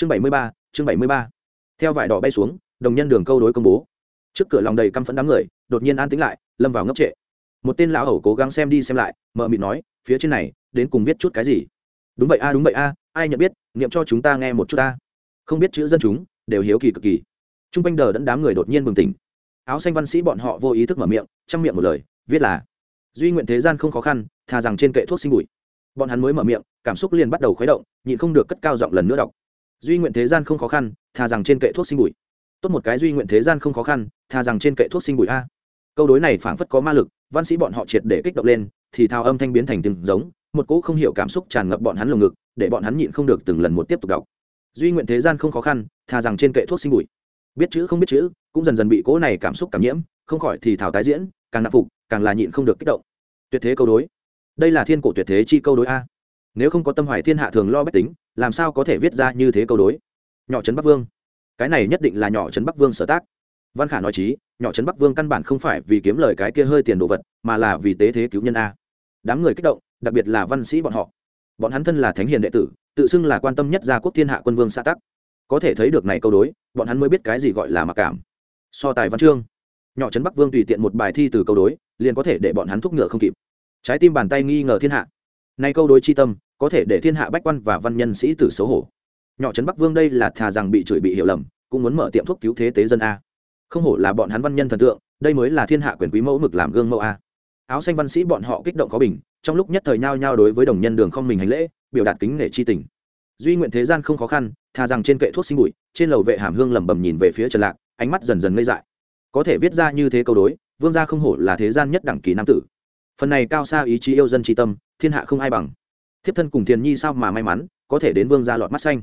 chương bảy mươi ba, chương bảy mươi ba. Theo vải đỏ bay xuống, đồng nhân đường câu đối công bố. Trước cửa lòng đầy căm phẫn đám người, đột nhiên an tĩnh lại, lâm vào ngốc trệ. Một tên lão hầu cố gắng xem đi xem lại mợ mịt nói, phía trên này, đến cùng viết chút cái gì? Đúng vậy a, đúng vậy a, ai nhận biết nghiệm cho chúng ta nghe một chút ta. Không biết chữ dân chúng, đều hiếu kỳ cực kỳ. T r u n g quanh đờ đẫn đám người đột nhiên bừng tỉnh. Áo xanh văn sĩ bọn họ vô ý thức mở miệng, chăm miệng một lời, viết là, duy nguyện thế gian không khó khăn, thà rằng trên kệ thuốc sinh bụi. Bọn hắn mới mở miệng, cảm xúc liền bắt đầu khuấy động, nhịn không được cất cao giọng lần nữa đọc duy nguyện thế gian không khó khăn, thà rằng trên kệ thuốc sinh bụi. Tốt một cái duy nguyện thế gian không khó khăn, thà rằng trên kệ thuốc sinh bụi a. Câu đối này phảng phất có ma lực, văn sĩ bọn họ triệt để kích động lên, thì thao âm thanh biến thành từng giống, một cỗ không hiểu cảm xúc tràn ngập bọn hắn lồng ngực, để bọn hắn nhịn không được từng lần một tiếp tục đọc. Duy nguyện thế gian không khó khăn, thà rằng trên kệ thuốc sinh bụi. Biết chữ không biết chữ, cũng dần dần bị cỗ này cảm xúc cảm nhiễm, không khỏi thì thảo tái diễn, càng nạp phục, càng là nhịn không được kích động. Tuyệt thế câu đối. Đây là thiên cổ tuyệt thế chi câu đối a. Nếu không có tâm hoài thiên hạ thường lo bách tính làm sao có thể viết ra như thế câu đối? Nhỏ trấn bắc vương. Cái này nhất định là nhỏ trấn bắc vương sở tác. Văn khả nói chí, nhỏ trấn bắc vương căn bản không phải vì kiếm lời cái kia hơi tiền đồ vật, mà là vì tế thế cứu nhân a. Đám người kích động, đặc biệt là văn sĩ bọn họ. Bọn hắn thân là thánh hiền đệ tử, tự xưng là quan tâm nhất gia quốc thiên hạ quân vương xã tắc. Có thể thấy được này câu đối, bọn hắn mới biết cái gì gọi là mặc cảm. So tài văn chương. Nhỏ trấn bắc vương tùy tiện một bài thi từ câu đối, liền có thể để bọn hắn thúc ngựa không kịp. Trái tim bàn tay nghi ngờ thiên hạ. Nay câu đối chi tâm có thể để thiên hạ bách quan và văn nhân sĩ tử xấu hổ. Nhỏ trấn bắc vương đây là thà rằng bị chửi bị hiểu lầm, cũng muốn mở tiệm thuốc cứu thế tế dân a. Không hổ là bọn hắn văn nhân thần tượng, đây mới là thiên hạ quyền quý mẫu mực làm gương mẫu a. Áo xanh văn sĩ bọn họ kích động có bình, trong lúc nhất thời nhao nhao đối với đồng nhân đường không mình hành lễ, biểu đạt kính nể chi tình. Duy nguyện thế gian không khó khăn, thà rằng trên kệ thuốc sinh bụi, trên lầu vệ hàm hương lẩm bẩm nhìn về phía trần lạc, ánh mắt dần dần ngây dại. Có thể viết ra như thế câu đối, vương gia không hổ là thế gian nhất đẳng kỳ nam tử. Phần này cao xa ý chí yêu dân tri tâm, thiên hạ không ai bằng thiếp thân cùng thiền nhi sao mà may mắn, có thể đến vương gia lọt mắt xanh.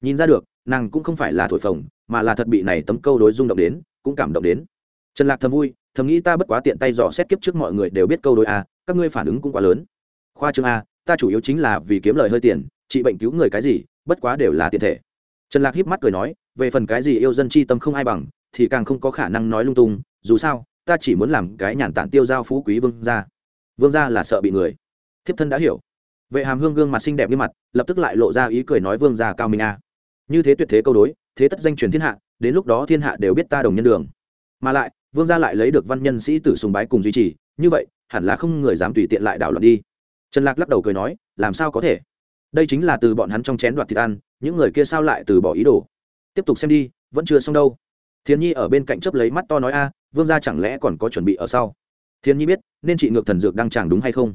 Nhìn ra được, nàng cũng không phải là thổi phồng, mà là thật bị này tấm câu đối rung động đến, cũng cảm động đến. Trần lạc thầm vui, thầm nghĩ ta bất quá tiện tay dò xét kiếp trước mọi người đều biết câu đối a, các ngươi phản ứng cũng quá lớn. Khoa trương a, ta chủ yếu chính là vì kiếm lời hơi tiền, trị bệnh cứu người cái gì, bất quá đều là tiện thể. Trần lạc híp mắt cười nói, về phần cái gì yêu dân chi tâm không ai bằng, thì càng không có khả năng nói lung tung, dù sao, ta chỉ muốn làm cái nhàn tản tiêu giao phú quý vương gia. Vương gia là sợ bị người. Thiếp thân đã hiểu vệ hàm hương gương mặt xinh đẹp như mặt, lập tức lại lộ ra ý cười nói vương gia cao minh a. Như thế tuyệt thế câu đối, thế tất danh truyền thiên hạ, đến lúc đó thiên hạ đều biết ta đồng nhân đường. Mà lại, vương gia lại lấy được văn nhân sĩ tử sùng bái cùng duy trì, như vậy, hẳn là không người dám tùy tiện lại đảo loạn đi. Trần lạc lắc đầu cười nói, làm sao có thể? Đây chính là từ bọn hắn trong chén đoạt thịt ăn, những người kia sao lại từ bỏ ý đồ? Tiếp tục xem đi, vẫn chưa xong đâu. Thiên nhi ở bên cạnh chấp lấy mắt to nói a, vương gia chẳng lẽ còn có chuẩn bị ở sau? Thiên nhi biết, nên chị ngược thần dược đang chẳng đúng hay không?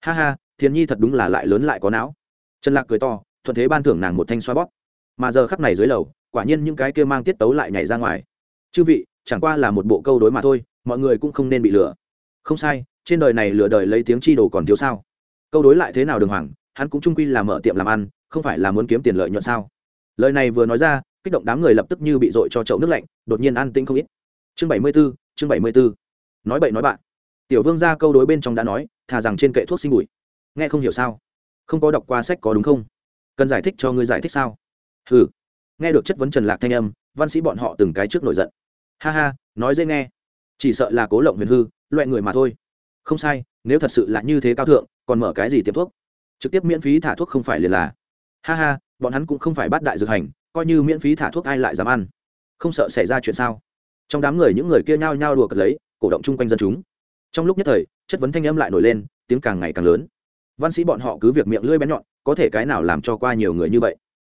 Ha ha thiên nhi thật đúng là lại lớn lại có não. Trần lạc cười to thuận thế ban thưởng nàng một thanh xoa bóp. Mà giờ khắp này dưới lầu quả nhiên những cái kia mang tiết tấu lại nhảy ra ngoài. Chư vị chẳng qua là một bộ câu đối mà thôi mọi người cũng không nên bị lừa. Không sai trên đời này lừa đời lấy tiếng chi đồ còn thiếu sao? Câu đối lại thế nào đường hoàng hắn cũng trung quy là mở tiệm làm ăn không phải là muốn kiếm tiền lợi nhuận sao? Lời này vừa nói ra kích động đám người lập tức như bị dội cho chậu nước lạnh đột nhiên an tĩnh không ít. Chương bảy mươi 74, chương bảy mươi 74. nói bậy nói bạn. Tiểu vương ra câu đối bên trong đã nói thà rằng trên kệ thuốc sinh bụi nghe không hiểu sao? Không có đọc qua sách có đúng không? Cần giải thích cho ngươi giải thích sao? Ừ nghe được chất vấn trần lạc thanh âm, văn sĩ bọn họ từng cái trước nổi giận. Ha ha, nói dễ nghe. Chỉ sợ là cố lộng huyền hư loại người mà thôi. Không sai, nếu thật sự là như thế cao thượng, còn mở cái gì tiệm thuốc? Trực tiếp miễn phí thả thuốc không phải liền là. Ha ha, bọn hắn cũng không phải bắt đại dược hành, coi như miễn phí thả thuốc ai lại dám ăn? Không sợ xảy ra chuyện sao? Trong đám người những người kia nhao nhao đùa cật lấy, cổ động chung quanh dân chúng. Trong lúc nhất thời, chất vấn thanh âm lại nổi lên, tiếng càng ngày càng lớn văn sĩ bọn họ cứ việc miệng lưỡi bén nhọn, có thể cái nào làm cho qua nhiều người như vậy?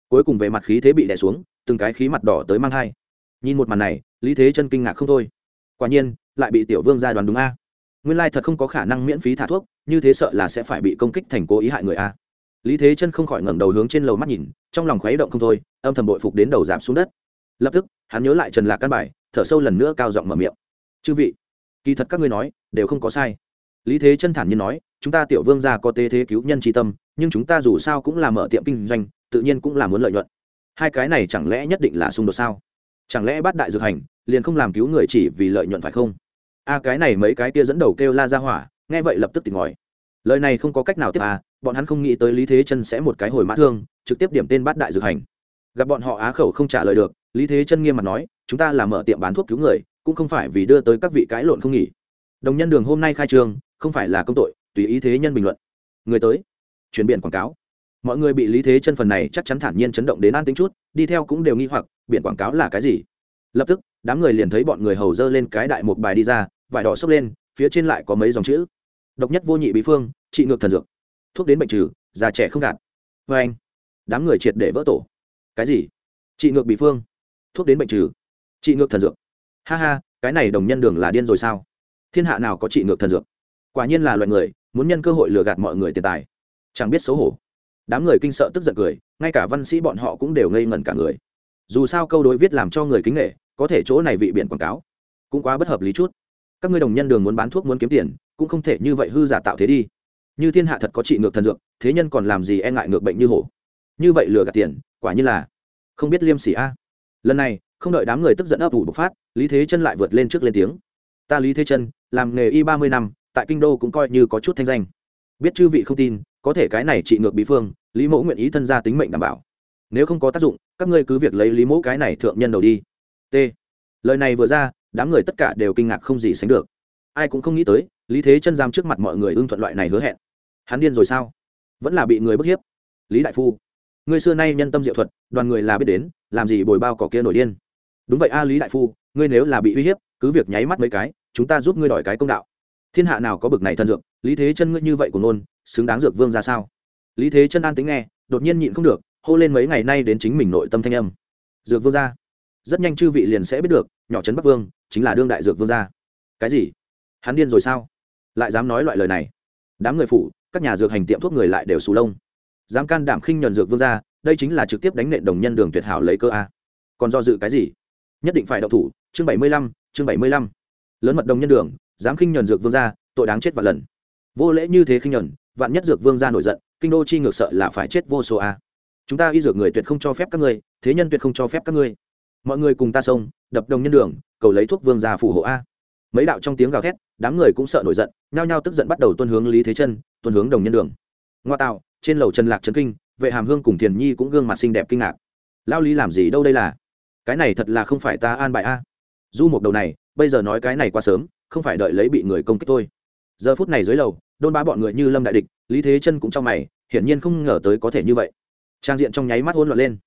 Cuối cùng về mặt khí thế bị đè xuống, từng cái khí mặt đỏ tới mang hai. Nhìn một màn này, lý thế chân kinh ngạc không thôi. Quả nhiên, lại bị tiểu vương gia đoán đúng a. Nguyên lai thật không có khả năng miễn phí thả thuốc, như thế sợ là sẽ phải bị công kích thành cố ý hại người a. Lý thế chân không khỏi ngẩng đầu hướng trên lầu mắt nhìn, trong lòng khuấy động không thôi, âm thầm bội phục đến đầu giảm xuống đất. Lập tức, hắn nhớ lại trần lạc căn bài, thở sâu lần nữa cao giọng mở miệng. Chư vị, kỳ thật các ngươi nói, đều không có sai lý thế chân thản nhiên nói, chúng ta tiểu vương gia có tế thế cứu nhân tri tâm, nhưng chúng ta dù sao cũng là mở tiệm kinh doanh, tự nhiên cũng là muốn lợi nhuận. Hai cái này chẳng lẽ nhất định là xung đột sao? Chẳng lẽ bắt đại dược hành liền không làm cứu người chỉ vì lợi nhuận phải không? A cái này mấy cái kia dẫn đầu kêu la ra hỏa, nghe vậy lập tức tỉnh ngòi lời này không có cách nào tiếp à bọn hắn không nghĩ tới lý thế chân sẽ một cái hồi mã thương, trực tiếp điểm tên bắt đại dược hành. Gặp bọn họ á khẩu không trả lời được, lý thế chân nghiêm mặt nói, chúng ta là mở tiệm bán thuốc cứu người, cũng không phải vì đưa tới các vị cãi lộn không nghỉ. Đồng nhân đường hôm nay khai trương không phải là công tội, tùy ý thế nhân bình luận. Người tới, chuyển biển quảng cáo. Mọi người bị lý thế chân phần này chắc chắn thản nhiên chấn động đến an tính chút, đi theo cũng đều nghi hoặc, biển quảng cáo là cái gì? Lập tức, đám người liền thấy bọn người hầu dơ lên cái đại một bài đi ra, vải đỏ xốc lên, phía trên lại có mấy dòng chữ. Độc nhất vô nhị bí phương, trị ngược thần dược. Thuốc đến bệnh trừ, già trẻ không gạt. Vê anh, đám người triệt để vỡ tổ. Cái gì? Trị ngược bí phương. Thuốc đến bệnh trừ, trị ngược thần dược. Ha ha, cái này đồng nhân đường là điên rồi sao? Thiên hạ nào có trị ngược thần dược? Quả nhiên là loại người, muốn nhân cơ hội lừa gạt mọi người tiền tài. Chẳng biết xấu hổ. Đám người kinh sợ tức giận cười, ngay cả văn sĩ bọn họ cũng đều ngây ngẩn cả người. Dù sao câu đối viết làm cho người kính nghệ có thể chỗ này vị biển quảng cáo, cũng quá bất hợp lý chút. Các ngươi đồng nhân đường muốn bán thuốc muốn kiếm tiền, cũng không thể như vậy hư giả tạo thế đi. Như thiên hạ thật có trị ngược thần dược, thế nhân còn làm gì e ngại ngược bệnh như hổ? Như vậy lừa gạt tiền, quả như là không biết liêm sỉ a. Lần này, không đợi đám người tức giận ấp ủ bộc phát, lý thế chân lại vượt lên trước lên tiếng. Ta lý thế chân, làm nghề y ba mươi năm tại kinh đô cũng coi như có chút thanh danh. Biết chư vị không tin, có thể cái này trị ngược bí phương, lý mẫu nguyện ý thân gia tính mệnh đảm bảo. Nếu không có tác dụng, các ngươi cứ việc lấy lý mẫu cái này thượng nhân đầu đi. T. Lời này vừa ra, đám người tất cả đều kinh ngạc không gì sánh được. Ai cũng không nghĩ tới, lý thế chân giam trước mặt mọi người ưng thuận loại này hứa hẹn. Hắn điên rồi sao? Vẫn là bị người bức hiếp. Lý đại phu, ngươi xưa nay nhân tâm diệu thuật, đoàn người là biết đến, làm gì bồi bao cỏ kia nổi điên. Đúng vậy a, lý đại phu, ngươi nếu là bị uy hiếp, cứ việc nháy mắt mấy cái, chúng ta giúp ngươi đòi cái công đạo thiên hạ nào có bực này thân dược, lý thế chân ngươi như vậy của nôn, xứng đáng dược vương ra sao? Lý thế chân an tính nghe, đột nhiên nhịn không được, hô lên mấy ngày nay đến chính mình nội tâm thanh âm. Dược vương gia rất nhanh chư vị liền sẽ biết được, nhỏ trấn bắc vương, chính là đương đại dược vương gia cái gì? Hắn điên rồi sao? Lại dám nói loại lời này. Đám người phụ các nhà dược hành tiệm thuốc người lại đều sù lông. Dám can đảm khinh nhuần dược vương gia đây chính là trực tiếp đánh nện đồng nhân đường tuyệt hảo lấy cơ a. Còn do dự cái gì? Nhất định phải đậu thủ, chương bảy mươi lăm, chương bảy mươi lăm. Lớn mật đồng nhân đường dám khinh nhuần dược vương gia, tội đáng chết vạn lần. Vô lễ như thế khinh nhuần, vạn nhất dược vương gia nổi giận, kinh đô chi ngược sợ là phải chết vô số a. Chúng ta y dược người tuyệt không cho phép các ngươi, thế nhân tuyệt không cho phép các ngươi. Mọi người cùng ta xông đập đồng nhân đường, cầu lấy thuốc vương gia phù hộ a. Mấy đạo trong tiếng gào thét, đám người cũng sợ nổi giận, nhao nhao tức giận bắt đầu tuân hướng lý thế chân, tuân hướng đồng nhân đường. Ngoa tạo, trên lầu trần lạc trấn kinh, vệ hàm hương cùng thiền nhi cũng gương mặt xinh đẹp kinh ngạc. Lao lý làm gì đâu đây là? Cái này thật là không phải ta an bài a. Du một đầu này, bây giờ nói cái này quá sớm không phải đợi lấy bị người công kích thôi. Giờ phút này dưới lầu, đôn ba bọn người như lâm đại địch, lý thế chân cũng trong mày, hiển nhiên không ngờ tới có thể như vậy. Trang diện trong nháy mắt hỗn loạn lên.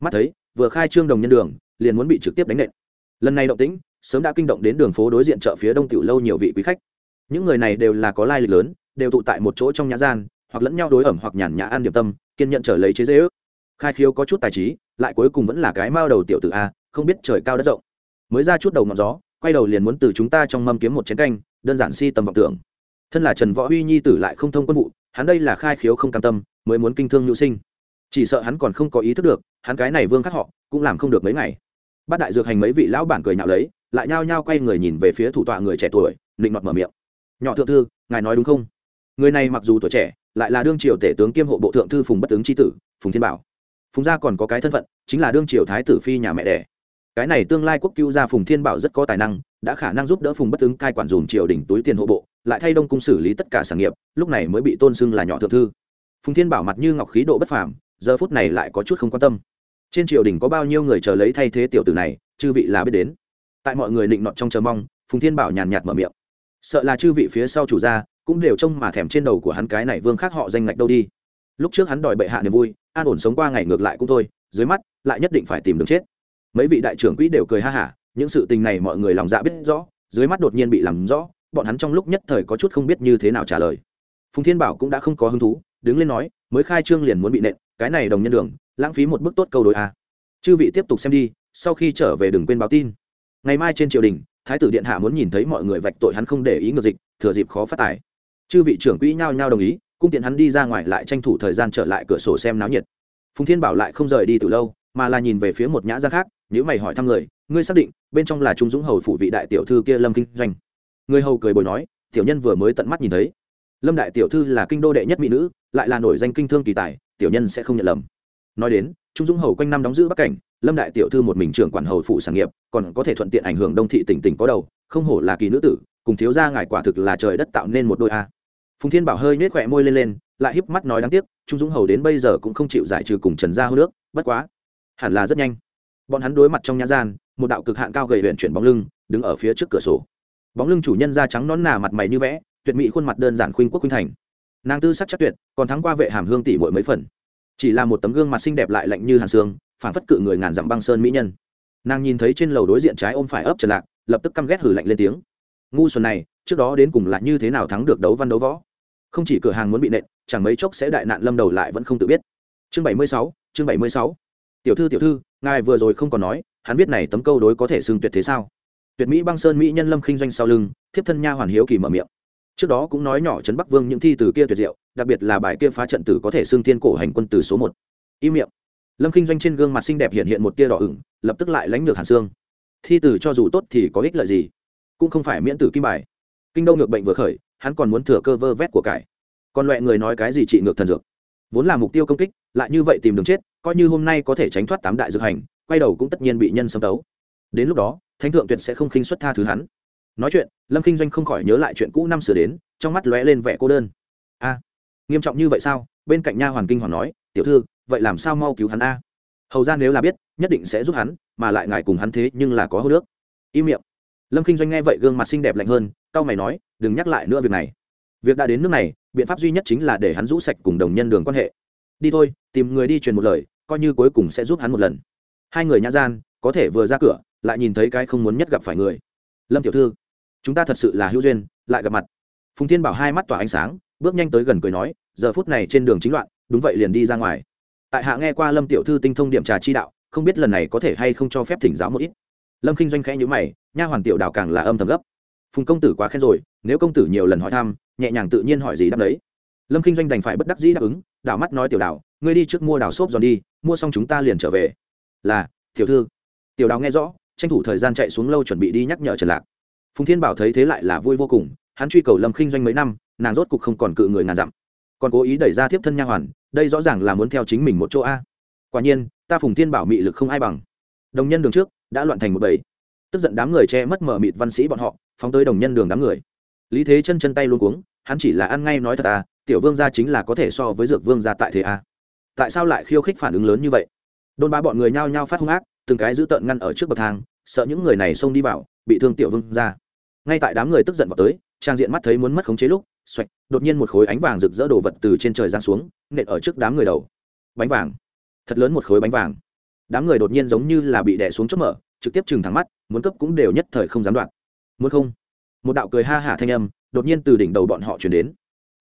Mắt thấy, vừa khai trương đồng nhân đường, liền muốn bị trực tiếp đánh nện. Lần này động tĩnh, sớm đã kinh động đến đường phố đối diện chợ phía đông tiểu lâu nhiều vị quý khách. Những người này đều là có lai lịch lớn, đều tụ tại một chỗ trong nhã gian, hoặc lẫn nhau đối ẩm hoặc nhàn nhã ăn điểm tâm, kiên nhận trở lấy chế dễ ước. Khai khiếu có chút tài trí, lại cuối cùng vẫn là cái mao đầu tiểu tử a, không biết trời cao đất rộng. Mới ra chút đầu ngọn gió quay đầu liền muốn từ chúng ta trong mâm kiếm một chén canh, đơn giản si tầm vọng tưởng. Thân là trần võ huy nhi tử lại không thông quân vụ, hắn đây là khai khiếu không cam tâm, mới muốn kinh thương nhu sinh. Chỉ sợ hắn còn không có ý thức được, hắn cái này vương khắc họ, cũng làm không được mấy ngày. Bát đại dược hành mấy vị lão bản cười nhạo lấy, lại nhao nhao quay người nhìn về phía thủ tọa người trẻ tuổi định mặt mở miệng. Nhỏ thượng thư, ngài nói đúng không? Người này mặc dù tuổi trẻ, lại là đương triều tể tướng kiêm hộ bộ thượng thư phùng bất ứng tri tử, phùng thiên bảo. Phùng gia còn có cái thân phận, chính là đương triều thái tử phi nhà mẹ đẻ cái này tương lai quốc cứu gia phùng thiên bảo rất có tài năng, đã khả năng giúp đỡ phùng bất ứng cai quản dùm triều đỉnh túi tiền hộ bộ, lại thay đông cung xử lý tất cả sản nghiệp, lúc này mới bị tôn xưng là nhỏ thượng thư. Phùng thiên bảo mặt như ngọc khí độ bất phàm, giờ phút này lại có chút không quan tâm. Trên triều đình có bao nhiêu người chờ lấy thay thế tiểu tử này, chư vị là biết đến. Tại mọi người định nọt trong chờ mong, phùng thiên bảo nhàn nhạt mở miệng. Sợ là chư vị phía sau chủ gia cũng đều trông mà thèm trên đầu của hắn cái này vương khác họ danh ngạch đâu đi. Lúc trước hắn đòi bệ hạ niềm vui, an ổn sống qua ngày ngược lại cũng thôi, dưới mắt lại nhất định phải tìm đường chết mấy vị đại trưởng quỹ đều cười ha hả, những sự tình này mọi người lòng dạ biết rõ, dưới mắt đột nhiên bị làm rõ, bọn hắn trong lúc nhất thời có chút không biết như thế nào trả lời. Phùng thiên bảo cũng đã không có hứng thú, đứng lên nói, mới khai trương liền muốn bị nện, cái này đồng nhân đường, lãng phí một bức tốt câu đối a. Chư vị tiếp tục xem đi, sau khi trở về đừng quên báo tin. Ngày mai trên triều đình, thái tử điện hạ muốn nhìn thấy mọi người vạch tội hắn không để ý ngược dịch, thừa dịp khó phát tài. Chư vị trưởng quỹ nhao nhao đồng ý, cung tiện hắn đi ra ngoài lại tranh thủ thời gian trở lại cửa sổ xem náo nhiệt. Phùng thiên bảo lại không rời đi từ lâu mà là nhìn về phía một nhã gia khác nếu mày hỏi thăm người, ngươi xác định bên trong là trung dũng hầu phủ vị đại tiểu thư kia lâm kinh doanh? Người hầu cười bồi nói, tiểu nhân vừa mới tận mắt nhìn thấy. Lâm đại tiểu thư là kinh đô đệ nhất mỹ nữ, lại là nổi danh kinh thương kỳ tài, tiểu nhân sẽ không nhận lầm. Nói đến, trung dũng hầu quanh năm đóng giữ bắc cảnh, lâm đại tiểu thư một mình trưởng quản hầu phụ sản nghiệp, còn có thể thuận tiện ảnh hưởng đông thị tỉnh tỉnh có đầu, không hổ là kỳ nữ tử, cùng thiếu gia ngài quả thực là trời đất tạo nên một đôi a. Phùng thiên bảo hơi nhếch khỏe môi lên lên, lại híp mắt nói đáng tiếc, trung dũng hầu đến bây giờ cũng không chịu giải trừ cùng trần gia hô nước, bất quá hẳn là rất nhanh. Bọn hắn đối mặt trong nhã gian, một đạo cực hạn cao gầy huyện chuyển bóng lưng, đứng ở phía trước cửa sổ. Bóng lưng chủ nhân da trắng nón nà mặt mày như vẽ, tuyệt mỹ khuôn mặt đơn giản khuynh quốc khuynh thành. Nàng tư sắc chắc tuyệt, còn thắng qua vệ hàm hương tỷ mỗi mấy phần. Chỉ là một tấm gương mặt xinh đẹp lại lạnh như hàn xương phản phất cự người ngàn dặm băng sơn mỹ nhân. Nàng nhìn thấy trên lầu đối diện trái ôm phải ấp trần lạc, lập tức căm ghét hử lạnh lên tiếng. Ngu xuân này, trước đó đến cùng là như thế nào thắng được đấu văn đấu võ? Không chỉ cửa hàng muốn bị nện, chẳng mấy chốc sẽ đại nạn lâm đầu lại vẫn không tự biết. Chương bảy mươi sáu, chương bảy mươi sáu tiểu thư tiểu thư, ngài vừa rồi không còn nói, hắn viết này tấm câu đối có thể xưng tuyệt thế sao? Tuyệt mỹ băng sơn mỹ nhân lâm khinh doanh sau lưng, thiếp thân nha hoàn hiếu kỳ mở miệng. Trước đó cũng nói nhỏ trấn bắc vương những thi từ kia tuyệt diệu, đặc biệt là bài kia phá trận tử có thể xưng thiên cổ hành quân từ số một. Im miệng. Lâm khinh doanh trên gương mặt xinh đẹp hiện hiện một tia đỏ ửng, lập tức lại lánh ngược hàn xương. Thi tử cho dù tốt thì có ích lợi gì? Cũng không phải miễn tử kim bài. Kinh đô ngược bệnh vừa khởi, hắn còn muốn thừa cơ vơ vét của cải. Còn loại người nói cái gì trị ngược thần dược? Vốn là mục tiêu công kích, lại như vậy tìm đường chết coi như hôm nay có thể tránh thoát tám đại dược hành, quay đầu cũng tất nhiên bị nhân xâm tấu. Đến lúc đó, thánh thượng tuyệt sẽ không khinh xuất tha thứ hắn. Nói chuyện, lâm kinh doanh không khỏi nhớ lại chuyện cũ năm sửa đến, trong mắt lóe lên vẻ cô đơn. A, nghiêm trọng như vậy sao? Bên cạnh nha hoàn kinh hoàng nói, tiểu thư, vậy làm sao mau cứu hắn a? Hầu ra nếu là biết, nhất định sẽ giúp hắn, mà lại ngài cùng hắn thế nhưng là có hô nước. Im miệng. Lâm kinh doanh nghe vậy gương mặt xinh đẹp lạnh hơn, cau mày nói, đừng nhắc lại nữa việc này. Việc đã đến nước này, biện pháp duy nhất chính là để hắn rũ sạch cùng đồng nhân đường quan hệ đi thôi, tìm người đi truyền một lời, coi như cuối cùng sẽ giúp hắn một lần. Hai người nhã gian, có thể vừa ra cửa, lại nhìn thấy cái không muốn nhất gặp phải người. Lâm tiểu thư, chúng ta thật sự là hữu duyên, lại gặp mặt. Phùng thiên bảo hai mắt tỏa ánh sáng, bước nhanh tới gần cười nói, giờ phút này trên đường chính loạn, đúng vậy liền đi ra ngoài. Tại hạ nghe qua lâm tiểu thư tinh thông điểm trà chi đạo, không biết lần này có thể hay không cho phép thỉnh giáo một ít. Lâm kinh doanh khẽ nhữ mày, nha hoàn tiểu đạo càng là âm thầm gấp. Phùng công tử quá khen rồi, nếu công tử nhiều lần hỏi thăm, nhẹ nhàng tự nhiên hỏi gì đáp đấy. Lâm kinh doanh đành phải bất đắc dĩ đáp ứng đảo mắt nói tiểu đảo, ngươi đi trước mua đào xốp giòn đi, mua xong chúng ta liền trở về. Là, tiểu thư. Tiểu đào nghe rõ, tranh thủ thời gian chạy xuống lâu chuẩn bị đi nhắc nhở trần lạc. Phùng thiên bảo thấy thế lại là vui vô cùng, hắn truy cầu lâm khinh doanh mấy năm, nàng rốt cục không còn cự người ngàn dặm. Còn cố ý đẩy ra tiếp thân nha hoàn, đây rõ ràng là muốn theo chính mình một chỗ a. Quả nhiên, ta phùng thiên bảo mị lực không ai bằng. Đồng nhân đường trước, đã loạn thành một bầy. Tức giận đám người che mất mở mịt văn sĩ bọn họ, phóng tới đồng nhân đường đám người lý thế chân chân tay luôn cuống, hắn chỉ là ăn ngay nói thật à tiểu vương gia chính là có thể so với dược vương gia tại thế à. Tại sao lại khiêu khích phản ứng lớn như vậy? Đôn ba bọn người nhao nhao phát hung ác, từng cái giữ tợn ngăn ở trước bậc thang, sợ những người này xông đi vào, bị thương tiểu vương gia. Ngay tại đám người tức giận vào tới, trang diện mắt thấy muốn mất khống chế lúc, xoạch, đột nhiên một khối ánh vàng rực rỡ đồ vật từ trên trời giáng xuống, nện ở trước đám người đầu. Bánh vàng. Thật lớn một khối bánh vàng. Đám người đột nhiên giống như là bị đè xuống chớp mở, trực tiếp chừng thẳng mắt, muốn cấp cũng đều nhất thời không dám đoạn muốn không? Một đạo cười ha hả thanh âm đột nhiên từ đỉnh đầu bọn họ chuyển đến.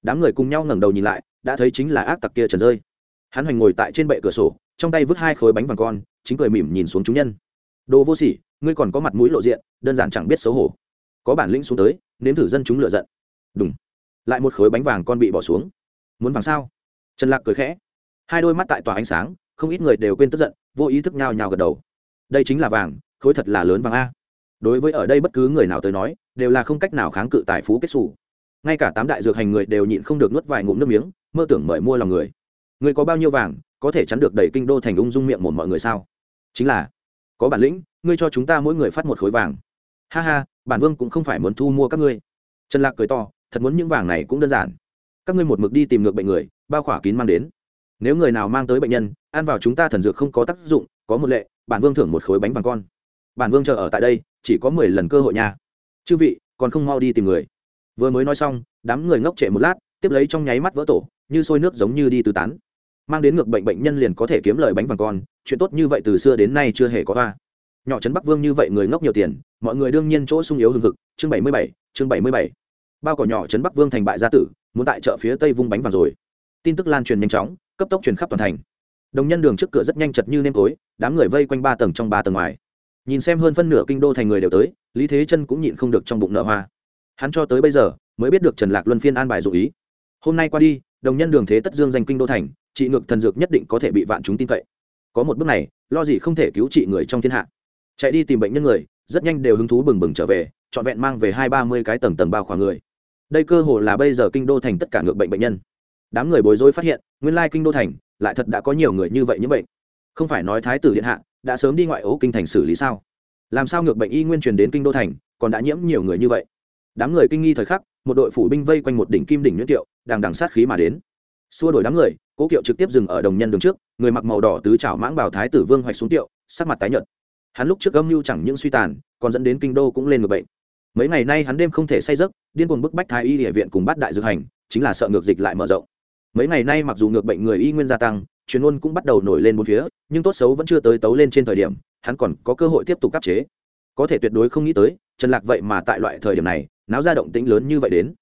Đám người cùng nhau ngẩng đầu nhìn lại, đã thấy chính là ác tặc kia trần rơi. Hắn hoành ngồi tại trên bệ cửa sổ, trong tay vứt hai khối bánh vàng con, chính cười mỉm nhìn xuống chúng nhân. Đồ vô sỉ, ngươi còn có mặt mũi lộ diện, đơn giản chẳng biết xấu hổ. Có bản lĩnh xuống tới, nếm thử dân chúng lựa giận. Đúng lại một khối bánh vàng con bị bỏ xuống. Muốn vàng sao? Trần lạc cười khẽ. Hai đôi mắt tại tòa ánh sáng, không ít người đều quên tức giận, vô ý thức nhào nhào gật đầu. Đây chính là vàng, khối thật là lớn vàng a đối với ở đây bất cứ người nào tới nói, đều là không cách nào kháng cự tài phú kết xù. Ngay cả tám đại dược hành người đều nhịn không được nuốt vài ngụm nước miếng, mơ tưởng mời mua lòng người. Người có bao nhiêu vàng, có thể chắn được đầy kinh đô thành ung dung miệng một mọi người sao? Chính là, có bản lĩnh, ngươi cho chúng ta mỗi người phát một khối vàng. Ha ha, bản vương cũng không phải muốn thu mua các ngươi. Trần lạc cười to, thật muốn những vàng này cũng đơn giản. Các ngươi một mực đi tìm ngược bệnh người, bao khỏa kín mang đến. Nếu người nào mang tới bệnh nhân, ăn vào chúng ta thần dược không có tác dụng, có một lệ, bản vương thưởng một khối bánh vàng con bản vương chờ ở tại đây, chỉ có mười lần cơ hội nha. Chư vị, còn không mau đi tìm người. Vừa mới nói xong, đám người ngốc trệ một lát, tiếp lấy trong nháy mắt vỡ tổ, như sôi nước giống như đi tứ tán. Mang đến ngược bệnh bệnh nhân liền có thể kiếm lời bánh vàng con, chuyện tốt như vậy từ xưa đến nay chưa hề có hoa. Nhỏ trấn bắc vương như vậy người ngốc nhiều tiền, mọi người đương nhiên chỗ sung yếu hừng hực, chương bảy mươi bảy, chương bảy mươi bảy. Bao cỏ nhỏ trấn bắc vương thành bại gia tử, muốn tại chợ phía tây vung bánh vàng rồi. Tin tức lan truyền nhanh chóng, cấp tốc truyền khắp toàn thành. Đồng nhân đường trước cửa rất nhanh chật như nêm tối, đám người vây quanh ba tầng trong ba tầng ngoài nhìn xem hơn phân nửa kinh đô thành người đều tới, lý thế chân cũng nhịn không được trong bụng nợ hoa. Hắn cho tới bây giờ mới biết được trần lạc luân phiên an bài dụ ý. Hôm nay qua đi, đồng nhân đường thế tất dương danh kinh đô thành, trị ngược thần dược nhất định có thể bị vạn chúng tin cậy. Có một bước này, lo gì không thể cứu trị người trong thiên hạ. Chạy đi tìm bệnh nhân người, rất nhanh đều hứng thú bừng bừng trở về, trọn vẹn mang về hai ba mươi cái tầng tầng bao khoảng người. Đây cơ hồ là bây giờ kinh đô thành tất cả ngược bệnh bệnh nhân. Đám người bối rối phát hiện, nguyên lai kinh đô thành lại thật đã có nhiều người như vậy những bệnh. Không phải nói thái tử điện hạ đã sớm đi ngoại ố kinh thành xử lý sao? Làm sao ngược bệnh y nguyên truyền đến kinh đô thành, còn đã nhiễm nhiều người như vậy? Đám người kinh nghi thời khắc, một đội phủ binh vây quanh một đỉnh kim đỉnh nhuyễn kiệu, đang đằng sát khí mà đến. Xua đổi đám người, cố kiệu trực tiếp dừng ở đồng nhân đường trước, người mặc màu đỏ tứ trảo mãng bảo thái tử vương hoạch xuống kiệu, sắc mặt tái nhợt. Hắn lúc trước âm mưu chẳng những suy tàn, còn dẫn đến kinh đô cũng lên ngược bệnh. Mấy ngày nay hắn đêm không thể say giấc, điên cuồng bức bách thái y địa viện cùng bắt đại dược hành, chính là sợ ngược dịch lại mở rộng. Mấy ngày nay mặc dù ngược bệnh người y nguyên gia tăng, chuyên ôn cũng bắt đầu nổi lên một phía nhưng tốt xấu vẫn chưa tới tấu lên trên thời điểm, hắn còn có cơ hội tiếp tục áp chế. Có thể tuyệt đối không nghĩ tới, trần lạc vậy mà tại loại thời điểm này, náo ra động tĩnh lớn như vậy đến.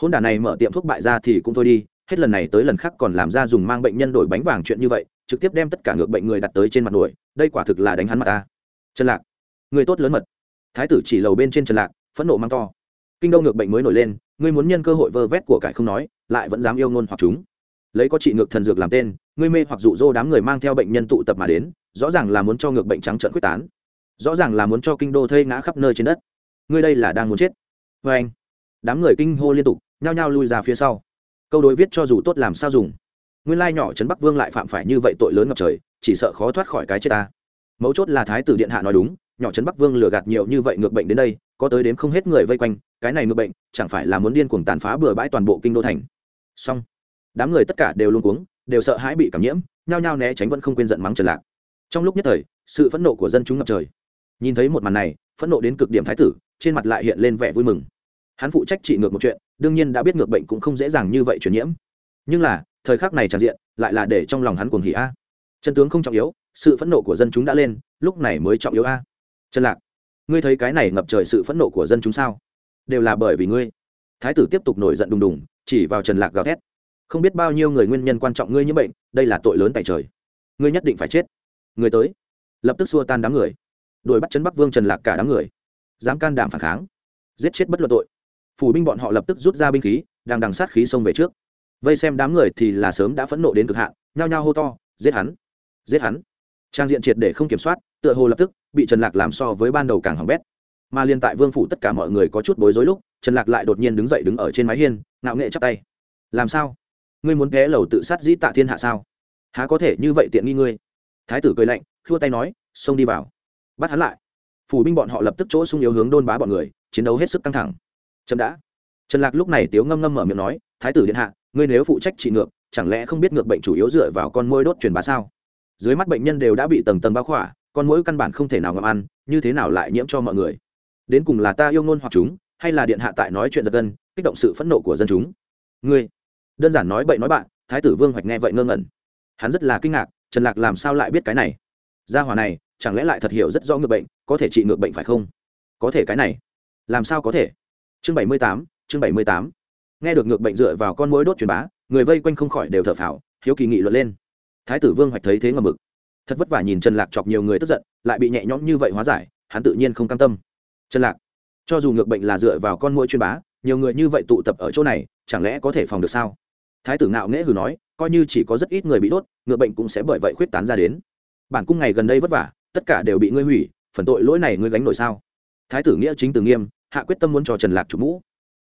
Hôn đả này mở tiệm thuốc bại ra thì cũng thôi đi, hết lần này tới lần khác còn làm ra dùng mang bệnh nhân đổi bánh vàng chuyện như vậy, trực tiếp đem tất cả ngược bệnh người đặt tới trên mặt nổi đây quả thực là đánh hắn mặt ta. Trần lạc, người tốt lớn mật. Thái tử chỉ lầu bên trên trần lạc, phẫn nộ mang to. Kinh đô ngược bệnh mới nổi lên, ngươi muốn nhân cơ hội vơ vét của cải không nói, lại vẫn dám yêu ngôn hoặc chúng. Lấy có trị ngược thần dược làm tên ngươi mê hoặc dụ dỗ đám người mang theo bệnh nhân tụ tập mà đến, rõ ràng là muốn cho ngược bệnh trắng trợn quyết tán. Rõ ràng là muốn cho kinh đô thây ngã khắp nơi trên đất. Ngươi đây là đang muốn chết. Vê anh, đám người kinh hô liên tục, nhao nhao lui ra phía sau. Câu đối viết cho dù tốt làm sao dùng. Nguyên lai nhỏ trấn bắc vương lại phạm phải như vậy tội lớn ngập trời, chỉ sợ khó thoát khỏi cái chết ta. Mấu chốt là thái tử điện hạ nói đúng, nhỏ trấn bắc vương lừa gạt nhiều như vậy ngược bệnh đến đây, có tới đến không hết người vây quanh, cái này ngược bệnh, chẳng phải là muốn điên cuồng tàn phá bừa bãi toàn bộ kinh đô thành. Xong, đám người tất cả đều luôn cuống đều sợ hãi bị cảm nhiễm, nhao nhao né tránh vẫn không quên giận mắng trần lạc. Trong lúc nhất thời, sự phẫn nộ của dân chúng ngập trời. Nhìn thấy một màn này, phẫn nộ đến cực điểm thái tử, trên mặt lại hiện lên vẻ vui mừng. Hắn phụ trách trị ngược một chuyện, đương nhiên đã biết ngược bệnh cũng không dễ dàng như vậy truyền nhiễm. Nhưng là, thời khắc này tràn diện, lại là để trong lòng hắn cuồng hỉ a. Chân tướng không trọng yếu, sự phẫn nộ của dân chúng đã lên, lúc này mới trọng yếu a. Trần lạc, ngươi thấy cái này ngập trời sự phẫn nộ của dân chúng sao? Đều là bởi vì ngươi. Thái tử tiếp tục nổi giận đùng đùng, chỉ vào trần lạc gào thét không biết bao nhiêu người nguyên nhân quan trọng ngươi nhiễm bệnh, đây là tội lớn tại trời. Ngươi nhất định phải chết. Người tới. Lập tức xua tan đám người. Đuổi bắt chân bắc vương trần lạc cả đám người. Dám can đảm phản kháng. Giết chết bất luận tội. Phủ binh bọn họ lập tức rút ra binh khí, đang đằng sát khí xông về trước. Vây xem đám người thì là sớm đã phẫn nộ đến cực hạn, nhao nhao hô to, giết hắn! Giết hắn! Trang diện triệt để không kiểm soát, tựa hồ lập tức bị trần lạc làm so với ban đầu càng hỏng bét. Mà liên tại vương phủ tất cả mọi người có chút bối rối lúc, trần lạc lại đột nhiên đứng dậy đứng ở trên mái hiên, ngạo nghệ chắp tay. Làm sao? Ngươi muốn ghé lầu tự sát dĩ tạ thiên hạ sao? Há có thể như vậy tiện nghi ngươi? Thái tử cười lạnh, khua tay nói, xông đi vào. Bắt hắn lại. Phủ binh bọn họ lập tức chỗ sung yếu hướng đôn bá bọn người, chiến đấu hết sức căng thẳng. Chậm đã. Trần lạc lúc này tiếu ngâm ngâm mở miệng nói, thái tử điện hạ, ngươi nếu phụ trách trị ngược, chẳng lẽ không biết ngược bệnh chủ yếu dựa vào con môi đốt truyền bá sao? Dưới mắt bệnh nhân đều đã bị tầng tầng bao khỏa, con mũi căn bản không thể nào ngậm ăn, như thế nào lại nhiễm cho mọi người? Đến cùng là ta yêu ngôn hoặc chúng, hay là điện hạ tại nói chuyện giật gân, kích động sự phẫn nộ của dân chúng? Ngươi đơn giản nói bậy nói bạn, thái tử vương hoạch nghe vậy ngơ ngẩn. Hắn rất là kinh ngạc, trần lạc làm sao lại biết cái này? Gia hòa này, chẳng lẽ lại thật hiểu rất rõ ngược bệnh, có thể trị ngược bệnh phải không? Có thể cái này. Làm sao có thể? Chương bảy mươi tám, chương bảy mươi tám. Nghe được ngược bệnh dựa vào con mối đốt truyền bá, người vây quanh không khỏi đều thở phào, hiếu kỳ nghị luận lên. Thái tử vương hoạch thấy thế ngầm mực. Thật vất vả nhìn trần lạc chọc nhiều người tức giận, lại bị nhẹ nhõm như vậy hóa giải, hắn tự nhiên không cam tâm. Trần lạc, cho dù ngược bệnh là dựa vào con mũi truyền bá, nhiều người như vậy tụ tập ở chỗ này, chẳng lẽ có thể phòng được sao? Thái tử ngạo nghễ hừ nói, coi như chỉ có rất ít người bị đốt ngược bệnh cũng sẽ bởi vậy khuyết tán ra đến. Bản cung ngày gần đây vất vả, tất cả đều bị ngươi hủy, phần tội lỗi này ngươi gánh nổi sao? Thái tử nghĩa chính từ nghiêm, hạ quyết tâm muốn cho trần lạc chủ mũ.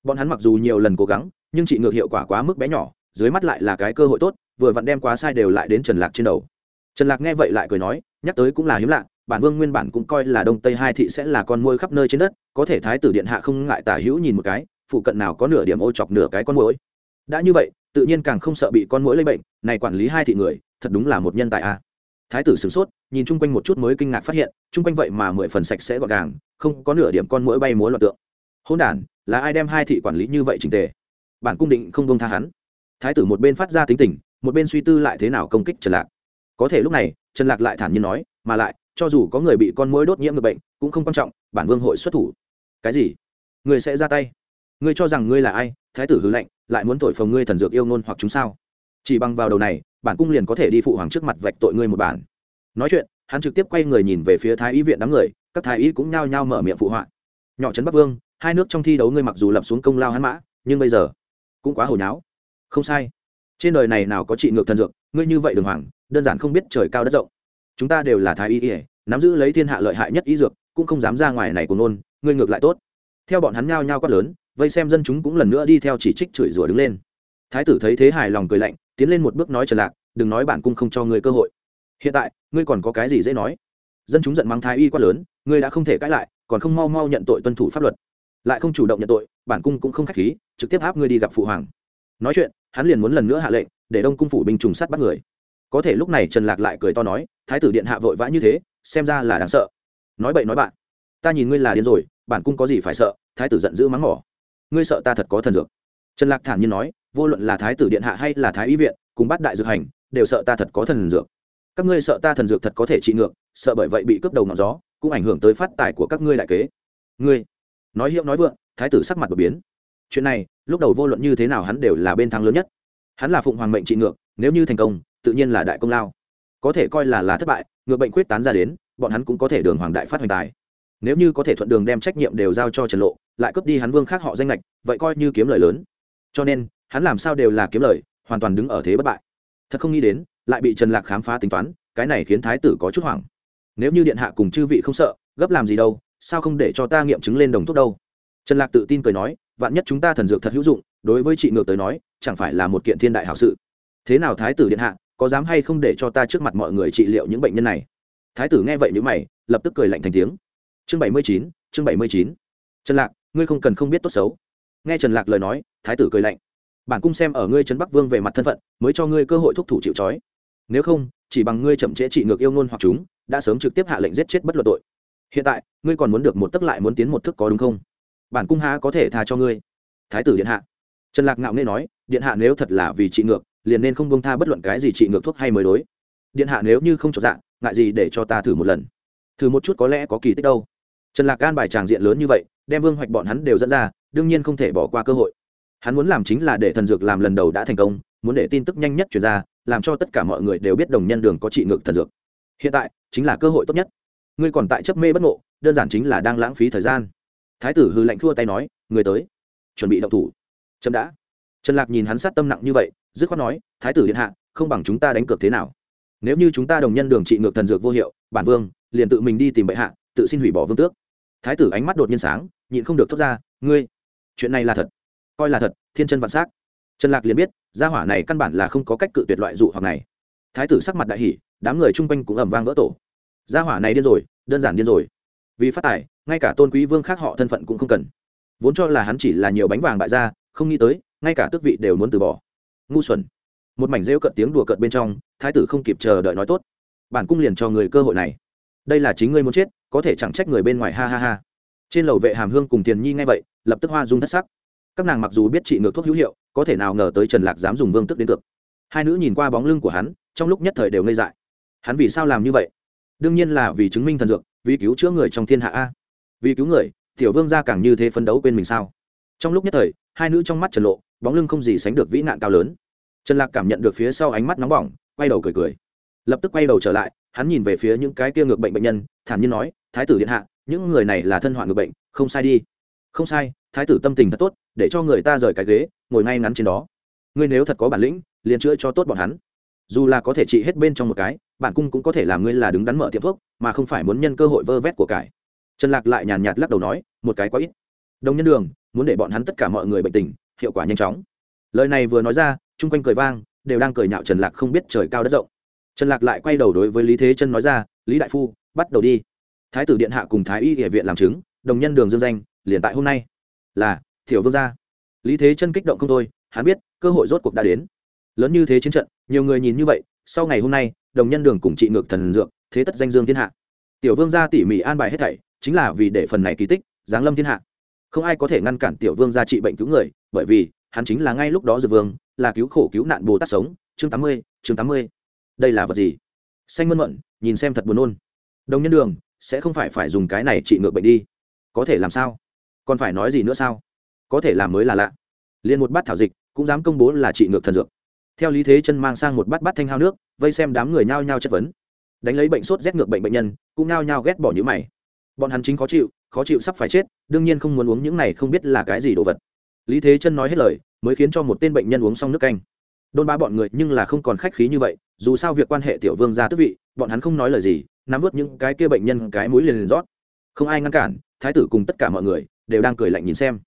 Bọn hắn mặc dù nhiều lần cố gắng, nhưng trị ngược hiệu quả quá mức bé nhỏ, dưới mắt lại là cái cơ hội tốt, vừa vặn đem quá sai đều lại đến trần lạc trên đầu. Trần lạc nghe vậy lại cười nói, nhắc tới cũng là hiếm lạ, bản vương nguyên bản cũng coi là đông tây hai thị sẽ là con môi khắp nơi trên đất, có thể thái tử điện hạ không ngại tả hữu nhìn một cái, phụ cận nào có nửa điểm ô chọc nửa cái con mũi đã như vậy, tự nhiên càng không sợ bị con mũi lây bệnh, này quản lý hai thị người, thật đúng là một nhân tài a. Thái tử sửng sốt, nhìn chung quanh một chút mới kinh ngạc phát hiện, chung quanh vậy mà mười phần sạch sẽ gọn gàng, không có nửa điểm con mũi bay múa loạn tượng. Hôn đản, là ai đem hai thị quản lý như vậy trình tề? Bản cung định không bông tha hắn. Thái tử một bên phát ra tính tình, một bên suy tư lại thế nào công kích trần lạc. Có thể lúc này, trần lạc lại thản nhiên nói, mà lại, cho dù có người bị con mũi đốt nhiễm được bệnh, cũng không quan trọng, bản vương hội xuất thủ. Cái gì? Người sẽ ra tay. Ngươi cho rằng ngươi là ai? Thái tử hứa lệnh lại muốn thổi phồng ngươi thần dược yêu ngôn hoặc chúng sao? Chỉ bằng vào đầu này, bản cung liền có thể đi phụ hoàng trước mặt vạch tội ngươi một bản. Nói chuyện, hắn trực tiếp quay người nhìn về phía thái y viện đám người, các thái y cũng nhao nhao mở miệng phụ họa. Nhỏ trấn bắc vương, hai nước trong thi đấu ngươi mặc dù lập xuống công lao hắn mã, nhưng bây giờ cũng quá hồi nháo không sai. Trên đời này nào có trị ngược thần dược, ngươi như vậy đường hoàng, đơn giản không biết trời cao đất rộng. Chúng ta đều là thái y ỉa nắm giữ lấy thiên hạ lợi hại nhất y dược, cũng không dám ra ngoài này của nôn, ngươi ngược lại tốt. Theo bọn hắn nhao nhao quát lớn vây xem dân chúng cũng lần nữa đi theo chỉ trích chửi rủa đứng lên. Thái tử thấy thế hài lòng cười lạnh, tiến lên một bước nói trần lạc, đừng nói bản cung không cho ngươi cơ hội. Hiện tại, ngươi còn có cái gì dễ nói? Dân chúng giận mắng thái y quá lớn, ngươi đã không thể cãi lại, còn không mau mau nhận tội tuân thủ pháp luật. Lại không chủ động nhận tội, bản cung cũng không khách khí, trực tiếp áp ngươi đi gặp phụ hoàng. Nói chuyện, hắn liền muốn lần nữa hạ lệnh, để đông cung phủ binh trùng sát bắt người. Có thể lúc này trần lạc lại cười to nói, thái tử điện hạ vội vã như thế, xem ra là đáng sợ. Nói bậy nói bạn, ta nhìn ngươi là điên rồi, bản cung có gì phải sợ? Thái tử giận dữ mắng mỏ ngươi sợ ta thật có thần dược. Trần lạc thản nhiên nói, vô luận là thái tử điện hạ hay là thái y viện, cùng bắt đại dược hành, đều sợ ta thật có thần dược. Các ngươi sợ ta thần dược thật có thể trị ngược, sợ bởi vậy bị cướp đầu ngọn gió, cũng ảnh hưởng tới phát tài của các ngươi đại kế. Ngươi, nói hiệu nói vượng, thái tử sắc mặt đột biến. Chuyện này, lúc đầu vô luận như thế nào hắn đều là bên thắng lớn nhất. Hắn là phụng hoàng mệnh trị ngược, nếu như thành công, tự nhiên là đại công lao. Có thể coi là là thất bại, ngược bệnh quyết tán ra đến, bọn hắn cũng có thể đường hoàng đại phát hoành tài. Nếu như có thể thuận đường đem trách nhiệm đều giao cho trần lộ lại cướp đi hắn vương khác họ danh lệch vậy coi như kiếm lời lớn. Cho nên, hắn làm sao đều là kiếm lời, hoàn toàn đứng ở thế bất bại. Thật không nghĩ đến, lại bị trần lạc khám phá tính toán, cái này khiến thái tử có chút hoảng. Nếu như điện hạ cùng chư vị không sợ, gấp làm gì đâu, sao không để cho ta nghiệm chứng lên đồng thuốc đâu? Trần lạc tự tin cười nói, vạn nhất chúng ta thần dược thật hữu dụng, đối với chị ngược tới nói, chẳng phải là một kiện thiên đại hảo sự. Thế nào thái tử điện hạ, có dám hay không để cho ta trước mặt mọi người trị liệu những bệnh nhân này? Thái tử nghe vậy nhữ mày, lập tức cười lạnh thành tiếng. Chương bảy mươi chín, chương bảy mươi chín. Trần lạc ngươi không cần không biết tốt xấu. Nghe trần lạc lời nói, thái tử cười lạnh. Bản cung xem ở ngươi trấn bắc vương về mặt thân phận, mới cho ngươi cơ hội thúc thủ chịu trói. Nếu không, chỉ bằng ngươi chậm trễ trị ngược yêu ngôn hoặc chúng, đã sớm trực tiếp hạ lệnh giết chết bất luận tội. Hiện tại, ngươi còn muốn được một tấc lại muốn tiến một thức có đúng không? Bản cung há có thể tha cho ngươi? Thái tử điện hạ. Trần lạc ngạo nghe nói, điện hạ nếu thật là vì trị ngược, liền nên không bông tha bất luận cái gì trị ngược thuốc hay mới đối. Điện hạ nếu như không trọn dạng, ngại gì để cho ta thử một lần? Thử một chút có lẽ có kỳ tích đâu. Trần lạc gan bài tràng diện lớn như vậy đem vương hoạch bọn hắn đều dẫn ra, đương nhiên không thể bỏ qua cơ hội. Hắn muốn làm chính là để thần dược làm lần đầu đã thành công, muốn để tin tức nhanh nhất chuyển ra, làm cho tất cả mọi người đều biết đồng nhân đường có trị ngược thần dược. Hiện tại, chính là cơ hội tốt nhất. Ngươi còn tại chấp mê bất ngộ, đơn giản chính là đang lãng phí thời gian. Thái tử hư lạnh thua tay nói người tới, chuẩn bị động thủ. Chậm đã. Trần lạc nhìn hắn sát tâm nặng như vậy, dứt khoát nói, thái tử điện hạ, không bằng chúng ta đánh cược thế nào? Nếu như chúng ta đồng nhân đường trị ngược thần dược vô hiệu, bản vương liền tự mình đi tìm bệ hạ, tự xin hủy bỏ vương tước thái tử ánh mắt đột nhiên sáng, nhịn không được thốt ra, ngươi, chuyện này là thật, coi là thật, thiên chân vạn s á c trần lạc liền biết, gia hỏa này căn bản là không có cách cự tuyệt loại dụ hoặc này. Thái tử sắc mặt đại hỷ đám người chung quanh cũng ẩm vang vỡ tổ. Gia hỏa này điên rồi, đơn giản điên rồi. Vì phát tài, ngay cả tôn quý vương khác họ thân phận cũng không cần. Vốn cho là hắn chỉ là nhiều bánh vàng bại gia, không nghĩ tới, ngay cả tước vị đều muốn từ bỏ. Ngu xuẩn. Một mảnh rêu cận tiếng đùa cợt bên trong, thái tử không kịp chờ đợi nói tốt. Bản cung liền cho người cơ hội này. Đây là chính ngươi muốn chết có thể chẳng trách người bên ngoài, ha ha ha. Trên lầu vệ hàm hương cùng tiền nhi ngay vậy, lập tức hoa dung thất sắc. Các nàng mặc dù biết trị ngược thuốc hữu hiệu, có thể nào ngờ tới trần lạc dám dùng vương tức đến được hai nữ nhìn qua bóng lưng của hắn, trong lúc nhất thời đều ngây dại. Hắn vì sao làm như vậy? Đương nhiên là vì chứng minh thần dược, vì cứu chữa người trong thiên hạ a. Vì cứu người, tiểu vương gia càng như thế phấn đấu quên mình sao? Trong lúc nhất thời, hai nữ trong mắt trần lộ, bóng lưng không gì sánh được vĩ nạn cao lớn. Trần lạc cảm nhận được phía sau ánh mắt nóng bỏng, quay đầu cười cười. Lập tức quay đầu trở lại, hắn nhìn về phía những cái kia ngược bệnh bệnh nhân, thản nhiên nói thái tử điện hạ, những người này là thân hoạn người bệnh, không sai đi. Không sai, thái tử tâm tình thật tốt, để cho người ta rời cái ghế, ngồi ngay ngắn trên đó. Ngươi nếu thật có bản lĩnh, liền chữa cho tốt bọn hắn. Dù là có thể trị hết bên trong một cái, bản cung cũng có thể làm ngươi là đứng đắn mở tiệm thuốc, mà không phải muốn nhân cơ hội vơ vét của cải. Trần lạc lại nhàn nhạt lắc đầu nói, một cái quá ít. Đồng nhân đường, muốn để bọn hắn tất cả mọi người bệnh tình, hiệu quả nhanh chóng. Lời này vừa nói ra, chung quanh cười vang, đều đang cười nhạo trần lạc không biết trời cao đất rộng. Trần lạc lại quay đầu đối với lý thế chân nói ra, lý đại phu, bắt đầu đi thái tử điện hạ cùng thái y địa viện làm chứng, đồng nhân đường dương danh, liền tại hôm nay. Là thiểu vương gia. Lý thế chân kích động không thôi, hắn biết, cơ hội rốt cuộc đã đến. Lớn như thế chiến trận, nhiều người nhìn như vậy, sau ngày hôm nay, đồng nhân đường cùng trị ngược thần dược, thế tất danh dương thiên hạ. Tiểu vương gia tỉ mỉ an bài hết thảy, chính là vì để phần này kỳ tích, giáng lâm thiên hạ. Không ai có thể ngăn cản tiểu vương gia trị bệnh cứu người, bởi vì, hắn chính là ngay lúc đó dược vương, là cứu khổ cứu nạn bồ tát sống, chương tám mươi, chương tám mươi. Đây là vật gì? Xanh mơn mận, nhìn xem thật buồn nôn. Đồng nhân đường sẽ không phải phải dùng cái này trị ngược bệnh đi. Có thể làm sao? Còn phải nói gì nữa sao? Có thể làm mới là lạ. Liền một bát thảo dịch, cũng dám công bố là trị ngược thần dược. Theo lý thế chân mang sang một bát bát thanh hao nước, vây xem đám người nhao nhao chất vấn. Đánh lấy bệnh sốt rét ngược bệnh bệnh nhân, cũng nhao nhao ghét bỏ nhữ mày. Bọn hắn chính khó chịu khó chịu sắp phải chết, đương nhiên không muốn uống những này không biết là cái gì đồ vật. Lý thế chân nói hết lời, mới khiến cho một tên bệnh nhân uống xong nước canh. Đôn ba bọn người nhưng là không còn khách khí như vậy, dù sao việc quan hệ tiểu vương ra tức vị, bọn hắn không nói lời gì nắm vớt những cái kia bệnh nhân cái mũi liền liền rót. Không ai ngăn cản, thái tử cùng tất cả mọi người đều đang cười lạnh nhìn xem.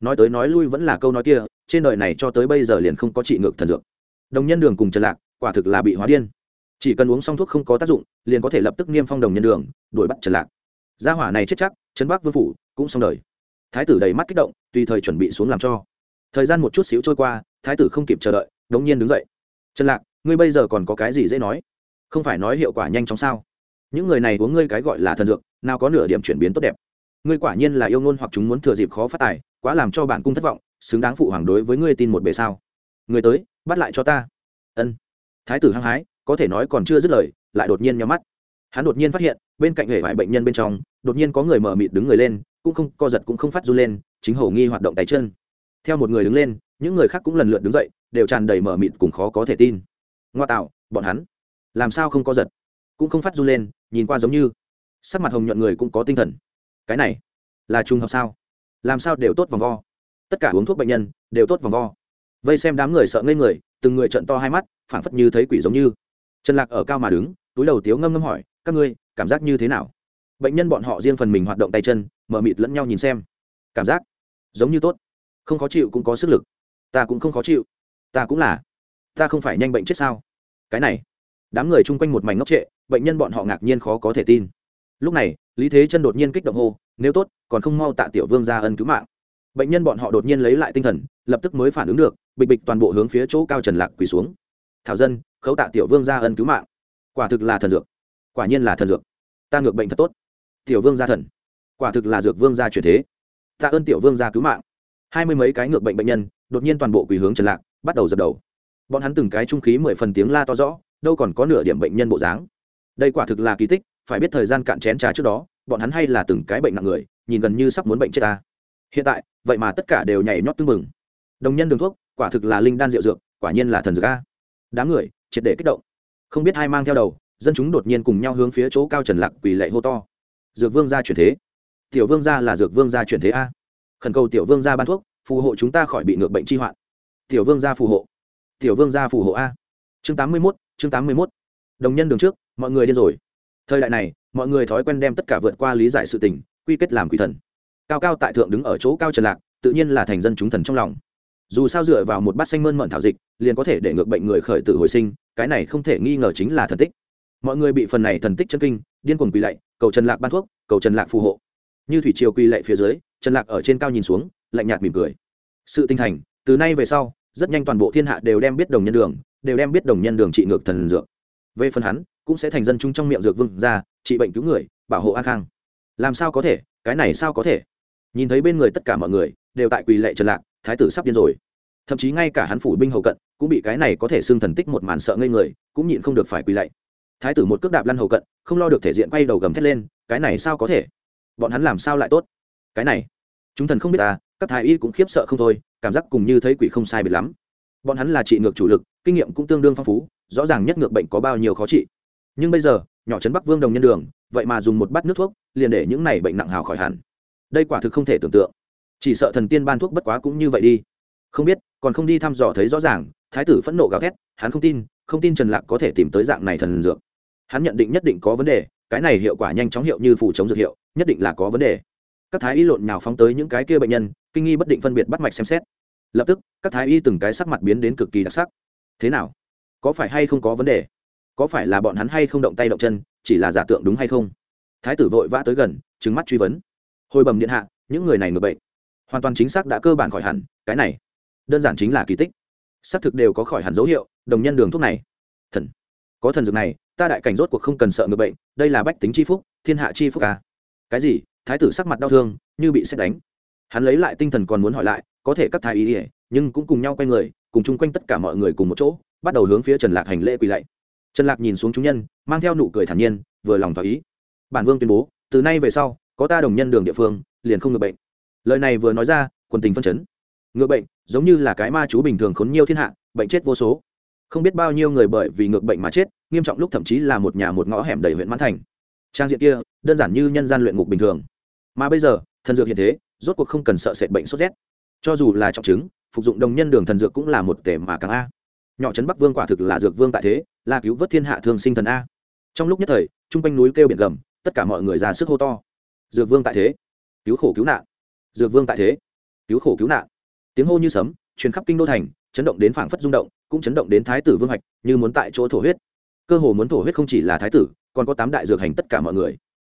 Nói tới nói lui vẫn là câu nói kia, trên đời này cho tới bây giờ liền không có trị ngược thần dược. Đồng nhân đường cùng trần lạc, quả thực là bị hóa điên. Chỉ cần uống xong thuốc không có tác dụng, liền có thể lập tức niêm phong đồng nhân đường, đuổi bắt trần lạc. Gia hỏa này chết chắc, trấn bắc vương phủ cũng xong đời. Thái tử đầy mắt kích động, tùy thời chuẩn bị xuống làm cho. Thời gian một chút xíu trôi qua, thái tử không kịp chờ đợi, đống nhiên đứng dậy. Trần lạc, ngươi bây giờ còn có cái gì dễ nói? Không phải nói hiệu quả nhanh chóng sao? Những người này uống ngươi cái gọi là thần dược, nào có nửa điểm chuyển biến tốt đẹp. Ngươi quả nhiên là yêu ngôn hoặc chúng muốn thừa dịp khó phát tài, quá làm cho bản cung thất vọng, xứng đáng phụ hoàng đối với ngươi tin một bề sao? Người tới, bắt lại cho ta. Ân. Thái tử hăng hái, có thể nói còn chưa dứt lời, lại đột nhiên nhắm mắt. Hắn đột nhiên phát hiện, bên cạnh hệ vải bệnh nhân bên trong, đột nhiên có người mở mịt đứng người lên, cũng không, co giật cũng không phát run lên, chính hầu nghi hoạt động tay chân. Theo một người đứng lên, những người khác cũng lần lượt đứng dậy, đều tràn đầy mở mịt cùng khó có thể tin. Ngoa tạo, bọn hắn, làm sao không co giật? Cũng không phát run lên, nhìn qua giống như sắc mặt hồng nhuận người cũng có tinh thần. Cái này là trùng hợp sao? Làm sao đều tốt vòng vo? Tất cả uống thuốc bệnh nhân đều tốt vòng vo. Vây xem đám người sợ ngây người, từng người trận to hai mắt, phảng phất như thấy quỷ giống như. Trần lạc ở cao mà đứng, túi đầu tiếu ngâm ngâm hỏi, các ngươi, cảm giác như thế nào? Bệnh nhân bọn họ riêng phần mình hoạt động tay chân, mở mịt lẫn nhau nhìn xem. Cảm giác giống như tốt. Không khó chịu cũng có sức lực. Ta cũng không khó chịu. Ta cũng là. Ta không phải nhanh bệnh chết sao? Cái này đám người chung quanh một mảnh ngốc trệ, bệnh nhân bọn họ ngạc nhiên khó có thể tin. Lúc này, lý thế chân đột nhiên kích động hô, nếu tốt, còn không mau tạ tiểu vương ra ân cứu mạng. Bệnh nhân bọn họ đột nhiên lấy lại tinh thần, lập tức mới phản ứng được, bịch bịch toàn bộ hướng phía chỗ cao trần lạc quỳ xuống. Thảo dân, khấu tạ tiểu vương ra ân cứu mạng. Quả thực là thần dược. Quả nhiên là thần dược. Ta ngược bệnh thật tốt. Tiểu vương gia thần. Quả thực là dược vương gia chuyển thế. Tạ ơn tiểu vương gia cứu mạng. Hai mươi mấy cái ngược bệnh bệnh nhân, đột nhiên toàn bộ quỳ hướng trần lạc, bắt đầu dập đầu. Bọn hắn từng cái trung khí mười phần tiếng la to rõ đâu còn có nửa điểm bệnh nhân bộ dáng. Đây quả thực là kỳ tích, phải biết thời gian cạn chén trà trước đó, bọn hắn hay là từng cái bệnh nặng người, nhìn gần như sắp muốn bệnh chết ta. Hiện tại, vậy mà tất cả đều nhảy nhót tưng mừng đồng nhân đường thuốc, quả thực là linh đan rượu dược, quả nhiên là thần dược a. Đám người, triệt để kích động. Không biết hai mang theo đầu, dân chúng đột nhiên cùng nhau hướng phía chỗ cao trần lạc quỳ lệ hô to. Dược vương gia chuyển thế. Tiểu vương gia là dược vương gia chuyển thế a. Khẩn cầu tiểu vương gia ban thuốc, phù hộ chúng ta khỏi bị ngược bệnh chi hoạn. Tiểu vương gia phù hộ. Tiểu vương gia phù hộ a. Chương tám mươi mốt chương tám mươi mốt. Đồng nhân đường trước, mọi người điên rồi. Thời đại này, mọi người thói quen đem tất cả vượt qua lý giải sự tình, quy kết làm quỷ thần. Cao cao tại thượng đứng ở chỗ cao trần lạc, tự nhiên là thành dân chúng thần trong lòng. Dù sao dựa vào một bát xanh mơn mận thảo dịch, liền có thể để ngược bệnh người khởi tử hồi sinh, cái này không thể nghi ngờ chính là thần tích. Mọi người bị phần này thần tích chân kinh, điên cuồng quỳ lạy, cầu trần lạc ban thuốc, cầu trần lạc phù hộ. Như thủy triều quỳ lạy phía dưới, trần lạc ở trên cao nhìn xuống, lạnh nhạt mỉm cười. Sự tinh thành, từ nay về sau, rất nhanh toàn bộ thiên hạ đều đem biết đồng nhân đường đều đem biết đồng nhân đường trị ngược thần dược. Về phần hắn, cũng sẽ thành dân chúng trong miệng dược vương ra trị bệnh cứu người, bảo hộ an khang. Làm sao có thể? Cái này sao có thể? Nhìn thấy bên người tất cả mọi người, đều tại quỳ lệ trần lạc, thái tử sắp điên rồi. Thậm chí ngay cả hắn phủ binh hầu cận, cũng bị cái này có thể xưng thần tích một màn sợ ngây người, cũng nhịn không được phải quỳ lạy. Thái tử một cước đạp lăn hầu cận, không lo được thể diện quay đầu gầm thét lên, cái này sao có thể? Bọn hắn làm sao lại tốt? Cái này, chúng thần không biết ta các thái y cũng khiếp sợ không thôi, cảm giác cùng như thấy quỷ không sai biệt lắm. Bọn hắn là trị ngược chủ lực kinh nghiệm cũng tương đương phong phú, rõ ràng nhất ngược bệnh có bao nhiêu khó trị. Nhưng bây giờ, nhỏ trấn bắc vương đồng nhân đường, vậy mà dùng một bát nước thuốc, liền để những này bệnh nặng hào khỏi hẳn. Đây quả thực không thể tưởng tượng. Chỉ sợ thần tiên ban thuốc bất quá cũng như vậy đi. Không biết, còn không đi thăm dò thấy rõ ràng, thái tử phẫn nộ gào thét, hắn không tin không tin trần lạc có thể tìm tới dạng này thần dược. Hắn nhận định nhất định có vấn đề, cái này hiệu quả nhanh chóng hiệu như phủ chống dược hiệu, nhất định là có vấn đề. Các thái y lộn nhào phóng tới những cái kia bệnh nhân, kinh nghi bất định phân biệt bắt mạch xem xét. Lập tức, các thái y từng cái sắc mặt biến đến cực kỳ đặc sắc thế nào? Có phải hay không có vấn đề? Có phải là bọn hắn hay không động tay động chân, chỉ là giả tượng đúng hay không? Thái tử vội vã tới gần trứng mắt truy vấn. Hồi bầm điện hạ, những người này ngược bệnh. Hoàn toàn chính xác đã cơ bản khỏi hẳn, cái này đơn giản chính là kỳ tích. Xác thực đều có khỏi hẳn dấu hiệu, đồng nhân đường thuốc này. Thần, có thần dược này, ta đại cảnh rốt cuộc không cần sợ ngược bệnh, đây là bách tính c h i phúc, thiên hạ c h i phúc à. cái gì? Thái tử sắc mặt đau thương, như bị xét đánh. Hắn lấy lại tinh thần còn muốn hỏi lại, có thể các thái ý ỉa nhưng cũng cùng nhau quay người cùng chung quanh tất cả mọi người cùng một chỗ, bắt đầu hướng phía trần lạc hành lễ quỳ lạy. Trần lạc nhìn xuống chúng nhân, mang theo nụ cười thản nhiên, vừa lòng thỏa ý. Bản vương tuyên bố, từ nay về sau, có ta đồng nhân đường địa phương, liền không ngựa bệnh. Lời này vừa nói ra, quần tình phân chấn. Ngựa bệnh, giống như là cái ma chú bình thường khốn nhiều thiên hạ, bệnh chết vô số. Không biết bao nhiêu người bởi vì ngược bệnh mà chết, nghiêm trọng lúc thậm chí là một nhà một ngõ hẻm đầy huyện mãn thành. Trang diện kia, đơn giản như nhân gian luyện ngục bình thường. Mà bây giờ, thần dược hiện thế, rốt cuộc không cần sợ sệt bệnh sốt rét cho dù là trọng chứng, phục dụng đồng nhân đường thần dược cũng là một tể mà càng a. Nhỏ trấn bắc vương quả thực là dược vương tại thế là cứu vớt thiên hạ thương sinh thần a. Trong lúc nhất thời, trung quanh núi kêu biển gầm, tất cả mọi người ra sức hô to. Dược vương tại thế. Cứu khổ cứu nạn. Dược vương tại thế. Cứu khổ cứu nạn. Tiếng hô như sấm, truyền khắp kinh đô thành, chấn động đến phảng phất rung động, cũng chấn động đến thái tử vương hạch, như muốn tại chỗ thổ huyết. Cơ hồ muốn thổ huyết không chỉ là thái tử, còn có tám đại dược hành tất cả mọi người.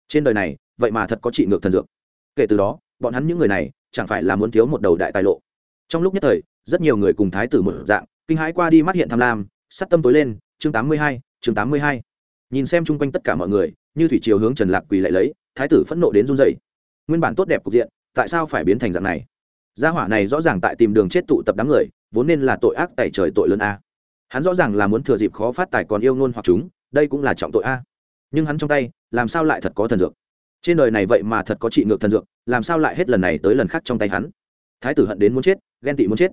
Trên đời này, vậy mà thật có trị ngược thần dược. Kể từ đó, bọn hắn những người này chẳng phải là muốn thiếu một đầu đại tài lộ. Trong lúc nhất thời, rất nhiều người cùng thái tử một dạng, kinh hãi qua đi mắt hiện tham lam sắt tâm tối lên, chương tám mươi hai, chương tám mươi hai. Nhìn xem chung quanh tất cả mọi người, như thủy chiều hướng trần lạc quỳ lại lấy, thái tử phẫn nộ đến run dày nguyên bản tốt đẹp cục diện, tại sao phải biến thành dạng này? Gia hỏa này rõ ràng tại tìm đường chết tụ tập đám người, vốn nên là tội ác tại trời tội lớn a. Hắn rõ ràng là muốn thừa dịp khó phát tài còn yêu ngôn hoặc chúng, đây cũng là trọng tội a. Nhưng hắn trong tay, làm sao lại thật có thần dược? Trên đời này vậy mà thật có trị ngược thần dược, làm sao lại hết lần này tới lần khác trong tay hắn? Thái tử hận đến muốn chết, ghen tị muốn chết.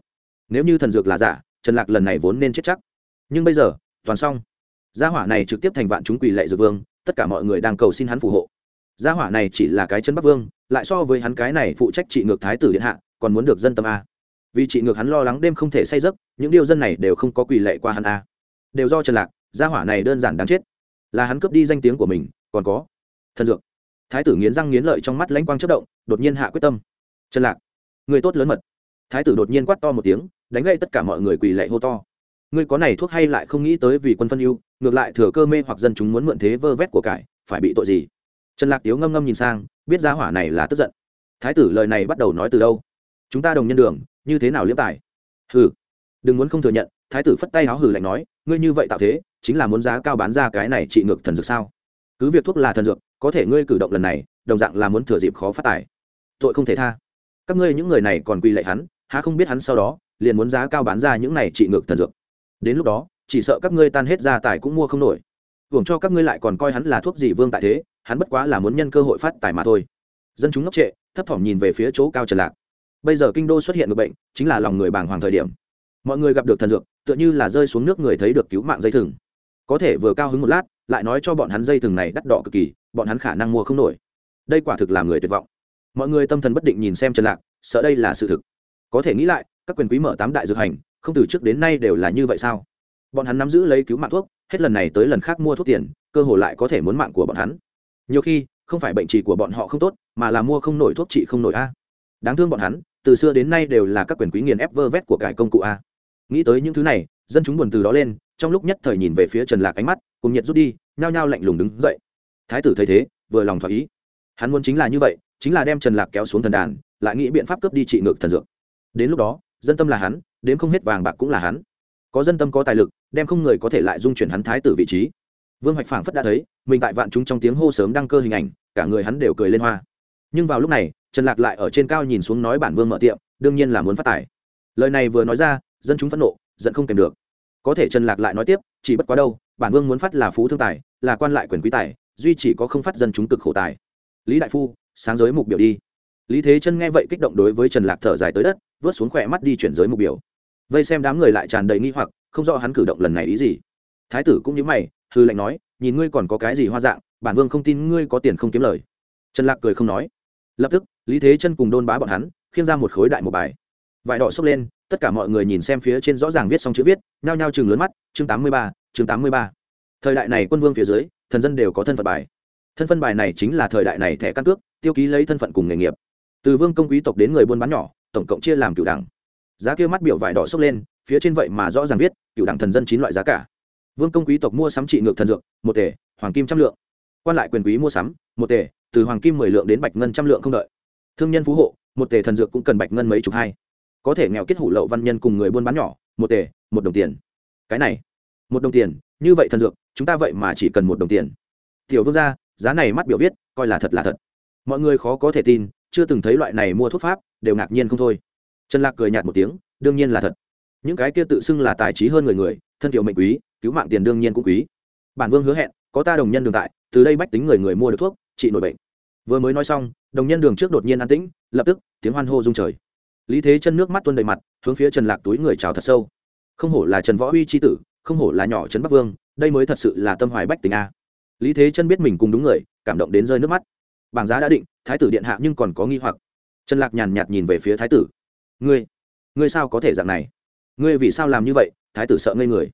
Nếu như thần dược là giả, trần lạc lần này vốn nên chết chắc. Nhưng bây giờ, toàn xong. Gia hỏa này trực tiếp thành vạn chúng quỳ lệ dược vương, tất cả mọi người đang cầu xin hắn phù hộ. Gia hỏa này chỉ là cái chân bắc vương, lại so với hắn cái này phụ trách trị ngược thái tử điện hạ, còn muốn được dân tâm a. Vì trị ngược hắn lo lắng đêm không thể say giấc, những điều dân này đều không có quỳ lệ qua hắn a. Đều do trần lạc, gia hỏa này đơn giản đáng chết. Là hắn cướp đi danh tiếng của mình, còn có thần dược thái tử nghiến răng nghiến lợi trong mắt lãnh quang chất động, đột nhiên hạ quyết tâm. Trần lạc, người tốt lớn mật. Thái tử đột nhiên quát to một tiếng, đánh gậy tất cả mọi người quỳ lệ hô to. Ngươi có này thuốc hay lại không nghĩ tới vì quân phân ưu, ngược lại thừa cơ mê hoặc dân chúng muốn mượn thế vơ vét của cải, phải bị tội gì? Trần lạc tiếu ngâm ngâm nhìn sang, biết giá hỏa này là tức giận. Thái tử lời này bắt đầu nói từ đâu? Chúng ta đồng nhân đường, như thế nào liễm tài? Hừ, đừng muốn không thừa nhận, thái tử phất tay áo hừ lạnh nói, ngươi như vậy tạo thế, chính là muốn giá cao bán ra cái này trị ngược thần dược sao? Cứ việc thuốc là thần dược có thể ngươi cử động lần này, đồng dạng là muốn thừa dịp khó phát tài. Tội không thể tha. Các ngươi những người này còn quy lệ hắn, há không biết hắn sau đó, liền muốn giá cao bán ra những này trị ngược thần dược. Đến lúc đó, chỉ sợ các ngươi tan hết gia tài cũng mua không nổi. Hưởng cho các ngươi lại còn coi hắn là thuốc gì vương tại thế, hắn bất quá là muốn nhân cơ hội phát tài mà thôi. Dân chúng ngốc trệ, thấp thỏm nhìn về phía chỗ cao trần lạc. Bây giờ kinh đô xuất hiện ngược bệnh, chính là lòng người bàng hoàng thời điểm. Mọi người gặp được thần dược, tựa như là rơi xuống nước người thấy được cứu mạng dây thừng. Có thể vừa cao hứng một lát lại nói cho bọn hắn dây thừng này đắt đỏ cực kỳ, bọn hắn khả năng mua không nổi. Đây quả thực làm người tuyệt vọng. Mọi người tâm thần bất định nhìn xem trần lạc, sợ đây là sự thực. Có thể nghĩ lại, các quyền quý mở tám đại dược hành, không từ trước đến nay đều là như vậy sao? Bọn hắn nắm giữ lấy cứu mạng thuốc, hết lần này tới lần khác mua thuốc tiền, cơ hội lại có thể muốn mạng của bọn hắn. Nhiều khi, không phải bệnh trị của bọn họ không tốt, mà là mua không nổi thuốc trị không nổi a. Đáng thương bọn hắn, từ xưa đến nay đều là các quyền quý nghiền ép vơ vét của cải công cụ a. Nghĩ tới những thứ này, dân chúng buồn từ đó lên trong lúc nhất thời nhìn về phía trần lạc ánh mắt, cùng nhiệt rút đi, nhao nhao lạnh lùng đứng dậy. Thái tử thấy thế, vừa lòng thỏa ý. Hắn muốn chính là như vậy, chính là đem trần lạc kéo xuống thần đàn, lại nghĩ biện pháp cướp đi trị ngược thần dược. Đến lúc đó, dân tâm là hắn, đến không hết vàng bạc cũng là hắn. Có dân tâm có tài lực, đem không người có thể lại dung chuyển hắn thái tử vị trí. Vương hoạch phảng phất đã thấy, mình tại vạn chúng trong tiếng hô sớm đăng cơ hình ảnh, cả người hắn đều cười lên hoa. Nhưng vào lúc này, trần lạc lại ở trên cao nhìn xuống nói bản vương mở tiệm, đương nhiên là muốn phát tài. Lời này vừa nói ra, dân chúng phẫn nộ, giận không kèm được có thể trần lạc lại nói tiếp, chỉ bất quá đâu, bản vương muốn phát là phú thương tài, là quan lại quyền quý tài, duy chỉ có không phát dân chúng cực khổ tài. Lý đại phu, sáng giới mục biểu đi. Lý thế chân nghe vậy kích động đối với trần lạc thở dài tới đất, vớt xuống khỏe mắt đi chuyển giới mục biểu. Vây xem đám người lại tràn đầy nghi hoặc, không rõ hắn cử động lần này ý gì. Thái tử cũng như mày hư lệnh nói, nhìn ngươi còn có cái gì hoa dạng, bản vương không tin ngươi có tiền không kiếm lời. Trần lạc cười không nói. Lập tức, lý thế chân cùng đôn bá bọn hắn, khiêng ra một khối đại một bài. Vải đỏ xốc lên tất cả mọi người nhìn xem phía trên rõ ràng viết xong chữ viết, nhao nhao chừng lớn mắt, chương tám mươi ba, chương tám mươi ba. Thời đại này quân vương phía dưới, thần dân đều có thân phận bài. Thân phận bài này chính là thời đại này thẻ căn cước, tiêu ký lấy thân phận cùng nghề nghiệp. Từ vương công quý tộc đến người buôn bán nhỏ, tổng cộng chia làm cựu đẳng. giá kia mắt biểu vải đỏ sốc lên, phía trên vậy mà rõ ràng viết cựu đẳng thần dân chín loại giá cả. Vương công quý tộc mua sắm trị ngược thần dược, một tể, hoàng kim trăm lượng. Quan lại quyền quý mua sắm, một tể, từ hoàng kim mười lượng đến bạch ngân trăm lượng không đợi. Thương nhân phú hộ, một tể thần dược cũng cần bạch ngân mấy chục hai có thể nghèo kết hủ lậu văn nhân cùng người buôn bán nhỏ, một tề, một đồng tiền. Cái này, một đồng tiền, như vậy thần dược, chúng ta vậy mà chỉ cần một đồng tiền. Tiểu vương gia, giá này mắt biểu viết, coi là thật là thật. Mọi người khó có thể tin, chưa từng thấy loại này mua thuốc pháp, đều ngạc nhiên không thôi. Trần lạc cười nhạt một tiếng, đương nhiên là thật. Những cái kia tự xưng là tài trí hơn người người, thân tiểu mệnh quý, cứu mạng tiền đương nhiên cũng quý. Bản vương hứa hẹn, có ta đồng nhân đường tại, từ đây bách tính người người mua được thuốc, trị nổi bệnh. Vừa mới nói xong, đồng nhân đường trước đột nhiên an tĩnh, lập tức, tiếng hoan hô rung trời lý thế chân nước mắt tuôn đầy mặt, hướng phía trần lạc túi người chào thật sâu. Không hổ là trần võ uy c tử, không hổ là nhỏ trấn bắc vương, đây mới thật sự là tâm hoài bách tình a. Lý thế chân biết mình cùng đúng người, cảm động đến rơi nước mắt. Bảng giá đã định, thái tử điện hạ nhưng còn có nghi hoặc. Trần lạc nhàn nhạt nhìn về phía thái tử. Ngươi ngươi sao có thể dạng này? Ngươi vì sao làm như vậy? Thái tử sợ ngây người.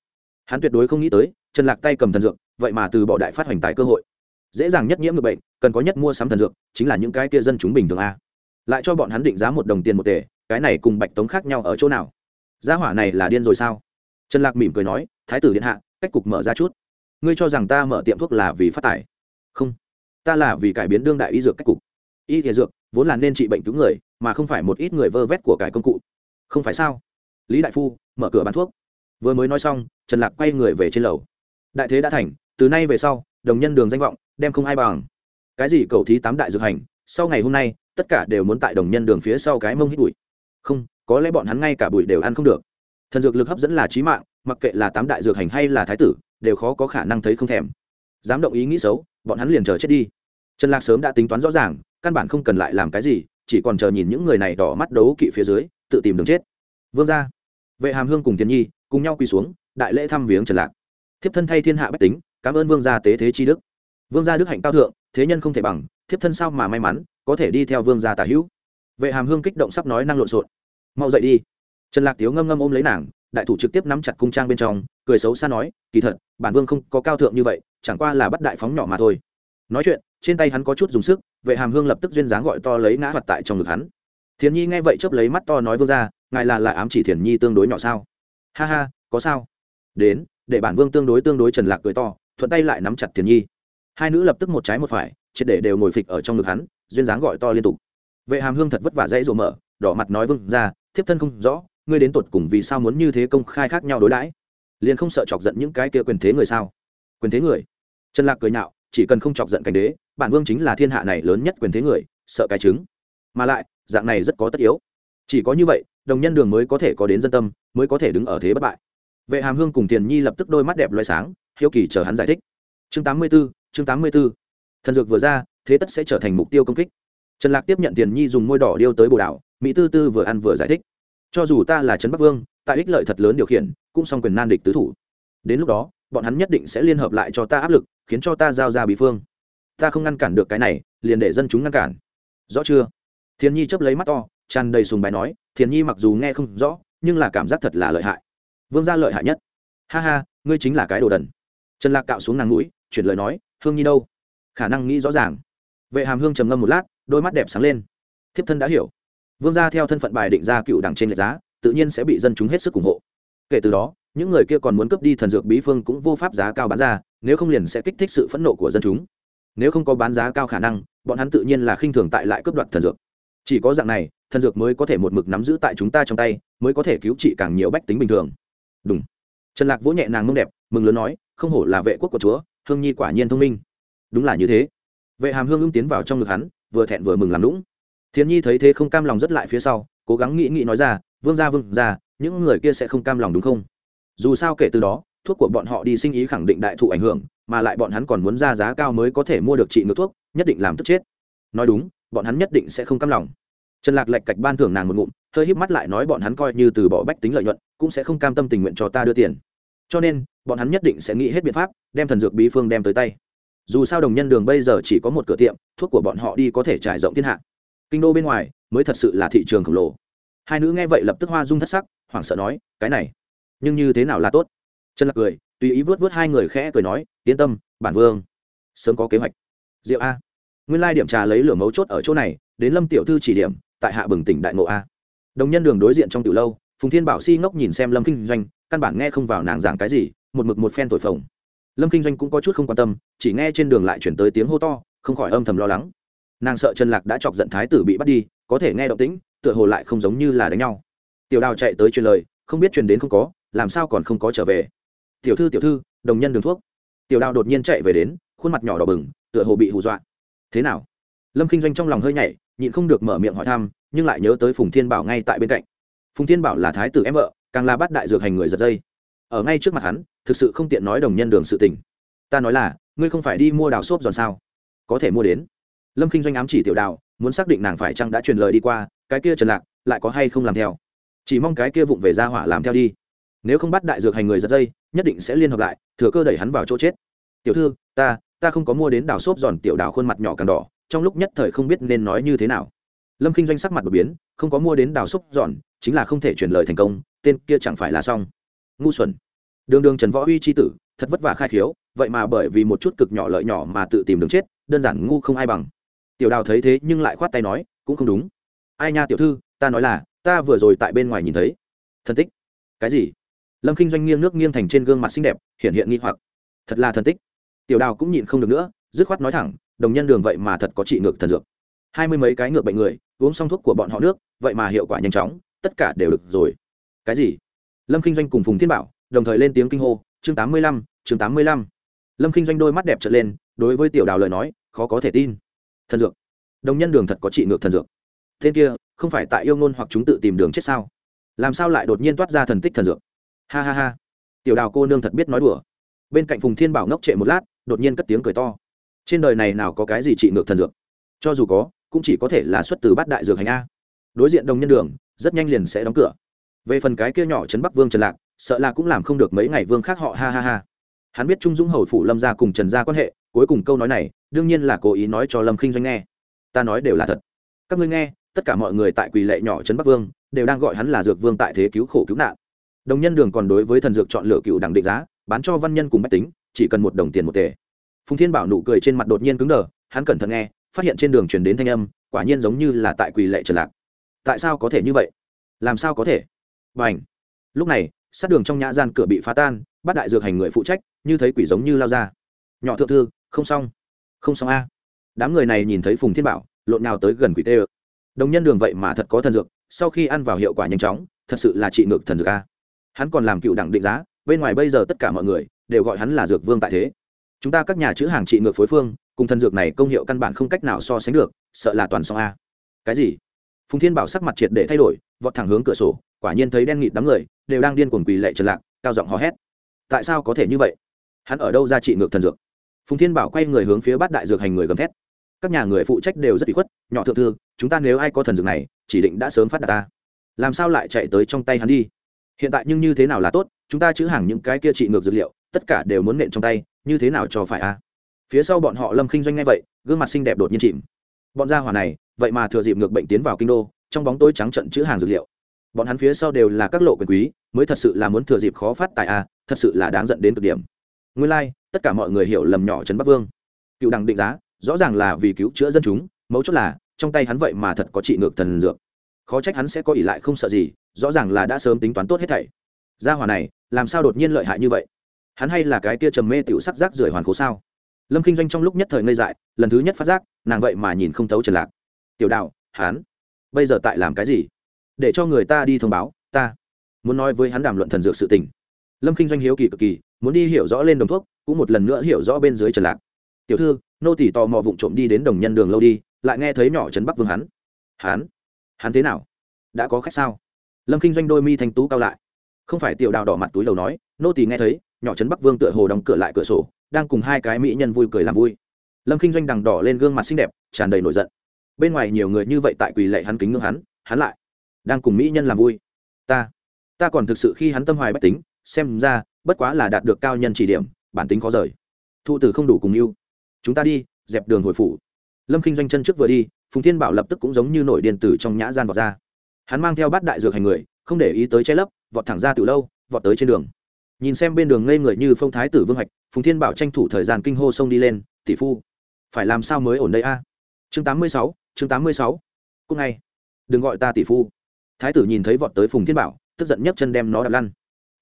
Hắn tuyệt đối không nghĩ tới, trần lạc tay cầm thần dược, vậy mà từ bỏ đại phát hoành tài cơ hội. Dễ dàng nhất nhiễm người bệnh, cần có nhất mua sắm thần dược, chính là những cái kia dân chúng bình thường a. Lại cho bọn hắn định giá một đồng tiền một tể cái này cùng bạch tống khác nhau ở chỗ nào? Gia hỏa này là điên rồi sao? Trần lạc mỉm cười nói, thái tử điện hạ, cách cục mở ra chút. Ngươi cho rằng ta mở tiệm thuốc là vì phát tài? Không, ta là vì cải biến đương đại y dược cách cục. Y thể dược vốn là nên trị bệnh cứu người, mà không phải một ít người vơ vét của cải công cụ. Không phải sao? Lý đại phu mở cửa bán thuốc. Vừa mới nói xong, trần lạc quay người về trên lầu. Đại thế đã thành, từ nay về sau, đồng nhân đường danh vọng, đem không ai bằng. Cái gì cầu thí tám đại dược hành, sau ngày hôm nay, tất cả đều muốn tại đồng nhân đường phía sau cái mông hít bụi không, có lẽ bọn hắn ngay cả bụi đều ăn không được. Thần dược lực hấp dẫn là trí mạng, mặc kệ là tám đại dược hành hay là thái tử, đều khó có khả năng thấy không thèm. Dám động ý nghĩ xấu, bọn hắn liền chờ chết đi. Trần lạc sớm đã tính toán rõ ràng, căn bản không cần lại làm cái gì, chỉ còn chờ nhìn những người này đỏ mắt đấu kỵ phía dưới, tự tìm đường chết. Vương gia, vệ hàm hương cùng Thiên nhi cùng nhau quỳ xuống, đại lễ thăm viếng trần lạc. Thiếp thân thay thiên hạ bách tính, cảm ơn vương gia tế thế chi đức. Vương gia đức hạnh cao thượng, thế nhân không thể bằng, thiếp thân sao mà may mắn, có thể đi theo vương gia tả hữu vệ hàm hương kích động sắp nói năng lộn xộn. Mau dậy đi. Trần lạc tiếu ngâm ngâm ôm lấy nàng, đại thủ trực tiếp nắm chặt cung trang bên trong, cười xấu xa nói, kỳ thật, bản vương không có cao thượng như vậy, chẳng qua là bắt đại phóng nhỏ mà thôi. Nói chuyện, trên tay hắn có chút dùng sức, vệ hàm hương lập tức duyên dáng gọi to lấy ngã hoạt tại trong ngực hắn. Thiền nhi nghe vậy chớp lấy mắt to nói vương ra ngài là lại ám chỉ thiền nhi tương đối nhỏ sao? Ha ha, có sao. Đến, để bản vương tương đối tương đối trần lạc cười to, thuận tay lại nắm chặt thiền nhi. Hai nữ lập tức một trái một phải, triệt để đều ngồi phịch ở trong ngực hắn, duyên dáng gọi to liên tục vệ hàm hương thật vất vả dãy rộ mở đỏ mặt nói vương ra thiếp thân không rõ ngươi đến tột cùng vì sao muốn như thế công khai khác nhau đối đãi? Liền không sợ chọc giận những cái kia quyền thế người sao? Quyền thế người? Trần lạc cười nhạo chỉ cần không chọc giận cảnh đế bản vương chính là thiên hạ này lớn nhất quyền thế người sợ cái chứng mà lại dạng này rất có tất yếu. Chỉ có như vậy đồng nhân đường mới có thể có đến dân tâm mới có thể đứng ở thế bất bại. Vệ hàm hương cùng tiền nhi lập tức đôi mắt đẹp loay sáng hiếu kỳ chờ hắn giải thích. Chương 84, chương 84. thần dược vừa ra thế tất sẽ trở thành mục tiêu công kích trần lạc tiếp nhận tiền nhi dùng môi đỏ điêu tới bồ đảo mỹ tư tư vừa ăn vừa giải thích. Cho dù ta là trấn bắc vương, tại ích lợi thật lớn điều khiển, cũng song quyền nan địch tứ thủ. Đến lúc đó, bọn hắn nhất định sẽ liên hợp lại cho ta áp lực, khiến cho ta giao ra bí phương. Ta không ngăn cản được cái này, liền để dân chúng ngăn cản. Rõ chưa? Thiên nhi chấp lấy mắt to, tràn đầy sùng bài nói thiên nhi mặc dù nghe không rõ, nhưng là cảm giác thật là lợi hại. Vương gia lợi hại nhất. Ha ha, ngươi chính là cái đồ đần. Trần lạc cạo xuống nàng mũi, chuyển lời nói, hương nhi đâu? Khả năng nghĩ rõ ràng. Vệ hàm hương trầm ngâm một lát đôi mắt đẹp sáng lên. Thiếp thân đã hiểu. Vương gia theo thân phận bài định ra cựu đảng trên lệch giá, tự nhiên sẽ bị dân chúng hết sức ủng hộ. Kể từ đó, những người kia còn muốn cướp đi thần dược bí phương cũng vô pháp giá cao bán ra, nếu không liền sẽ kích thích sự phẫn nộ của dân chúng. Nếu không có bán giá cao khả năng, bọn hắn tự nhiên là khinh thường tại lại cướp đoạt thần dược. Chỉ có dạng này, thần dược mới có thể một mực nắm giữ tại chúng ta trong tay, mới có thể cứu trị càng nhiều bách tính bình thường. Đúng trần lạc vỗ nhẹ nàng mông đẹp, mừng lớn nói, không hổ là vệ quốc của chúa, hương nhi quả nhiên thông minh. Đúng là như thế. Vệ hàm hương ưng tiến vào trong ngực hắn vừa thẹn vừa mừng làm lũng. Thiến nhi thấy thế không cam lòng rất lại phía sau, cố gắng nghĩ nghĩ nói ra, vương ra vương ra những người kia sẽ không cam lòng đúng không? Dù sao kể từ đó, thuốc của bọn họ đi sinh ý khẳng định đại thụ ảnh hưởng, mà lại bọn hắn còn muốn ra giá cao mới có thể mua được trị ngược thuốc, nhất định làm tức chết. Nói đúng, bọn hắn nhất định sẽ không cam lòng. Trần lạc lạch cạch ban thưởng nàng một ngụm, hơi híp mắt lại nói bọn hắn coi như từ bỏ bách tính lợi nhuận, cũng sẽ không cam tâm tình nguyện cho ta đưa tiền. Cho nên, bọn hắn nhất định sẽ nghĩ hết biện pháp, đem thần dược bí phương đem tới tay dù sao đồng nhân đường bây giờ chỉ có một cửa tiệm, thuốc của bọn họ đi có thể trải rộng thiên hạ. Kinh đô bên ngoài mới thật sự là thị trường khổng lồ. Hai nữ nghe vậy lập tức hoa dung thất sắc, hoảng sợ nói, cái này, nhưng như thế nào là tốt? Trần lạc cười, tùy ý vớt vớt hai người khẽ cười nói, yên tâm, bản vương, sớm có kế hoạch. Diệu a. Nguyên lai điểm trà lấy lửa mấu chốt ở chỗ này, đến lâm tiểu thư chỉ điểm, tại hạ bừng tỉnh đại ngộ a. Đồng nhân đường đối diện trong tiểu lâu, phùng thiên bảo si ngốc nhìn xem lâm kinh doanh, căn bản nghe không vào nàng giảng cái gì, một mực một phen thổi phồng lâm kinh doanh cũng có chút không quan tâm, chỉ nghe trên đường lại chuyển tới tiếng hô to, không khỏi âm thầm lo lắng. Nàng sợ trần lạc đã chọc giận thái tử bị bắt đi, có thể nghe động tĩnh, tựa hồ lại không giống như là đánh nhau. Tiểu đào chạy tới truyền lời, không biết truyền đến không có, làm sao còn không có trở về. Tiểu thư tiểu thư, đồng nhân đường thuốc. Tiểu đào đột nhiên chạy về đến, khuôn mặt nhỏ đỏ bừng, tựa hồ bị hù dọa. Thế nào? Lâm Kinh doanh trong lòng hơi nhảy, nhịn không được mở miệng hỏi thăm, nhưng lại nhớ tới phùng thiên bảo ngay tại bên cạnh. Phùng thiên bảo là thái tử em vợ, càng là bắt đại dược hành người giật dây. Ở ngay trước mặt hắn thực sự không tiện nói đồng nhân đường sự tình. Ta nói là, ngươi không phải đi mua đào xốp giòn sao? Có thể mua đến. Lâm Kinh doanh ám chỉ tiểu đào, muốn xác định nàng phải chăng đã truyền lời đi qua, cái kia trần lạc, lại có hay không làm theo? Chỉ mong cái kia vụng về ra hỏa làm theo đi. Nếu không bắt đại dược hành người giật dây, nhất định sẽ liên hợp lại, thừa cơ đẩy hắn vào chỗ chết. Tiểu thư, ta ta không có mua đến đào xốp giòn tiểu đào khuôn mặt nhỏ càng đỏ, trong lúc nhất thời không biết nên nói như thế nào. Lâm kinh doanh sắc mặt đột biến, không có mua đến đào xốp giòn, chính là không thể truyền lời thành công, tên kia chẳng phải là xong. Ngu xuẩn đường đường trần võ uy c h i tử, thật vất vả khai khiếu, vậy mà bởi vì một chút cực nhỏ lợi nhỏ mà tự tìm đường chết, đơn giản ngu không ai bằng. Tiểu đào thấy thế nhưng lại khoát tay nói, cũng không đúng. Ai nha tiểu thư, ta nói là, ta vừa rồi tại bên ngoài nhìn thấy. Thân tích. Cái gì? Lâm k i n h doanh nghiêng nước nghiêng thành trên gương mặt xinh đẹp, hiện hiện nghi hoặc. Thật là thần tích. Tiểu đào cũng nhịn không được nữa, dứt khoát nói thẳng, đồng nhân đường vậy mà thật có trị ngược thần dược. Hai mươi mấy cái ngược bệnh người, uống xong thuốc của bọn họ nước, vậy mà hiệu quả nhanh chóng, tất cả đều được rồi. Cái gì? Lâm k i n h doanh cùng phùng thiên bảo đồng thời lên tiếng kinh hô, chương tám mươi lăm, chương tám mươi lăm. Lâm k i n h doanh đôi mắt đẹp trở lên, đối với tiểu đào lời nói, khó có thể tin. Thần dược. Đồng nhân đường thật có trị ngược thần dược. Tên kia, không phải tại yêu ngôn hoặc chúng tự tìm đường chết sao? Làm sao lại đột nhiên toát ra thần tích thần dược? Ha ha ha. Tiểu đào cô nương thật biết nói đùa. Bên cạnh phùng thiên bảo ngốc trệ một lát, đột nhiên cất tiếng cười to. Trên đời này nào có cái gì trị ngược thần dược? Cho dù có, cũng chỉ có thể là xuất từ bát đại dược hành a. Đối diện đồng nhân đường, rất nhanh liền sẽ đóng cửa. Về phần cái kia nhỏ trấn bắc vương trần lạc sợ là cũng làm không được mấy ngày vương khác họ ha ha ha. Hắn biết trung dũng hầu phủ lâm gia cùng trần gia quan hệ, cuối cùng câu nói này, đương nhiên là cố ý nói cho lâm khinh doanh nghe. Ta nói đều là thật. Các ngươi nghe, tất cả mọi người tại quỳ lệ nhỏ trấn bắc vương, đều đang gọi hắn là dược vương tại thế cứu khổ cứu nạn. Đồng nhân đường còn đối với thần dược chọn lựa cựu đẳng định giá, bán cho văn nhân cùng bách tính, chỉ cần một đồng tiền một tề. Phùng thiên bảo nụ cười trên mặt đột nhiên cứng đờ, hắn cẩn thận nghe, phát hiện trên đường truyền đến thanh âm, quả nhiên giống như là tại quỳ lệ trần lạc. Tại sao có thể như vậy? Làm sao có thể? Và ảnh lúc này sát đường trong nhã gian cửa bị phá tan, bắt đại dược hành người phụ trách, như thấy quỷ giống như lao ra. Nhỏ thượng thư, không xong. Không xong a. Đám người này nhìn thấy phùng thiên bảo, lộn nào tới gần quỷ tê ơ. Đồng nhân đường vậy mà thật có thần dược, sau khi ăn vào hiệu quả nhanh chóng, thật sự là trị ngược thần dược a. Hắn còn làm cựu đẳng định giá, bên ngoài bây giờ tất cả mọi người đều gọi hắn là dược vương tại thế. Chúng ta các nhà chữ hàng trị ngược phối phương, cùng thần dược này công hiệu căn bản không cách nào so sánh được, sợ là toàn song a. Cái gì? Phùng thiên bảo sắc mặt triệt để thay đổi, vọt thẳng hướng cửa sổ quả nhiên thấy đen nghịt đám người, đều đang điên cuồng quỳ lệ trần lạc, cao giọng hò hét. Tại sao có thể như vậy? Hắn ở đâu ra trị ngược thần dược? Phùng thiên bảo quay người hướng phía bát đại dược hành người gầm thét. Các nhà người phụ trách đều rất bị khuất, nhỏ thượng thư, chúng ta nếu ai có thần dược này, chỉ định đã sớm phát đạt ta. Làm sao lại chạy tới trong tay hắn đi? Hiện tại nhưng như thế nào là tốt, chúng ta chữ hàng những cái kia trị ngược dược liệu, tất cả đều muốn nện trong tay, như thế nào cho phải a? Phía sau bọn họ lâm khinh doanh ngay vậy, gương mặt xinh đẹp đột nhiên chìm. Bọn gia hỏa này, vậy mà thừa dịp ngược bệnh tiến vào kinh đô, trong bóng tối trắng trận chữ hàng dược liệu bọn hắn phía sau đều là các lộ quyền quý mới thật sự là muốn thừa dịp khó phát tài a thật sự là đáng dẫn đến cực điểm. Nguyên lai、like, tất cả mọi người hiểu lầm nhỏ trấn bắc vương. Cựu đằng định giá rõ ràng là vì cứu chữa dân chúng mấu chốt là trong tay hắn vậy mà thật có trị ngược thần dược. Khó trách hắn sẽ có ỷ lại không sợ gì rõ ràng là đã sớm tính toán tốt hết thảy. Gia hỏa này làm sao đột nhiên lợi hại như vậy? Hắn hay là cái kia trầm mê tiểu sắc giác rưởi hoàn cố sao? Lâm kinh doanh trong lúc nhất thời ngây dại lần thứ nhất phát giác nàng vậy mà nhìn không thấu trần lạc. Tiểu đạo hắn bây giờ tại làm cái gì? Để cho người ta đi thông báo, ta muốn nói với hắn đàm luận thần dược sự tình. Lâm kinh doanh hiếu kỳ cực kỳ, muốn đi hiểu rõ lên đồng thuốc, cũng một lần nữa hiểu rõ bên dưới trần lạc. Tiểu thư, nô tỷ tò mò vụng trộm đi đến đồng nhân đường lâu đi, lại nghe thấy nhỏ trấn bắc vương hắn. Hắn? Hắn thế nào? Đã có khách sao? Lâm kinh doanh đôi mi thanh tú cao lại. Không phải tiểu đào đỏ mặt túi đầu nói, nô tỷ nghe thấy, nhỏ trấn bắc vương tựa hồ đóng cửa lại cửa sổ, đang cùng hai cái mỹ nhân vui cười làm vui. Lâm kinh doanh đằng đỏ lên gương mặt xinh đẹp, tràn đầy nổi giận. Bên ngoài nhiều người như vậy tại quỳ lệ hắn kính ngưỡng hắn hắn lại đang cùng mỹ nhân làm vui. Ta ta còn thực sự khi hắn tâm hoài bách tính, xem ra, bất quá là đạt được cao nhân chỉ điểm, bản tính khó rời. Thụ tử không đủ cùng yêu. Chúng ta đi, dẹp đường hồi phủ. Lâm kinh doanh chân trước vừa đi, phùng thiên bảo lập tức cũng giống như nổi điện tử trong nhã gian vọt ra. Hắn mang theo bát đại dược hành người, không để ý tới che lấp, vọt thẳng ra từ lâu, vọt tới trên đường. Nhìn xem bên đường ngây người như phong thái tử vương hạch, phùng thiên bảo tranh thủ thời gian kinh hô sông đi lên, tỷ phu, phải làm sao mới ổn đây a? Chương tám mươi sáu, chương tám mươi sáu. Cúc ngay đừng gọi ta tỷ phu thái tử nhìn thấy vọt tới phùng thiên bảo, tức giận nhấc chân đem nó đạp lăn.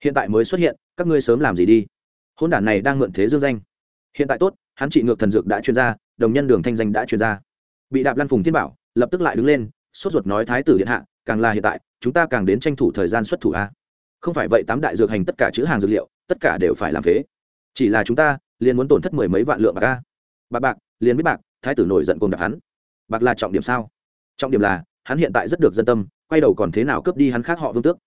Hiện tại mới xuất hiện, các ngươi sớm làm gì đi? Hôn đản này đang mượn thế dương danh. Hiện tại tốt, hắn trị ngược thần dược đã chuyên ra, đồng nhân đường thanh danh đã chuyên ra. Bị đạp lăn phùng thiên bảo, lập tức lại đứng lên, sốt ruột nói, thái tử điện hạ, càng là hiện tại, chúng ta càng đến tranh thủ thời gian xuất thủ a. Không phải vậy, tám đại dược hành tất cả chữ hàng dược liệu, tất cả đều phải làm phế. Chỉ là chúng ta, liền muốn tổn thất mười mấy vạn lượng bạc a. Bạc bạc, liền biết bạc, thái tử nổi giận cùng đạp hắn. Bạc là trọng điểm sao? Trọng điểm là, hắn hiện tại rất được dân tâm quay đầu còn thế nào cướp đi hắn khác họ vương tước.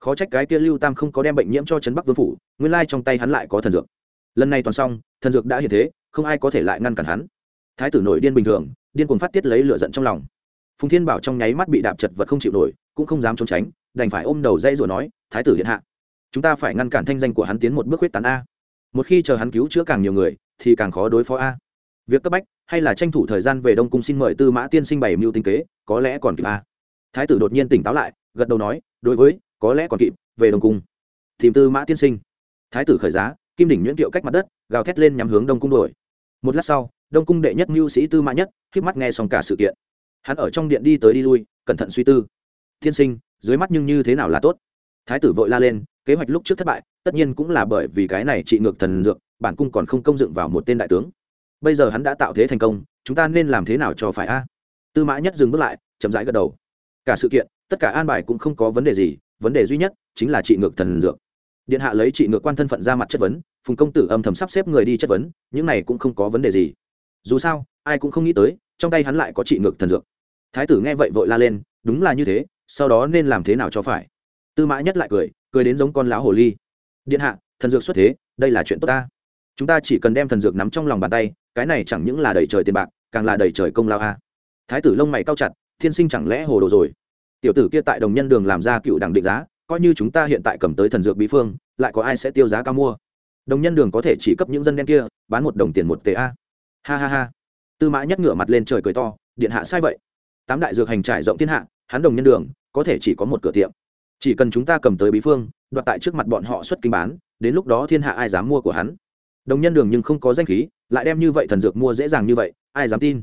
Khó trách cái kia lưu tam không có đem bệnh nhiễm cho trấn bắc vương phủ, nguyên lai trong tay hắn lại có thần dược. Lần này toàn xong, thần dược đã hiện thế, không ai có thể lại ngăn cản hắn. Thái tử nổi điên bình thường, điên cuồng phát tiết lấy lửa giận trong lòng. Phùng thiên bảo trong nháy mắt bị đạp chật vật không chịu nổi, cũng không dám trốn tránh, đành phải ôm đầu dây rồi nói, thái tử điện hạ, chúng ta phải ngăn cản thanh danh của hắn tiến một bước huyết tán a. Một khi chờ hắn cứu chữa càng nhiều người, thì càng khó đối phó a. Việc cấp bách, hay là tranh thủ thời gian về đông cung xin mời tư mã tiên sinh bày mưu tinh kế, có lẽ còn kịp a thái tử đột nhiên tỉnh táo lại, gật đầu nói, đối với, có lẽ còn kịp, về đông cung. Tìm tư mã tiên sinh. Thái tử khởi giá, kim đỉnh nhuyễn tiệu cách mặt đất, gào thét lên nhắm hướng đông cung đổi một lát sau, đông cung đệ nhất mưu sĩ tư mã nhất, khiếp mắt nghe xong cả sự kiện. Hắn ở trong điện đi tới đi lui, cẩn thận suy tư. Tiên sinh, dưới mắt nhưng như thế nào là tốt? Thái tử vội la lên, kế hoạch lúc trước thất bại, tất nhiên cũng là bởi vì cái này trị ngược thần dược, bản cung còn không công dựng vào một tên đại tướng. Bây giờ hắn đã tạo thế thành công, chúng ta nên làm thế nào cho phải a? Tư mã nhất dừng bước lại, chậm rãi gật đầu cả sự kiện, tất cả an bài cũng không có vấn đề gì, vấn đề duy nhất chính là trị ngược thần dược. Điện hạ lấy trị ngược quan thân phận ra mặt chất vấn, phùng công tử âm thầm sắp xếp người đi chất vấn, những này cũng không có vấn đề gì. Dù sao, ai cũng không nghĩ tới, trong tay hắn lại có trị ngược thần dược. Thái tử nghe vậy vội la lên, đúng là như thế, sau đó nên làm thế nào cho phải? Tư mã nhất lại cười cười đến giống con lão hồ ly. Điện hạ, thần dược xuất thế, đây là chuyện tốt ta. Chúng ta chỉ cần đem thần dược nắm trong lòng bàn tay, cái này chẳng những là đầy trời tiền bạc, càng là đầy trời công lao a. Thái tử lông mày cao chặt, thiên sinh chẳng lẽ hồ đồ rồi? Tiểu tử kia tại đồng nhân đường làm ra cựu đẳng định giá, coi như chúng ta hiện tại cầm tới thần dược bí phương, lại có ai sẽ tiêu giá cao mua? Đồng nhân đường có thể chỉ cấp những dân đen kia, bán một đồng tiền một tệ a. Ha ha ha. Tư mã nhất ngửa mặt lên trời cười to, điện hạ sai vậy. Tám đại dược hành trải rộng thiên hạ, hắn đồng nhân đường, có thể chỉ có một cửa tiệm. Chỉ cần chúng ta cầm tới bí phương, đoạt tại trước mặt bọn họ xuất kinh bán, đến lúc đó thiên hạ ai dám mua của hắn? Đồng nhân đường nhưng không có danh khí, lại đem như vậy thần dược mua dễ dàng như vậy, ai dám tin?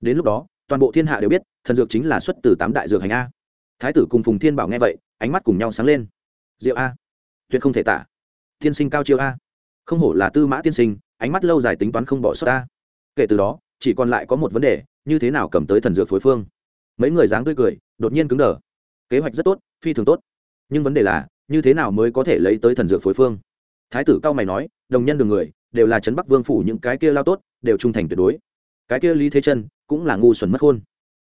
Đến lúc đó, toàn bộ thiên hạ đều biết, thần dược chính là xuất từ tám đại dược hành a thái tử cùng phùng thiên bảo nghe vậy, ánh mắt cùng nhau sáng lên. Diệu a. Tuyệt không thể tả. Thiên sinh cao chiêu a. Không hổ là tư mã tiên sinh, ánh mắt lâu dài tính toán không bỏ sót a. Kể từ đó, chỉ còn lại có một vấn đề, như thế nào cầm tới thần dược phối phương. Mấy người dáng tươi cười, đột nhiên cứng đờ. Kế hoạch rất tốt, phi thường tốt. Nhưng vấn đề là, như thế nào mới có thể lấy tới thần dược phối phương? Thái tử cao mày nói, đồng nhân đường người, đều là trấn bắc vương phủ những cái kia lao tốt, đều trung thành tuyệt đối. Cái kia lý thế chân cũng là ngu xuẩn mất khôn.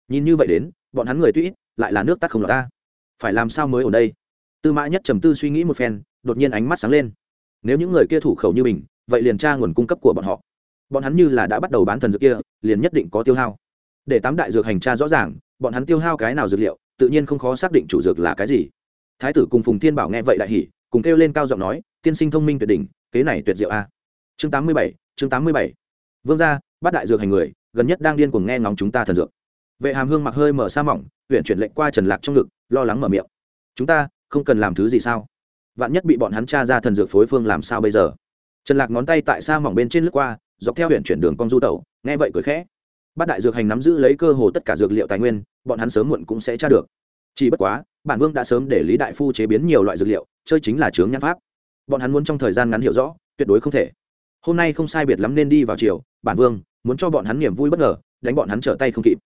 Nhìn như vậy đến, bọn hắn người tuy ít lại là nước tắt không lọt ta. Phải làm sao mới ở đây? Tư mã nhất trầm tư suy nghĩ một phen, đột nhiên ánh mắt sáng lên. Nếu những người kia thủ khẩu như mình, vậy liền tra nguồn cung cấp của bọn họ. Bọn hắn như là đã bắt đầu bán thần dược kia, liền nhất định có tiêu hao. Để tám đại dược hành tra rõ ràng, bọn hắn tiêu hao cái nào dược liệu, tự nhiên không khó xác định chủ dược là cái gì. Thái tử cùng phùng thiên bảo nghe vậy đại hỉ, cùng kêu lên cao giọng nói, tiên sinh thông minh tuyệt đỉnh, kế này tuyệt diệu a. Chương tám mươi bảy, chương tám mươi bảy. Vương gia bắt đại dược hành người, gần nhất đang điên cuồng nghe ngóng chúng ta thần dược. Vệ hàm hương mặc hơi mở sa mỏng huyện chuyển lệnh qua trần lạc trong ngực, lo lắng mở miệng. Chúng ta, không cần làm thứ gì sao? Vạn nhất bị bọn hắn tra ra thần dược phối phương làm sao bây giờ? Trần lạc ngón tay tại sa mỏng bên trên lướt qua, dọc theo huyện chuyển đường con du tẩu, nghe vậy cười khẽ. Bát đại dược hành nắm giữ lấy cơ hồ tất cả dược liệu tài nguyên, bọn hắn sớm muộn cũng sẽ tra được. Chỉ bất quá, bản vương đã sớm để lý đại phu chế biến nhiều loại dược liệu, chơi chính là chướng nhãn pháp. Bọn hắn muốn trong thời gian ngắn hiểu rõ, tuyệt đối không thể. Hôm nay không sai biệt lắm nên đi vào chiều bản vương, muốn cho bọn hắn niềm vui bất ngờ, đánh bọn hắn trở tay không kịp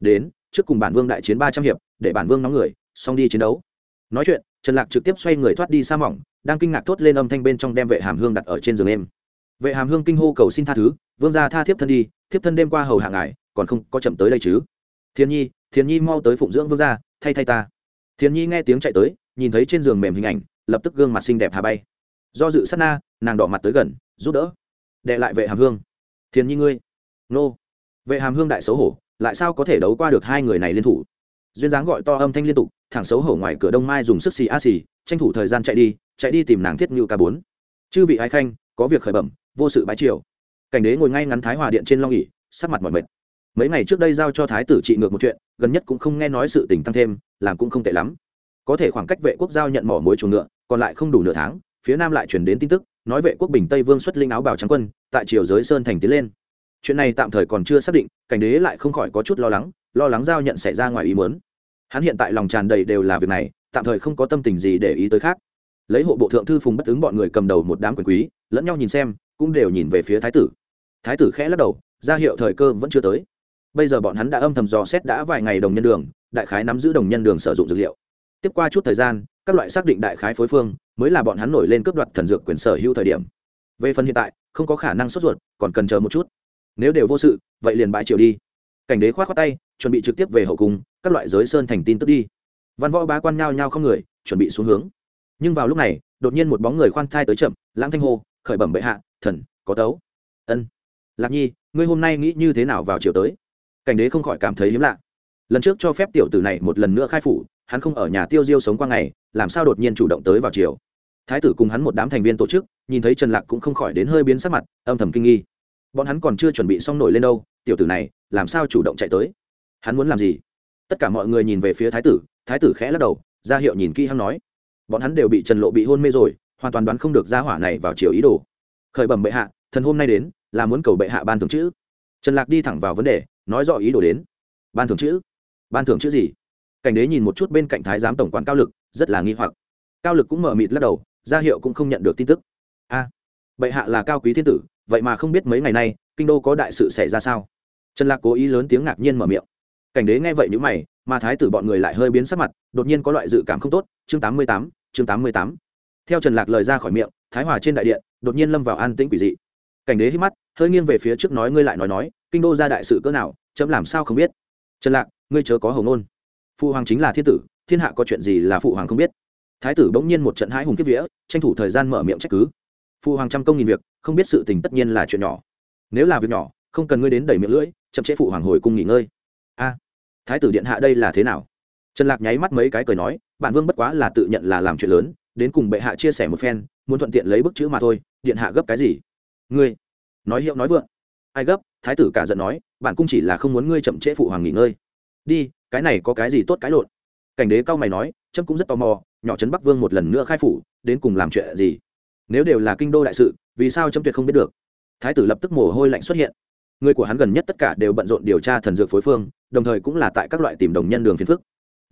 đến, trước cùng bản vương đại chiến ba trăm hiệp, để bản vương nóng người, xong đi chiến đấu. Nói chuyện, trần lạc trực tiếp xoay người thoát đi xa mỏng, đang kinh ngạc thốt lên âm thanh bên trong đem vệ hàm hương đặt ở trên giường em. Vệ hàm hương kinh hô cầu xin tha thứ, vương gia tha thiếp thân đi, thiếp thân đêm qua hầu hạ ngài, còn không có chậm tới đây chứ. Thiên nhi thiên nhi mau tới phụng dưỡng vương gia, thay thay ta. Thiên nhi nghe tiếng chạy tới, nhìn thấy trên giường mềm hình ảnh, lập tức gương mặt xinh đẹp hà bay. Do dự sát na, nàng đỏ mặt tới gần, giúp đỡ. Đệ lại vệ hàm hương. Thiên nhi ngươi. Nô. Vệ hàm hương đại xấu hổ lại sao có thể đấu qua được hai người này liên thủ? Duyên dáng gọi to âm thanh liên tục, thẳng xấu hổ ngoài cửa đông mai dùng sức xì a xì, tranh thủ thời gian chạy đi chạy đi tìm nàng thiết ngưu ca bốn. Chư vị ái khanh, có việc khởi bẩm, vô sự bái triều. Cảnh đế ngồi ngay ngắn thái hòa điện trên long nghỉ sắc mặt mỏi mệt. Mấy ngày trước đây giao cho thái tử trị ngược một chuyện, gần nhất cũng không nghe nói sự tình tăng thêm, làm cũng không tệ lắm. Có thể khoảng cách vệ quốc giao nhận mỏ mối chuồng ngựa, còn lại không đủ nửa tháng, phía nam lại chuyển đến tin tức, nói vệ quốc bình tây vương xuất linh áo bào trắng quân, tại triều giới sơn thành tiến lên chuyện này tạm thời còn chưa xác định, cảnh đế lại không khỏi có chút lo lắng lo lắng giao nhận xảy ra ngoài ý muốn. Hắn hiện tại lòng tràn đầy đều là việc này, tạm thời không có tâm tình gì để ý tới khác. Lấy hộ bộ thượng thư phùng bất ứng bọn người cầm đầu một đám quyền quý, lẫn nhau nhìn xem, cũng đều nhìn về phía thái tử. Thái tử khẽ lắc đầu, ra hiệu thời cơ vẫn chưa tới. Bây giờ bọn hắn đã âm thầm dò xét đã vài ngày đồng nhân đường, đại khái nắm giữ đồng nhân đường sử dụng dược liệu. Tiếp qua chút thời gian, các loại xác định đại khái phối phương, mới là bọn hắn nổi lên cướp đoạt thần dược quyền sở hữu thời điểm. Về phần hiện tại, không có khả năng sốt ruột, còn cần chờ một chút nếu đều vô sự, vậy liền bãi triều đi. Cảnh đế khoát khoát tay, chuẩn bị trực tiếp về hậu cung, các loại giới sơn thành tin tức đi. Văn võ bá quan nhao nhao không người, chuẩn bị xuống hướng. Nhưng vào lúc này, đột nhiên một bóng người khoan thai tới chậm, lãng thanh hô, khởi bẩm bệ hạ, thần, có tấu. Ân. Lạc nhi, ngươi hôm nay nghĩ như thế nào vào chiều tới? Cảnh đế không khỏi cảm thấy hiếm lạ. Lần trước cho phép tiểu tử này một lần nữa khai phủ, hắn không ở nhà tiêu diêu sống qua ngày, làm sao đột nhiên chủ động tới vào chiều thái tử cùng hắn một đám thành viên tổ chức, nhìn thấy trần lạc cũng không khỏi đến hơi biến sắc mặt, âm thầm kinh nghi bọn hắn còn chưa chuẩn bị xong nổi lên đâu, tiểu tử này, làm sao chủ động chạy tới? Hắn muốn làm gì? Tất cả mọi người nhìn về phía thái tử thái tử khẽ lắc đầu, ra hiệu nhìn kỹ hắn nói. Bọn hắn đều bị trần lộ bị hôn mê rồi, hoàn toàn đoán không được ra hỏa này vào chiều ý đồ. Khởi bẩm bệ hạ, thần hôm nay đến, là muốn cầu bệ hạ ban thưởng chữ. Trần lạc đi thẳng vào vấn đề, nói rõ ý đồ đến. Ban thưởng chữ? Ban thưởng chữ gì? Cảnh đế nhìn một chút bên cạnh thái giám tổng quản cao lực, rất là nghi hoặc. Cao lực cũng mở mịt lắc đầu, ra hiệu cũng không nhận được tin tức. A, bệ hạ là cao quý thiên tử vậy mà không biết mấy ngày nay, kinh đô có đại sự xảy ra sao? Trần lạc cố ý lớn tiếng ngạc nhiên mở miệng. Cảnh đế nghe vậy nhữ mày, mà thái tử bọn người lại hơi biến sắc mặt, đột nhiên có loại dự cảm không tốt, chương tám mươi tám, chương tám mươi tám. Theo trần lạc lời ra khỏi miệng, thái hòa trên đại điện, đột nhiên lâm vào an tĩnh quỷ dị. Cảnh đế hít mắt, hơi nghiêng về phía trước nói ngươi lại nói nói, kinh đô ra đại sự cỡ nào, chấm làm sao không biết? Trần lạc, ngươi chớ có hầu ngôn. Phụ hoàng chính là thiên tử, thiên hạ có chuyện gì là phụ hoàng không biết? Thái tử bỗng nhiên một trận hãi hùng kiếp vía, tranh thủ thời gian mở miệng trách cứ phụ hoàng trăm công nghìn việc, không biết sự tình tất nhiên là chuyện nhỏ. Nếu là việc nhỏ, không cần ngươi đến đẩy miệng lưỡi, chậm chế phụ hoàng hồi cung nghỉ ngơi. A, thái tử điện hạ đây là thế nào? Trần lạc nháy mắt mấy cái cười nói, bản vương bất quá là tự nhận là làm chuyện lớn, đến cùng bệ hạ chia sẻ một phen, muốn thuận tiện lấy bức chữ mà thôi, điện hạ gấp cái gì? Ngươi, nói hiệu nói vượng. Ai gấp, thái tử cả giận nói, bản cung chỉ là không muốn ngươi chậm trễ phụ hoàng nghỉ ngơi. Đi, cái này có cái gì tốt cái lộn? Cảnh đế cao mày nói trâm cũng rất tò mò, nhỏ trấn bắc vương một lần nữa khai phủ, đến cùng làm chuyện gì? Nếu đều là kinh đô đại sự, vì sao chấm tuyệt không biết được? Thái tử lập tức mồ hôi lạnh xuất hiện. Người của hắn gần nhất tất cả đều bận rộn điều tra thần dược phối phương, đồng thời cũng là tại các loại tìm đồng nhân đường phiền phức.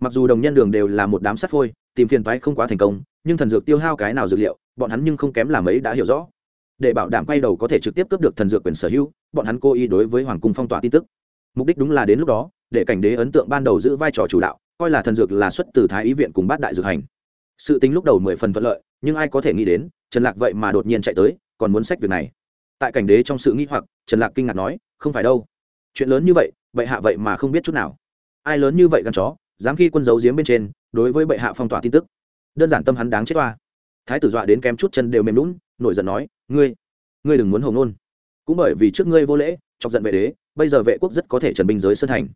Mặc dù đồng nhân đường đều là một đám sắt phôi, tìm phiền thoái không quá thành công, nhưng thần dược tiêu hao cái nào dược liệu, bọn hắn nhưng không kém là mấy đã hiểu rõ. Để bảo đảm quay đầu có thể trực tiếp cướp được thần dược quyền sở hữu, bọn hắn cố ý đối với hoàng cung phong tỏa tin tức. Mục đích đúng là đến lúc đó, để cảnh đế ấn tượng ban đầu giữ vai trò chủ đạo, coi là thần dược là xuất từ thái ý viện cùng bát đại dược hành. Sự tính lúc đầu mười phần thuận lợi, nhưng ai có thể nghĩ đến trần lạc vậy mà đột nhiên chạy tới, còn muốn sách việc này. Tại cảnh đế trong sự nghĩ hoặc, trần lạc kinh ngạc nói, không phải đâu. Chuyện lớn như vậy, bệ hạ vậy mà không biết chút nào. Ai lớn như vậy gắn chó, dám khi quân giấu giếm bên trên, đối với bệ hạ phong tỏa tin tức. Đơn giản tâm hắn đáng chết toa thái tử dọa đến kém chút chân đều mềm lún nổi giận nói, ngươi ngươi đừng muốn hồng nôn cũng bởi vì trước ngươi vô lễ, chọc giận vệ đế, bây giờ vệ quốc rất có thể trần binh giới sơn thành.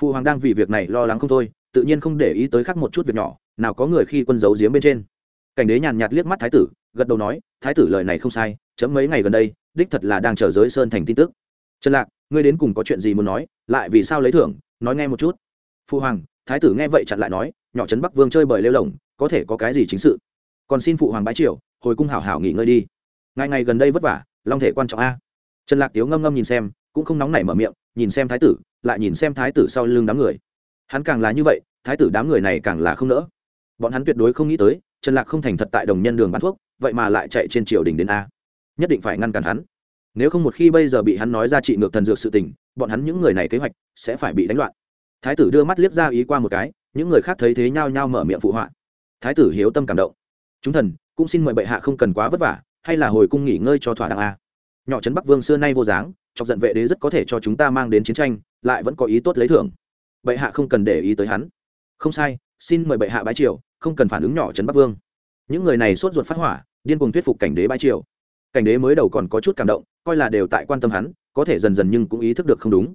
Phụ hoàng đang vì việc này lo lắng không thôi, tự nhiên không để ý tới khác một chút việc nhỏ, nào có người khi quân giấu giếm bên trên. Cảnh đế nhàn nhạt liếc mắt thái tử gật đầu nói, thái tử lời này không sai, chấm mấy ngày gần đây, đích thật là đang chờ giới sơn thành tin tức. Trần lạc, ngươi đến cùng có chuyện gì muốn nói, lại vì sao lấy thưởng, nói nghe một chút. Phụ hoàng, thái tử nghe vậy chặn lại nói, nhỏ trấn bắc vương chơi bời lêu lồng có thể có cái gì chính sự? Còn xin phụ hoàng bái triều, hồi cung hảo hảo nghỉ ngơi đi. Ngày ngày gần đây vất vả, long thể quan trọng a. Trần lạc tiếu ngâm ngâm nhìn xem, cũng không nóng nảy mở miệng, nhìn xem thái tử, lại nhìn xem thái tử sau lưng đám người. Hắn càng là như vậy, thái tử đám người này càng là không nỡ. Bọn hắn tuyệt đối không nghĩ tới, trần lạc không thành thật tại đồng nhân đường bán thuốc vậy mà lại chạy trên triều đình đến a. Nhất định phải ngăn cản hắn. Nếu không một khi bây giờ bị hắn nói ra trị ngược thần dược sự tình, bọn hắn những người này kế hoạch sẽ phải bị đánh loạn. Thái tử đưa mắt liếc ra ý qua một cái, những người khác thấy thế nhao nhao mở miệng phụ họa. Thái tử hiếu tâm cảm động. Chúng thần, cũng xin mời bệ hạ không cần quá vất vả, hay là hồi cung nghỉ ngơi cho thỏa đáng a. Nhỏ trấn bắc vương xưa nay vô dáng, chọc giận vệ đế rất có thể cho chúng ta mang đến chiến tranh, lại vẫn có ý tốt lấy thưởng. Bệ hạ không cần để ý tới hắn. Không sai, xin mời bệ hạ bái triều, không cần phản ứng nhỏ trấn bắc vương những người này sốt ruột phát hỏa, điên cuồng thuyết phục cảnh đế bãi triều. Cảnh đế mới đầu còn có chút cảm động, coi là đều tại quan tâm hắn, có thể dần dần nhưng cũng ý thức được không đúng.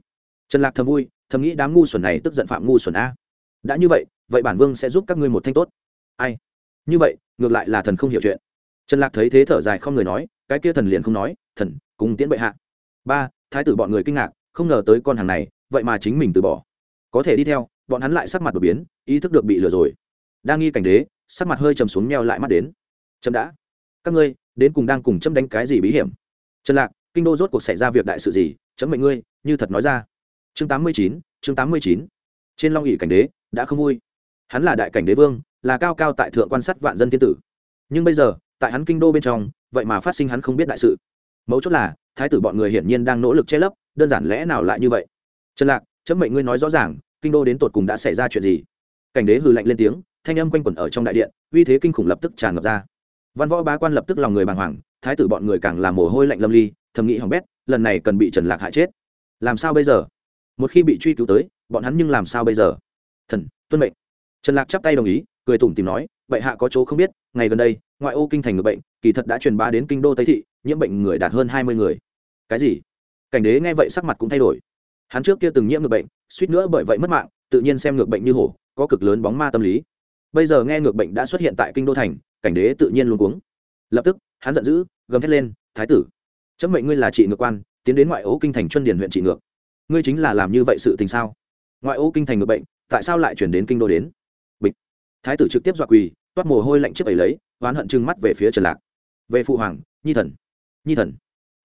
Trần lạc thầm vui, thầm nghĩ đám ngu xuẩn này tức giận phạm ngu xuẩn a. Đã như vậy vậy bản vương sẽ giúp các ngươi một thanh tốt. Ai? Như vậy, ngược lại là thần không hiểu chuyện. Trần lạc thấy thế thở dài không người nói, cái kia thần liền không nói, thần, cùng tiễn bệ hạ. Ba, thái tử bọn người kinh ngạc, không ngờ tới con hàng này, vậy mà chính mình từ bỏ. Có thể đi theo, bọn hắn lại sắc mặt đột biến, ý thức được bị lừa rồi. Đang nghi cảnh đế sắc mặt hơi trầm xuống meo lại mắt đến. Trâm đã. Các ngươi, đến cùng đang cùng chấm đánh cái gì bí hiểm? Trần lạc, kinh đô rốt cuộc xảy ra việc đại sự gì? Chấm mệnh ngươi, như thật nói ra. Chương tám mươi chín, chương tám mươi chín. Trên long ỉ cảnh đế, đã không vui. Hắn là đại cảnh đế vương, là cao cao tại thượng quan sát vạn dân thiên tử. Nhưng bây giờ, tại hắn kinh đô bên trong, vậy mà phát sinh hắn không biết đại sự. Mấu chốt là, thái tử bọn người hiển nhiên đang nỗ lực che lấp, đơn giản lẽ nào lại như vậy? Trần lạc, chấm mệnh ngươi nói rõ ràng, kinh đô đến tột cùng đã xảy ra chuyện gì? Cảnh đế hừ lạnh lên tiếng thanh âm quanh quẩn ở trong đại điện, uy thế kinh khủng lập tức tràn ngập ra. Văn võ bá quan lập tức lòng người bàng hoàng, thái tử bọn người càng làm mồ hôi lạnh lâm ly, thầm nghĩ hỏng bét, lần này cần bị trần lạc hại chết. Làm sao bây giờ? Một khi bị truy cứu tới, bọn hắn nhưng làm sao bây giờ? Thần, tuân mệnh. Trần lạc chắp tay đồng ý, cười tủm tìm nói, bệ hạ có chỗ không biết, ngày gần đây, ngoại ô kinh thành người bệnh, kỳ thật đã truyền bá đến kinh đô tây thị, nhiễm bệnh người đạt hơn hai mươi người. Cái gì? Cảnh đế nghe vậy sắc mặt cũng thay đổi. Hắn trước kia từng nhiễm ngược bệnh, suýt nữa bởi vậy mất mạng, tự nhiên xem ngược bệnh như hổ, có cực lớn bóng ma tâm lý bây giờ nghe ngược bệnh đã xuất hiện tại kinh đô thành, cảnh đế tự nhiên luôn cuống. Lập tức, hắn giận dữ, gầm thét lên, thái tử, chấm mệnh ngươi là trị ngược quan, tiến đến ngoại ô kinh thành chuân điển huyện trị ngược. Ngươi chính là làm như vậy sự tình sao? Ngoại ô kinh thành ngược bệnh, tại sao lại chuyển đến kinh đô đến? Bịch. Thái tử trực tiếp dọa quỳ, toát mồ hôi lạnh chiếc ấy lấy, oán hận trừng mắt về phía trần lạc. Về phụ hoàng, nhi thần nhi thần.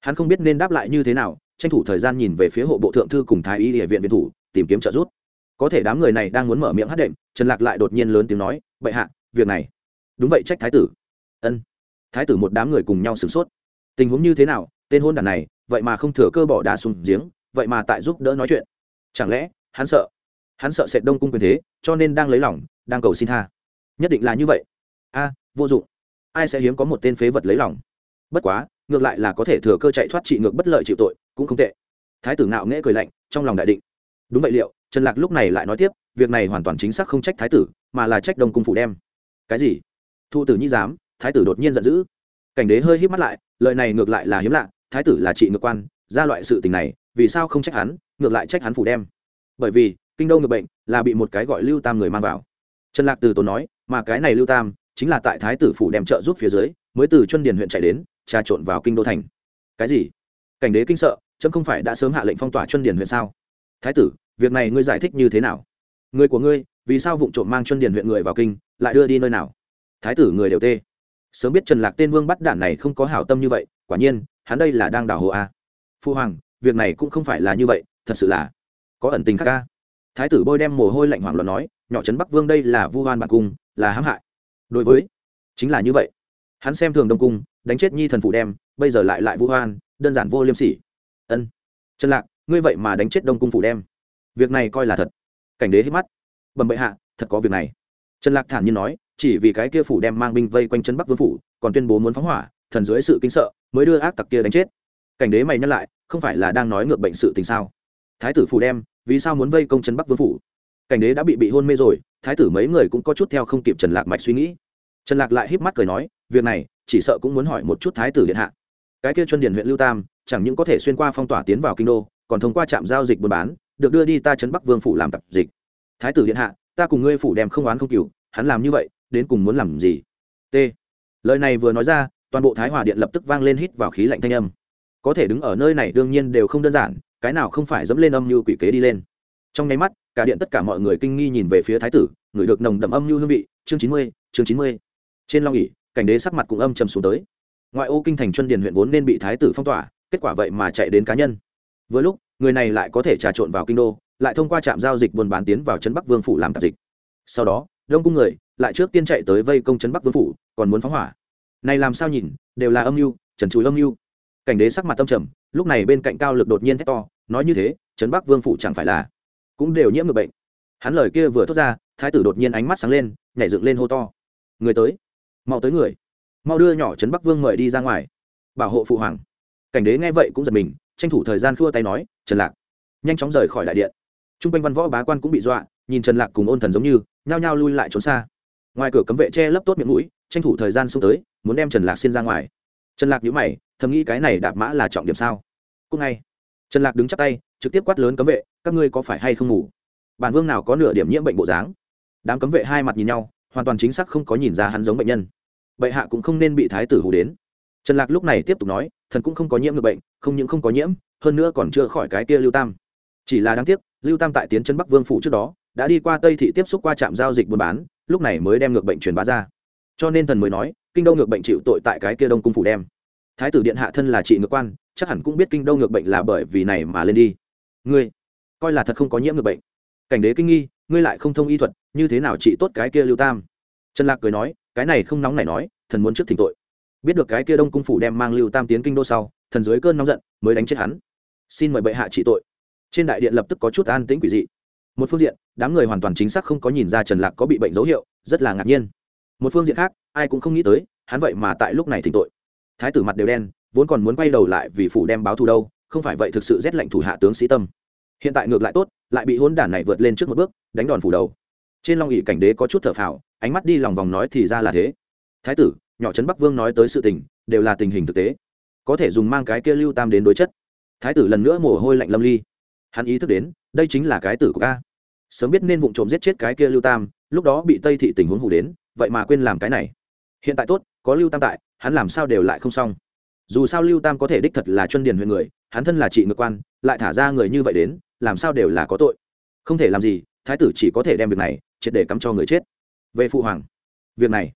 Hắn không biết nên đáp lại như thế nào, tranh thủ thời gian nhìn về phía hộ bộ thượng thư cùng thái y địa viện viện thủ, tìm kiếm trợ giúp có thể đám người này đang muốn mở miệng hát đệm, trần lạc lại đột nhiên lớn tiếng nói, bệ hạ, việc này. Đúng vậy, trách thái tử. Ân. Thái tử một đám người cùng nhau sửng sốt. Tình huống như thế nào? Tên hôn đàn này, vậy mà không thừa cơ bỏ đá xuống giếng, vậy mà tại giúp đỡ nói chuyện. Chẳng lẽ, hắn sợ? Hắn sợ sệt đông cung quyền thế, cho nên đang lấy lòng, đang cầu xin tha. Nhất định là như vậy. A, vô dụng. Ai sẽ hiếm có một tên phế vật lấy lòng? Bất quá, ngược lại là có thể thừa cơ chạy thoát trị ngược bất lợi chịu tội, cũng không tệ. Thái tử ngạo nghễ cười lạnh, trong lòng đại định đúng vậy liệu, trần lạc lúc này lại nói tiếp, việc này hoàn toàn chính xác không trách thái tử, mà là trách đông cung phủ đem. Cái gì? Thụ tử nhi dám, thái tử đột nhiên giận dữ. Cảnh đế hơi hít mắt lại, lời này ngược lại là hiếm lạ, thái tử là trị ngược quan, ra loại sự tình này, vì sao không trách hắn, ngược lại trách hắn phủ đem. Bởi vì, kinh đô ngược bệnh là bị một cái gọi lưu tam người mang vào. Trần lạc từ tốn nói, mà cái này lưu tam chính là tại thái tử phủ đem trợ giúp phía dưới, mới từ chuân điền huyện chạy đến, trà trộn vào kinh đô thành. Cái gì? Cảnh đế kinh sợ trâm không phải đã sớm hạ lệnh phong tỏa chuân điền huyện sao? Thái tử, việc này ngươi giải thích như thế nào? Người của ngươi, vì sao vụng trộm mang chuân điền huyện người vào kinh, lại đưa đi nơi nào? Thái tử người đều tê. Sớm biết trần lạc tên vương bắt đản này không có hảo tâm như vậy, quả nhiên, hắn đây là đang đảo hồ a. Phu hoàng, việc này cũng không phải là như vậy, thật sự là có ẩn tình khác ca thái tử bôi đem mồ hôi lạnh hoảng loạn nói, nhỏ trấn bắc vương đây là vu hoan bản cung, là hãm hại. Đối với, chính là như vậy. Hắn xem thường đông cung, đánh chết nhi thần phụ đem, bây giờ lại lại vu hoan đơn giản vô liêm sỉ. Ân. Trần lạc ngươi vậy mà đánh chết đông cung phủ đem. Việc này coi là thật. Cảnh đế hít mắt. Bẩm bệ hạ, thật có việc này. Trần lạc thản nhiên nói, chỉ vì cái kia phủ đem mang binh vây quanh chân bắc vương phủ, còn tuyên bố muốn phóng hỏa, thần dưới sự kinh sợ, mới đưa ác tặc kia đánh chết. Cảnh đế mày nhắc lại, không phải là đang nói ngược bệnh sự tình sao? Thái tử phủ đem, vì sao muốn vây công chân bắc vương phủ? Cảnh đế đã bị bị hôn mê rồi, thái tử mấy người cũng có chút theo không kịp trần lạc mạch suy nghĩ. Trần lạc lại híp mắt cười nói, việc này, chỉ sợ cũng muốn hỏi một chút thái tử điện hạ. Cái kia chuân điển huyện lưu tam, chẳng những có thể xuyên qua phong tỏa tiến vào kinh đô còn thông qua trạm giao dịch buôn bán, được đưa đi ta chấn bắc vương phủ làm tập dịch. Thái tử điện hạ, ta cùng ngươi phủ đem không oán không cừu, hắn làm như vậy, đến cùng muốn làm gì? T. Lời này vừa nói ra, toàn bộ thái hòa điện lập tức vang lên hít vào khí lạnh thanh âm. Có thể đứng ở nơi này đương nhiên đều không đơn giản, cái nào không phải dẫm lên âm như quỷ kế đi lên. Trong nháy mắt, cả điện tất cả mọi người kinh nghi nhìn về phía thái tử, người được nồng đậm âm như hương vị, chương chín mươi, chương chín mươi. Trên long ỉ cảnh đế sắc mặt cũng âm trầm xuống tới. Ngoại ô kinh thành chuân điền huyện vốn nên bị thái tử phong tỏa, kết quả vậy mà chạy đến cá nhân. Vừa lúc, người này lại có thể trà trộn vào kinh đô, lại thông qua trạm giao dịch buôn bán tiến vào trấn bắc vương phủ làm tạp dịch. Sau đó, đông cung người lại trước tiên chạy tới vây công trấn bắc vương phủ, còn muốn phóng hỏa. Này làm sao nhìn, đều là âm mưu, trần chúi âm mưu. Cảnh đế sắc mặt tâm trầm, lúc này bên cạnh cao lực đột nhiên thét to, nói như thế, trấn bắc vương phủ chẳng phải là cũng đều nhiễm ngược bệnh. Hắn lời kia vừa thốt ra, thái tử đột nhiên ánh mắt sáng lên, nhảy dựng lên hô to. Người tới, mau tới người. Mau đưa nhỏ trấn bắc vương mời đi ra ngoài. Bảo hộ phụ hoàng. Cảnh đế nghe vậy cũng giật mình tranh thủ thời gian khua tay nói, trần lạc, nhanh chóng rời khỏi đại điện. T r u n g quanh văn võ bá quan cũng bị dọa, nhìn trần lạc cùng ôn thần giống như, nhao nhao lui lại trốn xa. Ngoài cửa cấm vệ che lấp tốt miệng mũi, tranh thủ thời gian xông tới, muốn đem trần lạc xin ra ngoài. Trần lạc nhữ mày, thầm nghĩ cái này đạp mã là trọng điểm sao? Cúc ngay. Trần lạc đứng chắc tay, trực tiếp quát lớn cấm vệ, các ngươi có phải hay không ngủ? Bản vương nào có nửa điểm nhiễm bệnh bộ dáng? Đám cấm vệ hai mặt nhìn nhau, hoàn toàn chính xác không có nhìn ra hắn giống bệnh nhân. Bệ hạ cũng không nên bị thái tử hù đến. Trần lạc lúc này tiếp tục nói thần cũng không có nhiễm ngược bệnh, không những không có nhiễm, hơn nữa còn chưa khỏi cái kia lưu tam. Chỉ là đáng tiếc, lưu tam tại tiến chân bắc vương phủ trước đó, đã đi qua tây thị tiếp xúc qua trạm giao dịch buôn bán, lúc này mới đem ngược bệnh truyền bá ra. Cho nên thần mới nói, kinh đô ngược bệnh chịu tội tại cái kia đông cung phủ đem. Thái tử điện hạ thân là trị ngược quan, chắc hẳn cũng biết kinh đô ngược bệnh là bởi vì này mà lên đi. Ngươi, coi là thật không có nhiễm ngược bệnh. Cảnh đế kinh nghi, ngươi lại không thông y thuật, như thế nào trị tốt cái kia lưu tam? Trần lạc cười nói, cái này không nóng này nói, thần muốn trước thỉnh tội biết được cái kia đông cung phủ đem mang lưu tam tiến kinh đô sau, thần dưới cơn nóng giận, mới đánh chết hắn. Xin mời bệ hạ trị tội. Trên đại điện lập tức có chút an tĩnh quỷ dị. Một phương diện, đám người hoàn toàn chính xác không có nhìn ra trần lạc có bị bệnh dấu hiệu, rất là ngạc nhiên. Một phương diện khác, ai cũng không nghĩ tới, hắn vậy mà tại lúc này thỉnh tội. Thái tử mặt đều đen, vốn còn muốn quay đầu lại vì phủ đem báo thù đâu, không phải vậy thực sự rét lệnh thủ hạ tướng sĩ tâm. Hiện tại ngược lại tốt, lại bị hôn đản này vượt lên trước một bước, đánh đòn phủ đầu. Trên long ỉ cảnh đế có chút thở phào, ánh mắt đi lòng vòng nói thì ra là thế. Thái tử nhỏ trấn bắc vương nói tới sự tình, đều là tình hình thực tế. Có thể dùng mang cái kia lưu tam đến đối chất. Thái tử lần nữa mồ hôi lạnh lâm ly. Hắn ý thức đến, đây chính là cái tử của ca. Sớm biết nên vụ trộm giết chết cái kia lưu tam, lúc đó bị tây thị tình huống hủ đến, vậy mà quên làm cái này. Hiện tại tốt, có lưu tam tại, hắn làm sao đều lại không xong. Dù sao lưu tam có thể đích thật là chân điền huyện người, hắn thân là trị ngược quan, lại thả ra người như vậy đến, làm sao đều là có tội. Không thể làm gì, thái tử chỉ có thể đem việc này, triệt để cắm cho người chết. Về phụ hoàng, việc này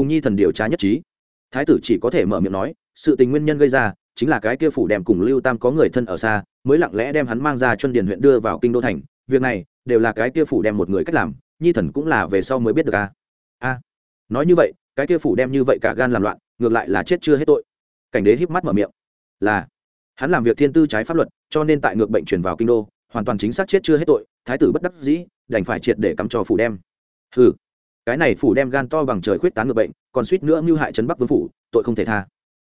cùng nhi thần điều tra nhất trí. Thái tử chỉ có thể mở miệng nói, sự tình nguyên nhân gây ra, chính là cái kia phủ đem cùng lưu tam có người thân ở xa, mới lặng lẽ đem hắn mang ra chuân điền huyện đưa vào kinh đô thành. Việc này, đều là cái kia phủ đem một người cách làm, nhi thần cũng là về sau mới biết được à. a. A nói như vậy, cái kia phủ đem như vậy cả gan làm loạn, ngược lại là chết chưa hết tội. Cảnh đế híp mắt mở miệng. Là, hắn làm việc thiên tư trái pháp luật, cho nên tại ngược bệnh truyền vào kinh đô, hoàn toàn chính xác chết chưa hết tội, thái tử bất đắc dĩ, đành phải triệt để cắm cho phủ đem hừ cái này phủ đem gan to bằng trời khuyết tán ngược bệnh, còn suýt nữa mưu hại trấn bắc vương phủ, tội không thể tha.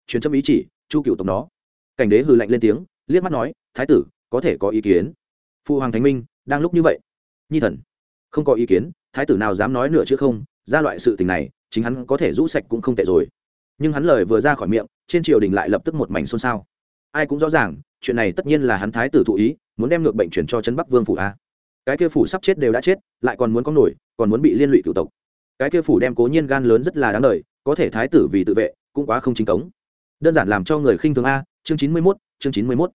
Truyền châm ý chỉ, chu cựu tộc đó cảnh đế hừ lạnh lên tiếng, liếc mắt nói, thái tử, có thể có ý kiến? Phụ hoàng thánh minh, đang lúc như vậy. Nhi thần, không có ý kiến, thái tử nào dám nói nửa chứ không, ra loại sự tình này, chính hắn có thể rũ sạch cũng không tệ rồi. Nhưng hắn lời vừa ra khỏi miệng, trên triều đình lại lập tức một mảnh xôn xao. Ai cũng rõ ràng, chuyện này tất nhiên là hắn thái tử thụ ý, muốn đem ngược bệnh chuyển cho trấn bắc vương phủ a. Cái kia phủ sắp chết đều đã chết, lại còn muốn có nổi, còn muốn bị liên lụy cựu tộc cái kia phủ đem cố nhiên gan lớn rất là đáng đời, có thể thái tử vì tự vệ, cũng quá không chính cống. Đơn giản làm cho người khinh thường a, chương chín mươi mốt, chương chín mươi mốt.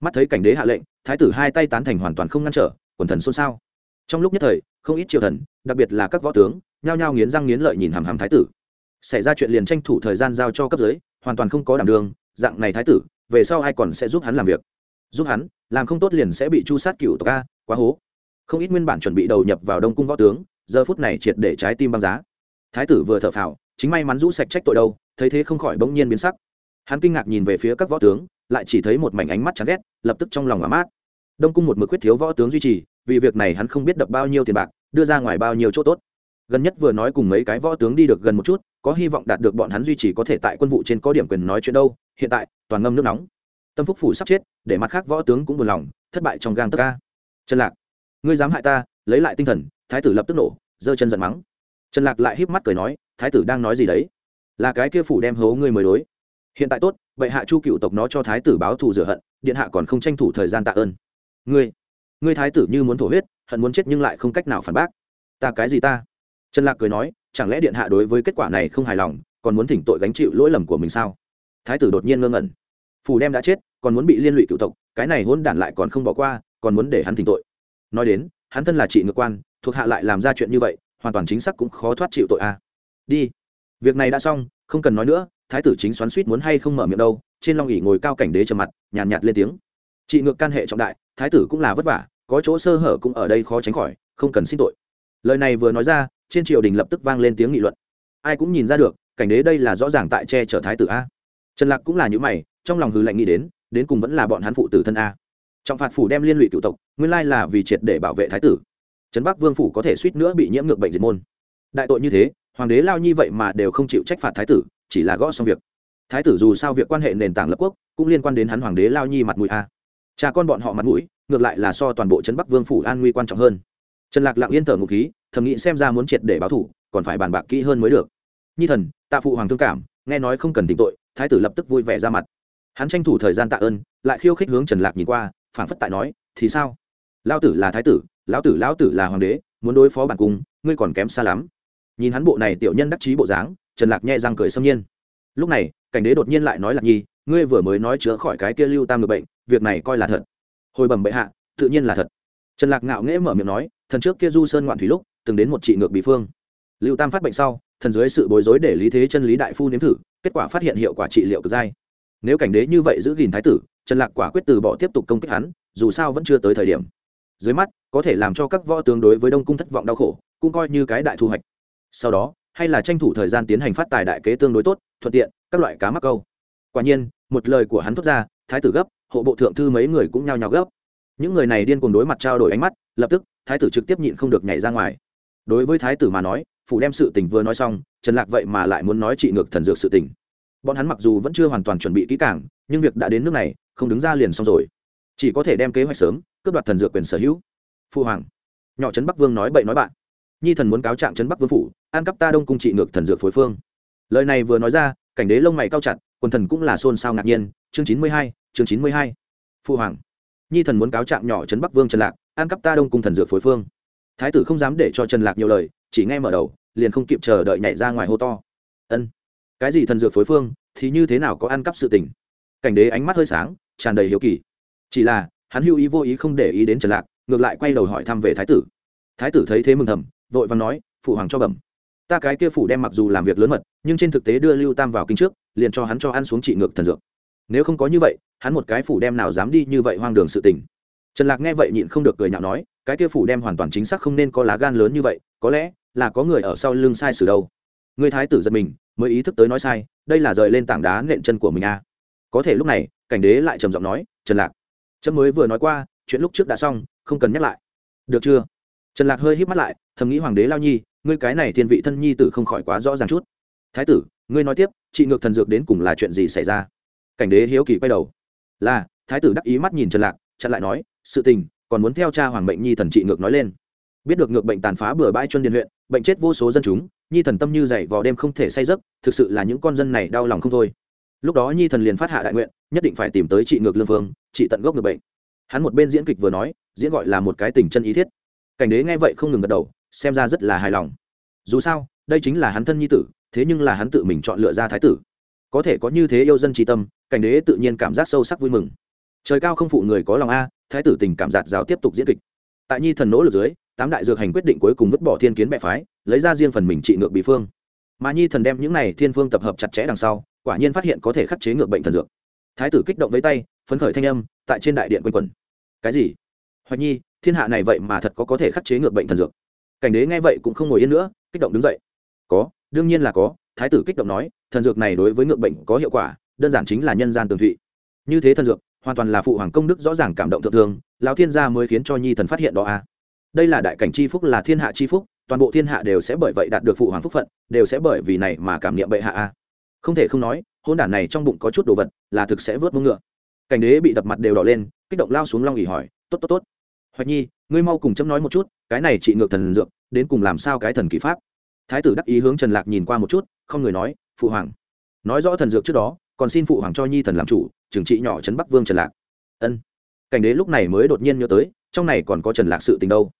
Mắt thấy cảnh đế hạ lệnh, thái tử hai tay tán thành hoàn toàn không ngăn trở, quần thần xôn xao. Trong lúc nhất thời, không ít triều thần, đặc biệt là các võ tướng, nhao nhao nghiến răng nghiến lợi nhìn hàm hàm thái tử. Xảy ra chuyện liền tranh thủ thời gian giao cho cấp dưới, hoàn toàn không có đảm đường, dạng này thái tử, về sau ai còn sẽ giúp hắn làm việc? Giúp hắn, làm không tốt liền sẽ bị chu sát cựu tộc a, quá hố. Không ít nguyên bản chuẩn bị đầu nhập vào đông cung võ tướng giờ phút này triệt để trái tim băng giá. Thái tử vừa thở phào, chính may mắn rũ sạch trách tội đâu, thấy thế không khỏi bỗng nhiên biến sắc. Hắn kinh ngạc nhìn về phía các võ tướng, lại chỉ thấy một mảnh ánh mắt chán ghét, lập tức trong lòng ấm mát. đông cung một mực quyết thiếu võ tướng duy trì, vì việc này hắn không biết đập bao nhiêu tiền bạc, đưa ra ngoài bao nhiêu chỗ tốt. Gần nhất vừa nói cùng mấy cái võ tướng đi được gần một chút, có hy vọng đạt được bọn hắn duy trì có thể tại quân vụ trên có điểm quyền nói chuyện đâu, hiện tại, toàn ngâm nước nóng. Tâm phúc phủ sắp chết, để mặt khác võ tướng cũng buồn lòng, thất bại trong gang tất ca trần lạc, ngươi dám hại ta, lấy lại tinh thần thái tử lập tức nổ, giơ chân giận mắng. Trần lạc lại híp mắt cười nói, thái tử đang nói gì đấy? Là cái kia phủ đem hố ngươi mới đối. Hiện tại tốt, bệ hạ chu cựu tộc nó cho thái tử báo thù rửa hận, điện hạ còn không tranh thủ thời gian tạ ơn. Ngươi ngươi thái tử như muốn thổ huyết, hận muốn chết nhưng lại không cách nào phản bác. Ta cái gì ta? Trần lạc cười nói, chẳng lẽ điện hạ đối với kết quả này không hài lòng, còn muốn thỉnh tội gánh chịu lỗi lầm của mình sao? Thái tử đột nhiên ngơ ngẩn. Phù đem đã chết, còn muốn bị liên lụy cựu tộc, cái này hôn đản lại còn không bỏ qua, còn muốn để hắn thỉnh tội. Nói đến, hắn thân là trị ngược quan thuộc hạ lại làm ra chuyện như vậy hoàn toàn chính xác cũng khó thoát chịu tội a. Đi. Việc này đã xong không cần nói nữa thái tử chính xoắn suýt muốn hay không mở miệng đâu trên long ỉ ngồi cao cảnh đế trầm mặt nhàn nhạt, nhạt lên tiếng. Trị ngược can hệ trọng đại thái tử cũng là vất vả có chỗ sơ hở cũng ở đây khó tránh khỏi không cần xin tội. Lời này vừa nói ra trên triều đình lập tức vang lên tiếng nghị luận. Ai cũng nhìn ra được cảnh đế đây là rõ ràng tại che chở thái tử a. Trần lạc cũng là những mày trong lòng hư lạnh nghĩ đến đến cùng vẫn là bọn hắn phụ tử thân a. Trọng phạt phủ đem liên lụy cựu tộc nguyên lai là vì triệt để bảo vệ thái tử trấn bắc vương phủ có thể suýt nữa bị nhiễm ngược bệnh diệt môn đại tội như thế hoàng đế lao nhi vậy mà đều không chịu trách phạt thái tử chỉ là gõ xong việc thái tử dù sao việc quan hệ nền tảng lập quốc cũng liên quan đến hắn hoàng đế lao nhi mặt mũi a cha con bọn họ mặt mũi ngược lại là so toàn bộ trấn bắc vương phủ an nguy quan trọng hơn trần lạc lặng yên thở ngụ khí thầm nghĩ xem ra muốn triệt để báo thủ còn phải bàn bạc kỹ hơn mới được nhi thần tạ phụ hoàng thương cảm nghe nói không cần tỉnh tội thái tử lập tức vui vẻ ra mặt hắn tranh thủ thời gian tạ ơn lại khiêu khích hướng trần lạc nhìn qua phảng phất tại nói thì sao lao tử là thái tử lão tử lão tử là hoàng đế, muốn đối phó bản cung, ngươi còn kém xa lắm. Nhìn hắn bộ này tiểu nhân đắc chí bộ dáng, trần lạc nhẹ răng cười xâm nhiên. Lúc này, cảnh đế đột nhiên lại nói lạc nhi ngươi vừa mới nói chữa khỏi cái kia lưu tam ngược bệnh, việc này coi là thật. Hồi bẩm bệ hạ, tự nhiên là thật. Trần lạc ngạo nghễ mở miệng nói, thần trước kia du sơn ngoạn thủy lúc, từng đến một trị ngược bị phương. Lưu tam phát bệnh sau, thần dưới sự bối rối để lý thế chân lý đại phu nếm thử, kết quả phát hiện hiệu quả trị liệu cực dai. Nếu cảnh đế như vậy giữ gìn thái tử, trần lạc quả quyết từ bỏ tiếp tục công kích hắn, dù sao vẫn chưa tới thời điểm dưới mắt, có thể làm cho các võ tướng đối với đông cung thất vọng đau khổ, cũng coi như cái đại thu hoạch. Sau đó, hay là tranh thủ thời gian tiến hành phát tài đại kế tương đối tốt, thuận tiện, các loại cá mắc câu. Quả nhiên, một lời của hắn thốt ra, thái tử gấp, hộ bộ thượng thư mấy người cũng nhao nhao gấp. Những người này điên cuồng đối mặt trao đổi ánh mắt, lập tức, thái tử trực tiếp nhịn không được nhảy ra ngoài. Đối với thái tử mà nói, phủ đem sự tình vừa nói xong, trần lạc vậy mà lại muốn nói trị ngược thần dược sự tình. Bọn hắn mặc dù vẫn chưa hoàn toàn chuẩn bị kỹ càng, nhưng việc đã đến nước này, không đứng ra liền xong rồi chỉ có thể đem kế hoạch sớm, cướp đoạt thần dược quyền sở hữu. Phu hoàng, nhỏ trấn bắc vương nói bậy nói bạn. Nhi thần muốn cáo trạng trấn bắc vương phủ, an cắp ta đông cung trị ngược thần dược phối phương. Lời này vừa nói ra, cảnh đế lông mày cao chặt, quần thần cũng là xôn xao ngạc nhiên. Chương chín mươi hai, chương chín mươi hai. Phu hoàng, nhi thần muốn cáo trạng nhỏ trấn bắc vương trần lạc, an cắp ta đông cung thần dược phối phương. Thái tử không dám để cho trần lạc nhiều lời, chỉ nghe mở đầu, liền không kịp chờ đợi nhảy ra ngoài hô to. Ân, cái gì thần dược phối phương, thì như thế nào có ăn cắp sự tình? Cảnh đế ánh mắt hơi sáng, tràn đầy hiếu kỳ chỉ là, hắn hưu ý vô ý không để ý đến trần lạc, ngược lại quay đầu hỏi thăm về thái tử. Thái tử thấy thế mừng thầm, vội vàng nói, phụ hoàng cho bẩm. Ta cái kia phủ đem mặc dù làm việc lớn mật, nhưng trên thực tế đưa lưu tam vào kinh trước, liền cho hắn cho ăn xuống trị ngược thần dược. Nếu không có như vậy, hắn một cái phủ đem nào dám đi như vậy hoang đường sự tình. Trần lạc nghe vậy nhịn không được cười nhạo nói, cái kia phủ đem hoàn toàn chính xác không nên có lá gan lớn như vậy, có lẽ là có người ở sau lưng sai sử đâu. Người thái tử giật mình, mới ý thức tới nói sai, đây là rời lên tảng đá nện chân của mình à. có thể lúc này, cảnh đế lại trầm giọng nói, trần lạc trâm mới vừa nói qua, chuyện lúc trước đã xong, không cần nhắc lại. Được chưa? Trần lạc hơi hít mắt lại, thầm nghĩ hoàng đế lao nhi, ngươi cái này thiên vị thân nhi tử không khỏi quá rõ ràng chút. Thái tử, ngươi nói tiếp chị ngược thần dược đến cùng là chuyện gì xảy ra? Cảnh đế hiếu kỳ quay đầu. Là, thái tử đắc ý mắt nhìn trần lạc, chặn lại nói, sự tình, còn muốn theo cha hoàng mệnh nhi thần trị ngược nói lên. Biết được ngược bệnh tàn phá bừa bãi chuân điền huyện, bệnh chết vô số dân chúng, nhi thần tâm như dậy vào đêm không thể say giấc, thực sự là những con dân này đau lòng không thôi lúc đó nhi thần liền phát hạ đại nguyện, nhất định phải tìm tới trị ngược lương phương, trị tận gốc được bệnh. Hắn một bên diễn kịch vừa nói, diễn gọi là một cái tình chân ý thiết. Cảnh đế nghe vậy không ngừng gật đầu, xem ra rất là hài lòng. Dù sao, đây chính là hắn thân nhi tử, thế nhưng là hắn tự mình chọn lựa ra thái tử. Có thể có như thế yêu dân tri tâm, cảnh đế tự nhiên cảm giác sâu sắc vui mừng. Trời cao không phụ người có lòng a, thái tử tình cảm giạt giáo tiếp tục diễn kịch. Tại nhi thần nỗ lực dưới, tám đại dược hành quyết định cuối cùng vứt bỏ thiên kiến bệ phái, lấy ra riêng phần mình trị ngược bị phương. Mà nhi thần đem những này thiên phương tập hợp chặt chẽ đằng sau quả nhiên phát hiện có thể khắc chế ngược bệnh thần dược. Thái tử kích động với tay, phấn khởi thanh âm, tại trên đại điện quanh quẩn. Cái gì? Hoạch nhi, thiên hạ này vậy mà thật có có thể khắc chế ngược bệnh thần dược. Cảnh đế nghe vậy cũng không ngồi yên nữa, kích động đứng dậy. Có, đương nhiên là có, thái tử kích động nói, thần dược này đối với ngược bệnh có hiệu quả, đơn giản chính là nhân gian tường thụy. Như thế thần dược, hoàn toàn là phụ hoàng công đức rõ ràng cảm động thượng thương lão thiên gia mới khiến cho nhi thần phát hiện đó a à. đây là đại cảnh c h i phúc là thiên hạ c h i phúc, toàn bộ thiên hạ đều sẽ bởi vậy đạt được phụ hoàng phúc phận, đều sẽ bởi vì này mà cảm niệm bệ hạ a à không thể không nói, hôn đản này trong bụng có chút đồ vật, là thực sẽ vớt mông ngựa. Cảnh đế bị đập mặt đều đỏ lên, kích động lao xuống long ỉ hỏi, tốt tốt tốt. Hoạch nhi, ngươi mau cùng chấm nói một chút, cái này trị ngược thần dược, đến cùng làm sao cái thần kỳ pháp? Thái tử đắc ý hướng trần lạc nhìn qua một chút, không người nói, phụ hoàng, nói rõ thần dược trước đó, còn xin phụ hoàng cho nhi thần làm chủ, trừng trị nhỏ trấn bắc vương trần lạc. Ân. Cảnh đế lúc này mới đột nhiên nhớ tới, trong này còn có trần lạc sự tình đâu.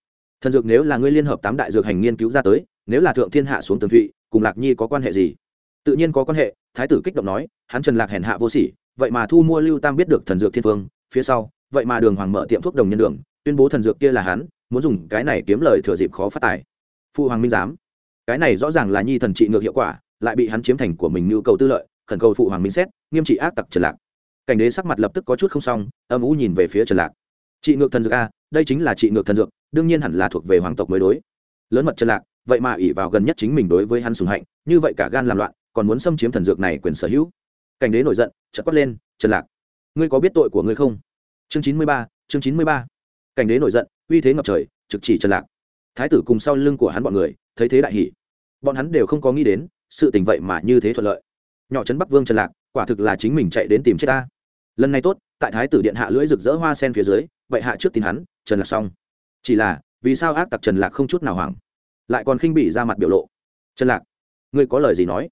Thần dược nếu là ngươi liên hợp tám đại dược hành nghiên cứu ra tới, nếu là thượng thiên hạ xuống tường thụy, cùng lạc nhi có quan hệ gì? Tự nhiên có quan hệ, thái tử kích động nói, hắn trần lạc hèn hạ vô sỉ, vậy mà thu mua lưu tam biết được thần dược thiên phương phía sau, vậy mà đường hoàng mở tiệm thuốc đồng nhân đường, tuyên bố thần dược kia là hắn, muốn dùng cái này kiếm lời thừa dịp khó phát tài. Phụ hoàng minh giám, cái này rõ ràng là nhi thần trị ngược hiệu quả, lại bị hắn chiếm thành của mình nhu cầu tư lợi, khẩn cầu phụ hoàng minh xét, nghiêm trị ác tặc trần lạc. Cảnh đế sắc mặt lập tức có chút không xong, âm ú nhìn về phía trần lạc. Trị ngược thần dược a, đây chính là trị ngược thần dược, đương nhiên hẳn là thuộc về hoàng tộc mới đối. Lớn mật trần lạc, vậy mà ỉ vào gần nhất chính mình đối với hắn sùng hạnh, như vậy cả gan làm loạn còn muốn xâm chiếm thần dược này quyền sở hữu. Cảnh đế nổi giận, chợt quát lên, trần lạc, ngươi có biết tội của ngươi không? Chương chín mươi ba, chương chín mươi ba. Cảnh đế nổi giận, uy thế ngập trời, trực chỉ trần lạc. Thái tử cùng sau lưng của hắn bọn người, thấy thế đại hỉ. Bọn hắn đều không có nghĩ đến, sự tình vậy mà như thế thuận lợi. Nhỏ trấn bắc vương trần lạc, quả thực là chính mình chạy đến tìm chết ta. Lần này tốt, tại thái tử điện hạ lưỡi rực rỡ hoa sen phía dưới, vậy hạ trước tin hắn, trần lạc xong. Chỉ là, vì sao ác tặc trần lạc không chút nào hoảng? Lại còn khinh bỉ ra mặt biểu lộ. Trần lạc, ngươi có lời gì nói?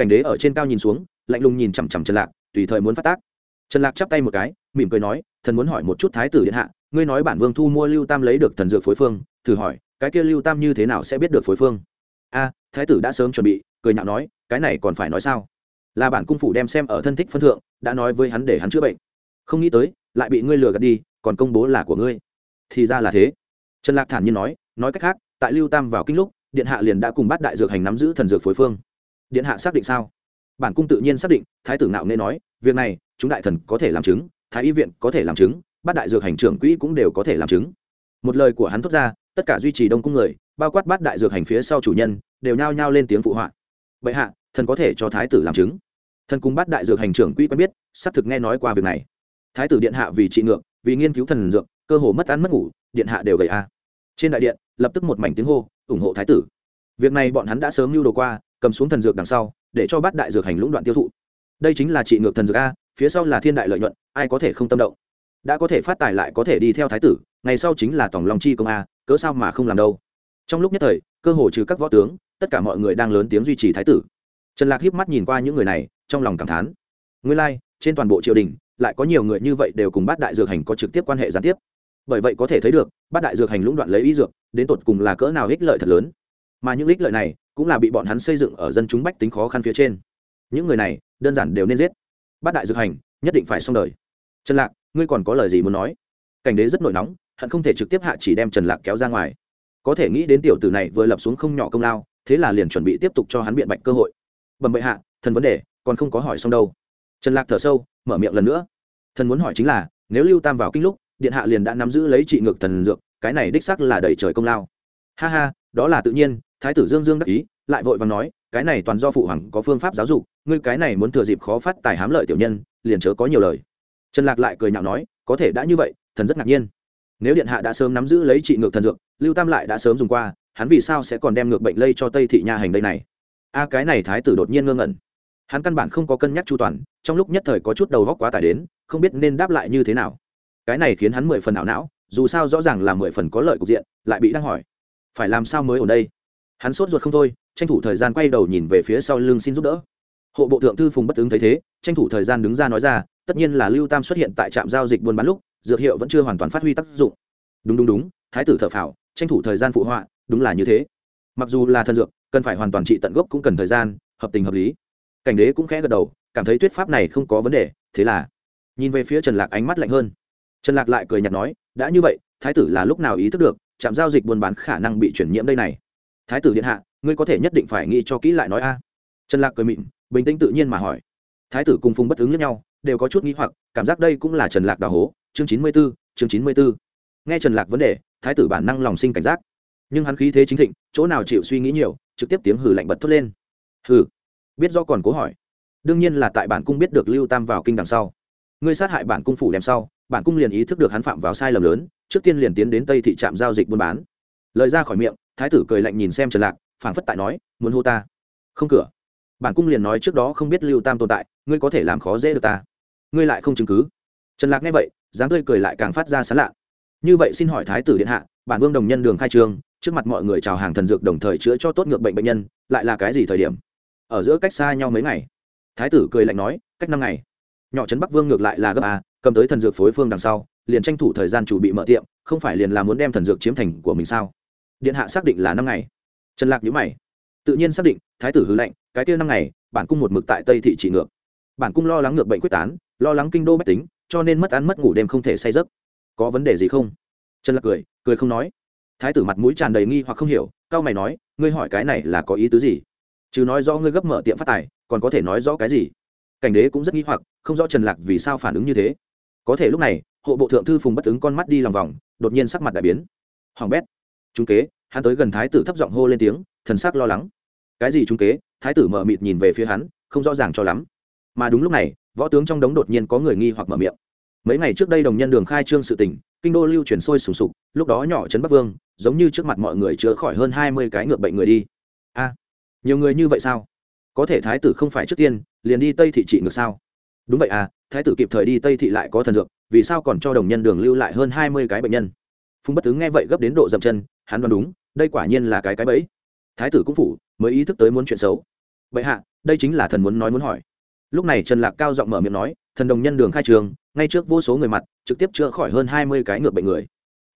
Cảnh đế ở trên cao nhìn xuống, lạnh lùng nhìn chằm chằm trần lạc, tùy thời muốn phát tác. Trần lạc chắp tay một cái, mỉm cười nói, thần muốn hỏi một chút thái tử điện hạ, ngươi nói bản vương thu mua lưu tam lấy được thần dược phối phương, thử hỏi, cái kia lưu tam như thế nào sẽ biết được phối phương? A, thái tử đã sớm chuẩn bị, cười nhạo nói, cái này còn phải nói sao? Là bản cung phủ đem xem ở thân thích phân thượng, đã nói với hắn để hắn chữa bệnh. Không nghĩ tới, lại bị ngươi lừa gạt đi, còn công bố là của ngươi. Thì ra là thế. Trần lạc thản nhiên nói nói cách khác, tại lưu tam vào kinh lúc, điện hạ liền đã cùng bắt đại dược hành nắm giữ thần dược phối phương điện hạ xác định sao? Bản cung tự nhiên xác định, thái tử nạo nên nói, việc này, chúng đại thần có thể làm chứng, thái y viện có thể làm chứng, bát đại dược hành trưởng quỹ cũng đều có thể làm chứng. Một lời của hắn thốt ra, tất cả duy trì đông cung người, bao quát bát đại dược hành phía sau chủ nhân, đều nhao nhao lên tiếng phụ họa. Vậy hạ, thần có thể cho thái tử làm chứng. Thần cung bát đại dược hành trưởng quỹ quen biết, xác thực nghe nói qua việc này. Thái tử điện hạ vì trị ngược, vì nghiên cứu thần dược, cơ hồ mất ăn mất ngủ, điện hạ đều gầy a. Trên đại điện, lập tức một mảnh tiếng hô, ủng hộ thái tử. Việc này bọn hắn đã sớm lưu đồ qua cầm xuống thần dược đằng sau để cho bát đại dược hành lũng đoạn tiêu thụ. Đây chính là trị ngược thần dược a phía sau là thiên đại lợi nhuận ai có thể không tâm động? Đã có thể phát tài lại có thể đi theo thái tử ngày sau chính là tổng long chi công a cớ sao mà không làm đâu? Trong lúc nhất thời cơ hồ trừ các võ tướng tất cả mọi người đang lớn tiếng duy trì thái tử. Trần lạc hiếp mắt nhìn qua những người này trong lòng cảm thán. Nguyên lai、like, trên toàn bộ triều đình lại có nhiều người như vậy đều cùng bát đại dược hành có trực tiếp quan hệ gián tiếp. Bởi vậy có thể thấy được bát đại dược hành lũng đoạn lấy ý dược đến tột cùng là cỡ nào ích lợi thật lớn. Mà những ích lợi này cũng là bị bọn hắn xây dựng ở dân chúng bách tính khó khăn phía trên. Những người này, đơn giản đều nên giết. Bát đại dược hành, nhất định phải xong đời. Trần lạc, ngươi còn có lời gì muốn nói? Cảnh đế rất nổi nóng, hận không thể trực tiếp hạ chỉ đem trần lạc kéo ra ngoài. Có thể nghĩ đến tiểu tử này vừa lập xuống không nhỏ công lao, thế là liền chuẩn bị tiếp tục cho hắn biện bạch cơ hội. Bẩm bệ hạ, thần vấn đề, còn không có hỏi xong đâu. Trần lạc thở sâu, mở miệng lần nữa. Thần muốn hỏi chính là, nếu lưu tam vào kinh lúc, điện hạ liền đã nắm giữ lấy trị ngược thần dược, cái này đích xác là đẩy trời công lao. Ha ha, đó là tự nhiên thái tử dương dương đắc ý, lại vội vàng nói, cái này toàn do phụ hoàng có phương pháp giáo dục, ngươi cái này muốn thừa dịp khó phát tài hám lợi tiểu nhân, liền chớ có nhiều lời. Trần lạc lại cười nhạo nói, có thể đã như vậy, thần rất ngạc nhiên. Nếu điện hạ đã sớm nắm giữ lấy trị ngược thần dược, lưu tam lại đã sớm dùng qua, hắn vì sao sẽ còn đem ngược bệnh lây cho tây thị nha hành đây này? A, cái này thái tử đột nhiên ngơ ngẩn. Hắn căn bản không có cân nhắc chu toàn, trong lúc nhất thời có chút đầu góc quá tải đến, không biết nên đáp lại như thế nào. Cái này khiến hắn mười phần ảo não, dù sao rõ ràng là mười phần có lợi cục diện, lại bị đang hỏi, phải làm sao mới ở đây? Hắn sốt ruột không thôi, tranh thủ thời gian quay đầu nhìn về phía sau lưng xin giúp đỡ. Hộ bộ thượng thư phùng bất ứng thấy thế, tranh thủ thời gian đứng ra nói ra, tất nhiên là lưu tam xuất hiện tại trạm giao dịch buôn bán lúc, dược hiệu vẫn chưa hoàn toàn phát huy tác dụng. Đúng đúng đúng, thái tử thợ phào, tranh thủ thời gian phụ họa, đúng là như thế. Mặc dù là thần dược, cần phải hoàn toàn trị tận gốc cũng cần thời gian, hợp tình hợp lý. Cảnh đế cũng khẽ gật đầu, cảm thấy thuyết pháp này không có vấn đề, thế là nhìn về phía trần lạc ánh mắt lạnh hơn. Trần lạc lại cười nhạt nói, đã như vậy, thái tử là lúc nào ý thức được trạm giao dịch buôn bán khả năng bị chuyển nhiễm đây này? Thái tử điện hạ ngươi có thể nhất định phải nghĩ cho kỹ lại nói a. Trần lạc cười mịn bình tĩnh tự nhiên mà hỏi. Thái tử cùng phùng bất ứng lẫn nhau đều có chút nghĩ hoặc cảm giác đây cũng là trần lạc đào hố chương chín mươi 94, chương chín mươi 94. nghe trần lạc vấn đề thái tử bản năng lòng sinh cảnh giác. Nhưng hắn khí thế chính thịnh chỗ nào chịu suy nghĩ nhiều trực tiếp tiếng hừ lạnh bật thốt lên. Hừ. Biết do còn cố hỏi. Đương nhiên là tại bản cung biết được lưu tam vào kinh đằng sau. Ngươi sát hại bản cung phủ đem sau bản cung liền ý thức được hắn phạm vào sai lầm lớn trước tiên liền tiến đến tây thị trạm giao dịch buôn bán lời ra khỏi miệng, thái tử cười lạnh nhìn xem trần lạc, phảng phất tại nói, muốn hô ta? Không cửa. Bản cung liền nói trước đó không biết lưu tam tồn tại, ngươi có thể làm khó dễ được ta. Ngươi lại không chứng cứ. Trần lạc nghe vậy, dáng tươi cười lại càng phát ra sán lạ. Như vậy xin hỏi thái tử điện hạ, bản vương đồng nhân đường khai trương trước mặt mọi người chào hàng thần dược đồng thời chữa cho tốt ngược bệnh bệnh nhân, lại là cái gì thời điểm? Ở giữa cách xa nhau mấy ngày. Thái tử cười lạnh nói, cách năm ngày. Nhỏ trấn bắc vương ngược lại là gấp a cầm tới thần dược phối phương đằng sau, liền tranh thủ thời gian chủ bị mở tiệm, không phải liền là muốn đem thần dược chiếm thành của mình sao? Điện hạ xác định là năm ngày. Trần lạc nhíu mày. Tự nhiên xác định, thái tử hư lệnh cái kia năm ngày, bản cung một mực tại tây thị trị ngược. Bản cung lo lắng ngược bệnh quyết tán, lo lắng kinh đô bách tính, cho nên mất ăn mất ngủ đêm không thể say giấc. Có vấn đề gì không? Trần lạc cười cười không nói. Thái tử mặt mũi tràn đầy nghi hoặc không hiểu cao mày nói, ngươi hỏi cái này là có ý tứ gì? Chứ nói do ngươi gấp mở tiệm phát tài, còn có thể nói rõ cái gì? Cảnh đế cũng rất nghi hoặc, không rõ trần lạc vì sao phản ứng như thế. Có thể lúc này, hộ bộ thượng thư phùng bất ứng con mắt đi lòng vòng, đột nhiên sắc mặt đại biến. Hoàng bét trung kế, hắn tới gần thái tử thấp giọng hô lên tiếng, thần sắc lo lắng. Cái gì trung kế? Thái tử mở mịt nhìn về phía hắn, không rõ ràng cho lắm. Mà đúng lúc này, võ tướng trong đống đột nhiên có người nghi hoặc mở miệng. Mấy ngày trước đây đồng nhân đường khai trương sự tình, kinh đô lưu chuyển sôi sùng sục, lúc đó nhỏ trấn bắc vương, giống như trước mặt mọi người chữa khỏi hơn hai mươi cái ngược bệnh người đi. A, nhiều người như vậy sao? Có thể thái tử không phải trước tiên, liền đi tây thị trị ngược sao? Đúng vậy à thái tử kịp thời đi tây thị lại có thần dược, vì sao còn cho đồng nhân đường lưu lại hơn hai mươi cái bệnh nhân? Phùng bất tướng nghe vậy gấp đến độ dậm chân hắn đoán đúng, đây quả nhiên là cái cái bẫy. Thái tử cũng phủ, mới ý thức tới muốn chuyện xấu. Vậy hạ, đây chính là thần muốn nói muốn hỏi. Lúc này trần lạc cao giọng mở miệng nói, thần đồng nhân đường khai trường, ngay trước vô số người mặt, trực tiếp chữa khỏi hơn hai mươi cái ngược bệnh người.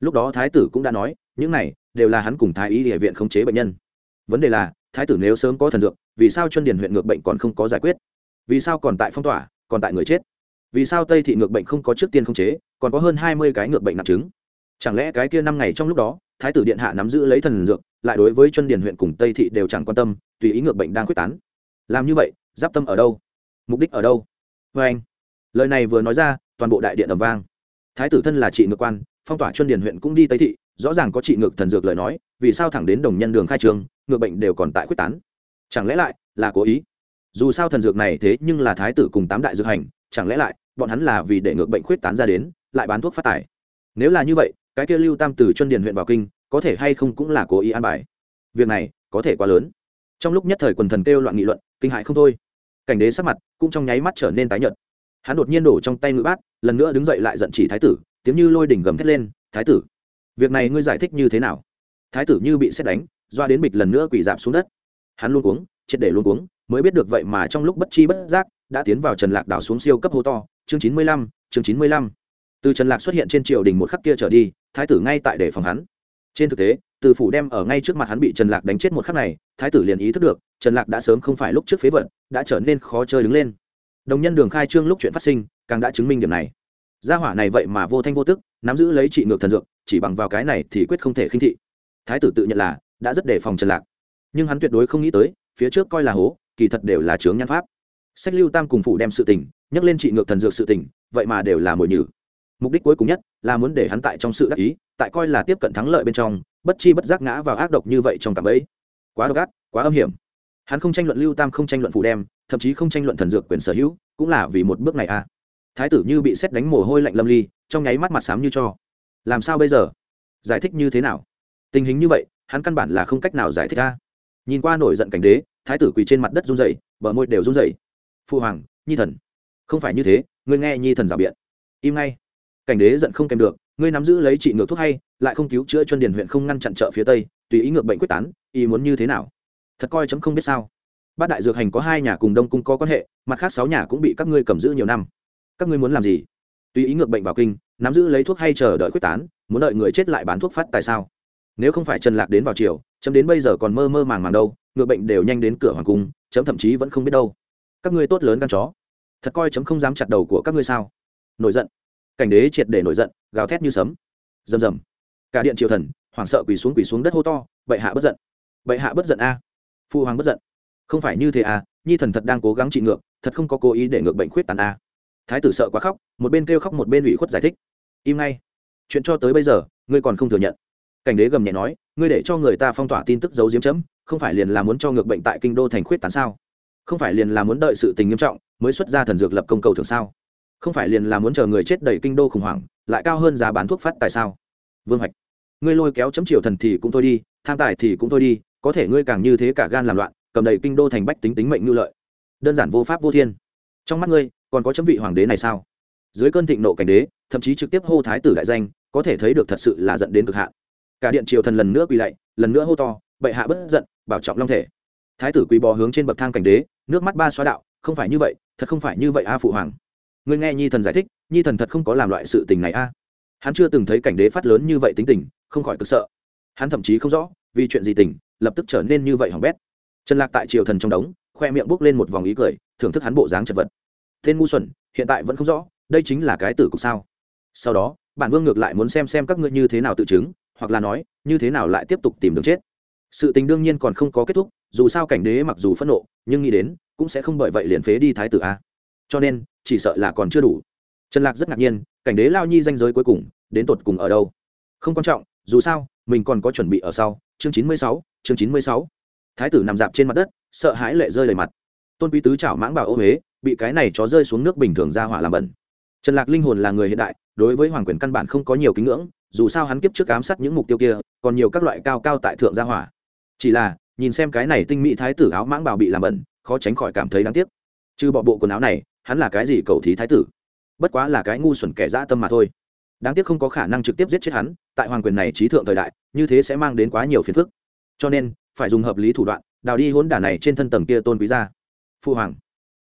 Lúc đó thái tử cũng đã nói, những này đều là hắn cùng thái y địa viện khống chế bệnh nhân. Vấn đề là, thái tử nếu sớm có thần dược, vì sao chân điền huyện ngược bệnh còn không có giải quyết? Vì sao còn tại phong tỏa, còn tại người chết? Vì sao tây thị ngược bệnh không có trước tiên khống chế, còn có hơn hai mươi cái ngược bệnh nặng chứng? Chẳng lẽ cái kia năm ngày trong lúc đó thái tử điện hạ nắm giữ lấy thần dược, lại đối với chân điền huyện cùng tây thị đều chẳng quan tâm, tùy ý ngược bệnh đang quyết tán. Làm như vậy, giáp tâm ở đâu? Mục đích ở đâu? Vê anh. Lời này vừa nói ra, toàn bộ đại điện ầm vang. Thái tử thân là trị ngược quan, phong tỏa chân điền huyện cũng đi tây thị, rõ ràng có trị ngược thần dược lời nói, vì sao thẳng đến đồng nhân đường khai trường, ngược bệnh đều còn tại quyết tán? Chẳng lẽ lại là cố ý? Dù sao thần dược này thế nhưng là thái tử cùng tám đại dược hành, chẳng lẽ lại bọn hắn là vì để ngược bệnh khuyết tán ra đến, lại bán thuốc phát tài nếu là như vậy cái kia lưu tam từ chuân điền huyện vào kinh, có thể hay không cũng là cố ý an bài. Việc này có thể quá lớn. Trong lúc nhất thời quần thần kêu loạn nghị luận, kinh hại không thôi. Cảnh đế sắc mặt cũng trong nháy mắt trở nên tái nhợt. Hắn đột nhiên đổ trong tay ngự bát, lần nữa đứng dậy lại giận chỉ thái tử, tiếng như lôi đỉnh gầm thét lên, thái tử, việc này ngươi giải thích như thế nào? Thái tử như bị xét đánh, doa đến bịch lần nữa quỳ dạp xuống đất. Hắn luôn uống triệt để luôn uống mới biết được vậy mà trong lúc bất chi bất giác đã tiến vào trần lạc đảo xuống siêu cấp hô to. Chương chín mươi lăm, chương chín mươi lăm từ trần lạc xuất hiện trên triều đình một khắc kia trở đi, thái tử ngay tại để phòng hắn. Trên thực tế, từ phủ đem ở ngay trước mặt hắn bị trần lạc đánh chết một khắc này, thái tử liền ý thức được, trần lạc đã sớm không phải lúc trước phế vận đã trở nên khó chơi đứng lên. Đồng nhân đường khai trương lúc chuyện phát sinh, càng đã chứng minh điểm này. Gia hỏa này vậy mà vô thanh vô tức, nắm giữ lấy trị ngược thần dược, chỉ bằng vào cái này thì quyết không thể khinh thị. Thái tử tự nhận là, đã rất đề phòng trần lạc. Nhưng hắn tuyệt đối không nghĩ tới, phía trước coi là hố, kỳ thật đều là chướng nhan pháp. Sách lưu tam cùng phủ đem sự tình, nhắc lên trị ngược thần dược sự tình, vậy mà đều là mồi nhử mục đích cuối cùng nhất là muốn để hắn tại trong sự đắc ý, tại coi là tiếp cận thắng lợi bên trong, bất chi bất giác ngã vào ác độc như vậy trong cảm ấy quá độc ác, quá âm hiểm. Hắn không tranh luận lưu tam, không tranh luận phủ đem, thậm chí không tranh luận thần dược quyền sở hữu, cũng là vì một bước này a à. thái tử như bị xét đánh mồ hôi lạnh lâm ly, trong nháy mắt mặt xám như cho. Làm sao bây giờ? Giải thích như thế nào? Tình hình như vậy, hắn căn bản là không cách nào giải thích a nhìn qua nổi giận cảnh đế, thái tử quỳ trên mặt đất run rẩy, bờ môi đều run rẩy. Phu hoàng, nhi thần. Không phải như thế, ngươi nghe nhi thần rào biện. Im ngay cảnh đế giận không kèm được, ngươi nắm giữ lấy trị ngược thuốc hay, lại không cứu chữa cho điền huyện không ngăn chặn chợ phía tây, tùy ý ngược bệnh quyết tán, ý muốn như thế nào? Thật coi chấm không biết sao. Bát đại dược hành có hai nhà cùng đông cung có quan hệ, mặt khác sáu nhà cũng bị các ngươi cầm giữ nhiều năm. Các ngươi muốn làm gì? Tùy ý ngược bệnh vào kinh, nắm giữ lấy thuốc hay chờ đợi quyết tán, muốn đợi người chết lại bán thuốc phát tại sao? Nếu không phải trần lạc đến vào chiều chấm đến bây giờ còn mơ mơ màng màng đâu, ngược bệnh đều nhanh đến cửa hoàng cung, chấm thậm chí vẫn không biết đâu. Các ngươi tốt lớn gan chó. Thật coi chấm không dám chặt đầu của các ngươi sao? Nổi giận cảnh đế triệt để nổi giận, gào thét như sấm. Rầm rầm. Cả điện triều thần, hoảng sợ quỳ xuống quỳ xuống đất hô to, bệ hạ bất giận! Bệ hạ bất giận a! Phu hoàng bất giận! Không phải như thế à nhi thần thật đang cố gắng trị ngược, thật không có cố ý để ngược bệnh khuyết tàn a. Thái tử sợ quá khóc, một bên kêu khóc một bên ủy khuất giải thích. Im ngay. Chuyện cho tới bây giờ, ngươi còn không thừa nhận. Cảnh đế gầm nhẹ nói, ngươi để cho người ta phong tỏa tin tức giấu diếm chấm, không phải liền là muốn cho ngược bệnh tại kinh đô thành khuyết tán sao? Không phải liền là muốn đợi sự tình nghiêm trọng mới xuất ra thần dược lập công cầu thường sao? Không phải liền là muốn chờ người chết đầy kinh đô khủng hoảng, lại cao hơn giá bán thuốc phát tại sao? Vương hoạch, ngươi lôi kéo chấm triều thần thì cũng thôi đi, tham tài thì cũng thôi đi, có thể ngươi càng như thế cả gan làm loạn, cầm đầy kinh đô thành bách tính tính mệnh ngư lợi. Đơn giản vô pháp vô thiên. Trong mắt ngươi, còn có chấm vị hoàng đế này sao? Dưới cơn thịnh nộ cảnh đế, thậm chí trực tiếp hô thái tử đại danh, có thể thấy được thật sự là dẫn đến cực hạn. Cả điện triều thần lần nữa quỳ lạy, lần nữa hô to, bệ hạ bất giận, bảo trọng long thể. Thái tử quỳ bò hướng trên bậc thang cảnh đế, nước mắt ba xóa đạo, không phải như vậy, thật không phải như vậy a phụ hoàng ngươi nghe nhi thần giải thích, nhi thần thật không có làm loại sự tình này a. Hắn chưa từng thấy cảnh đế phát lớn như vậy tính tình, không khỏi cực sợ. Hắn thậm chí không rõ, vì chuyện gì tình, lập tức trở nên như vậy hỏng bét. Trần lạc tại triều thần trong đống, khoe miệng bốc lên một vòng ý cười, thưởng thức hắn bộ dáng chật vật. Tên ngu xuẩn, hiện tại vẫn không rõ, đây chính là cái tử cục sao? Sau đó, bản vương ngược lại muốn xem xem các ngươi như thế nào tự chứng, hoặc là nói, như thế nào lại tiếp tục tìm đường chết. Sự tình đương nhiên còn không có kết thúc, dù sao cảnh đế mặc dù phẫn nộ, nhưng nghĩ đến, cũng sẽ không bởi vậy liền phế đi thái tử a cho nên chỉ sợ là còn chưa đủ. Trần lạc rất ngạc nhiên, cảnh đế lao nhi danh giới cuối cùng, đến tột cùng ở đâu? Không quan trọng, dù sao, mình còn có chuẩn bị ở sau, chương chín mươi sáu, chương chín mươi sáu. Thái tử nằm dạp trên mặt đất, sợ hãi lệ rơi đầy mặt. Tôn quý tứ chảo mãng bảo ô huế, bị cái này chó rơi xuống nước bình thường ra hỏa làm bẩn. Trần lạc linh hồn là người hiện đại, đối với hoàng quyền căn bản không có nhiều kính ngưỡng, dù sao hắn kiếp trước ám sát những mục tiêu kia, còn nhiều các loại cao cao tại thượng gia hỏa. Chỉ là, nhìn xem cái này tinh mỹ thái tử áo mãng bảo bị làm bẩn, khó tránh khỏi cảm thấy đáng tiếc. Trừ bỏ bộ quần áo này hắn là cái gì cầu thí thái tử? Bất quá là cái ngu xuẩn kẻ dã tâm mà thôi. Đáng tiếc không có khả năng trực tiếp giết chết hắn, tại hoàng quyền này trí thượng thời đại, như thế sẽ mang đến quá nhiều phiền phức. Cho nên, phải dùng hợp lý thủ đoạn, đào đi hỗn đả này trên thân tầng kia tôn quý ra phụ hoàng.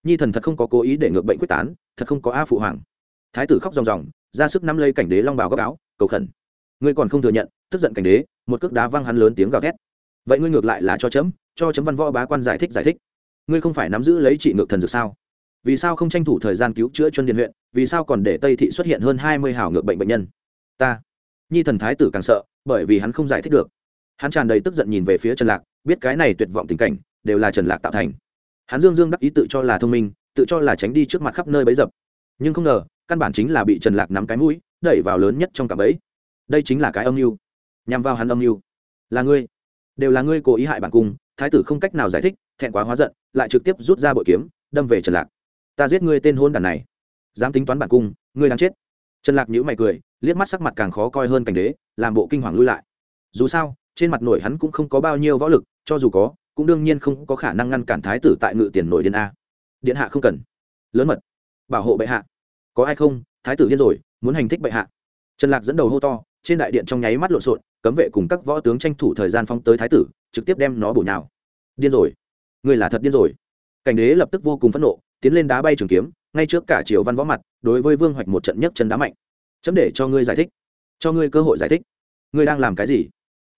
Nhi thần thật không có cố ý để ngược bệnh quyết tán, thật không có a phụ hoàng. Thái tử khóc ròng ròng, ra sức nắm lấy cảnh đế long bào góc áo, cầu khẩn. Ngươi còn không thừa nhận, tức giận cảnh đế, một cước đá văng hắn lớn tiếng gào thét. Vậy ngươi ngược lại là cho chấm cho chấm văn võ bá quan giải thích giải thích. Ngươi không phải nắm giữ lấy trị ngược thần dược sao? Vì sao không tranh thủ thời gian cứu chữa chuân điện huyện, vì sao còn để tây thị xuất hiện hơn hai mươi hào ngược bệnh bệnh nhân? Ta, nhi thần thái tử càng sợ, bởi vì hắn không giải thích được. Hắn tràn đầy tức giận nhìn về phía trần lạc, biết cái này tuyệt vọng tình cảnh, đều là trần lạc tạo thành. Hắn dương dương đắc ý tự cho là thông minh, tự cho là tránh đi trước mặt khắp nơi bấy dập. Nhưng không ngờ, căn bản chính là bị trần lạc nắm cái mũi, đẩy vào lớn nhất trong cả bẫy. Đây chính là cái âm mưu. Nhằm vào hắn âm mưu. Là ngươi. Đều là ngươi cố ý hại bản cung, thái tử không cách nào giải thích, thẹn quá hóa giận, lại trực tiếp rút ra bội kiếm, đâm về trần lạc ta giết ngươi tên hôn đàn này. Dám tính toán bản cung, ngươi đang chết. Trần lạc nhíu mày cười, liếc mắt sắc mặt càng khó coi hơn cảnh đế, làm bộ kinh hoàng lui lại. Dù sao, trên mặt nổi hắn cũng không có bao nhiêu võ lực, cho dù có, cũng đương nhiên không có khả năng ngăn cản thái tử tại ngự tiền nổi điện a. Điện hạ không cần. Lớn mật. Bảo hộ bệ hạ. Có ai không? Thái tử điên rồi, muốn hành thích bệ hạ. Trần lạc dẫn đầu hô to, trên đại điện trong nháy mắt lộn xộn, cấm vệ cùng các võ tướng tranh thủ thời gian phóng tới thái tử, trực tiếp đem nó bổ nhào. Điên rồi. Người là thật điên rồi. Cảnh đế lập tức vô cùng phẫn nộ tiến lên đá bay trường kiếm, ngay trước cả triều văn võ mặt, đối với vương hoạch một trận nhất chân đá mạnh. Chấm để cho ngươi giải thích. Cho ngươi cơ hội giải thích. Ngươi đang làm cái gì?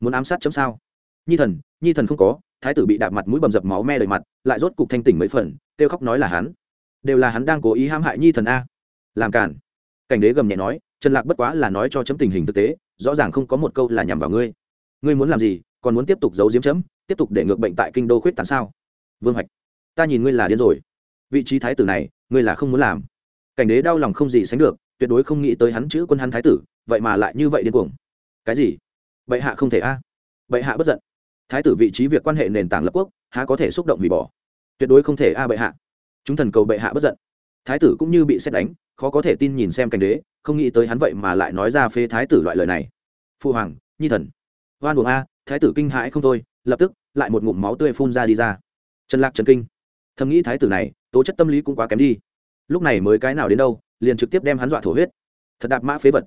Muốn ám sát chấm sao? Nhi thần nhi thần không có, thái tử bị đạp mặt mũi bầm dập máu me đầy mặt, lại rốt cục thanh tỉnh mấy phần, kêu khóc nói là hắn. Đều là hắn đang cố ý hãm hại nhi thần a. Làm cản cảnh đế gầm nhẹ nói, trần lạc bất quá là nói cho chấm tình hình thực tế, rõ ràng không có một câu là nhằm vào ngươi. Ngươi muốn làm gì, còn muốn tiếp tục giấu diếm chấm, tiếp tục để ngược bệnh tại kinh đô khuyết tán sao? Vương hoạch, ta nhìn ngươi là điên rồi vị trí thái tử này, ngươi là không muốn làm. Cảnh đế đau lòng không gì sánh được, tuyệt đối không nghĩ tới hắn chữ quân hắn thái tử, vậy mà lại như vậy điên cuồng. Cái gì? Bệ hạ không thể a. Bệ hạ bất giận. Thái tử vị trí việc quan hệ nền tảng lập quốc, há có thể xúc động hủy bỏ? Tuyệt đối không thể a bệ hạ. Chúng thần cầu bệ hạ bất giận. Thái tử cũng như bị xét đánh, khó có thể tin nhìn xem cảnh đế, không nghĩ tới hắn vậy mà lại nói ra phê thái tử loại lời này. Phụ hoàng, nhi thần. Hoan buồng a, thái tử kinh hãi không thôi, lập tức, lại một ngụm máu tươi phun ra đi ra. Trần lạc trần kinh. Thầm nghĩ thái tử này tố chất tâm lý cũng quá kém đi. Lúc này mới cái nào đến đâu, liền trực tiếp đem hắn dọa thổ huyết. Thật đạp mã phế vật.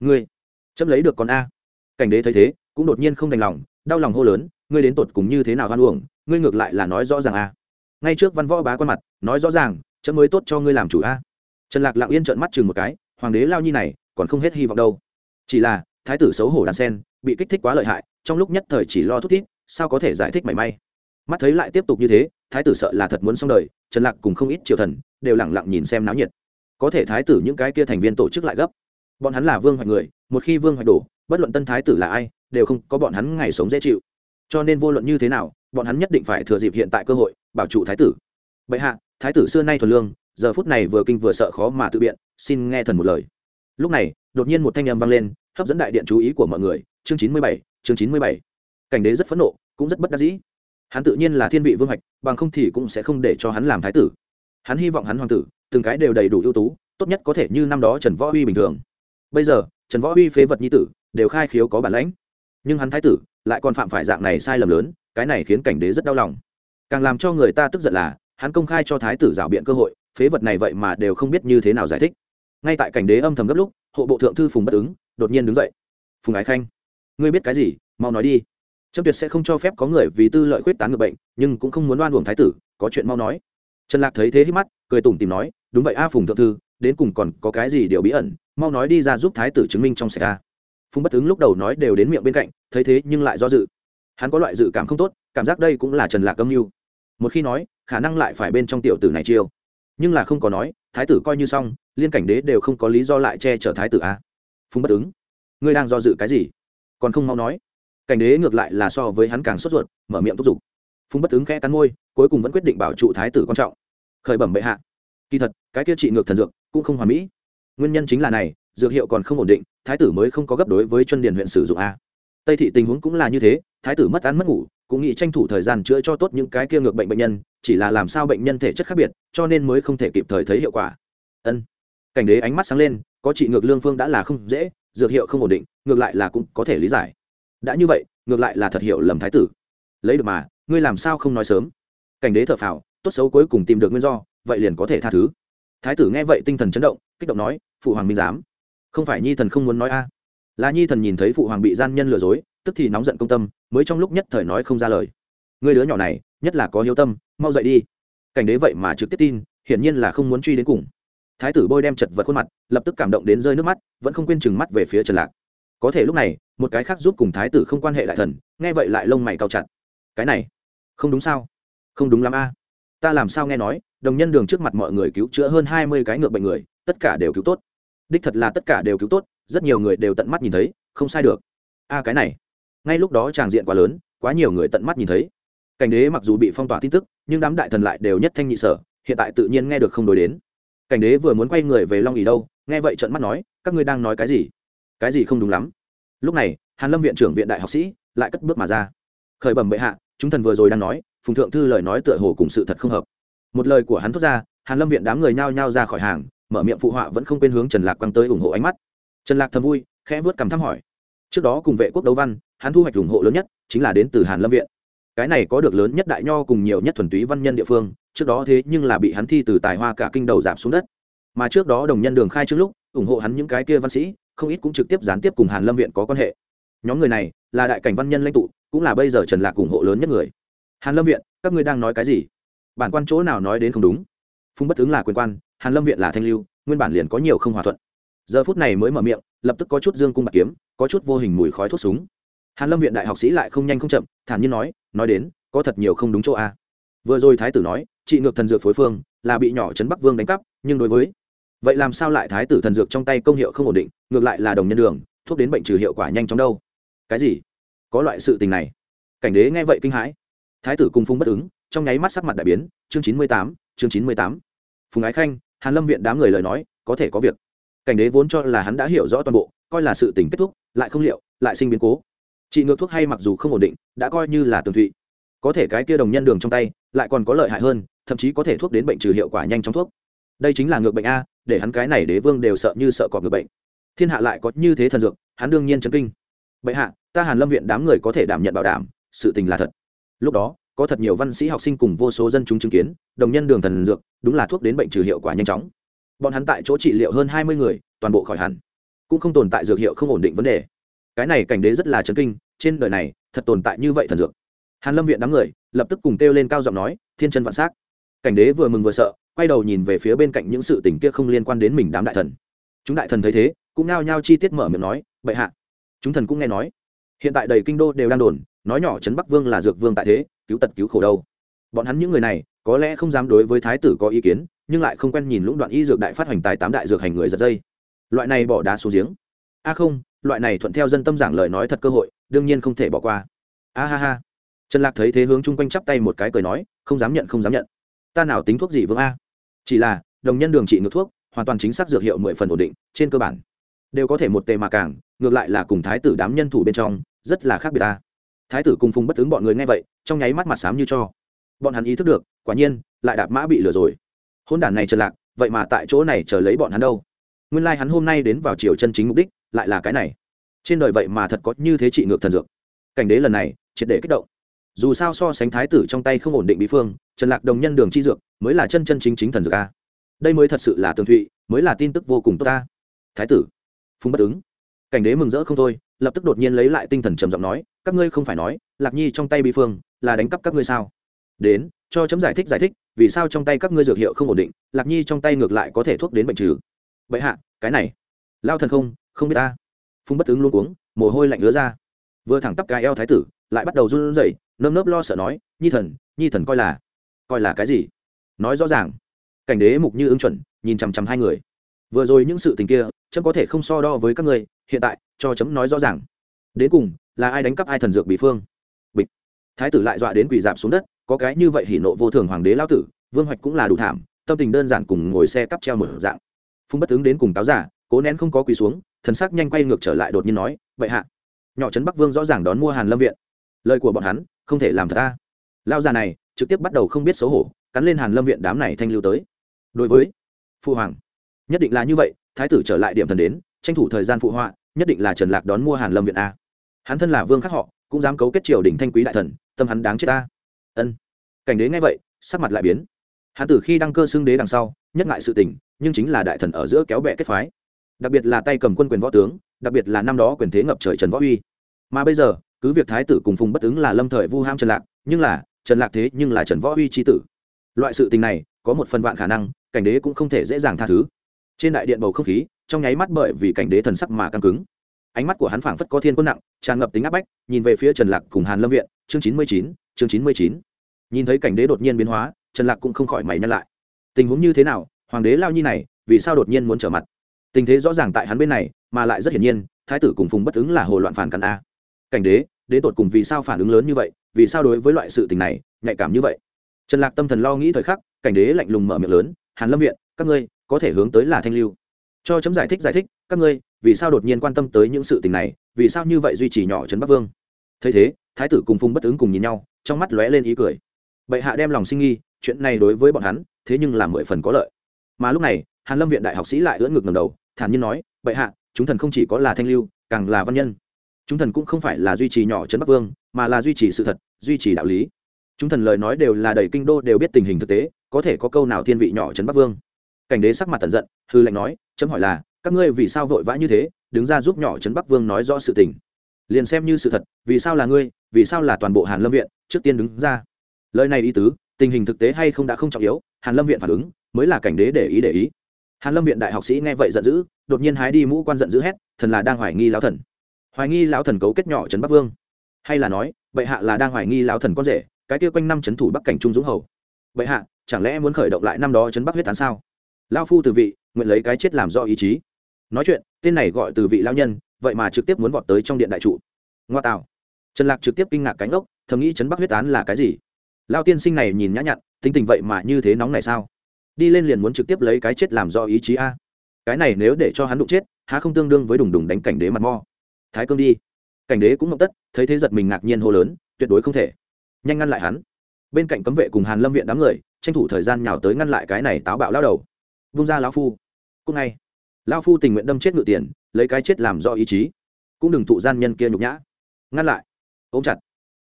Ngươi, chấm lấy được con a. Cảnh đế thấy thế, cũng đột nhiên không đành lòng, đau lòng hô lớn, ngươi đến tột cùng như thế nào hoan uổng, ngươi ngược lại là nói rõ ràng a. Ngay trước văn võ bá quan mặt, nói rõ ràng, chấm mới tốt cho ngươi làm chủ a. Trần lạc lặng yên trợn mắt chừng một cái, hoàng đế lao nhi này, còn không hết hy vọng đâu. Chỉ là, thái tử xấu hổ đàn sen, bị kích thích quá lợi hại, trong lúc nhất thời chỉ lo thút thít, sao có thể giải thích mảy may mắt thấy lại tiếp tục như thế, thái tử sợ là thật muốn xong đời, trần lạc cùng không ít triều thần đều lẳng lặng nhìn xem náo nhiệt. Có thể thái tử những cái kia thành viên tổ chức lại gấp. Bọn hắn là vương hoạch người, một khi vương hoạch đổ, bất luận tân thái tử là ai, đều không có bọn hắn ngày sống dễ chịu. Cho nên vô luận như thế nào, bọn hắn nhất định phải thừa dịp hiện tại cơ hội, bảo trụ thái tử. Bệ hạ, thái tử xưa nay thuần lương, giờ phút này vừa kinh vừa sợ khó mà tự biện, xin nghe thần một lời. Lúc này, đột nhiên một thanh âm vang lên, hấp dẫn đại điện chú ý của mọi người, chương chín mươi bảy, chương chín mươi bảy. Cảnh đế rất phẫn nộ, cũng rất bất đắc dĩ hắn tự nhiên là thiên vị vương hạch, bằng không thì cũng sẽ không để cho hắn làm thái tử. Hắn hy vọng hắn hoàng tử, từng cái đều đầy đủ ưu tú, tốt nhất có thể như năm đó trần võ huy bình thường. Bây giờ, trần võ huy phế vật nhi tử, đều khai khiếu có bản lãnh. Nhưng hắn thái tử, lại còn phạm phải dạng này sai lầm lớn, cái này khiến cảnh đế rất đau lòng. Càng làm cho người ta tức giận là, hắn công khai cho thái tử rảo biện cơ hội, phế vật này vậy mà đều không biết như thế nào giải thích. Ngay tại cảnh đế âm thầm gấp lúc, hộ bộ thượng thư phùng bất ứng, đột nhiên đứng dậy. Phùng ái khanh, ngươi biết cái gì? Mau nói đi chấp tuyệt sẽ không cho phép có người vì tư lợi khuyết tán người bệnh, nhưng cũng không muốn oan uổng thái tử, có chuyện mau nói. Trần lạc thấy thế hít mắt, cười tủm tìm nói, đúng vậy a, phùng thượng thư, đến cùng còn có cái gì điều bí ẩn, mau nói đi ra giúp thái tử chứng minh trong xe ca phùng bất ứng lúc đầu nói đều đến miệng bên cạnh, thấy thế nhưng lại do dự. Hắn có loại dự cảm không tốt, cảm giác đây cũng là trần lạc âm mưu. Một khi nói, khả năng lại phải bên trong tiểu tử này chiêu. Nhưng là không có nói, thái tử coi như xong, liên cảnh đế đều không có lý do lại che chở thái tử a. Phùng bất ứng, ngươi đang do dự cái gì? Còn không mau nói cảnh đế ngược lại là so với hắn càng sốt ruột, mở miệng thúc giục. Phùng bất ứng khẽ cắn môi, cuối cùng vẫn quyết định bảo trụ thái tử quan trọng. Khởi bẩm bệ hạ. Kỳ thật, cái kia trị ngược thần dược cũng không hoàn mỹ. Nguyên nhân chính là này, dược hiệu còn không ổn định, thái tử mới không có gấp đối với chân điền huyện sử dụng a. Tây thị tình huống cũng là như thế, thái tử mất ăn mất ngủ, cũng nghĩ tranh thủ thời gian chữa cho tốt những cái kia ngược bệnh bệnh nhân, chỉ là làm sao bệnh nhân thể chất khác biệt, cho nên mới không thể kịp thời thấy hiệu quả. Ân. Cảnh đế ánh mắt sáng lên, có trị ngược lương phương đã là không dễ, dược hiệu không ổn định, ngược lại là cũng có thể lý giải đã như vậy, ngược lại là thật hiệu lầm thái tử. Lấy được mà, ngươi làm sao không nói sớm? Cảnh đế thở phào, tốt xấu cuối cùng tìm được nguyên do, vậy liền có thể tha thứ. Thái tử nghe vậy tinh thần chấn động, kích động nói, phụ hoàng minh giám, không phải nhi thần không muốn nói a? Là nhi thần nhìn thấy phụ hoàng bị gian nhân lừa dối, tức thì nóng giận công tâm, mới trong lúc nhất thời nói không ra lời. Người đứa nhỏ này, nhất là có hiếu tâm, mau dậy đi. Cảnh đế vậy mà trực tiếp tin, hiển nhiên là không muốn truy đến cùng. Thái tử bôi đem chật vật khuôn mặt, lập tức cảm động đến rơi nước mắt, vẫn không quên chừng mắt về phía trần lạc có thể lúc này, một cái khác giúp cùng thái tử không quan hệ đại thần, nghe vậy lại lông mày cao chặt. Cái này, không đúng sao? Không đúng lắm a. Ta làm sao nghe nói, đồng nhân đường trước mặt mọi người cứu chữa hơn hai mươi cái ngược bệnh người, tất cả đều cứu tốt. Đích thật là tất cả đều cứu tốt, rất nhiều người đều tận mắt nhìn thấy, không sai được. A, cái này, ngay lúc đó tràng diện quá lớn, quá nhiều người tận mắt nhìn thấy. Cảnh đế mặc dù bị phong tỏa tin tức, nhưng đám đại thần lại đều nhất thanh nhị sở, hiện tại tự nhiên nghe được không đối đến. Cảnh đế vừa muốn quay người về long ỉ đâu, nghe vậy trận mắt nói, các ngươi đang nói cái gì? Cái gì không đúng lắm. Lúc này, hàn lâm viện trưởng viện đại học sĩ lại cất bước mà ra. Khởi bẩm bệ hạ, chúng thần vừa rồi đang nói, phùng thượng thư lời nói tựa hồ cùng sự thật không hợp. Một lời của hắn thốt ra, hàn lâm viện đám người nhao nhao ra khỏi hàng, mở miệng phụ họa vẫn không quên hướng trần lạc quăng tới ủng hộ ánh mắt. Trần lạc thầm vui, khẽ vớt cầm thăm hỏi. Trước đó cùng vệ quốc đấu văn, hắn thu hoạch ủng hộ lớn nhất chính là đến từ hàn lâm viện. Cái này có được lớn nhất đại nho cùng nhiều nhất thuần túy văn nhân địa phương, trước đó thế nhưng là bị hắn thi từ tài hoa cả kinh đầu giảm xuống đất. Mà trước đó đồng nhân đường khai trước lúc, ủng hộ hắn những cái kia văn sĩ không ít cũng trực tiếp gián tiếp cùng hàn lâm viện có quan hệ. Nhóm người này là đại cảnh văn nhân lãnh tụ, cũng là bây giờ trần lạc ủng hộ lớn nhất người. Hàn lâm viện, các ngươi đang nói cái gì? Bản quan chỗ nào nói đến không đúng? Phung bất ứng là quyền quan, hàn lâm viện là thanh lưu, nguyên bản liền có nhiều không hòa thuận. Giờ phút này mới mở miệng, lập tức có chút dương cung bạc kiếm, có chút vô hình mùi khói thuốc súng. Hàn lâm viện đại học sĩ lại không nhanh không chậm, thản nhiên nói nói đến, có thật nhiều không đúng chỗ a. Vừa rồi thái tử nói, trị ngược thần dược phối phương, là bị nhỏ trấn bắc vương đánh cắp, nhưng đối với vậy làm sao lại thái tử thần dược trong tay công hiệu không ổn định, ngược lại là đồng nhân đường, thuốc đến bệnh trừ hiệu quả nhanh chóng đâu? Cái gì? Có loại sự tình này. Cảnh đế nghe vậy kinh hãi. Thái tử cùng phung bất ứng, trong nháy mắt sắc mặt đại biến, chương chín mươi tám, chương chín mươi tám. Phùng ái khanh, hàn lâm viện đám người lời nói, có thể có việc. Cảnh đế vốn cho là hắn đã hiểu rõ toàn bộ, coi là sự tình kết thúc, lại không liệu, lại sinh biến cố. Trị ngược thuốc hay mặc dù không ổn định, đã coi như là tường thụy. Có thể cái kia đồng nhân đường trong tay, lại còn có lợi hại hơn, thậm chí có thể thuốc đến bệnh trừ hiệu quả nhanh trong thuốc đây chính là ngược bệnh a, để hắn cái này đế vương đều sợ như sợ cọp ngược bệnh. Thiên hạ lại có như thế thần dược, hắn đương nhiên chấn kinh. Bệ hạ, ta hàn lâm viện đám người có thể đảm nhận bảo đảm, sự tình là thật. Lúc đó, có thật nhiều văn sĩ học sinh cùng vô số dân chúng chứng kiến, đồng nhân đường thần dược, đúng là thuốc đến bệnh trừ hiệu quả nhanh chóng. Bọn hắn tại chỗ trị liệu hơn hai mươi người, toàn bộ khỏi hẳn. Cũng không tồn tại dược hiệu không ổn định vấn đề. Cái này cảnh đế rất là chấn kinh, trên đời này, thật tồn tại như vậy thần dược. Hàn lâm viện đám người, lập tức cùng kêu lên cao giọng nói, thiên chân vạn s á c cảnh đế vừa mừng vừa sợ quay đầu nhìn về phía bên cạnh những sự tình kia không liên quan đến mình đám đại thần. Chúng đại thần thấy thế, cũng nao nhao chi tiết mở miệng nói, bệ hạ. Chúng thần cũng nghe nói. Hiện tại đầy kinh đô đều đang đồn, nói nhỏ trấn bắc vương là dược vương tại thế, cứu tật cứu khổ đâu. Bọn hắn những người này, có lẽ không dám đối với thái tử có ý kiến, nhưng lại không quen nhìn lũng đoạn y dược đại phát hoành tài tám đại dược hành người giật dây. Loại này bỏ đá xuống giếng. A không, loại này thuận theo dân tâm giảng lời nói thật cơ hội, đương nhiên không thể bỏ qua. A ha ha. Trần lạc thấy thế hướng chung quanh chắp tay một cái cười nói, không dám nhận, không dám nhận. Ta nào tính thuốc gì vương a? Chỉ là, đồng nhân đường trị ngược thuốc, hoàn toàn chính xác dược hiệu mười phần ổn định, trên cơ bản, đều có thể một tề mà càng, ngược lại là cùng thái tử đám nhân thủ bên trong, rất là khác biệt ta. Thái tử cùng phùng bất ứng bọn người nghe vậy, trong nháy mắt mặt xám như cho. Bọn hắn ý thức được, quả nhiên, lại đạp mã bị lừa rồi. Hôn đản này trần lạc, vậy mà tại chỗ này chờ lấy bọn hắn đâu? Nguyên lai hắn hôm nay đến vào chiều chân chính mục đích, lại là cái này. Trên đời vậy mà thật có như thế trị ngược thần dược. Cảnh đế lần này, triệt để kích động dù sao so sánh thái tử trong tay không ổn định bí phương, trần lạc đồng nhân đường chi dược mới là chân chân chính chính thần dược a. Đây mới thật sự là tường thụy, mới là tin tức vô cùng tốt ta. Thái tử, phùng bất ứng. Cảnh đế mừng rỡ không thôi, lập tức đột nhiên lấy lại tinh thần trầm giọng nói, các ngươi không phải nói, lạc nhi trong tay bí phương là đánh cắp các ngươi sao? Đến, cho chấm giải thích giải thích, vì sao trong tay các ngươi dược hiệu không ổn định, lạc nhi trong tay ngược lại có thể thuốc đến bệnh trừ. Bệ hạ, cái này, lao thần không không biết ta. Phùng bất ứng luôn cuống, mồ hôi lạnh ứa ra. Vừa thẳng tắp cái eo thái tử, lại bắt đầu run rẩy nơm nớp lo sợ nói, nhi thần nhi thần coi là coi là cái gì? Nói rõ ràng. Cảnh đế mục như ứng chuẩn, nhìn chằm chằm hai người. Vừa rồi những sự tình kia, chấm có thể không so đo với các ngươi, hiện tại, cho chấm nói rõ ràng. Đến cùng, là ai đánh cắp ai thần dược bị phương? Bịch. Thái tử lại dọa đến quỳ dạp xuống đất, có cái như vậy hỉ nộ vô thường hoàng đế lao tử, vương hoạch cũng là đủ thảm, tâm tình đơn giản cùng ngồi xe cắp treo một dạng. Phung bất ứng đến cùng táo giả, cố nén không có quỳ xuống, thần sắc nhanh quay ngược trở lại đột nhiên nói vậy hạ. Nhỏ trấn bắc vương rõ ràng đón mua hàn lâm viện. Lời của bọn hắn không thể làm thật ta. Lao già này trực tiếp bắt đầu không biết xấu hổ, cắn lên hàn lâm viện đám này thanh lưu tới. Đối với phụ hoàng, nhất định là như vậy, thái tử trở lại điểm thần đến, tranh thủ thời gian phụ họa, nhất định là trần lạc đón mua hàn lâm viện a. Hắn thân là vương khác họ, cũng dám cấu kết triều đình thanh quý đại thần, tâm hắn đáng chết ta. Ân. Cảnh đế nghe vậy, sắc mặt lại biến. Hắn từ khi đăng cơ xưng đế đằng sau, nhất ngại sự tình, nhưng chính là đại thần ở giữa kéo bè kết phái. Đặc biệt là tay cầm quân quyền võ tướng, đặc biệt là năm đó quyền thế ngập trời trần võ uy mà bây giờ cứ việc thái tử cùng phùng bất ứng là lâm thời vu ham trần lạc, nhưng là, trần lạc thế nhưng là trần võ uy tri tử. Loại sự tình này, có một phần vạn khả năng, cảnh đế cũng không thể dễ dàng tha thứ. Trên đại điện bầu không khí, trong nháy mắt bởi vì cảnh đế thần sắc mà căng cứng. Ánh mắt của hắn phảng phất có thiên quân nặng, tràn ngập tính áp bách, nhìn về phía trần lạc cùng hàn lâm viện, chương chín mươi chín, chương chín mươi chín. Nhìn thấy cảnh đế đột nhiên biến hóa, trần lạc cũng không khỏi mày nhăn lại. Tình huống như thế nào, hoàng đế lao nhi này, vì sao đột nhiên muốn trở mặt? Tình thế rõ ràng tại hắn bên này, mà lại rất hiển nhiên, thái tử cùng phùng bất ứng là hồ loạn phản cắn a cảnh đế đế tột cùng vì sao phản ứng lớn như vậy, vì sao đối với loại sự tình này, nhạy cảm như vậy? Trần lạc tâm thần lo nghĩ thời khắc, cảnh đế lạnh lùng mở miệng lớn, hàn lâm viện, các ngươi có thể hướng tới là thanh lưu. Cho chấm giải thích giải thích, các ngươi, vì sao đột nhiên quan tâm tới những sự tình này, vì sao như vậy duy trì nhỏ trấn bắc vương? Thấy thế, thái tử cùng Phung bất ứng cùng nhìn nhau, trong mắt lóe lên ý cười. Bệ hạ đem lòng sinh nghi, chuyện này đối với bọn hắn, thế nhưng là mười phần có lợi. Mà lúc này, hàn lâm viện đại học sĩ lại ưỡn ngực ngầm đầu, thản nhiên nói, bệ hạ, chúng thần không chỉ có là thanh lưu, càng là văn nhân chúng thần cũng không phải là duy trì nhỏ trấn bắc vương, mà là duy trì sự thật, duy trì đạo lý. Chúng thần lời nói đều là đầy kinh đô đều biết tình hình thực tế, có thể có câu nào thiên vị nhỏ trấn bắc vương. Cảnh đế sắc mặt tần giận, hư lệnh nói, chấm hỏi là, các ngươi vì sao vội vã như thế, đứng ra giúp nhỏ trấn bắc vương nói rõ sự tình? Liền xem như sự thật, vì sao là ngươi, vì sao là toàn bộ hàn lâm viện, trước tiên đứng ra? Lời này ý tứ, tình hình thực tế hay không đã không trọng yếu, hàn lâm viện phản ứng, mới là cảnh đế để ý để ý. Hàn lâm viện đại học sĩ nghe vậy giận dữ, đột nhiên hái đi mũ quan giận dữ hét, thần là đang hoài nghi lão thần hoài nghi lão thần cấu kết nhỏ trấn bắc vương. Hay là nói, bệ hạ là đang hoài nghi lão thần con rể, cái kia quanh năm trấn thủ bắc cảnh trung dũng hầu. Bệ hạ, chẳng lẽ muốn khởi động lại năm đó trấn bắc huyết tán sao? Lao phu từ vị, nguyện lấy cái chết làm do ý chí. Nói chuyện, tên này gọi từ vị lao nhân, vậy mà trực tiếp muốn vọt tới trong điện đại trụ. Ngoa tạo. Trần lạc trực tiếp kinh ngạc cánh ốc, thầm nghĩ trấn bắc huyết tán là cái gì? Lao tiên sinh này nhìn nhã nhặn, tính tình vậy mà như thế nóng này sao? Đi lên liền muốn trực tiếp lấy cái chết làm do ý chí a. Cái này nếu để cho hắn đụng chết, há không tương đương với đùng đùng đánh cảnh đế mặt mo thái cương đi. Cảnh đế cũng mộng tất, thấy thế giật mình ngạc nhiên hô lớn, tuyệt đối không thể. Nhanh ngăn lại hắn. Bên cạnh cấm vệ cùng hàn lâm viện đám người, tranh thủ thời gian nhào tới ngăn lại cái này táo bạo lao đầu. Vung ra lão phu. Cũng ngay. Lao phu tình nguyện đâm chết ngự tiền, lấy cái chết làm do ý chí. Cũng đừng thụ gian nhân kia nhục nhã. Ngăn lại. Ôm chặt.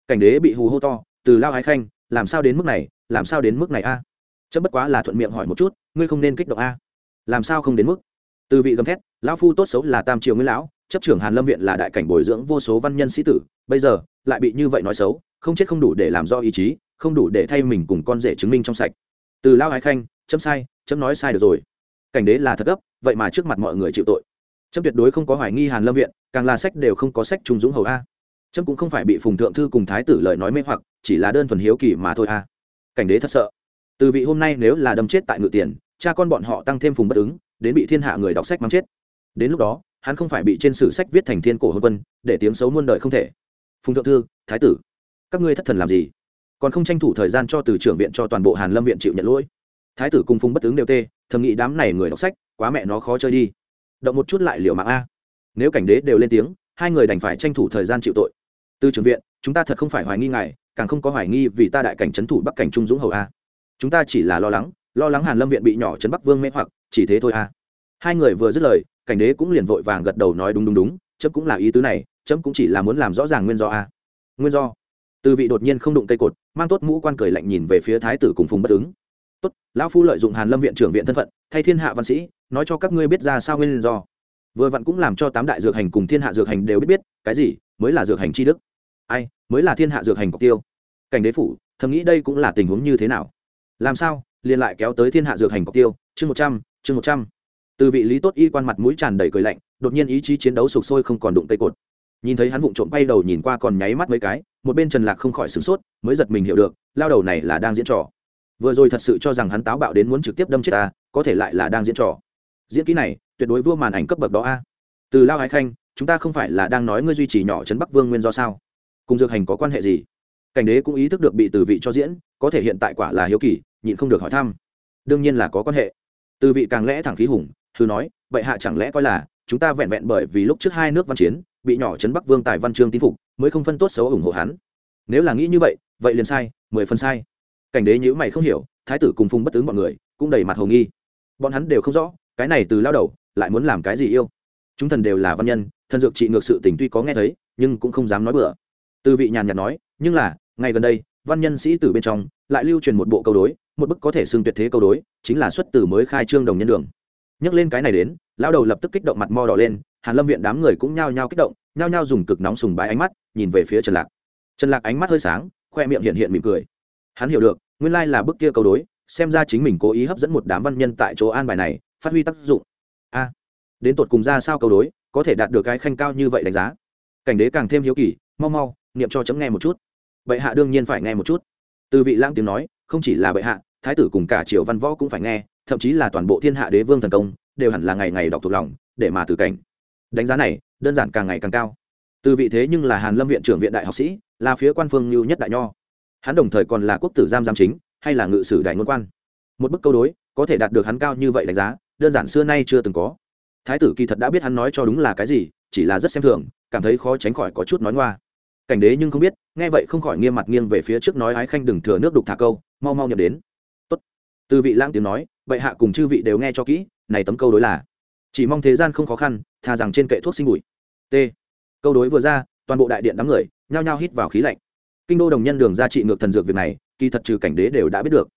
Cảnh đế bị hù hô to, từ lao ái khanh, làm sao đến mức này, làm sao đến mức này a? À? chấm bất quá là thuận miệng hỏi một chút, ngươi không nên kích động a. Làm sao không đến mức? Từ vị gầm thét lão phu tốt xấu là tam triều nguyên lão, chấp trưởng hàn lâm viện là đại cảnh bồi dưỡng vô số văn nhân sĩ tử, bây giờ, lại bị như vậy nói xấu, không chết không đủ để làm do ý chí, không đủ để thay mình cùng con rể chứng minh trong sạch. Từ lao ái khanh, chấm sai, chấm nói sai được rồi. Cảnh đế là thật gấp, vậy mà trước mặt mọi người chịu tội. Chấm tuyệt đối không có hoài nghi hàn lâm viện, càng là sách đều không có sách trung dũng hầu a. Chấm cũng không phải bị phùng thượng thư cùng thái tử lời nói mê hoặc, chỉ là đơn thuần hiếu kỳ mà thôi a. Cảnh đế thật sợ. Từ vị hôm nay nếu là đâm chết tại ngự tiền, cha con bọn họ tăng thêm phùng bất ứng, đến bị thiên hạ người đọc sách mắng chết đến lúc đó, hắn không phải bị trên sử sách viết thành thiên cổ hôn quân, để tiếng xấu muôn đời không thể. Phùng thượng thư, thái tử, các ngươi thất thần làm gì? Còn không tranh thủ thời gian cho từ trưởng viện cho toàn bộ hàn lâm viện chịu nhận lỗi. Thái tử cùng phùng bất tướng đều tê, thầm nghĩ đám này người đọc sách, quá mẹ nó khó chơi đi. Động một chút lại liều mạng a. Nếu cảnh đế đều lên tiếng, hai người đành phải tranh thủ thời gian chịu tội. Từ trưởng viện, chúng ta thật không phải hoài nghi ngài, càng không có hoài nghi vì ta đại cảnh trấn thủ bắc cảnh trung dũng hầu a. Chúng ta chỉ là lo lắng lo lắng hàn lâm viện bị nhỏ trấn bắc vương mê hoặc, chỉ thế thôi a hai người vừa dứt lời, cảnh đế cũng liền vội vàng gật đầu nói đúng đúng đúng, chấm cũng là ý tứ này, chấm cũng chỉ là muốn làm rõ ràng nguyên do a. Nguyên do? Từ vị đột nhiên không đụng cây cột, mang tốt mũ quan cười lạnh nhìn về phía thái tử cùng phùng bất ứng. Tốt, lão phu lợi dụng hàn lâm viện trưởng viện thân phận, thay thiên hạ văn sĩ, nói cho các ngươi biết ra sao nguyên do. Vừa vặn cũng làm cho tám đại dược hành cùng thiên hạ dược hành đều biết biết, cái gì, mới là dược hành tri đức. Ai, mới là thiên hạ dược hành cọc tiêu. Cảnh đế phủ, thầm nghĩ đây cũng là tình huống như thế nào? Làm sao, liền lại kéo tới thiên hạ dược hành cọc tiêu? Chương một trăm, chương một trăm từ vị lý tốt y quan mặt mũi tràn đầy cười lạnh, đột nhiên ý chí chiến đấu sụp sôi không còn đụng tay cột. Nhìn thấy hắn vụng trộm bay đầu nhìn qua còn nháy mắt mấy cái, một bên trần lạc không khỏi sửng sốt, mới giật mình hiểu được, lao đầu này là đang diễn trò. Vừa rồi thật sự cho rằng hắn táo bạo đến muốn trực tiếp đâm chết ta, có thể lại là đang diễn trò. Diễn kỹ này, tuyệt đối vua màn ảnh cấp bậc đó a. Từ lao ái khanh, chúng ta không phải là đang nói ngươi duy trì nhỏ trấn bắc vương nguyên do sao? Cùng dược hành có quan hệ gì? Cảnh đế cũng ý thức được bị từ vị cho diễn, có thể hiện tại quả là hiếu kỳ, nhịn không được hỏi thăm. Đương nhiên là có quan hệ. Từ vị càng lẽ thẳng khí hùng thư nói vậy hạ chẳng lẽ coi là chúng ta vẹn vẹn bởi vì lúc trước hai nước văn chiến, bị nhỏ trấn bắc vương tài văn chương tín phục, mới không phân tốt xấu ủng hộ hắn? Nếu là nghĩ như vậy vậy liền sai, mười phần sai. Cảnh đế nhữ mày không hiểu, thái tử cùng phùng bất tướng bọn người cũng đầy mặt hồ nghi. Bọn hắn đều không rõ, cái này từ lao đầu lại muốn làm cái gì yêu? Chúng thần đều là văn nhân, thần dược trị ngược sự tình tuy có nghe thấy, nhưng cũng không dám nói bừa. Từ vị nhàn nhạt nói, nhưng là ngày gần đây, văn nhân sĩ từ bên trong lại lưu truyền một bộ câu đối, một bức có thể xưng tuyệt thế câu đối, chính là xuất từ mới khai trương đồng nhân đường nhắc lên cái này đến, lão đầu lập tức kích động mặt mo đỏ lên, hàn lâm viện đám người cũng nhao nhao kích động, nhao nhao dùng cực nóng sùng bái ánh mắt, nhìn về phía trần lạc. Trần lạc ánh mắt hơi sáng, khoe miệng hiện hiện mỉm cười. Hắn hiểu được, nguyên lai là bức kia câu đối, xem ra chính mình cố ý hấp dẫn một đám văn nhân tại chỗ an bài này, phát huy tác dụng. A, đến tột cùng ra sao câu đối, có thể đạt được cái khanh cao như vậy đánh giá? Cảnh đế càng thêm hiếu kỳ, mau mau, niệm cho chấm nghe một chút. Bệ hạ đương nhiên phải nghe một chút. Từ vị lãng tiếng nói, không chỉ là bệ hạ, thái tử cùng cả triều văn võ cũng phải nghe thậm chí là toàn bộ thiên hạ đế vương thần công, đều hẳn là ngày ngày đọc thuộc lòng, để mà từ cảnh. Đánh giá này, đơn giản càng ngày càng cao. Từ vị thế nhưng là hàn lâm viện trưởng viện đại học sĩ, là phía quan phương lưu nhất đại nho. Hắn đồng thời còn là quốc tử giam giám chính, hay là ngự sử đại ngôn quan. Một bức câu đối, có thể đạt được hắn cao như vậy đánh giá, đơn giản xưa nay chưa từng có. Thái tử kỳ thật đã biết hắn nói cho đúng là cái gì, chỉ là rất xem thường, cảm thấy khó tránh khỏi có chút nói ngoa. Cảnh đế nhưng không biết, nghe vậy không khỏi nghiêm mặt nghiêng về phía trước nói ái khanh đừng thừa nước đục thả câu, mau mau nhập đến từ vị lãng tiếng nói vậy hạ cùng chư vị đều nghe cho kỹ, này tấm câu đối là, chỉ mong thế gian không khó khăn thà rằng trên kệ thuốc sinh bụi. T. Câu đối vừa ra, toàn bộ đại điện đám người, nhao nhao hít vào khí lạnh. Kinh đô đồng nhân đường ra trị ngược thần dược việc này, kỳ thật trừ cảnh đế đều đã biết được.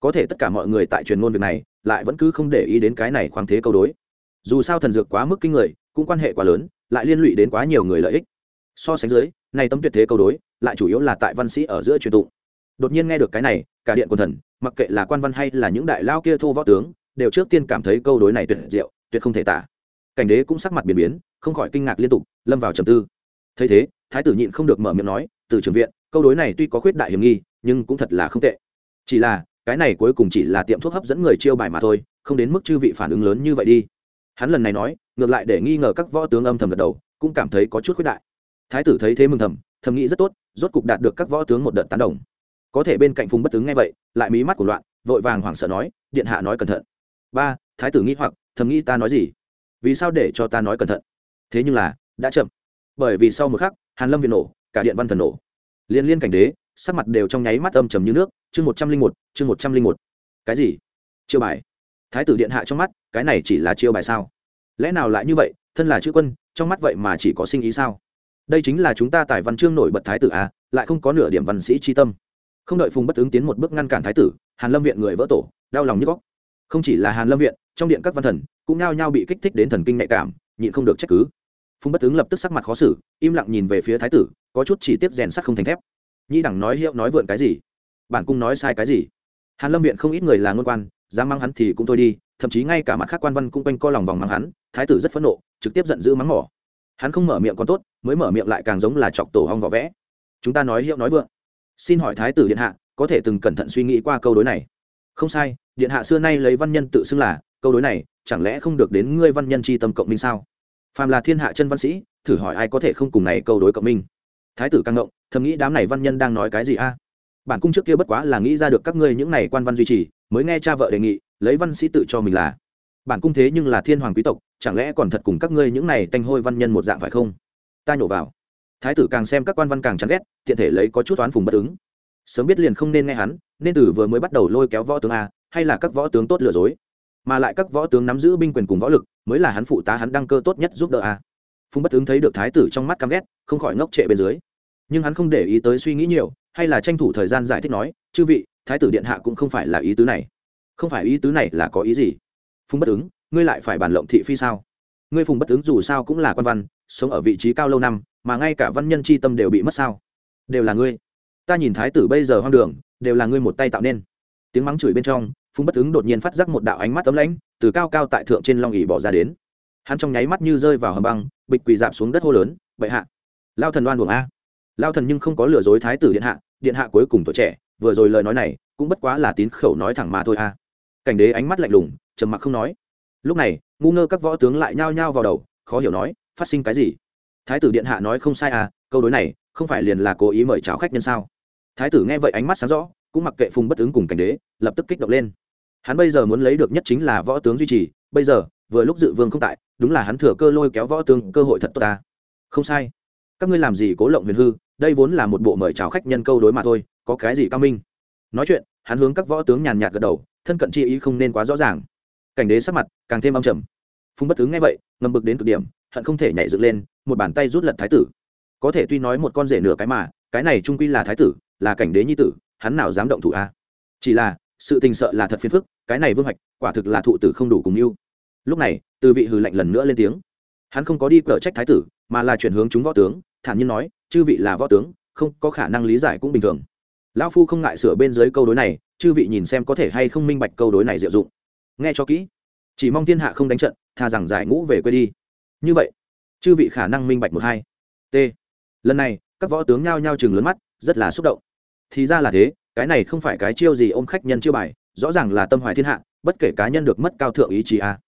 Có thể tất cả mọi người tại truyền ngôn việc này, lại vẫn cứ không để ý đến cái này khoáng thế câu đối. Dù sao thần dược quá mức kinh người, cũng quan hệ quá lớn, lại liên lụy đến quá nhiều người lợi ích. So sánh dưới, này tấm tuyệt thế câu đối, lại chủ yếu là tại văn sĩ ở giữa truyền tụng. Đột nhiên nghe được cái này, cả điện quần thần mặc kệ là quan văn hay là những đại lao kia thô võ tướng, đều trước tiên cảm thấy câu đối này tuyệt diệu, tuyệt không thể tả. Cảnh đế cũng sắc mặt biến biến, không khỏi kinh ngạc liên tục, lâm vào trầm tư. Thấy thế, thái tử nhịn không được mở miệng nói, từ trường viện, câu đối này tuy có khuyết đại hiểm nghi, nhưng cũng thật là không tệ. Chỉ là, cái này cuối cùng chỉ là tiệm thuốc hấp dẫn người chiêu bài mà thôi, không đến mức chư vị phản ứng lớn như vậy đi. Hắn lần này nói, ngược lại để nghi ngờ các võ tướng âm thầm gật đầu, cũng cảm thấy có chút khuyết đại. Thái tử thấy thế mừng thầm thầm nghĩ rất tốt, rốt cục đạt được các võ tướng một đợt tán đồng có thể bên cạnh phùng bất tướng nghe vậy, lại mí mắt của loạn, vội vàng hoảng sợ nói, điện hạ nói cẩn thận. Ba, thái tử nghĩ hoặc, thầm nghĩ ta nói gì? Vì sao để cho ta nói cẩn thận? Thế nhưng là, đã chậm. Bởi vì sau một khắc, hàn lâm viện nổ, cả điện văn thần nổ. Liên liên cảnh đế, sắc mặt đều trong nháy mắt âm trầm như nước, chương một trăm linh một, chương một trăm linh một. Cái gì? Chiêu bài? Thái tử điện hạ trong mắt, cái này chỉ là chiêu bài sao? Lẽ nào lại như vậy? Thân là chữ quân, trong mắt vậy mà chỉ có sinh ý sao? Đây chính là chúng ta tài văn chương nổi bật thái tử à lại không có nửa điểm văn sĩ tri tâm không đợi phùng bất ứng tiến một bước ngăn cản thái tử hàn lâm viện người vỡ tổ đau lòng như góc không chỉ là hàn lâm viện trong điện các văn thần cũng nao nhao bị kích thích đến thần kinh nhạy cảm nhịn không được trách cứ phùng bất ứng lập tức sắc mặt khó xử im lặng nhìn về phía thái tử có chút chỉ tiếp rèn sắt không thành thép nhĩ đẳng nói hiệu nói vượn cái gì bản cung nói sai cái gì hàn lâm viện không ít người là ngôn quan dám mang hắn thì cũng thôi đi thậm chí ngay cả mặt khác quan văn cũng quanh co lòng vòng mắng hắn thái tử rất phẫn nộ trực tiếp giận dữ mắng mỏ hắn không mở miệng còn tốt mới mở miệng lại càng giống là chọc tổ hong vỏ vẽ chúng ta nói hiệu nói vượng xin hỏi thái tử điện hạ, có thể từng cẩn thận suy nghĩ qua câu đối này? Không sai, điện hạ xưa nay lấy văn nhân tự xưng là, câu đối này, chẳng lẽ không được đến ngươi văn nhân chi tâm cộng minh sao? Phàm là thiên hạ chân văn sĩ, thử hỏi ai có thể không cùng này câu đối cộng minh? Thái tử căng ngộng, thầm nghĩ đám này văn nhân đang nói cái gì a? Bản cung trước kia bất quá là nghĩ ra được các ngươi những này quan văn duy trì, mới nghe cha vợ đề nghị, lấy văn sĩ tự cho mình là. Bản cung thế nhưng là thiên hoàng quý tộc, chẳng lẽ còn thật cùng các ngươi những này tanh hôi văn nhân một dạng phải không? Ta nhổ vào thái tử càng xem các quan văn càng chán ghét, tiện thể lấy có chút toán phùng bất ứng. Sớm biết liền không nên nghe hắn, nên tử vừa mới bắt đầu lôi kéo võ tướng a, hay là các võ tướng tốt lừa dối. Mà lại các võ tướng nắm giữ binh quyền cùng võ lực, mới là hắn phụ tá hắn đăng cơ tốt nhất giúp đỡ a. Phùng bất ứng thấy được thái tử trong mắt căm ghét, không khỏi ngốc trệ bên dưới. Nhưng hắn không để ý tới suy nghĩ nhiều, hay là tranh thủ thời gian giải thích nói, chư vị, thái tử điện hạ cũng không phải là ý tứ này. Không phải ý tứ này là có ý gì? Phùng bất ứng, ngươi lại phải bàn lộng thị phi sao? Ngươi phùng bất ứng dù sao cũng là quan văn, sống ở vị trí cao lâu năm mà ngay cả văn nhân c h i tâm đều bị mất sao? Đều là ngươi. Ta nhìn thái tử bây giờ hoang đường, đều là ngươi một tay tạo nên. Tiếng mắng chửi bên trong, phùng bất ứng đột nhiên phát giác một đạo ánh mắt tấm lãnh, từ cao cao tại thượng trên long ỉ bỏ ra đến. Hắn trong nháy mắt như rơi vào hầm băng, bịch quỳ dạp xuống đất hô lớn, bệ hạ, lao thần đoan buồng a. Lao thần nhưng không có lừa dối thái tử điện hạ điện hạ cuối cùng tuổi trẻ, vừa rồi lời nói này, cũng bất quá là tín khẩu nói thẳng mà thôi a. Cảnh đế ánh mắt lạnh lùng, trầm mặc không nói. Lúc này, ngu ngơ các võ tướng lại nhao nhao vào đầu, khó hiểu nói, phát sinh cái gì? Thái tử điện hạ nói không sai à câu đối này, không phải liền là cố ý mời chào khách nhân sao? Thái tử nghe vậy ánh mắt sáng rõ, cũng mặc kệ phùng bất ứng cùng cảnh đế, lập tức kích động lên. Hắn bây giờ muốn lấy được nhất chính là võ tướng duy trì, bây giờ, vừa lúc dự vương không tại, đúng là hắn thừa cơ lôi kéo võ tướng, cơ hội thật tốt ta. Không sai. Các ngươi làm gì cố lộng huyền hư, đây vốn là một bộ mời chào khách nhân câu đối mà thôi, có cái gì cao minh? Nói chuyện, hắn hướng các võ tướng nhàn nhạt gật đầu, thân cận chi ý không nên quá rõ ràng. Cảnh đế sắc mặt càng thêm âm trầm. Phùng bất tướng nghe vậy, ngầm bực đến cực điểm hận không thể nhảy dựng lên, một bàn tay rút lật thái tử. Có thể tuy nói một con rể nửa cái mà, cái này trung quy là thái tử, là cảnh đế nhi tử, hắn nào dám động thủ a? Chỉ là, sự tình sợ là thật phiền phức, cái này vương hoạch quả thực là thụ tử không đủ cùng mưu lúc này, từ vị hừ lạnh lần nữa lên tiếng. Hắn không có đi cở trách thái tử, mà là chuyển hướng chúng võ tướng, thản nhiên nói, chư vị là võ tướng, không có khả năng lý giải cũng bình thường. Lão phu không ngại sửa bên dưới câu đối này, chư vị nhìn xem có thể hay không minh bạch câu đối này diệu dụng. Nghe cho kỹ. Chỉ mong thiên hạ không đánh trận, tha rằng giải ngũ về quê đi như vậy, chư vị khả năng minh bạch một hai. T. Lần này, các võ tướng nhao nhao chừng lớn mắt, rất là xúc động. Thì ra là thế, cái này không phải cái chiêu gì ôm khách nhân chiêu bài, rõ ràng là tâm hoài thiên hạ, bất kể cá nhân được mất cao thượng ý chí a. À.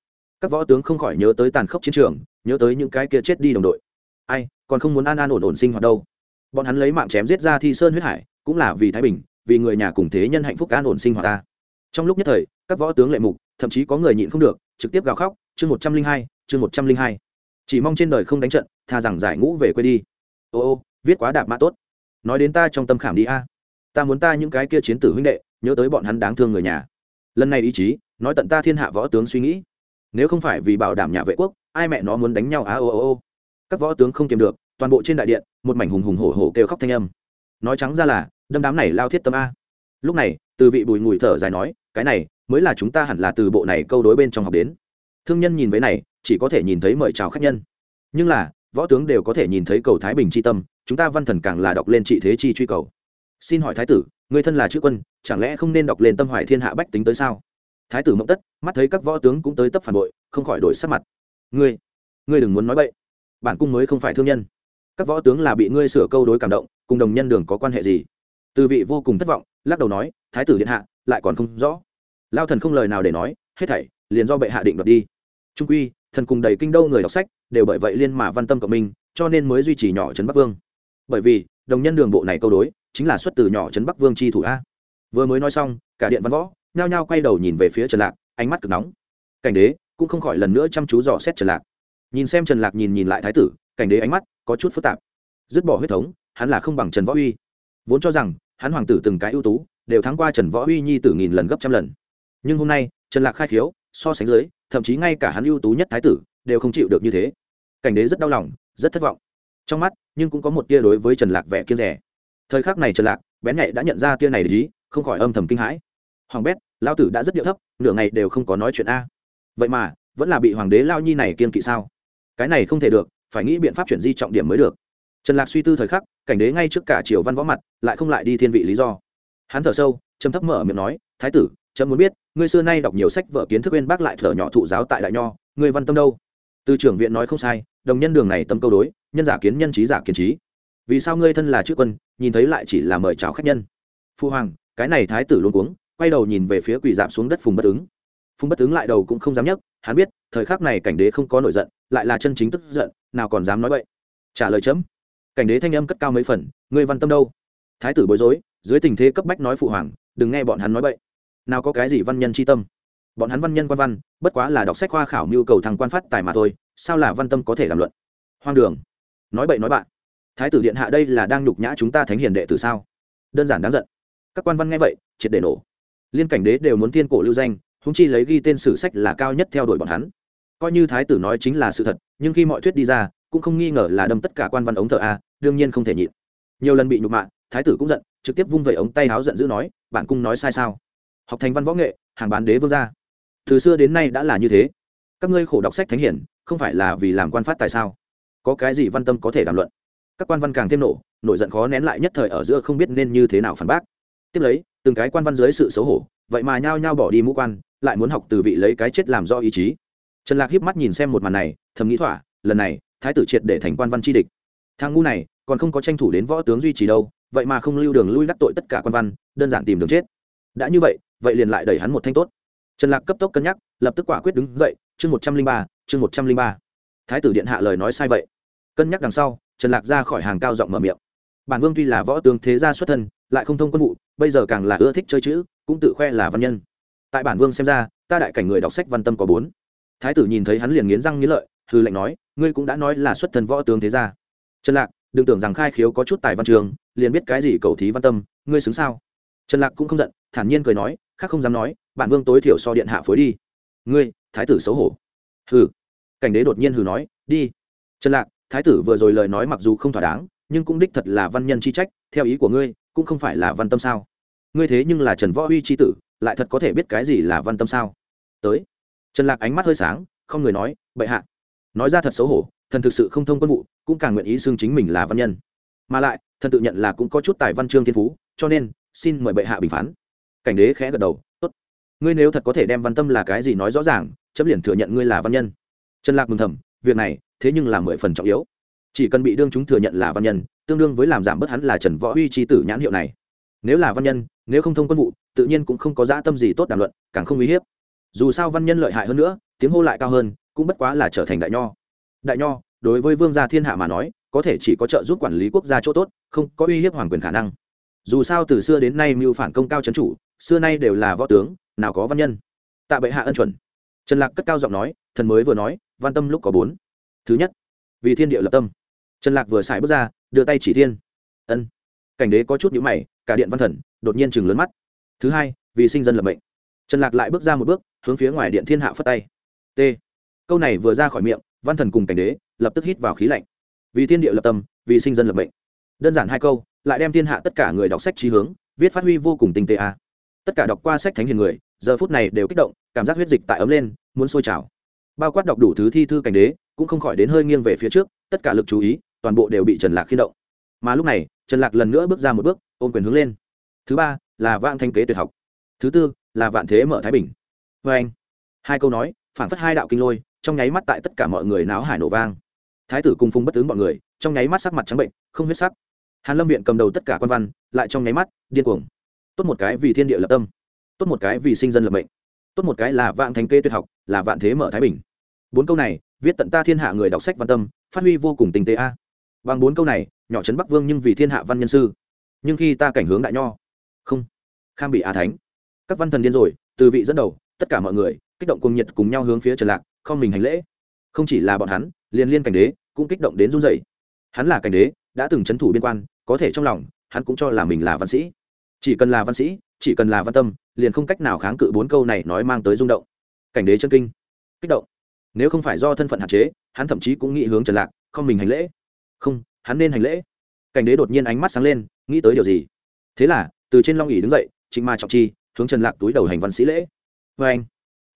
các võ tướng không khỏi nhớ tới tàn khốc chiến trường, nhớ tới những cái kia chết đi đồng đội. Ai, còn không muốn an an ổn ổn sinh hoạt đâu. Bọn hắn lấy mạng chém giết ra thi sơn huyết hải, cũng là vì thái bình, vì người nhà cùng thế nhân hạnh phúc an ổn sinh hoạt ta. Trong lúc nhất thời, các võ tướng lệ mục, thậm chí có người nhịn không được, trực tiếp gào khóc, chương một trăm linh hai, chương một trăm linh hai chỉ mong trên đời không đánh trận, tha rằng giải ngũ về quê đi. Ô ô, viết quá đạp mã tốt. Nói đến ta trong tâm khảm đi a. Ta muốn ta những cái kia chiến tử huynh đệ, nhớ tới bọn hắn đáng thương người nhà. Lần này ý chí, nói tận ta thiên hạ võ tướng suy nghĩ. Nếu không phải vì bảo đảm nhà vệ quốc, ai mẹ nó muốn đánh nhau á ô ô ô. Các võ tướng không kiềm được, toàn bộ trên đại điện, một mảnh hùng hùng hổ hổ kêu khóc thanh âm. Nói trắng ra là, đâm đám này lao thiết tâm a. Lúc này, từ vị bùi ngùi thở dài nói, cái này, mới là chúng ta hẳn là từ bộ này câu đối bên trong học đến. Thương nhân nhìn với này chỉ có thể nhìn thấy mời chào khách nhân. Nhưng là, võ tướng đều có thể nhìn thấy cầu thái bình c h i tâm, chúng ta văn thần càng là đọc lên trị thế chi truy cầu. Xin hỏi thái tử, người thân là chữ quân, chẳng lẽ không nên đọc lên tâm hoài thiên hạ bách tính tới sao? Thái tử mộng tất, mắt thấy các võ tướng cũng tới tấp phản bội, không khỏi đổi sắc mặt. Ngươi ngươi đừng muốn nói bậy. Bản cung mới không phải thương nhân. Các võ tướng là bị ngươi sửa câu đối cảm động, cùng đồng nhân đường có quan hệ gì? Từ vị vô cùng thất vọng, lắc đầu nói, thái tử điện hạ, lại còn không rõ. Lao thần không lời nào để nói, hết thảy, liền do bệ hạ định đoạt đi. Trung quy thần cùng đầy kinh đô người đọc sách đều bởi vậy liên mà văn tâm cộng minh, cho nên mới duy trì nhỏ trấn bắc vương. Bởi vì, đồng nhân đường bộ này câu đối, chính là xuất từ nhỏ trấn bắc vương chi thủ a. Vừa mới nói xong, cả điện văn võ, nhao nhao quay đầu nhìn về phía trần lạc, ánh mắt cực nóng. Cảnh đế, cũng không khỏi lần nữa chăm chú dò xét trần lạc. Nhìn xem trần lạc nhìn nhìn lại thái tử, cảnh đế ánh mắt có chút phức tạp. Dứt bỏ huyết thống, hắn là không bằng trần võ uy. Vốn cho rằng, hắn hoàng tử từng cái ưu tú, đều thắng qua trần võ uy nhi tử nghìn lần gấp trăm lần. Nhưng hôm nay, trần lạc khai khiếu, so sánh dưới thậm chí ngay cả hắn ưu tú nhất thái tử đều không chịu được như thế. Cảnh đế rất đau lòng, rất thất vọng. Trong mắt, nhưng cũng có một tia đối với trần lạc vẻ kiên rẻ. Thời khắc này trần lạc, bén nhạy đã nhận ra tia này để ý, không khỏi âm thầm kinh hãi. Hoàng bét lao tử đã rất điệu thấp, nửa ngày đều không có nói chuyện a. Vậy mà, vẫn là bị hoàng đế lao nhi này kiên kỵ sao? Cái này không thể được, phải nghĩ biện pháp chuyển di trọng điểm mới được. Trần lạc suy tư thời khắc, cảnh đế ngay trước cả triều văn võ mặt, lại không lại đi thiên vị lý do. Hắn thở sâu châm thấp mở miệng nói, thái tử chấm muốn biết, ngươi xưa nay đọc nhiều sách vở kiến thức bên bác lại thở nhỏ thụ giáo tại đại nho, ngươi văn tâm đâu? Từ trưởng viện nói không sai, đồng nhân đường này tâm câu đối, nhân giả kiến nhân trí giả kiến trí. Vì sao ngươi thân là chữ quân, nhìn thấy lại chỉ là mời chào khách nhân? Phu hoàng, cái này thái tử luôn cuống, quay đầu nhìn về phía quỳ dạp xuống đất phùng bất ứng. Phùng bất ứng lại đầu cũng không dám nhấc, hắn biết, thời khắc này cảnh đế không có nổi giận, lại là chân chính tức giận, nào còn dám nói vậy trả lời chấm. Cảnh đế thanh âm cất cao mấy phần, ngươi văn tâm đâu? Thái tử bối rối, dưới tình thế cấp bách nói phụ hoàng, đừng nghe bọn hắn nói vậy nào có cái gì văn nhân chi tâm? Bọn hắn văn nhân quan văn, bất quá là đọc sách khoa khảo mưu cầu thằng quan phát tài mà thôi, sao là văn tâm có thể làm luận? Hoang đường. Nói bậy nói bạn. Thái tử điện hạ đây là đang nhục nhã chúng ta thánh hiền đệ từ sao? Đơn giản đáng giận. Các quan văn nghe vậy, triệt để nổ. Liên cảnh đế đều muốn thiên cổ lưu danh húng chi lấy ghi tên sử sách là cao nhất theo đuổi bọn hắn. Coi như thái tử nói chính là sự thật, nhưng khi mọi thuyết đi ra, cũng không nghi ngờ là đâm tất cả quan văn ống thợ a, đương nhiên không thể nhịn. Nhiều lần bị nhục mạ, thái tử cũng giận, trực tiếp vung vẩy ống tay áo giận dữ nói, bạn cung nói sai sao? Học thành văn võ nghệ, hàng bán đế vương gia. Từ xưa đến nay đã là như thế. Các ngươi khổ đọc sách thánh hiển, không phải là vì làm quan phát tại sao? Có cái gì văn tâm có thể đàm luận? Các quan văn càng thêm nổ, nổi giận khó nén lại nhất thời ở giữa không biết nên như thế nào phản bác. Tiếp lấy, từng cái quan văn dưới sự xấu hổ, vậy mà nhao nhao bỏ đi mũ quan, lại muốn học từ vị lấy cái chết làm do ý chí. Trần lạc hiếp mắt nhìn xem một màn này, thầm nghĩ thỏa, lần này, thái tử triệt để thành quan văn chi địch. Thang ngu này, còn không có tranh thủ đến võ tướng duy trì đâu, vậy mà không lưu đường lui đắc tội tất cả quan văn, đơn giản tìm đường chết. Đã như vậy vậy liền lại đẩy hắn một thanh tốt. Trần lạc cấp tốc cân nhắc, lập tức quả quyết đứng dậy, chương một trăm linh ba, chương một trăm linh ba. Thái tử điện hạ lời nói sai vậy. Cân nhắc đằng sau, trần lạc ra khỏi hàng cao giọng mở miệng. Bản vương tuy là võ tướng thế gia xuất thân, lại không thông quân vụ, bây giờ càng là ưa thích chơi chữ, cũng tự khoe là văn nhân. Tại bản vương xem ra, ta đại cảnh người đọc sách văn tâm có bốn. Thái tử nhìn thấy hắn liền nghiến răng nghiến lợi hư lệnh nói, ngươi cũng đã nói là xuất thân võ tướng thế gia. Trần lạc, đừng tưởng rằng khai khiếu có chút tài văn trường, liền biết cái gì cầu thí văn tâm, ngươi xứng sao? Trần lạc cũng không giận, thản nhiên cười nói khác không dám nói, bản vương tối thiểu so điện hạ phối đi. Ngươi, thái tử xấu hổ. Hừ. Cảnh đế đột nhiên hừ nói, đi. Trần lạc, thái tử vừa rồi lời nói mặc dù không thỏa đáng, nhưng cũng đích thật là văn nhân chi trách, theo ý của ngươi, cũng không phải là văn tâm sao. Ngươi thế nhưng là trần võ uy chi tử, lại thật có thể biết cái gì là văn tâm sao? Tới. Trần lạc ánh mắt hơi sáng, không người nói, bệ hạ. Nói ra thật xấu hổ, thần thực sự không thông quân vụ, cũng càng nguyện ý xưng chính mình là văn nhân. Mà lại, thần tự nhận là cũng có chút tài văn chương thiên phú, cho nên xin mời bệ hạ bình phán cảnh đế khẽ gật đầu, tốt. Ngươi nếu thật có thể đem văn tâm là cái gì nói rõ ràng, chấm liền thừa nhận ngươi là văn nhân. Trần lạc mừng thầm, việc này, thế nhưng là mười phần trọng yếu. Chỉ cần bị đương chúng thừa nhận là văn nhân, tương đương với làm giảm bớt hắn là trần võ uy tri tử nhãn hiệu này. Nếu là văn nhân, nếu không thông quân vụ, tự nhiên cũng không có dã tâm gì tốt đàm luận, càng không uy hiếp. Dù sao văn nhân lợi hại hơn nữa, tiếng hô lại cao hơn, cũng bất quá là trở thành đại nho. Đại nho, đối với vương gia thiên hạ mà nói, có thể chỉ có trợ giúp quản lý quốc gia chỗ tốt, không có uy hiếp hoàng quyền khả năng. Dù sao từ xưa đến nay mưu phản công cao trấn chủ xưa nay đều là võ tướng, nào có văn nhân. Tạ bệ hạ ân chuẩn. Trần lạc cất cao giọng nói, thần mới vừa nói, văn tâm lúc có bốn. Thứ nhất, vì thiên địa lập tâm. Trần lạc vừa xài bước ra, đưa tay chỉ thiên. Ân. Cảnh đế có chút nhữ mày, cả điện văn thần, đột nhiên chừng lớn mắt. Thứ hai, vì sinh dân lập mệnh. Trần lạc lại bước ra một bước, hướng phía ngoài điện thiên hạ phất tay. T. Câu này vừa ra khỏi miệng, văn thần cùng cảnh đế, lập tức hít vào khí lạnh. Vì thiên địa lập tâm, vì sinh dân lập mệnh. Đơn giản hai câu, lại đem thiên hạ tất cả người đọc sách trí hướng, viết phát huy vô cùng tinh tế a tất cả đọc qua sách thánh hiền người, giờ phút này đều kích động, cảm giác huyết dịch tại ấm lên, muốn sôi trào. Bao quát đọc đủ thứ thi thư cảnh đế, cũng không khỏi đến hơi nghiêng về phía trước, tất cả lực chú ý, toàn bộ đều bị trần lạc khiên động. Mà lúc này, trần lạc lần nữa bước ra một bước, ôm quyền hướng lên. Thứ ba, là vạn thanh kế tuyệt học. Thứ tư, là vạn thế mở thái bình. Vê anh, hai câu nói, phản phất hai đạo kinh lôi, trong nháy mắt tại tất cả mọi người náo hải nổ vang. Thái tử cùng phung bất tướng mọi người, trong nháy mắt sắc mặt trắng bệnh, không huyết sắc. Hàn lâm viện cầm đầu tất cả quan văn, lại trong nháy mắt điên cuồng tốt một cái vì thiên địa lập tâm, tốt một cái vì sinh dân lập mệnh, tốt một cái là vạn thành kê tuyệt học, là vạn thế mở thái bình. Bốn câu này, viết tận ta thiên hạ người đọc sách văn tâm, phát huy vô cùng tình tế a. Bằng bốn câu này, nhỏ trấn bắc vương nhưng vì thiên hạ văn nhân sư. Nhưng khi ta cảnh hướng đại nho. Không. Kham bị a thánh. Các văn thần điên rồi, từ vị dẫn đầu, tất cả mọi người, kích động cùng nhiệt cùng nhau hướng phía trần lạc, không mình hành lễ. Không chỉ là bọn hắn, liền liên cảnh đế, cũng kích động đến run rẩy. Hắn là cảnh đế, đã từng chấn thủ biên quan, có thể trong lòng, hắn cũng cho là mình là văn sĩ chỉ cần là văn sĩ, chỉ cần là văn tâm, liền không cách nào kháng cự bốn câu này nói mang tới rung động. Cảnh đế chân kinh. Kích động. Nếu không phải do thân phận hạn chế, hắn thậm chí cũng nghĩ hướng trần lạc, không mình hành lễ. Không, hắn nên hành lễ. Cảnh đế đột nhiên ánh mắt sáng lên, nghĩ tới điều gì? Thế là, từ trên long ỉ đứng dậy, trịnh ma trọng chi, hướng trần lạc túi đầu hành văn sĩ lễ. Vê anh,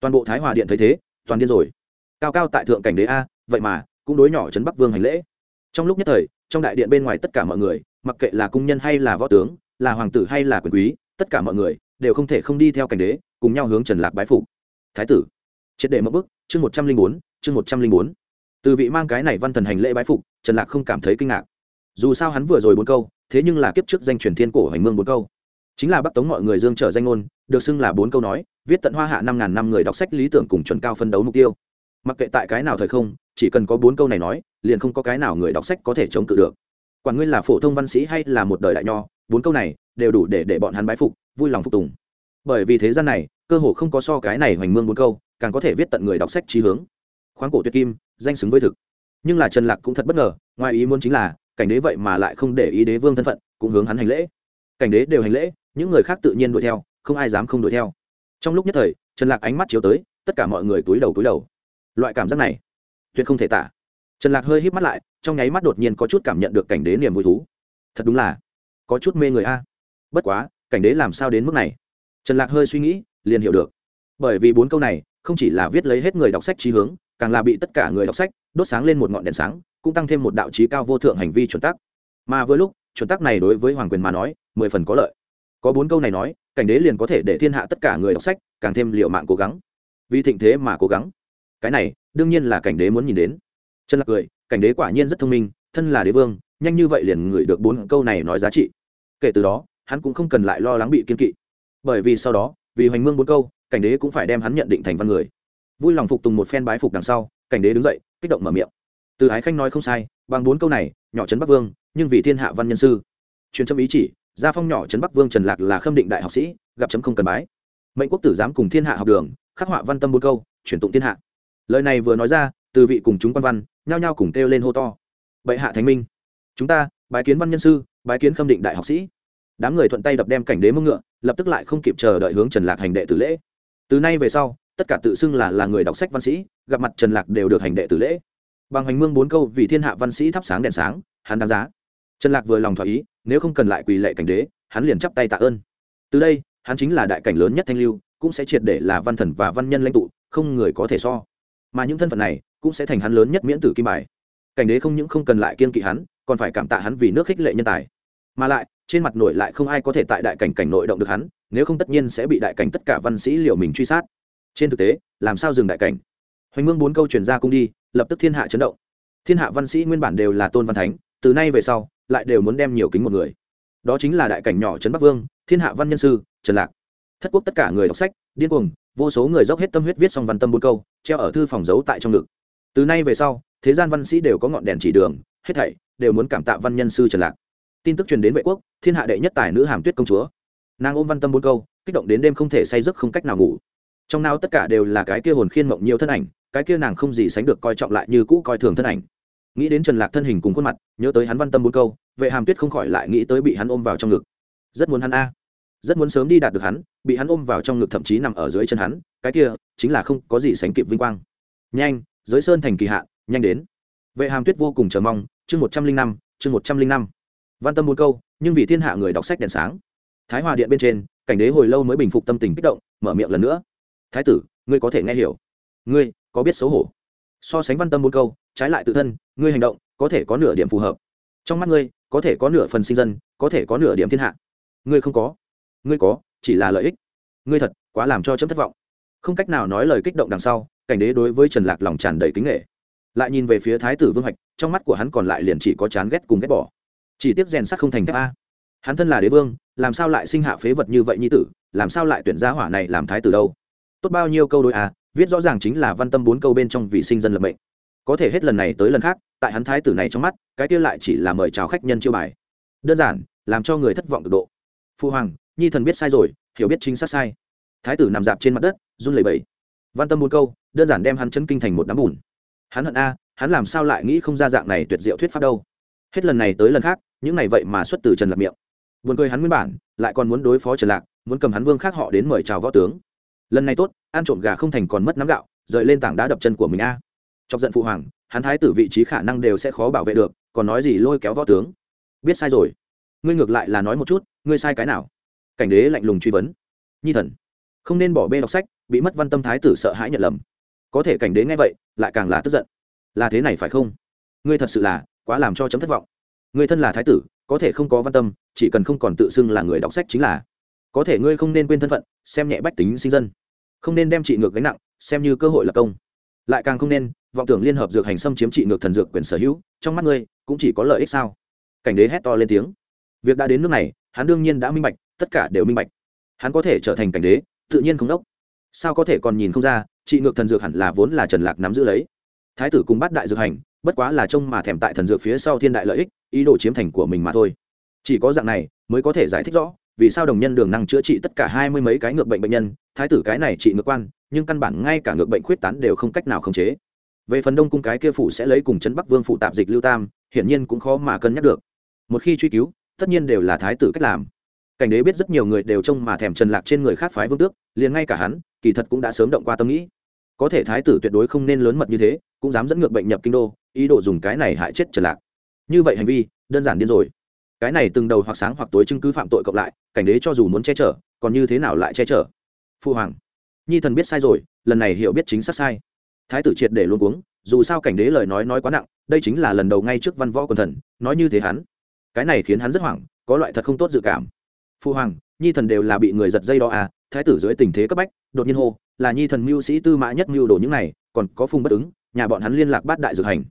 toàn bộ thái hòa điện thấy thế, toàn điên rồi. Cao cao tại thượng cảnh đế a, vậy mà, cũng đối nhỏ trấn bắc vương hành lễ. Trong lúc nhất thời, trong đại điện bên ngoài tất cả mọi người, mặc kệ là cung nhân hay là võ tướng là hoàng tử hay là quyền quý, tất cả mọi người đều không thể không đi theo cảnh đế, cùng nhau hướng trần lạc bái phục. Thái tử, triệt đệ mất bức, chương một trăm linh bốn, chương một trăm linh bốn. Từ vị mang cái này văn thần hành lễ bái phục, trần lạc không cảm thấy kinh ngạc. Dù sao hắn vừa rồi bốn câu, thế nhưng là kiếp trước danh truyền thiên cổ hành mương bốn câu. Chính là bắc tống mọi người dương trở danh ngôn, được xưng là bốn câu nói, viết tận hoa hạ năm ngàn năm người đọc sách lý tưởng cùng chuẩn cao phân đấu mục tiêu. Mặc kệ tại cái nào thời không, chỉ cần có bốn câu này nói, liền không có cái nào người đọc sách có thể chống cự được. Quản nguyên là phổ thông văn sĩ hay là một đời đại nho bốn câu này đều đủ để để bọn hắn bái phục, vui lòng phục tùng. Bởi vì thế gian này, cơ hồ không có so cái này hoành mương bốn câu, càng có thể viết tận người đọc sách trí hướng. Khoáng cổ tuyệt kim, danh xứng với thực. Nhưng là trần lạc cũng thật bất ngờ, ngoài ý muốn chính là, cảnh đế vậy mà lại không để ý đế vương thân phận, cũng hướng hắn hành lễ. Cảnh đế đều hành lễ, những người khác tự nhiên đuổi theo, không ai dám không đuổi theo. Trong lúc nhất thời, trần lạc ánh mắt chiếu tới, tất cả mọi người túi đầu túi đầu. Loại cảm giác này, tuyệt không thể tả. Trần lạc hơi híp mắt lại, trong nháy mắt đột nhiên có chút cảm nhận được cảnh đế niềm vui thú. Thật đúng là có chút mê người a. Bất quá, cảnh đế làm sao đến mức này? Trần lạc hơi suy nghĩ, liền hiểu được. Bởi vì bốn câu này, không chỉ là viết lấy hết người đọc sách trí hướng, càng là bị tất cả người đọc sách đốt sáng lên một ngọn đèn sáng, cũng tăng thêm một đạo trí cao vô thượng hành vi chuẩn tắc. Mà với lúc, chuẩn tắc này đối với hoàng quyền mà nói, mười phần có lợi. Có bốn câu này nói, cảnh đế liền có thể để thiên hạ tất cả người đọc sách càng thêm liệu mạng cố gắng. Vì thịnh thế mà cố gắng. Cái này, đương nhiên là cảnh đế muốn nhìn đến. Trần lạc cười, cảnh đế quả nhiên rất thông minh, thân là đế vương nhanh như vậy liền ngửi được bốn câu này nói giá trị. Kể từ đó, hắn cũng không cần lại lo lắng bị kiên kỵ. Bởi vì sau đó, vì hoành mương bốn câu, cảnh đế cũng phải đem hắn nhận định thành văn người. Vui lòng phục tùng một phen bái phục đằng sau, cảnh đế đứng dậy, kích động mở miệng. Từ ái khanh nói không sai, bằng bốn câu này, nhỏ trấn bắc vương, nhưng vì thiên hạ văn nhân sư. Truyền chấm ý chỉ, gia phong nhỏ trấn bắc vương trần lạc là khâm định đại học sĩ, gặp chấm không cần bái. Mệnh quốc tử giám cùng thiên hạ học đường, khắc họa văn tâm bốn câu, truyền tụng thiên hạ. Lời này vừa nói ra, từ vị cùng chúng quan văn, nhao nhao cùng kêu lên hô to. Bệ hạ thánh minh chúng ta, bái kiến văn nhân sư, bái kiến khâm định đại học sĩ. Đám người thuận tay đập đem cảnh đế mông ngựa, lập tức lại không kịp chờ đợi hướng trần lạc hành đệ tử lễ. Từ nay về sau, tất cả tự xưng là là người đọc sách văn sĩ, gặp mặt trần lạc đều được hành đệ tử lễ. Bằng hành mương bốn câu vì thiên hạ văn sĩ thắp sáng đèn sáng, hắn đáng giá. Trần lạc vừa lòng thỏa ý, nếu không cần lại quỳ lệ cảnh đế, hắn liền chắp tay tạ ơn. Từ đây, hắn chính là đại cảnh lớn nhất thanh lưu, cũng sẽ triệt để là văn thần và văn nhân lãnh tụ, không người có thể so. Mà những thân phận này, cũng sẽ thành hắn lớn nhất miễn tử kim bài. Cảnh đế không những không cần lại kiên kỵ hắn còn phải cảm tạ hắn vì nước khích lệ nhân tài. Mà lại, trên mặt nội lại không ai có thể tại đại cảnh cảnh nội động được hắn, nếu không tất nhiên sẽ bị đại cảnh tất cả văn sĩ liều mình truy sát. Trên thực tế, làm sao dừng đại cảnh? Hoành mương bốn câu chuyển ra cung đi, lập tức thiên hạ chấn động. Thiên hạ văn sĩ nguyên bản đều là tôn văn thánh, từ nay về sau, lại đều muốn đem nhiều kính một người. Đó chính là đại cảnh nhỏ trấn bắc vương, thiên hạ văn nhân sư, trần lạc. Thất quốc tất cả người đọc sách, điên cuồng, vô số người dốc hết tâm huyết viết xong văn tâm bốn câu, treo ở thư phòng giấu tại trong ngực. Từ nay về sau, thế gian văn sĩ đều có ngọn đèn chỉ đường, hết thảy đều muốn cảm tạ văn nhân sư trần lạc. Tin tức truyền đến vệ quốc, thiên hạ đệ nhất tài nữ hàm tuyết công chúa. Nàng ôm văn tâm bốn câu, kích động đến đêm không thể say giấc không cách nào ngủ. Trong nào tất cả đều là cái kia hồn khiên mộng nhiều thân ảnh, cái kia nàng không gì sánh được coi trọng lại như cũ coi thường thân ảnh. Nghĩ đến trần lạc thân hình cùng khuôn mặt, nhớ tới hắn văn tâm bốn câu, vệ hàm tuyết không khỏi lại nghĩ tới bị hắn ôm vào trong ngực. Rất muốn hắn a. Rất muốn sớm đi đạt được hắn, bị hắn ôm vào trong ngực thậm chí nằm ở dưới chân hắn, cái kia chính là không có gì sánh kịp vinh quang. Nhanh, giới sơn thành kỳ hạ nhanh đến. Vệ hàm tuyết vô cùng chờ mong chương một trăm linh năm, chương một trăm linh năm. Văn tâm bốn câu, nhưng vì thiên hạ người đọc sách đèn sáng. Thái hòa điện bên trên, cảnh đế hồi lâu mới bình phục tâm tình kích động, mở miệng lần nữa. Thái tử, ngươi có thể nghe hiểu. Ngươi, có biết xấu hổ? So sánh văn tâm bốn câu, trái lại tự thân, ngươi hành động, có thể có nửa điểm phù hợp. Trong mắt ngươi, có thể có nửa phần sinh dân, có thể có nửa điểm thiên hạ. Ngươi không có. Ngươi có, chỉ là lợi ích. Ngươi thật, quá làm cho chấm thất vọng. Không cách nào nói lời kích động đằng sau, cảnh đế đối với trần lạc lòng tràn đầy kính nghệ lại nhìn về phía thái tử vương hạch trong mắt của hắn còn lại liền chỉ có chán ghét cùng ghét bỏ. Chỉ tiếc rèn sắt không thành thép a. Hắn thân là đế vương, làm sao lại sinh hạ phế vật như vậy nhi tử, làm sao lại tuyển gia hỏa này làm thái tử đâu? Tốt bao nhiêu câu đối a, viết rõ ràng chính là văn tâm bốn câu bên trong vị sinh dân lập mệnh. Có thể hết lần này tới lần khác, tại hắn thái tử này trong mắt, cái kia lại chỉ là mời chào khách nhân chiêu bài. Đơn giản, làm cho người thất vọng cực độ. Phu hoàng, nhi thần biết sai rồi, hiểu biết chính xác sai. Thái tử nằm dạp trên mặt đất, run lẩy bẩy. Văn tâm bốn câu, đơn giản đem hắn chấn kinh thành một đám bùn hắn hận a, hắn làm sao lại nghĩ không ra dạng này tuyệt diệu thuyết pháp đâu. Hết lần này tới lần khác, những này vậy mà xuất từ trần lạc miệng. Buồn cười hắn nguyên bản, lại còn muốn đối phó trần lạc, muốn cầm hắn vương khác họ đến mời chào võ tướng. Lần này tốt, ăn trộm gà không thành còn mất nắm gạo, rời lên tảng đá đập chân của mình a. Chọc giận phụ hoàng, hắn thái tử vị trí khả năng đều sẽ khó bảo vệ được, còn nói gì lôi kéo võ tướng. Biết sai rồi. Ngươi ngược lại là nói một chút, ngươi sai cái nào? Cảnh đế lạnh lùng truy vấn. Nhi thần, không nên bỏ bê đọc sách, bị mất văn tâm thái tử sợ hãi nhận lầm có thể cảnh đế nghe vậy, lại càng là tức giận. Là thế này phải không? Ngươi thật sự là quá làm cho chấm thất vọng. Người thân là thái tử, có thể không có văn tâm, chỉ cần không còn tự xưng là người đọc sách chính là. Có thể ngươi không nên quên thân phận, xem nhẹ bách tính sinh dân. Không nên đem trị ngược gánh nặng, xem như cơ hội lập công. Lại càng không nên, vọng tưởng liên hợp dược hành xâm chiếm trị ngược thần dược quyền sở hữu, trong mắt ngươi, cũng chỉ có lợi ích sao? Cảnh đế hét to lên tiếng. Việc đã đến nước này, hắn đương nhiên đã minh bạch, tất cả đều minh bạch. Hắn có thể trở thành cảnh đế, tự nhiên không đốc. Sao có thể còn nhìn không ra trị ngược thần dược hẳn là vốn là trần lạc nắm giữ lấy. Thái tử cùng bắt đại dược hành, bất quá là trông mà thèm tại thần dược phía sau thiên đại lợi ích, ý đồ chiếm thành của mình mà thôi. Chỉ có dạng này mới có thể giải thích rõ vì sao đồng nhân đường năng chữa trị tất cả hai mươi mấy cái ngược bệnh bệnh nhân, thái tử cái này trị ngược quan, nhưng căn bản ngay cả ngược bệnh khuyết tán đều không cách nào khống chế. Về phần đông cung cái kia phủ sẽ lấy cùng chấn bắc vương phụ tạp dịch lưu tam, hiển nhiên cũng khó mà cân nhắc được. Một khi truy cứu, tất nhiên đều là thái tử cách làm. Cảnh đế biết rất nhiều người đều trông mà thèm trần lạc trên người khác phái vương tước, liền ngay cả hắn, kỳ thật cũng đã sớm động qua tâm nghĩ có thể thái tử tuyệt đối không nên lớn mật như thế, cũng dám dẫn ngược bệnh nhập kinh đô, ý đồ dùng cái này hại chết trần lạc. Như vậy hành vi, đơn giản điên rồi. Cái này từng đầu hoặc sáng hoặc tối chứng cứ phạm tội cộng lại, cảnh đế cho dù muốn che chở, còn như thế nào lại che chở? Phu hoàng, nhi thần biết sai rồi, lần này hiểu biết chính xác sai. Thái tử triệt để luôn cuống, dù sao cảnh đế lời nói nói quá nặng, đây chính là lần đầu ngay trước văn võ quần thần, nói như thế hắn. Cái này khiến hắn rất hoảng, có loại thật không tốt dự cảm. Phu hoàng, nhi thần đều là bị người giật dây đó à thái tử dưới tình thế cấp bách, đột nhiên hô, là nhi thần mưu sĩ tư mã nhất mưu đồ những này, còn có phung bất ứng, nhà bọn hắn liên lạc bát đại dược hành.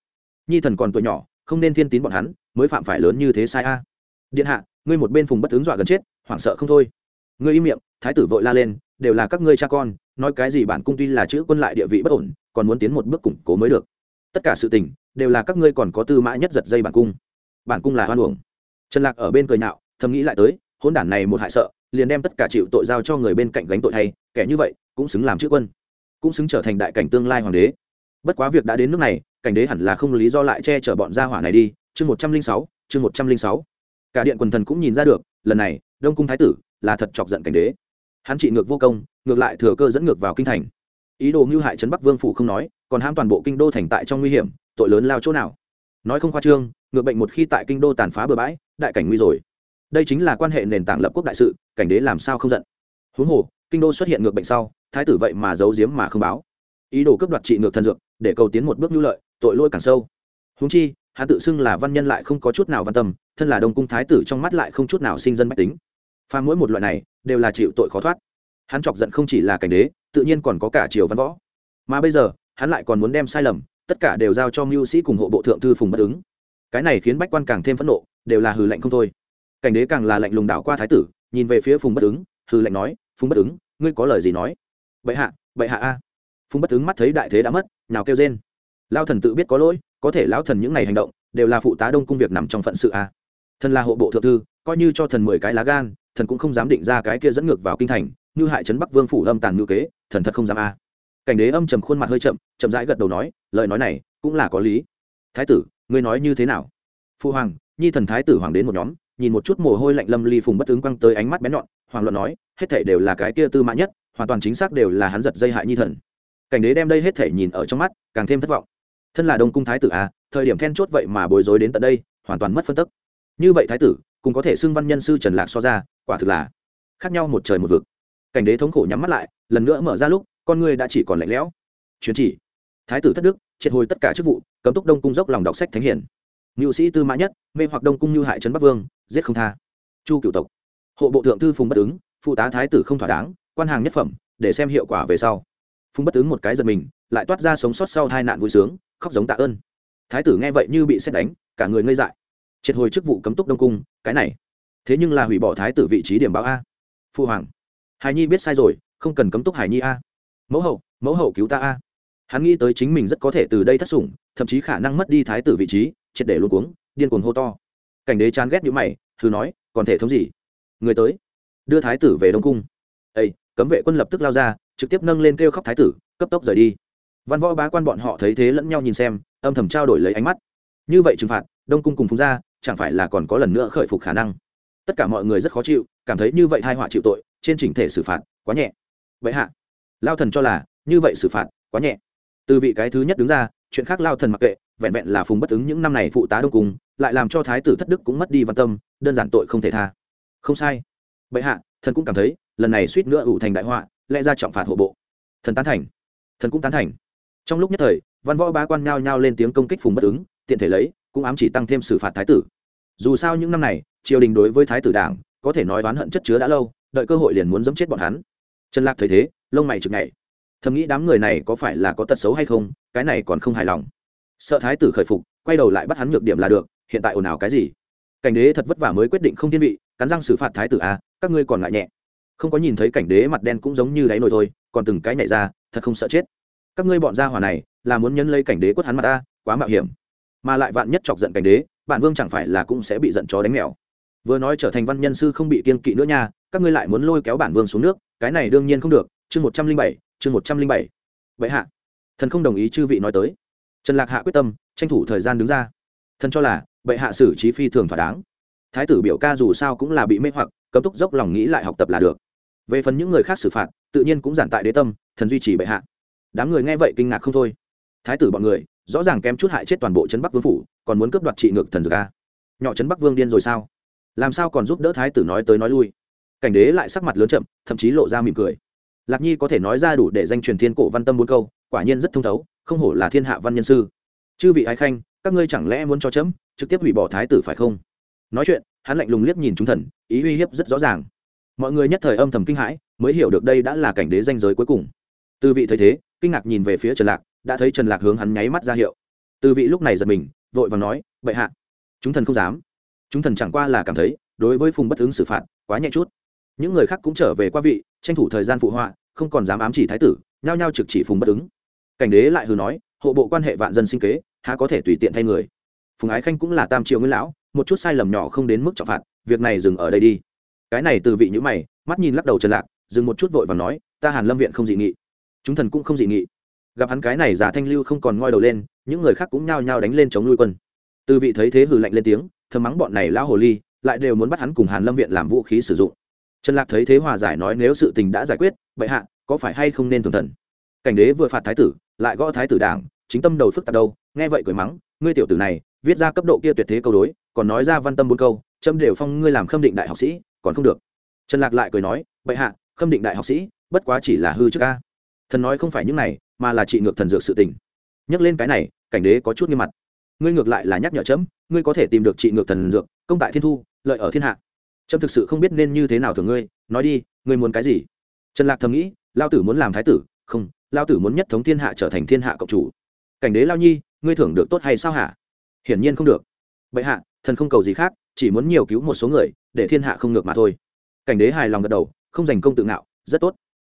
Nhi thần còn tuổi nhỏ, không nên thiên tín bọn hắn, mới phạm phải lớn như thế sai a. Điện hạ, ngươi một bên phùng bất ứng dọa gần chết, hoảng sợ không thôi. Ngươi im miệng, thái tử vội la lên, đều là các ngươi cha con, nói cái gì bản cung tuy là chữ quân lại địa vị bất ổn, còn muốn tiến một bước củng cố mới được. Tất cả sự tình, đều là các ngươi còn có tư mã nhất giật dây bản cung. Bản cung là hoan uổng. Trần lạc ở bên cười nhạo, thầm nghĩ lại tới hôn đản này một hại sợ liền đem tất cả chịu tội giao cho người bên cạnh gánh tội thay, kẻ như vậy cũng xứng làm chữ quân, cũng xứng trở thành đại cảnh tương lai hoàng đế. Bất quá việc đã đến nước này, cảnh đế hẳn là không lý do lại che chở bọn gia hỏa này đi. Chương một trăm linh sáu, chương một trăm linh sáu. Cả điện quần thần cũng nhìn ra được, lần này, đông cung thái tử là thật chọc giận cảnh đế. Hắn trị ngược vô công, ngược lại thừa cơ dẫn ngược vào kinh thành. Ý đồ mưu hại trấn bắc vương phủ không nói, còn ham toàn bộ kinh đô thành tại trong nguy hiểm, tội lớn lao chỗ nào? Nói không khoa trương, ngược bệnh một khi tại kinh đô tàn phá bừa bãi, đại cảnh nguy rồi đây chính là quan hệ nền tảng lập quốc đại sự, cảnh đế làm sao không giận? Huống hồ, kinh đô xuất hiện ngược bệnh sau, thái tử vậy mà giấu giếm mà không báo. Ý đồ cướp đoạt trị ngược thần dược, để cầu tiến một bước nhu lợi, tội lỗi càng sâu. Huống chi hắn tự xưng là văn nhân lại không có chút nào văn tâm, thân là đông cung thái tử trong mắt lại không chút nào sinh dân bách tính. Pha mỗi một loại này, đều là chịu tội khó thoát. Hắn chọc giận không chỉ là cảnh đế, tự nhiên còn có cả triều văn võ. Mà bây giờ, hắn lại còn muốn đem sai lầm, tất cả đều giao cho mưu sĩ cùng hộ bộ thượng thư phùng bất ứng. Cái này khiến bách quan càng thêm phẫn nộ, đều là hừ lạnh không thôi cảnh đế càng là lạnh lùng đảo qua thái tử, nhìn về phía phùng bất ứng hư lạnh nói, phùng bất ứng, ngươi có lời gì nói? Bệ hạ bệ hạ a. Phùng bất ứng mắt thấy đại thế đã mất nào kêu rên. Lao thần tự biết có lỗi, có thể lão thần những ngày hành động, đều là phụ tá đông cung việc nằm trong phận sự a. Thần là hộ bộ thượng thư, coi như cho thần mười cái lá gan, thần cũng không dám định ra cái kia dẫn ngược vào kinh thành, như hại trấn bắc vương phủ âm tàn ngữ kế, thần thật không dám a. Cảnh đế âm trầm khuôn mặt hơi chậm chậm rãi gật đầu nói, lời nói này cũng là có lý. Thái tử, ngươi nói như thế nào? Phu hoàng, nhi thần thái tử hoàng đến một nhóm nhìn một chút mồ hôi lạnh lâm ly phùng bất ứng quăng tới ánh mắt bén nhọn hoàng luận nói, hết thể đều là cái kia tư mã nhất, hoàn toàn chính xác đều là hắn giật dây hại nhi thần. Cảnh đế đem đây hết thể nhìn ở trong mắt, càng thêm thất vọng. Thân là đông cung thái tử à thời điểm then chốt vậy mà bối rối đến tận đây, hoàn toàn mất phân tức. Như vậy thái tử cũng có thể xưng văn nhân sư trần lạc so ra, quả thực là khác nhau một trời một vực. Cảnh đế thống khổ nhắm mắt lại, lần nữa mở ra lúc, con người đã chỉ còn lạnh lẽo. Chuyến chỉ. Thái tử thất đức, triệt hồi tất cả chức vụ, cấm túc đông cung dốc lòng đọc sách thánh hiển ngự sĩ tư mã nhất, mê hoặc đông cung như hại trấn bắc vương, giết không tha. Chu cựu tộc. Hộ bộ thượng thư phùng bất ứng, phụ tá thái tử không thỏa đáng, quan hàng nhất phẩm, để xem hiệu quả về sau. Phùng bất ứng một cái giật mình, lại toát ra sống sót sau hai nạn vui sướng, khóc giống tạ ơn. Thái tử nghe vậy như bị xét đánh, cả người ngây dại. Triệt hồi chức vụ cấm túc đông cung, cái này. Thế nhưng là hủy bỏ thái tử vị trí điểm báo a. Phu hoàng. Hải nhi biết sai rồi, không cần cấm túc hải nhi a. Mẫu hậu mẫu hậu cứu ta a. Hắn nghĩ tới chính mình rất có thể từ đây thất sủng, thậm chí khả năng mất đi thái tử vị trí triệt để luôn cuống, điên cuồng hô to. Cảnh đế chán ghét như mày thử nói, còn thể thống gì? Người tới, đưa thái tử về đông cung. Ây cấm vệ quân lập tức lao ra, trực tiếp nâng lên kêu khóc thái tử, cấp tốc rời đi. Văn võ bá quan bọn họ thấy thế lẫn nhau nhìn xem, âm thầm trao đổi lấy ánh mắt. Như vậy trừng phạt, đông cung cùng phúng ra, chẳng phải là còn có lần nữa khởi phục khả năng? Tất cả mọi người rất khó chịu, cảm thấy như vậy hai họa chịu tội, trên chỉnh thể xử phạt quá nhẹ. Vậy hạ, lao thần cho là như vậy xử phạt quá nhẹ. Từ vị cái thứ nhất đứng ra, chuyện khác lao thần mặc kệ vẹn vẹn là phùng bất ứng những năm này phụ tá đông cung lại làm cho thái tử thất đức cũng mất đi văn tâm, đơn giản tội không thể tha. Không sai. Bệ hạ, thần cũng cảm thấy, lần này suýt nữa ủ thành đại họa, lẽ ra trọng phạt hộ bộ. Thần tán thành. Thần cũng tán thành. Trong lúc nhất thời, văn võ bá quan nhao nhao lên tiếng công kích phùng bất ứng, tiện thể lấy, cũng ám chỉ tăng thêm xử phạt thái tử. Dù sao những năm này, triều đình đối với thái tử đảng, có thể nói oán hận chất chứa đã lâu, đợi cơ hội liền muốn dẫm chết bọn hắn. Trần lạc thấy thế, lông mày chực nhảy. Thầm nghĩ đám người này có phải là có tật xấu hay không, cái này còn không hài lòng sợ thái tử khởi phục, quay đầu lại bắt hắn nhược điểm là được, hiện tại ồn ào cái gì? Cảnh đế thật vất vả mới quyết định không thiên vị, cắn răng xử phạt thái tử a các ngươi còn lại nhẹ. Không có nhìn thấy cảnh đế mặt đen cũng giống như đáy nồi thôi, còn từng cái nhảy ra, thật không sợ chết. Các ngươi bọn gia hỏa này, là muốn nhấn lấy cảnh đế quất hắn mặt ta, quá mạo hiểm. Mà lại vạn nhất chọc giận cảnh đế, bản vương chẳng phải là cũng sẽ bị giận chó đánh mèo. Vừa nói trở thành văn nhân sư không bị kiên kỵ nữa nha, các ngươi lại muốn lôi kéo bản vương xuống nước, cái này đương nhiên không được. Chương một trăm linh bảy, chương một trăm linh bảy. Vậy hạ. Thần không đồng ý chư vị nói tới trần lạc hạ quyết tâm, tranh thủ thời gian đứng ra. Thần cho là, bệ hạ xử trí phi thường thỏa đáng. Thái tử biểu ca dù sao cũng là bị mê hoặc, cấm túc dốc lòng nghĩ lại học tập là được. Về phần những người khác xử phạt, tự nhiên cũng giản tại đế tâm, thần duy trì bệ hạ. Đám người nghe vậy kinh ngạc không thôi. Thái tử bọn người, rõ ràng kém chút hại chết toàn bộ trấn bắc vương phủ, còn muốn cướp đoạt trị ngược thần dược a. Nhỏ trấn bắc vương điên rồi sao? Làm sao còn giúp đỡ thái tử nói tới nói lui? Cảnh đế lại sắc mặt lớn chậm, thậm chí lộ ra mỉm cười. Lạc nhi có thể nói ra đủ để danh truyền thiên cổ văn tâm bốn câu, quả nhiên rất thông thấu không hổ là thiên hạ văn nhân sư. Chư vị ái khanh, các ngươi chẳng lẽ muốn cho chấm, trực tiếp hủy bỏ thái tử phải không? Nói chuyện, hắn lạnh lùng liếc nhìn chúng thần, ý uy hiếp rất rõ ràng. Mọi người nhất thời âm thầm kinh hãi, mới hiểu được đây đã là cảnh đế danh giới cuối cùng. Từ vị thấy thế, kinh ngạc nhìn về phía trần lạc, đã thấy trần lạc hướng hắn nháy mắt ra hiệu. Từ vị lúc này giật mình, vội vàng nói, bệ hạ, chúng thần không dám. Chúng thần chẳng qua là cảm thấy, đối với phùng bất ứng xử phạt, quá nhẹ chút. Những người khác cũng trở về qua vị, tranh thủ thời gian phụ họa, không còn dám ám chỉ thái tử, nhao nhao trực chỉ phùng bất ứng cảnh đế lại hừ nói, hộ bộ quan hệ vạn dân sinh kế, há có thể tùy tiện thay người? Phùng ái khanh cũng là tam triệu nguyên lão, một chút sai lầm nhỏ không đến mức trọng phạt, việc này dừng ở đây đi. Cái này từ vị nhữ mày, mắt nhìn lắc đầu trần lạc, dừng một chút vội và nói, ta hàn lâm viện không dị nghị. Chúng thần cũng không dị nghị. Gặp hắn cái này giả thanh lưu không còn ngoi đầu lên, những người khác cũng nhao nhao đánh lên chống nuôi quân. Từ vị thấy thế hừ lạnh lên tiếng, thầm mắng bọn này lão hồ ly, lại đều muốn bắt hắn cùng hàn lâm viện làm vũ khí sử dụng. Trần lạc thấy thế hòa giải nói, nếu sự tình đã giải quyết, vậy hạ, có phải hay không nên thường thần? Cảnh đế vừa phạt thái tử lại gõ thái tử đảng, chính tâm đầu phức tạp đâu, nghe vậy cười mắng, ngươi tiểu tử này, viết ra cấp độ kia tuyệt thế câu đối, còn nói ra văn tâm bốn câu châm đều phong ngươi làm khâm định đại học sĩ, còn không được. Trần lạc lại cười nói, bệ hạ, khâm định đại học sĩ, bất quá chỉ là hư trước ca. Thần nói không phải những này, mà là trị ngược thần dược sự tình. Nhắc lên cái này, cảnh đế có chút nghiêm mặt. Ngươi ngược lại là nhắc nhở chấm, ngươi có thể tìm được trị ngược thần dược, công tại thiên thu, lợi ở thiên hạ. Trâm thực sự không biết nên như thế nào thường ngươi, nói đi, ngươi muốn cái gì? Trần lạc thầm nghĩ, lao tử muốn làm thái tử, không lao tử muốn nhất thống thiên hạ trở thành thiên hạ cộng chủ. Cảnh đế lao nhi, ngươi thưởng được tốt hay sao hả? Hiển nhiên không được. Bệ hạ, thần không cầu gì khác, chỉ muốn nhiều cứu một số người, để thiên hạ không ngược mà thôi. Cảnh đế hài lòng gật đầu, không dành công tự ngạo, rất tốt.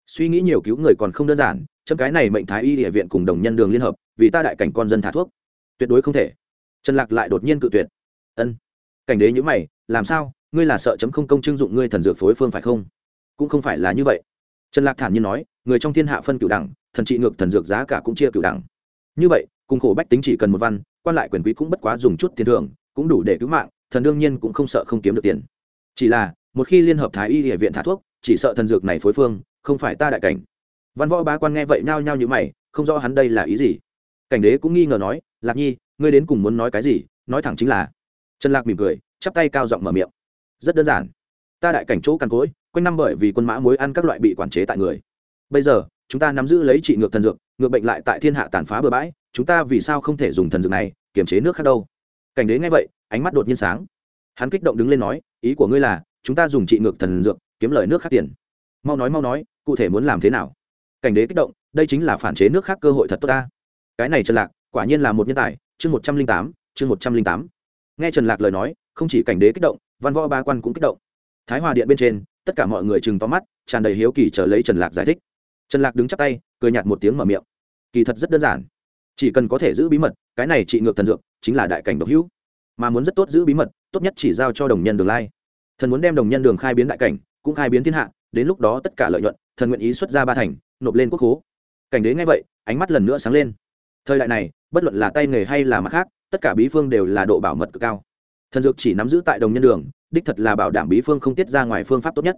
Suy nghĩ nhiều cứu người còn không đơn giản, chấm cái này mệnh thái y địa viện cùng đồng nhân đường liên hợp, vì ta đại cảnh con dân thả thuốc. Tuyệt đối không thể. Trần lạc lại đột nhiên cự tuyệt. Ân. Cảnh đế nhữ mày, làm sao? Ngươi là sợ chấm không công trưng dụng ngươi thần dược phối phương phải không? Cũng không phải là như vậy. Trần lạc thản nhiên nói, người trong thiên hạ phân cựu đẳng thần trị ngược thần dược giá cả cũng chia cựu đẳng. Như vậy, cùng khổ bách tính chỉ cần một văn, quan lại quyền quý cũng bất quá dùng chút tiền thưởng, cũng đủ để cứu mạng, thần đương nhiên cũng không sợ không kiếm được tiền. Chỉ là, một khi liên hợp thái y địa viện thả thuốc, chỉ sợ thần dược này phối phương, không phải ta đại cảnh. Văn võ bá quan nghe vậy nhao nhao như mày, không rõ hắn đây là ý gì. Cảnh đế cũng nghi ngờ nói, lạc nhi, ngươi đến cùng muốn nói cái gì? Nói thẳng chính là. Trần lạc mỉm cười, chắp tay cao giọng mở miệng. Rất đơn giản. Ta đại cảnh chỗ căn cối quanh năm bởi vì quân mã mối ăn các loại bị quản chế tại người. Bây giờ chúng ta nắm giữ lấy trị ngược thần dược, ngược bệnh lại tại thiên hạ tàn phá bừa bãi, chúng ta vì sao không thể dùng thần dược này kiềm chế nước khác đâu? Cảnh đế nghe vậy, ánh mắt đột nhiên sáng. Hắn kích động đứng lên nói, ý của ngươi là, chúng ta dùng trị ngược thần dược, kiếm lời nước khác tiền. Mau nói mau nói, cụ thể muốn làm thế nào? Cảnh đế kích động, đây chính là phản chế nước khác cơ hội thật tốt ta. Cái này trần lạc, quả nhiên là một nhân tài, chương một trăm linh tám, chương một trăm linh tám. Nghe trần lạc lời nói, không chỉ cảnh đế kích động, văn võ ba quan cũng kích động. Thái hòa điện bên trên, tất cả mọi người chừng to mắt, tràn đầy hiếu kỳ chờ lấy trần lạc giải thích trần lạc đứng chắp tay, cười nhạt một tiếng mở miệng. Kỳ thật rất đơn giản. Chỉ cần có thể giữ bí mật, cái này trị ngược thần dược chính là đại cảnh độc hữu. Mà muốn rất tốt giữ bí mật, tốt nhất chỉ giao cho đồng nhân đường lai. Thần muốn đem đồng nhân đường khai biến đại cảnh, cũng khai biến thiên hạ, đến lúc đó tất cả lợi nhuận, thần nguyện ý xuất ra ba thành, nộp lên quốc hố cảnh đế ngay vậy, ánh mắt lần nữa sáng lên. Thời đại này, bất luận là tay nghề hay là mặt khác, tất cả bí phương đều là độ bảo mật cực cao. Thần dược chỉ nắm giữ tại đồng nhân đường, đích thật là bảo đảm bí phương không tiết ra ngoài phương pháp tốt nhất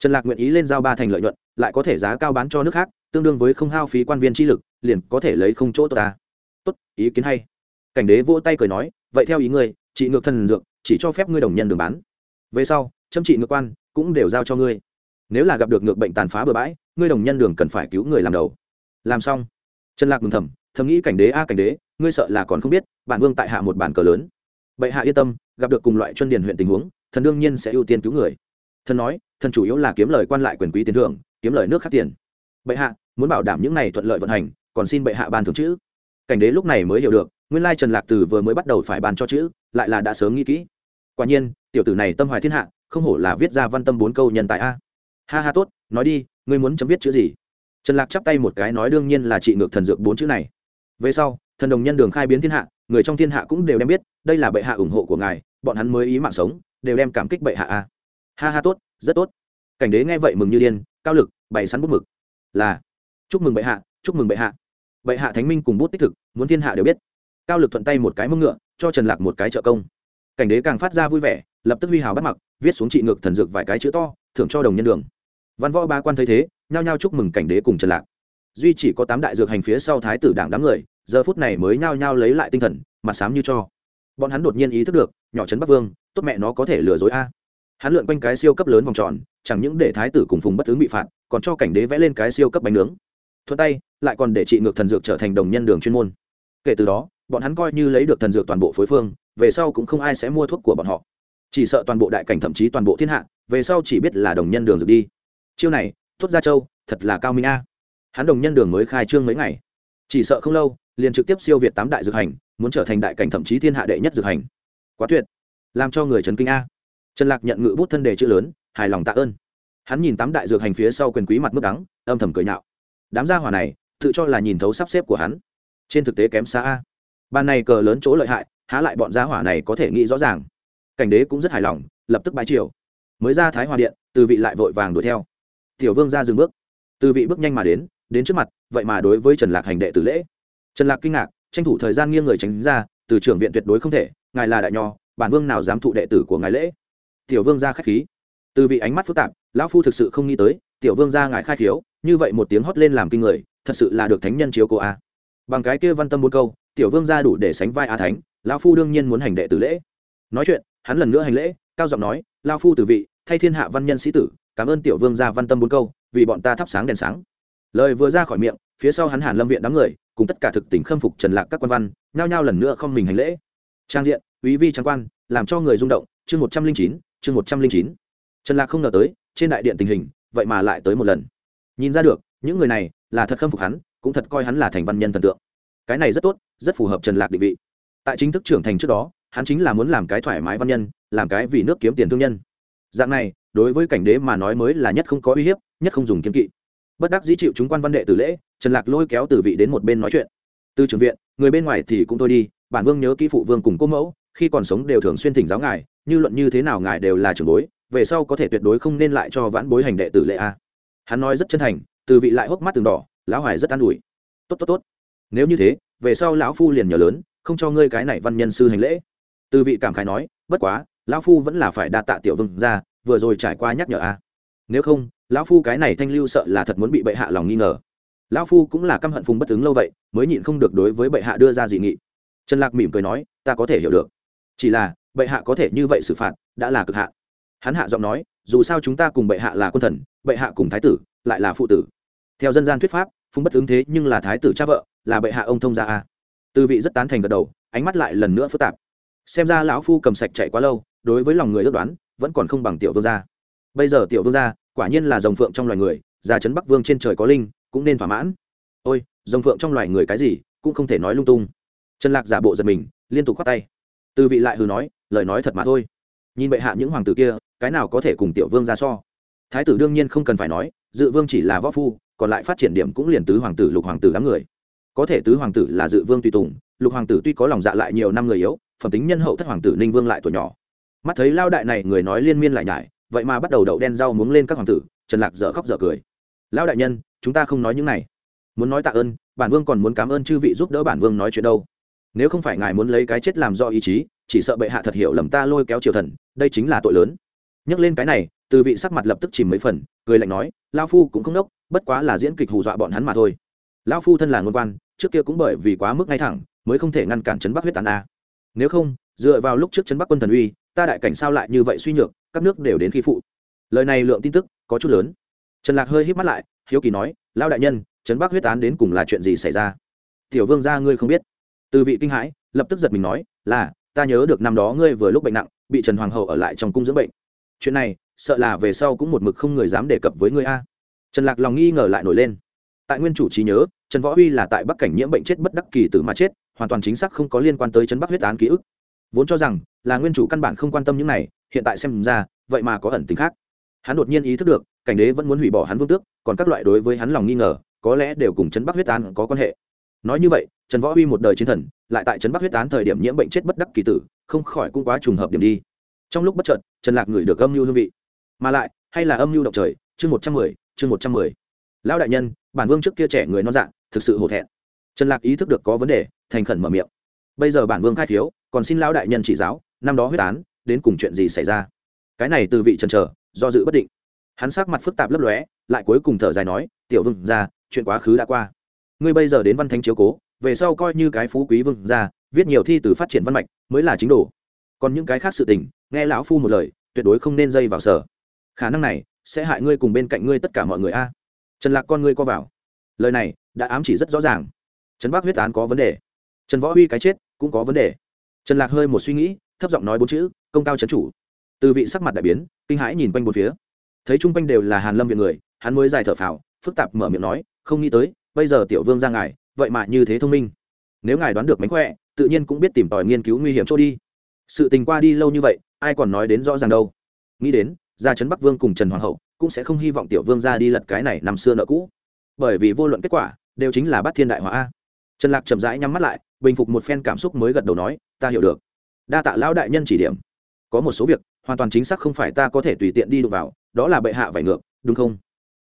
trần lạc nguyện ý lên giao ba thành lợi nhuận, lại có thể giá cao bán cho nước khác, tương đương với không hao phí quan viên chi lực, liền có thể lấy không chỗ tốt ta. Tốt, ý kiến hay. Cảnh đế vỗ tay cười nói, vậy theo ý ngươi chị ngược thần dược, chỉ cho phép ngươi đồng nhân đường bán. Về sau châm trị ngược quan, cũng đều giao cho ngươi. Nếu là gặp được ngược bệnh tàn phá bừa bãi, ngươi đồng nhân đường cần phải cứu người làm đầu. Làm xong. Trần lạc mừng thầm thầm nghĩ cảnh đế a à cảnh đế, ngươi sợ là còn không biết, bản vương tại hạ một bản cờ lớn. Bệ hạ yên tâm, gặp được cùng loại chuyên điền huyện tình huống, thần đương nhiên sẽ ưu tiên cứu người thần nói, thần chủ yếu là kiếm lời quan lại quyền quý tiền thưởng, kiếm lời nước khác tiền. Bệ hạ, muốn bảo đảm những này thuận lợi vận hành, còn xin bệ hạ ban thưởng chữ. Cảnh đế lúc này mới hiểu được, nguyên lai trần lạc từ vừa mới bắt đầu phải ban cho chữ, lại là đã sớm nghĩ kỹ. Quả nhiên, tiểu tử này tâm hoài thiên hạ, không hổ là viết ra văn tâm bốn câu nhân tài a. Ha ha tốt, nói đi, ngươi muốn chấm viết chữ gì? Trần lạc chắp tay một cái nói đương nhiên là trị ngược thần dược bốn chữ này. Về sau, thần đồng nhân đường khai biến thiên hạ, người trong thiên hạ cũng đều đem biết, đây là bệ hạ ủng hộ của ngài, bọn hắn mới ý mạng sống, đều đem cảm kích bệ hạ a ha ha tốt, rất tốt. Cảnh đế nghe vậy mừng như điên, cao lực, bày sắn bút mực. Là, chúc mừng bệ hạ, chúc mừng bệ hạ. Bệ hạ thánh minh cùng bút tích thực, muốn thiên hạ đều biết. Cao lực thuận tay một cái mông ngựa, cho trần lạc một cái trợ công. Cảnh đế càng phát ra vui vẻ, lập tức huy hào bắt mặc, viết xuống trị ngược thần dược vài cái chữ to, thưởng cho đồng nhân đường. Văn võ ba quan thấy thế, nhao nhao chúc mừng cảnh đế cùng trần lạc. Duy chỉ có tám đại dược hành phía sau thái tử đảng đám người, giờ phút này mới nhao nhao lấy lại tinh thần, mặt sám như cho. Bọn hắn đột nhiên ý thức được, nhỏ trấn bắc vương, tốt mẹ nó có thể lừa dối a hắn lượn quanh cái siêu cấp lớn vòng tròn, chẳng những để thái tử cùng phùng bất tướng bị phạt, còn cho cảnh đế vẽ lên cái siêu cấp bánh nướng. Thuận tay, lại còn để trị ngược thần dược trở thành đồng nhân đường chuyên môn. Kể từ đó, bọn hắn coi như lấy được thần dược toàn bộ phối phương, về sau cũng không ai sẽ mua thuốc của bọn họ. Chỉ sợ toàn bộ đại cảnh thậm chí toàn bộ thiên hạ, về sau chỉ biết là đồng nhân đường dược đi. Chiêu này tuốt gia châu, thật là cao minh a. Hắn đồng nhân đường mới khai trương mấy ngày. Chỉ sợ không lâu, liền trực tiếp siêu việt tám đại dược hành, muốn trở thành đại cảnh thậm chí thiên hạ đệ nhất dược hành. Quá tuyệt. Làm cho người trấn kinh a trần lạc nhận ngự bút thân đề chữ lớn, hài lòng tạ ơn. Hắn nhìn tám đại dược hành phía sau quyền quý mặt mức đắng, âm thầm cười nhạo. Đám gia hỏa này, tự cho là nhìn thấu sắp xếp của hắn. Trên thực tế kém xa a. Ban này cờ lớn chỗ lợi hại, há lại bọn gia hỏa này có thể nghĩ rõ ràng. Cảnh đế cũng rất hài lòng, lập tức bái triều. Mới ra thái hòa điện, từ vị lại vội vàng đuổi theo. Tiểu vương ra dừng bước. Từ vị bước nhanh mà đến đến trước mặt, vậy mà đối với trần lạc hành đệ tử lễ. Trần lạc kinh ngạc, tranh thủ thời gian nghiêng người tránh ra, từ trưởng viện tuyệt đối không thể, ngài là đại nho, bản vương nào dám thụ đệ tử của ngài lễ? Tiểu vương gia khách khí. Từ vị ánh mắt phức tạp, lão phu thực sự không nghĩ tới, tiểu vương gia ngài khai khiếu, như vậy một tiếng hót lên làm kinh người, thật sự là được thánh nhân chiếu cô a. Bằng cái kia văn tâm bốn câu, tiểu vương gia đủ để sánh vai a thánh, lão phu đương nhiên muốn hành đệ tử lễ. Nói chuyện, hắn lần nữa hành lễ, cao giọng nói lao phu từ vị, thay thiên hạ văn nhân sĩ tử, cảm ơn tiểu vương gia văn tâm bốn câu, vì bọn ta thắp sáng đèn sáng. Lời vừa ra khỏi miệng, phía sau hắn hàn lâm viện đám người, cùng tất cả thực tình khâm phục trần lạc các quan văn, nhao nhao lần nữa không mình hành lễ. Trang diện, quý vi trang quan, làm cho người rung động, chương một trăm linh chín chương một trăm linh chín. Trần lạc không ngờ tới, trên đại điện tình hình, vậy mà lại tới một lần. Nhìn ra được, những người này là thật khâm phục hắn, cũng thật coi hắn là thành văn nhân thần tượng. Cái này rất tốt, rất phù hợp trần lạc định vị. Tại chính thức trưởng thành trước đó, hắn chính là muốn làm cái thoải mái văn nhân, làm cái vì nước kiếm tiền thương nhân. Dạng này, đối với cảnh đế mà nói mới là nhất không có uy hiếp, nhất không dùng kiếm kỵ. Bất đắc dĩ chịu chúng quan văn đệ tử lễ, trần lạc lôi kéo từ vị đến một bên nói chuyện. Từ trường viện, người bên ngoài thì cũng thôi đi, bản vương nhớ kỹ phụ vương cùng cô mẫu, khi còn sống đều thường xuyên thỉnh giáo ngài như luận như thế nào ngài đều là trưởng bối, về sau có thể tuyệt đối không nên lại cho vãn bối hành đệ tử lễ a. Hắn nói rất chân thành, từ vị lại hốc mắt từng đỏ, lão hoài rất an ủi. Tốt tốt tốt. Nếu như thế, về sau lão phu liền nhờ lớn, không cho ngươi cái này văn nhân sư hành lễ. Từ vị cảm khái nói, bất quá, lão phu vẫn là phải đa tạ tiểu vương ra vừa rồi trải qua nhắc nhở a. Nếu không, lão phu cái này thanh lưu sợ là thật muốn bị bệ hạ lòng nghi ngờ. Lão phu cũng là căm hận phùng bất ứng lâu vậy, mới nhịn không được đối với bệ hạ đưa ra dị nghị. Trần lạc mỉm cười nói, ta có thể hiểu được. Chỉ là bệ hạ có thể như vậy xử phạt, đã là cực hạ hắn hạ giọng nói, dù sao chúng ta cùng bệ hạ là quân thần, bệ hạ cùng thái tử, lại là phụ tử. Theo dân gian thuyết pháp, phùng bất ứng thế nhưng là thái tử cha vợ, là bệ hạ ông thông gia a. Tư vị rất tán thành gật đầu, ánh mắt lại lần nữa phức tạp. Xem ra lão phu cầm sạch chạy quá lâu, đối với lòng người ước đoán, vẫn còn không bằng tiểu vương gia. Bây giờ tiểu vương gia, quả nhiên là dòng phượng trong loài người già trấn bắc vương trên trời có linh, cũng nên thỏa mãn. Ôi dòng phượng trong loài người cái gì, cũng không thể nói lung tung. Trần lạc giả bộ giật mình, liên tục khoát tay từ vị lại hừ nói, lời nói thật mà thôi. Nhìn bệ hạ những hoàng tử kia, cái nào có thể cùng tiểu vương ra so? Thái tử đương nhiên không cần phải nói, dự vương chỉ là võ phu, còn lại phát triển điểm cũng liền tứ hoàng tử, lục hoàng tử đám người. Có thể tứ hoàng tử là dự vương tùy tùng, lục hoàng tử tuy có lòng dạ lại nhiều năm người yếu, phẩm tính nhân hậu thất hoàng tử ninh vương lại tuổi nhỏ. Mắt thấy lao đại này người nói liên miên lại nhải, vậy mà bắt đầu đậu đen rau muống lên các hoàng tử, trần lạc dở khóc dở cười. Lão đại nhân, chúng ta không nói những này. Muốn nói tạ ơn, bản vương còn muốn cảm ơn chư vị giúp đỡ bản vương nói chuyện đâu nếu không phải ngài muốn lấy cái chết làm do ý chí, chỉ sợ bệ hạ thật hiểu lầm ta lôi kéo triều thần, đây chính là tội lớn. Nhắc lên cái này, từ vị sắc mặt lập tức chìm mấy phần, cười lạnh nói lao phu cũng không đốc, bất quá là diễn kịch hù dọa bọn hắn mà thôi. Lao phu thân là ngôn quan, trước kia cũng bởi vì quá mức ngay thẳng, mới không thể ngăn cản chấn bắc huyết tàn a. Nếu không, dựa vào lúc trước chấn bắc quân thần uy, ta đại cảnh sao lại như vậy suy nhược, các nước đều đến khi phụ. Lời này lượng tin tức có chút lớn. Trần lạc hơi hít mắt lại, hiếu kỳ nói lao đại nhân chấn bắc huyết tán đến cùng là chuyện gì xảy ra? Tiểu vương gia ngươi không biết từ vị kinh hãi, lập tức giật mình nói, là, ta nhớ được năm đó ngươi vừa lúc bệnh nặng, bị trần hoàng hậu ở lại trong cung dưỡng bệnh. Chuyện này, sợ là về sau cũng một mực không người dám đề cập với ngươi a. Trần lạc lòng nghi ngờ lại nổi lên. Tại nguyên chủ trí nhớ, trần võ huy là tại bắc cảnh nhiễm bệnh chết bất đắc kỳ tử mà chết, hoàn toàn chính xác không có liên quan tới trấn bắc huyết án ký ức. Vốn cho rằng, là nguyên chủ căn bản không quan tâm những này, hiện tại xem ra, vậy mà có ẩn tính khác. Hắn đột nhiên ý thức được, cảnh đế vẫn muốn hủy bỏ hắn vương tước, còn các loại đối với hắn lòng nghi ngờ, có lẽ đều cùng trấn bắc huyết án có quan hệ. Nói như vậy trần võ uy một đời chiến thần, lại tại trấn bắc huyết tán thời điểm nhiễm bệnh chết bất đắc kỳ tử, không khỏi cũng quá trùng hợp điểm đi. Trong lúc bất chợt, trần lạc ngửi được âm mưu hương vị. Mà lại, hay là âm mưu động trời, chương một trăm mười, chương một trăm mười. Lão đại nhân, bản vương trước kia trẻ người non dạng, thực sự hổ thẹn. Trần lạc ý thức được có vấn đề, thành khẩn mở miệng. Bây giờ bản vương khai thiếu, còn xin lão đại nhân chỉ giáo, năm đó huyết án, đến cùng chuyện gì xảy ra? Cái này từ vị trần trở, do dự bất định. Hắn sắc mặt phức tạp lấp lóe, lại cuối cùng thở dài nói, tiểu vương ra chuyện quá khứ đã qua. Ngươi bây giờ đến văn thánh chiếu cố về sau coi như cái phú quý vương ra viết nhiều thi từ phát triển văn mạch mới là chính đồ. Còn những cái khác sự tình, nghe lão phu một lời, tuyệt đối không nên dây vào sở. Khả năng này sẽ hại ngươi cùng bên cạnh ngươi tất cả mọi người a. Trần lạc con ngươi co vào. Lời này đã ám chỉ rất rõ ràng. Trần bác huyết án có vấn đề. Trần võ huy cái chết cũng có vấn đề. Trần lạc hơi một suy nghĩ, thấp giọng nói bốn chữ, công cao trấn chủ. Từ vị sắc mặt đại biến, kinh hãi nhìn quanh bốn phía. Thấy chung quanh đều là hàn lâm viện người, hắn mới dài thở phào, phức tạp mở miệng nói, không nghĩ tới, bây giờ tiểu vương ra ngài vậy mà như thế thông minh. Nếu ngài đoán được mánh khỏe, tự nhiên cũng biết tìm tòi nghiên cứu nguy hiểm chỗ đi. Sự tình qua đi lâu như vậy, ai còn nói đến rõ ràng đâu. Nghĩ đến, gia trấn bắc vương cùng trần hoàng hậu cũng sẽ không hy vọng tiểu vương ra đi lật cái này năm xưa nợ cũ. Bởi vì vô luận kết quả, đều chính là bắt thiên đại hóa trần lạc chậm rãi nhắm mắt lại, bình phục một phen cảm xúc mới gật đầu nói, ta hiểu được. Đa tạ lão đại nhân chỉ điểm. Có một số việc, hoàn toàn chính xác không phải ta có thể tùy tiện đi đụng vào, đó là bệ hạ vải ngược, đúng không?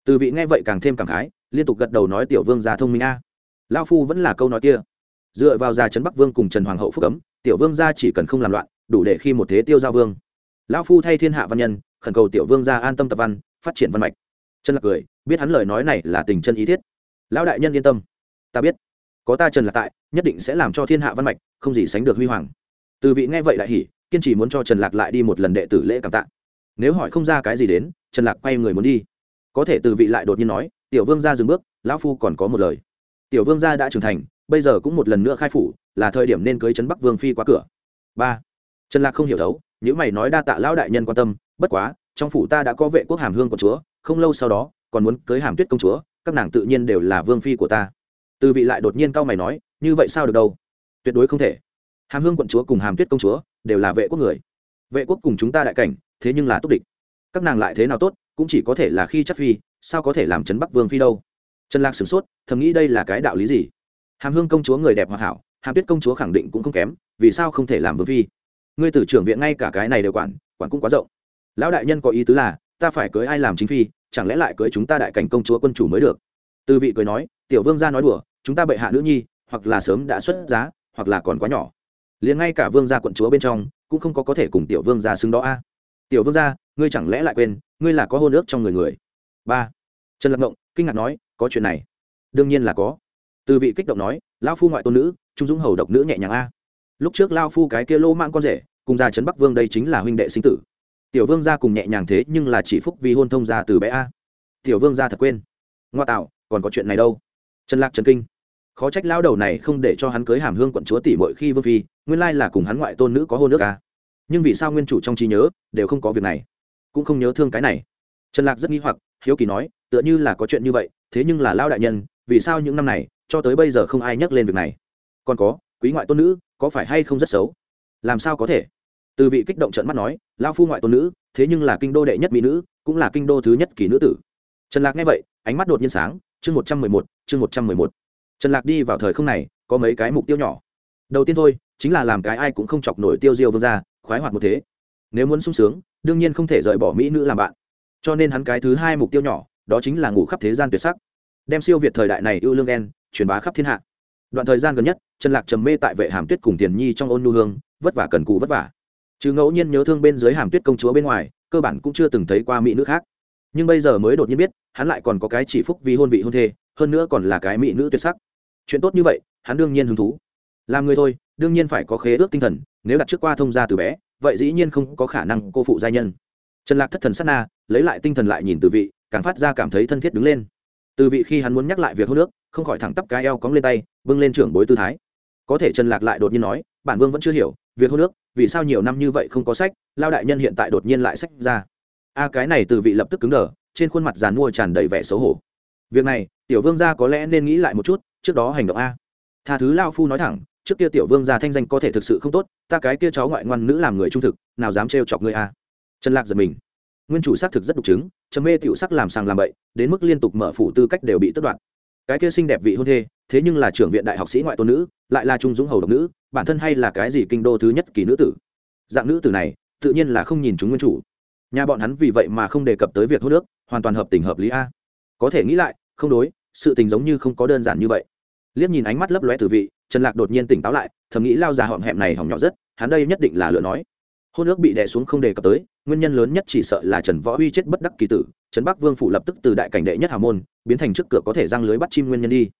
Từ vị nghe vậy càng thêm cảm khái, liên tục gật đầu nói tiểu vương gia thông minh a lao phu vẫn là câu nói kia. Dựa vào gia trấn bắc vương cùng trần hoàng hậu phúc cấm, tiểu vương gia chỉ cần không làm loạn, đủ để khi một thế tiêu giao vương. Lão phu thay thiên hạ văn nhân, khẩn cầu tiểu vương gia an tâm tập văn, phát triển văn mạch. Trần lạc cười, biết hắn lời nói này là tình chân ý thiết. Lão đại nhân yên tâm. Ta biết. Có ta trần lạc tại, nhất định sẽ làm cho thiên hạ văn mạch, không gì sánh được huy hoàng. Từ vị nghe vậy đại hỉ, kiên trì muốn cho trần lạc lại đi một lần đệ tử lễ cảm tạ. Nếu hỏi không ra cái gì đến, trần lạc quay người muốn đi. Có thể từ vị lại đột nhiên nói, tiểu vương gia dừng bước, lão phu còn có một lời tiểu vương gia đã trưởng thành, bây giờ cũng một lần nữa khai phủ, là thời điểm nên cưới trấn bắc vương phi qua cửa. Ba. Trần lạc không hiểu thấu những mày nói đa tạ lão đại nhân quan tâm, bất quá, trong phủ ta đã có vệ quốc hàm hương của chúa, không lâu sau đó, còn muốn cưới hàm tuyết công chúa, các nàng tự nhiên đều là vương phi của ta. Từ vị lại đột nhiên cao mày nói, như vậy sao được đâu? Tuyệt đối không thể. Hàm hương quận chúa cùng hàm tuyết công chúa, đều là vệ quốc người. Vệ quốc cùng chúng ta đại cảnh, thế nhưng là tốt địch. Các nàng lại thế nào tốt, cũng chỉ có thể là khi chắc phi, sao có thể làm trấn bắc vương phi đâu? Trần lạc sửng sốt, thầm nghĩ đây là cái đạo lý gì? Hàm hương công chúa người đẹp hoàn hảo, hàm tuyết công chúa khẳng định cũng không kém, vì sao không thể làm vương phi? Ngươi tử trưởng viện ngay cả cái này đều quản quản cũng quá rộng. Lão đại nhân có ý tứ là, ta phải cưới ai làm chính phi, chẳng lẽ lại cưới chúng ta đại cảnh công chúa quân chủ mới được? Từ vị cười nói, tiểu vương gia nói đùa, chúng ta bệ hạ nữ nhi, hoặc là sớm đã xuất giá, hoặc là còn quá nhỏ. Liền ngay cả vương gia quận chúa bên trong, cũng không có có thể cùng tiểu vương gia xứng đó a. Tiểu vương gia, ngươi chẳng lẽ lại quên, ngươi là có hôn ước trong người người? Ba. Trần lạc ngộng, kinh ngạc nói có chuyện này. Đương nhiên là có. Từ vị kích động nói, lão phu ngoại tôn nữ, trung dũng hầu độc nữ nhẹ nhàng a. Lúc trước lao phu cái kia lô mạng con rể, cùng gia trấn bắc vương đây chính là huynh đệ sinh tử. Tiểu vương gia cùng nhẹ nhàng thế nhưng là chỉ phúc vì hôn thông gia từ bé a. Tiểu vương gia thật quên. Ngoa tạo, còn có chuyện này đâu? Trần lạc trần kinh. Khó trách lao đầu này không để cho hắn cưới hàm hương quận chúa tỷ mỗi khi vương phi, nguyên lai là cùng hắn ngoại tôn nữ có hôn nước a. Nhưng vì sao nguyên chủ trong trí nhớ đều không có việc này? Cũng không nhớ thương cái này. Trần lạc rất nghi hoặc hiếu kỳ nói tựa như là có chuyện như vậy thế nhưng là lao đại nhân vì sao những năm này cho tới bây giờ không ai nhắc lên việc này? Còn có quý ngoại tôn nữ có phải hay không rất xấu? Làm sao có thể? Từ vị kích động trận mắt nói lao phu ngoại tôn nữ thế nhưng là kinh đô đệ nhất mỹ nữ cũng là kinh đô thứ nhất kỳ nữ tử. Trần lạc nghe vậy ánh mắt đột nhiên sáng chương một trăm mười một chương một trăm mười một. Trần lạc đi vào thời không này có mấy cái mục tiêu nhỏ. Đầu tiên thôi chính là làm cái ai cũng không chọc nổi tiêu diêu vương gia, khoái hoạt một thế. Nếu muốn sung sướng đương nhiên không thể rời bỏ mỹ nữ làm bạn cho nên hắn cái thứ hai mục tiêu nhỏ, đó chính là ngủ khắp thế gian tuyệt sắc. Đem siêu việt thời đại này ưu lương đen truyền bá khắp thiên hạ. Đoạn thời gian gần nhất, trần lạc trầm mê tại vệ hàm tuyết cùng tiền nhi trong ôn nu hương, vất vả cần cù vất vả. Chứ ngẫu nhiên nhớ thương bên dưới hàm tuyết công chúa bên ngoài, cơ bản cũng chưa từng thấy qua mỹ nữ khác. Nhưng bây giờ mới đột nhiên biết, hắn lại còn có cái chỉ phúc vì hôn vị hôn thê, hơn nữa còn là cái mỹ nữ tuyệt sắc. Chuyện tốt như vậy, hắn đương nhiên hứng thú. Làm người thôi, đương nhiên phải có khế ước tinh thần, nếu đặt trước qua thông gia từ bé, vậy dĩ nhiên không có khả năng cô phụ gia nhân. Trần lạc thất thần sát na lấy lại tinh thần lại nhìn từ vị, càng phát ra cảm thấy thân thiết đứng lên. Từ vị khi hắn muốn nhắc lại việc hôn nước, không khỏi thẳng tắp cái eo cóng lên tay, bưng lên trưởng bối tư thái. Có thể trần lạc lại đột nhiên nói, bản vương vẫn chưa hiểu, việc hôn nước, vì sao nhiều năm như vậy không có sách lao đại nhân hiện tại đột nhiên lại sách ra. A, cái này từ vị lập tức cứng đờ, trên khuôn mặt giàn mua tràn đầy vẻ xấu hổ. Việc này, tiểu vương gia có lẽ nên nghĩ lại một chút, trước đó hành động a. Tha thứ lao phu nói thẳng, trước kia tiểu vương gia thanh danh có thể thực sự không tốt, ta cái kia cháu ngoại ngoan nữ làm người trung thực, nào dám trêu chọc ngươi a. Trần lạc giật mình nguyên chủ xác thực rất đục chứng chấm mê tiểu sắc làm sàng làm bậy, đến mức liên tục mở phủ tư cách đều bị tất đoạn cái kia xinh đẹp vị hôn thê, thế nhưng là trưởng viện đại học sĩ ngoại tôn nữ, lại là trung dũng hầu độc nữ, bản thân hay là cái gì kinh đô thứ nhất kỳ nữ tử? Dạng nữ tử này, tự nhiên là không nhìn chúng nguyên chủ. Nhà bọn hắn vì vậy mà không đề cập tới việc hôn nước hoàn toàn hợp tình hợp lý a. Có thể nghĩ lại, không đối, sự tình giống như không có đơn giản như vậy. Liếc nhìn ánh mắt lấp lóe từ vị, trần lạc đột nhiên tỉnh táo lại, thầm nghĩ lao già họng hẹm này hỏng nhỏ rất, hắn đây nhất định là lựa nói. Hôn nước bị đè xuống không đề cập tới nguyên nhân lớn nhất chỉ sợ là trần võ uy chết bất đắc kỳ tử trần bắc vương phủ lập tức từ đại cảnh đệ nhất hào môn, biến thành trước cửa có thể răng lưới bắt chim nguyên nhân đi.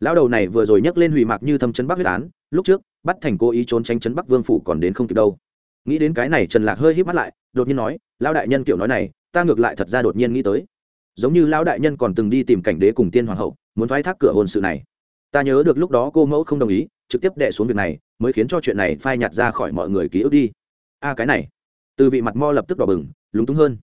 Lão đầu này vừa rồi nhắc lên hủy mạc như thâm trấn bắc huyết án, lúc trước, bắt thành cố ý trốn tránh trấn bắc vương phủ còn đến không kịp đâu. Nghĩ đến cái này trần lạc hơi híp mắt lại, đột nhiên nói, lão đại nhân kiểu nói này, ta ngược lại thật ra đột nhiên nghĩ tới. Giống như lão đại nhân còn từng đi tìm cảnh đế cùng tiên hoàng hậu, muốn thoái thác cửa hôn sự này. Ta nhớ được lúc đó cô mẫu không đồng ý, trực tiếp đệ xuống việc này, mới khiến cho chuyện này phai nhạt ra khỏi mọi người ký ức đi. A, cái này từ vị mặt mo lập tức đỏ bừng, lúng túng hơn.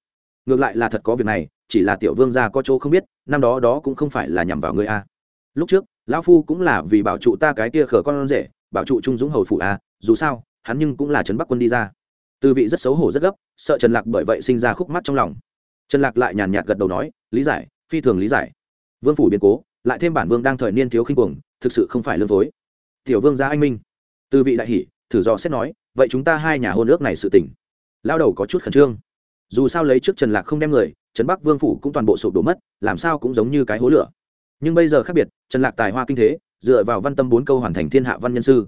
Ngược lại là thật có việc này, chỉ là tiểu vương gia có chỗ không biết, năm đó đó cũng không phải là nhằm vào ngươi a. Lúc trước, lão phu cũng là vì bảo trụ ta cái kia khở con rể, bảo trụ trung dũng hầu phủ a, dù sao, hắn nhưng cũng là trấn bắc quân đi ra. Từ vị rất xấu hổ rất gấp, sợ trần lạc bởi vậy sinh ra khúc mắt trong lòng. Trần lạc lại nhàn nhạt gật đầu nói, lý giải, phi thường lý giải. Vương phủ biến cố, lại thêm bản vương đang thời niên thiếu khinh cuồng, thực sự không phải lương phối tiểu vương gia anh minh. Từ vị đại hỷ thử dò xét nói, vậy chúng ta hai nhà hôn ước này sự tỉnh lao đầu có chút khẩn trương. Dù sao lấy trước trần lạc không đem người trần bắc vương phủ cũng toàn bộ sụp đổ mất, làm sao cũng giống như cái hố lửa. Nhưng bây giờ khác biệt, trần lạc tài hoa kinh thế, dựa vào văn tâm bốn câu hoàn thành thiên hạ văn nhân sư.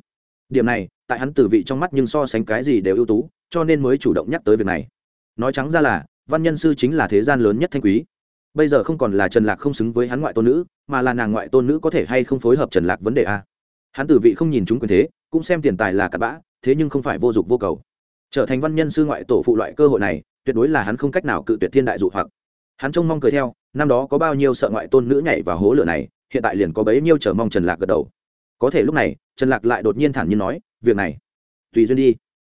Điểm này, tại hắn Tử vị trong mắt nhưng so sánh cái gì đều ưu tú, cho nên mới chủ động nhắc tới việc này. Nói trắng ra là, văn nhân sư chính là thế gian lớn nhất thanh quý. Bây giờ không còn là trần lạc không xứng với hắn ngoại tôn nữ, mà là nàng ngoại tôn nữ có thể hay không phối hợp trần lạc vấn đề a. Hắn Tử vị không nhìn chúng quyền thế, cũng xem tiền tài là cặp bã, thế nhưng không phải vô dụng vô cầu trở thành văn nhân sư ngoại tổ phụ loại cơ hội này, tuyệt đối là hắn không cách nào cự tuyệt thiên đại dụ hoặc. Hắn trông mong cười theo, năm đó có bao nhiêu sợ ngoại tôn nữ nhảy vào hố lửa này, hiện tại liền có bấy nhiêu chờ mong trần lạc gật đầu. Có thể lúc này, trần lạc lại đột nhiên thản nhiên nói, việc này, tùy duyên đi.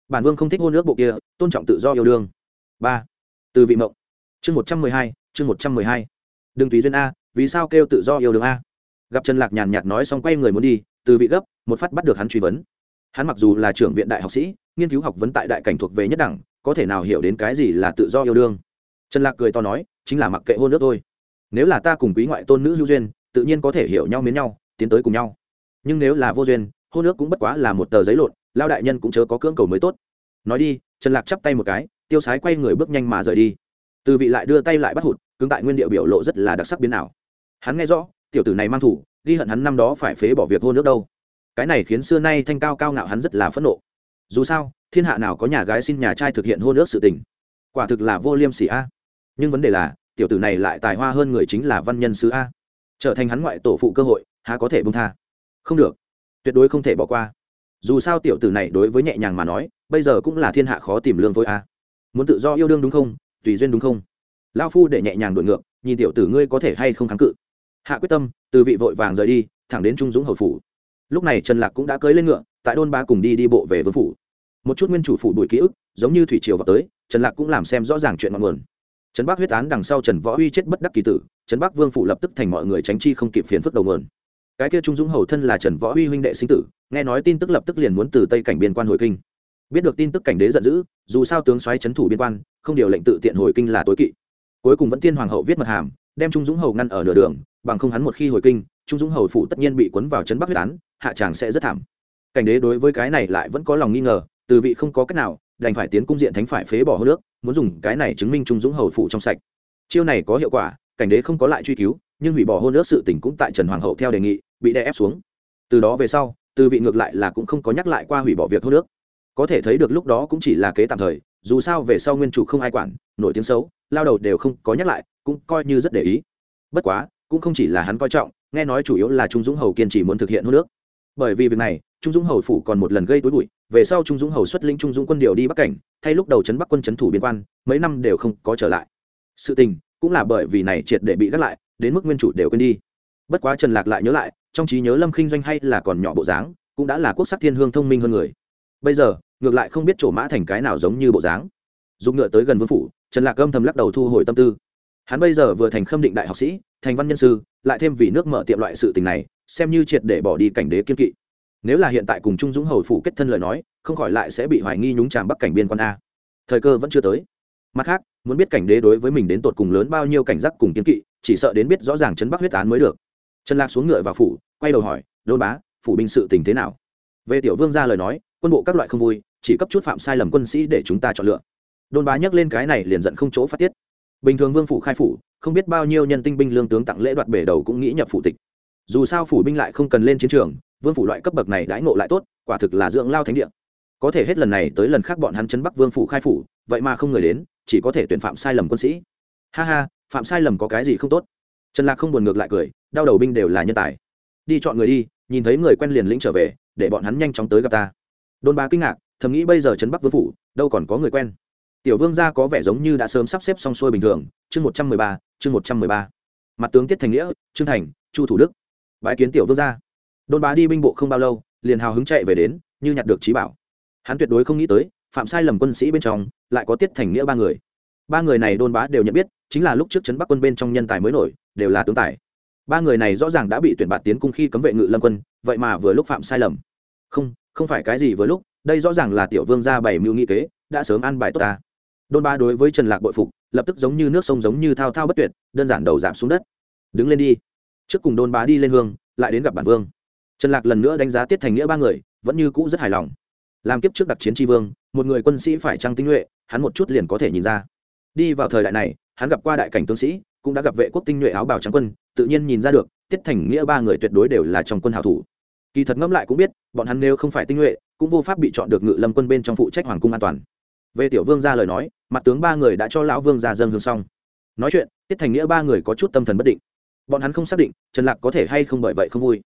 Bản vương không thích hôn nước bộ kia, tôn trọng tự do yêu đương. Ba. Từ vị mộng. Chương một trăm mười hai, chương một trăm mười hai. Đừng tùy duyên a, vì sao kêu tự do yêu đương a? Gặp trần lạc nhàn nhạt nói xong quay người muốn đi, từ vị gấp, một phát bắt được hắn truy vấn hắn mặc dù là trưởng viện đại học sĩ, nghiên cứu học vấn tại đại cảnh thuộc về nhất đẳng, có thể nào hiểu đến cái gì là tự do yêu đương? Trần lạc cười to nói, chính là mặc kệ hôn nước thôi. Nếu là ta cùng quý ngoại tôn nữ hữu duyên, tự nhiên có thể hiểu nhau miến nhau, tiến tới cùng nhau. Nhưng nếu là vô duyên, hôn nước cũng bất quá là một tờ giấy lộn lao đại nhân cũng chớ có cưỡng cầu mới tốt. Nói đi, trần lạc chắp tay một cái, tiêu sái quay người bước nhanh mà rời đi. Từ vị lại đưa tay lại bắt hụt, cứng tại nguyên điệu biểu lộ rất là đặc sắc biến nào hắn nghe rõ, tiểu tử này mang thủ, ghi hận hắn năm đó phải phế bỏ việc hôn nước đâu cái này khiến xưa nay thanh cao cao ngạo hắn rất là phẫn nộ. Dù sao, thiên hạ nào có nhà gái xin nhà trai thực hiện hôn ước sự tình? Quả thực là vô liêm sỉ a. Nhưng vấn đề là, tiểu tử này lại tài hoa hơn người chính là văn nhân sứ a. Trở thành hắn ngoại tổ phụ cơ hội, há có thể bông tha? Không được. Tuyệt đối không thể bỏ qua. Dù sao tiểu tử này đối với nhẹ nhàng mà nói, bây giờ cũng là thiên hạ khó tìm lương vôi a. Muốn tự do yêu đương đúng không? Tùy duyên đúng không? Lao phu để nhẹ nhàng đổi ngược, nhìn tiểu tử ngươi có thể hay không kháng cự. Hạ quyết tâm, từ vị vội vàng rời đi, thẳng đến trung dũng hầu phủ lúc này trần lạc cũng đã cưới lên ngựa, tại đôn ba cùng đi đi bộ về vương phủ. Một chút nguyên chủ phủ đuổi ký ức, giống như thủy triều vào tới, trần lạc cũng làm xem rõ ràng chuyện ngọn nguồn. Trần bắc huyết án đằng sau trần võ uy chết bất đắc kỳ tử trần bắc vương phủ lập tức thành mọi người tránh chi không kịp phiền phức đầu nguồn. Cái kia trung dũng hầu thân là trần võ uy huynh đệ sinh tử, nghe nói tin tức lập tức liền muốn từ tây cảnh biên quan hồi kinh. Biết được tin tức cảnh đế giận dữ, dù sao tướng xoáy trấn thủ biên quan, không điều lệnh tự tiện hồi kinh là tối kỵ. Cuối cùng vẫn tiên hoàng hậu viết mật hàm, đem trung dũng hầu ngăn ở nửa đường, bằng không hắn một khi hồi kinh, trung dũng hầu phủ tất nhiên bị cuốn vào trấn bắc huyết án hạ tràng sẽ rất thảm. Cảnh đế đối với cái này lại vẫn có lòng nghi ngờ, từ vị không có cách nào, đành phải tiến cung diện thánh phải phế bỏ hô nước, muốn dùng cái này chứng minh trung dũng hầu phụ trong sạch. Chiêu này có hiệu quả, cảnh đế không có lại truy cứu, nhưng hủy bỏ hôn ước sự tỉnh cũng tại trần hoàng hậu theo đề nghị, bị đè ép xuống. Từ đó về sau, từ vị ngược lại là cũng không có nhắc lại qua hủy bỏ việc hôn ước có thể thấy được lúc đó cũng chỉ là kế tạm thời, dù sao về sau nguyên chủ không ai quản, nổi tiếng xấu, lao đầu đều không có nhắc lại, cũng coi như rất để ý. Bất quá, cũng không chỉ là hắn coi trọng, nghe nói chủ yếu là trung dũng hầu kiên trì muốn thực hiện hôn ước bởi vì việc này, trung dũng hầu phủ còn một lần gây tối bụi, về sau trung dũng hầu xuất linh trung dũng quân điều đi bắc cảnh, thay lúc đầu trấn bắc quân trấn thủ biên quan, mấy năm đều không có trở lại. Sự tình cũng là bởi vì này triệt để bị gác lại, đến mức nguyên chủ đều quên đi. Bất quá trần lạc lại nhớ lại, trong trí nhớ lâm khinh doanh hay là còn nhỏ bộ dáng, cũng đã là quốc sắc thiên hương thông minh hơn người. Bây giờ, ngược lại không biết chỗ mã thành cái nào giống như bộ dáng. Dùng ngựa tới gần vương phủ, trần lạc âm thầm lắc đầu thu hồi tâm tư. Hắn bây giờ vừa thành khâm định đại học sĩ, thành văn nhân sư, lại thêm vì nước mở tiệm loại sự tình này xem như triệt để bỏ đi cảnh đế kiên kỵ. Nếu là hiện tại cùng trung dũng hầu phủ kết thân lời nói, không khỏi lại sẽ bị hoài nghi nhúng tràm bắc cảnh biên quan a. Thời cơ vẫn chưa tới. Mặt khác, muốn biết cảnh đế đối với mình đến tột cùng lớn bao nhiêu cảnh giác cùng kiên kỵ, chỉ sợ đến biết rõ ràng chấn bắc huyết án mới được. Trần lạc xuống ngựa vào phủ, quay đầu hỏi, đôn bá, phủ binh sự tình thế nào? Về tiểu vương ra lời nói, quân bộ các loại không vui, chỉ cấp chút phạm sai lầm quân sĩ để chúng ta chọn lựa. Đôn bá nhắc lên cái này liền giận không chỗ phát tiết. Bình thường vương phủ khai phủ, không biết bao nhiêu nhân tinh binh lương tướng tặng lễ đoạt bể đầu cũng nghĩ nhập phủ tịch dù sao phủ binh lại không cần lên chiến trường, vương phủ loại cấp bậc này đãi ngộ lại tốt, quả thực là dưỡng lao thánh địa. Có thể hết lần này tới lần khác bọn hắn chấn bắc vương phủ khai phủ, vậy mà không người đến, chỉ có thể tuyển phạm sai lầm quân sĩ. Ha ha, phạm sai lầm có cái gì không tốt? Trần lạc không buồn ngược lại cười, đau đầu binh đều là nhân tài. Đi chọn người đi, nhìn thấy người quen liền lĩnh trở về, để bọn hắn nhanh chóng tới gặp ta. Đôn bá kinh ngạc, thầm nghĩ bây giờ trấn bắc vương phủ, đâu còn có người quen. Tiểu vương gia có vẻ giống như đã sớm sắp xếp xong xuôi bình thường, chương một trăm mười ba, chương một trăm mười ba. Mặt tướng tiết thành nghĩa, trương thành, chu thủ đức bãi kiến tiểu vương gia. Đôn bá đi binh bộ không bao lâu, liền hào hứng chạy về đến, như nhặt được trí bảo. Hắn tuyệt đối không nghĩ tới, phạm sai lầm quân sĩ bên trong, lại có tiết thành nghĩa ba người. Ba người này đôn bá đều nhận biết, chính là lúc trước trấn bắc quân bên trong nhân tài mới nổi, đều là tướng tài. Ba người này rõ ràng đã bị tuyển bạt tiến cung khi cấm vệ ngự lâm quân, vậy mà vừa lúc phạm sai lầm. Không không phải cái gì vừa lúc, đây rõ ràng là tiểu vương gia bảy mưu nghị kế, đã sớm ăn bài tốt ta. Đôn ba đối với trần lạc bội phục, lập tức giống như nước sông giống như thao thao bất tuyệt, đơn giản đầu giảm xuống đất. Đứng lên đi trước cùng đôn bá đi lên hương, lại đến gặp bản vương. Trần lạc lần nữa đánh giá tiết thành nghĩa ba người, vẫn như cũ rất hài lòng. Làm kiếp trước đặc chiến tri vương, một người quân sĩ phải trăng tinh nhuệ, hắn một chút liền có thể nhìn ra. Đi vào thời đại này, hắn gặp qua đại cảnh tướng sĩ, cũng đã gặp vệ quốc tinh nhuệ áo bào trắng quân, tự nhiên nhìn ra được, tiết thành nghĩa ba người tuyệt đối đều là trong quân hào thủ. Kỳ thật ngẫm lại cũng biết, bọn hắn nếu không phải tinh nhuệ, cũng vô pháp bị chọn được ngự lâm quân bên trong phụ trách hoàng cung an toàn. Về tiểu vương ra lời nói, mặt tướng ba người đã cho lão vương ra dâng hương xong. Nói chuyện, tiết thành nghĩa ba người có chút tâm thần bất định bọn hắn không xác định trần lạc có thể hay không bởi vậy không vui.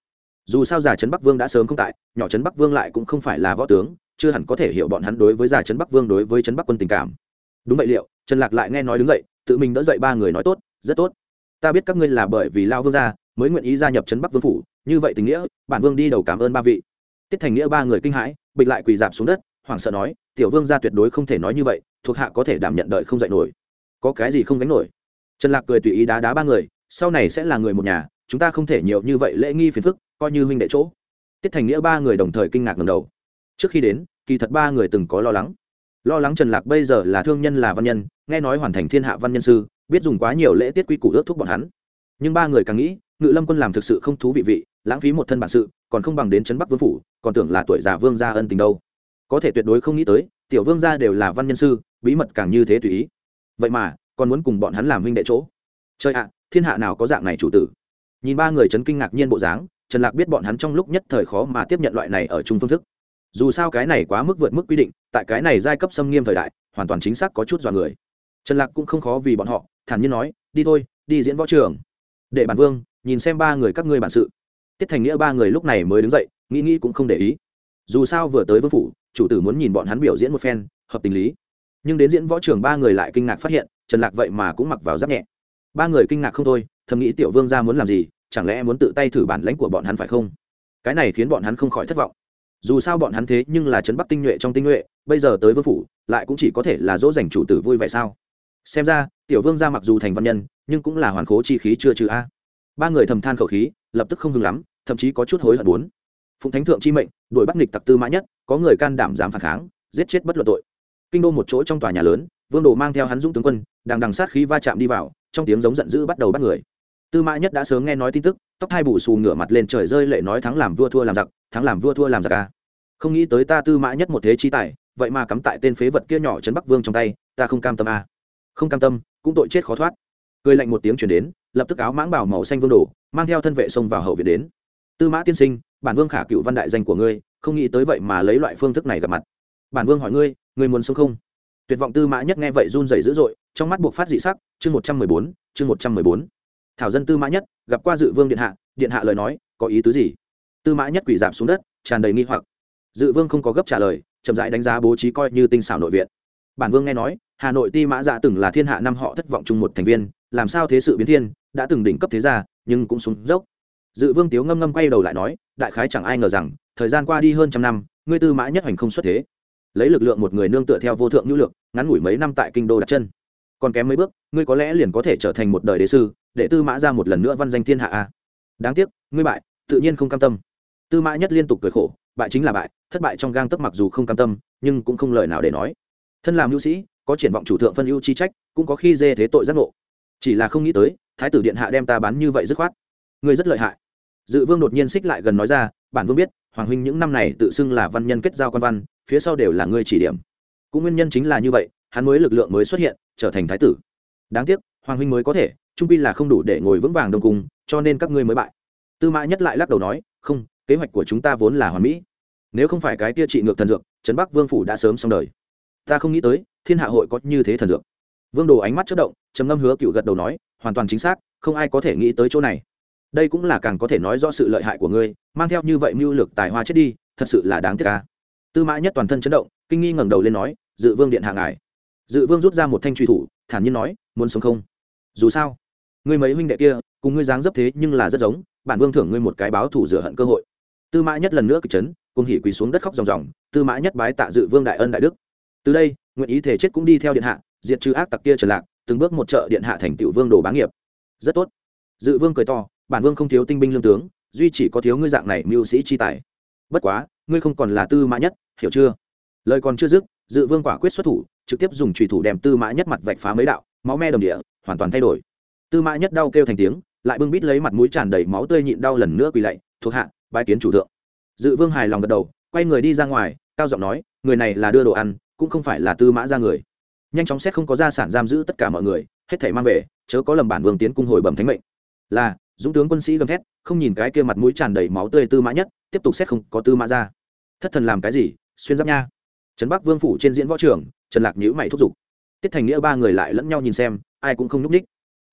Dù sao già trấn bắc vương đã sớm không tại, nhỏ trấn bắc vương lại cũng không phải là võ tướng, chưa hẳn có thể hiểu bọn hắn đối với già trấn bắc vương đối với trấn bắc quân tình cảm. Đúng vậy liệu, trần lạc lại nghe nói đứng dậy, tự mình đỡ dậy ba người nói tốt, rất tốt. Ta biết các ngươi là bởi vì lao vương gia mới nguyện ý gia nhập trấn bắc vương phủ, như vậy tình nghĩa, bản vương đi đầu cảm ơn ba vị. Tiết thành nghĩa ba người kinh hãi, bịch lại quỳ dạp xuống đất, hoảng sợ nói, tiểu vương gia tuyệt đối không thể nói như vậy, thuộc hạ có thể đảm nhận đợi không dạy nổi. Có cái gì không gánh nổi? Trần lạc cười tùy ý đá đá ba người sau này sẽ là người một nhà, chúng ta không thể nhiều như vậy lễ nghi phiền phức, coi như huynh đệ chỗ. Tiết thành nghĩa ba người đồng thời kinh ngạc ngầm đầu. Trước khi đến, kỳ thật ba người từng có lo lắng. Lo lắng trần lạc bây giờ là thương nhân là văn nhân, nghe nói hoàn thành thiên hạ văn nhân sư, biết dùng quá nhiều lễ tiết quy củ ước thúc bọn hắn. Nhưng ba người càng nghĩ, ngự lâm quân làm thực sự không thú vị vị, lãng phí một thân bản sự, còn không bằng đến trấn bắc vương phủ, còn tưởng là tuổi già vương gia ân tình đâu. Có thể tuyệt đối không nghĩ tới, tiểu vương gia đều là văn nhân sư, bí mật càng như thế tùy ý. Vậy mà, còn muốn cùng bọn hắn làm huynh đệ chỗ. Chơi ạ thiên hạ nào có dạng này chủ tử? Nhìn ba người chấn kinh ngạc nhiên bộ dáng, trần lạc biết bọn hắn trong lúc nhất thời khó mà tiếp nhận loại này ở chung phương thức. Dù sao cái này quá mức vượt mức quy định, tại cái này giai cấp xâm nghiêm thời đại, hoàn toàn chính xác có chút dọa người. Trần lạc cũng không khó vì bọn họ, thản nhiên nói, đi thôi, đi diễn võ trường. Để bản vương, nhìn xem ba người các ngươi bản sự. Tiết thành nghĩa ba người lúc này mới đứng dậy, nghĩ nghĩ cũng không để ý. Dù sao vừa tới vương phủ, chủ tử muốn nhìn bọn hắn biểu diễn một phen, hợp tình lý. Nhưng đến diễn võ trường ba người lại kinh ngạc phát hiện, trần lạc vậy mà cũng mặc vào giáp nhẹ ba người kinh ngạc không thôi, thầm nghĩ tiểu vương ra muốn làm gì, chẳng lẽ muốn tự tay thử bản lãnh của bọn hắn phải không? Cái này khiến bọn hắn không khỏi thất vọng. Dù sao bọn hắn thế nhưng là trấn bắc tinh nhuệ trong tinh nhuệ, bây giờ tới vương phủ, lại cũng chỉ có thể là dỗ dành chủ tử vui vậy sao? Xem ra, tiểu vương ra mặc dù thành văn nhân, nhưng cũng là hoàn khố chi khí chưa trừ a. Ba người thầm than khẩu khí, lập tức không hưng lắm, thậm chí có chút hối hận bốn phụng thánh thượng chi mệnh, đuổi bắt nghịch tặc tư mã nhất, có người can đảm dám phản kháng, giết chết bất luận tội. Kinh đô một chỗ trong tòa nhà lớn vương đồ mang theo hắn dũng tướng quân đang đằng sát khí va chạm đi vào, trong tiếng giống giận dữ bắt đầu bắt người. Tư mã nhất đã sớm nghe nói tin tức, tóc hai bù xù ngửa mặt lên trời rơi lệ nói thắng làm vua thua làm giặc, thắng làm vua thua làm giặc a không nghĩ tới ta tư mã nhất một thế chi tài, vậy mà cắm tại tên phế vật kia nhỏ trấn bắc vương trong tay, ta không cam tâm a không cam tâm, cũng tội chết khó thoát. Cười lạnh một tiếng chuyển đến, lập tức áo mãng bảo màu xanh vương đồ, mang theo thân vệ xông vào hậu viện đến. Tư mã tiên sinh, bản vương khả cựu văn đại danh của ngươi, không nghĩ tới vậy mà lấy loại phương thức này gặp mặt. Bản vương hỏi ngươi ngươi muốn sống không? Tuyệt vọng tư mã nhất nghe vậy run rẩy dữ dội, trong mắt buộc phát dị sắc, chương một trăm mười bốn, chương một trăm mười bốn. Thảo dân tư mã nhất, gặp qua dự vương điện hạ điện hạ lời nói, có ý tứ gì? Tư mã nhất quỷ giảm xuống đất, tràn đầy nghi hoặc. Dự vương không có gấp trả lời, chậm rãi đánh giá bố trí coi như tinh xảo nội viện. Bản vương nghe nói, hà nội ti mã dạ từng là thiên hạ năm họ thất vọng chung một thành viên, làm sao thế sự biến thiên, đã từng đỉnh cấp thế gia, nhưng cũng xuống dốc. Dự vương tiếu ngâm ngâm quay đầu lại nói, đại khái chẳng ai ngờ rằng, thời gian qua đi hơn trăm năm, ngươi tư mã nhất hoành không xuất thế lấy lực lượng một người nương tựa theo vô thượng nhu lực, ngắn ngủi mấy năm tại kinh đô đặt chân. Còn kém mấy bước, ngươi có lẽ liền có thể trở thành một đời đế sư, để tư mã ra một lần nữa văn danh thiên hạ a. Đáng tiếc, ngươi bại, tự nhiên không cam tâm. Tư mã nhất liên tục cười khổ, bại chính là bại, thất bại trong gang tấc mặc dù không cam tâm, nhưng cũng không lời nào để nói. Thân làm hữu sĩ, có triển vọng chủ thượng phân ưu chi trách, cũng có khi dê thế tội giác ngộ. Chỉ là không nghĩ tới, thái tử điện hạ đem ta bán như vậy dứt khoát. Ngươi rất lợi hại dự vương đột nhiên xích lại gần nói ra, bản vương biết, hoàng huynh những năm này tự xưng là văn nhân kết giao quan văn, phía sau đều là ngươi chỉ điểm. Cũng nguyên nhân chính là như vậy, hắn mới lực lượng mới xuất hiện, trở thành thái tử. Đáng tiếc, hoàng huynh mới có thể, trung pi là không đủ để ngồi vững vàng đông cung, cho nên các ngươi mới bại. Tư mã nhất lại lắc đầu nói, không, kế hoạch của chúng ta vốn là hoàn mỹ. Nếu không phải cái tia trị ngược thần dược, trấn bắc vương phủ đã sớm xong đời. Ta không nghĩ tới, thiên hạ hội có như thế thần dược. Vương đồ ánh mắt chất động, trầm ngâm hứa cựu gật đầu nói, hoàn toàn chính xác, không ai có thể nghĩ tới chỗ này đây cũng là càng có thể nói rõ sự lợi hại của ngươi, mang theo như vậy mưu lược tài hoa chết đi, thật sự là đáng tiếc ca tư mã nhất toàn thân chấn động, kinh nghi ngẩng đầu lên nói, dự vương điện hạ ngài. Dự vương rút ra một thanh truy thủ, thản nhiên nói, muốn sống không? Dù sao, ngươi mấy huynh đệ kia, cùng ngươi dáng dấp thế nhưng là rất giống, bản vương thưởng ngươi một cái báo thủ rửa hận cơ hội. Tư mã nhất lần nữa kịch chấn cùng hỉ quỳ xuống đất khóc ròng ròng, tư mã nhất bái tạ dự vương đại ân đại đức. Từ đây, nguyện ý thể chết cũng đi theo điện hạ, diệt trừ ác tặc kia trở lạc, từng bước một trợ điện hạ thành tiểu vương đồ bá nghiệp. Rất tốt. Dự vương cười to bản vương không thiếu tinh binh lương tướng, duy chỉ có thiếu ngươi dạng này mưu sĩ chi tài. Bất quá, ngươi không còn là tư mã nhất, hiểu chưa? Lời còn chưa dứt, dự vương quả quyết xuất thủ, trực tiếp dùng trùy thủ đem tư mã nhất mặt vạch phá mấy đạo, máu me đồng địa, hoàn toàn thay đổi. Tư mã nhất đau kêu thành tiếng, lại bưng bít lấy mặt mũi tràn đầy máu tươi nhịn đau lần nữa quỳ lạy, thuộc hạ, bái kiến chủ thượng. Dự vương hài lòng gật đầu, quay người đi ra ngoài, cao giọng nói, người này là đưa đồ ăn, cũng không phải là tư mã ra người. Nhanh chóng xét không có gia sản giam giữ tất cả mọi người, hết thảy mang về, chớ có lầm bản vương tiến cung hồi bẩm thánh mệnh. Là dũng tướng quân sĩ gầm thét, không nhìn cái kia mặt mũi tràn đầy máu tươi tư mã nhất, tiếp tục xét không có tư mã ra. Thất thần làm cái gì? Xuyên giáp nha. Trấn bắc vương phủ trên diễn võ trường, trần lạc nhữ mày thúc giục. Tiết thành nghĩa ba người lại lẫn nhau nhìn xem, ai cũng không nhúc ních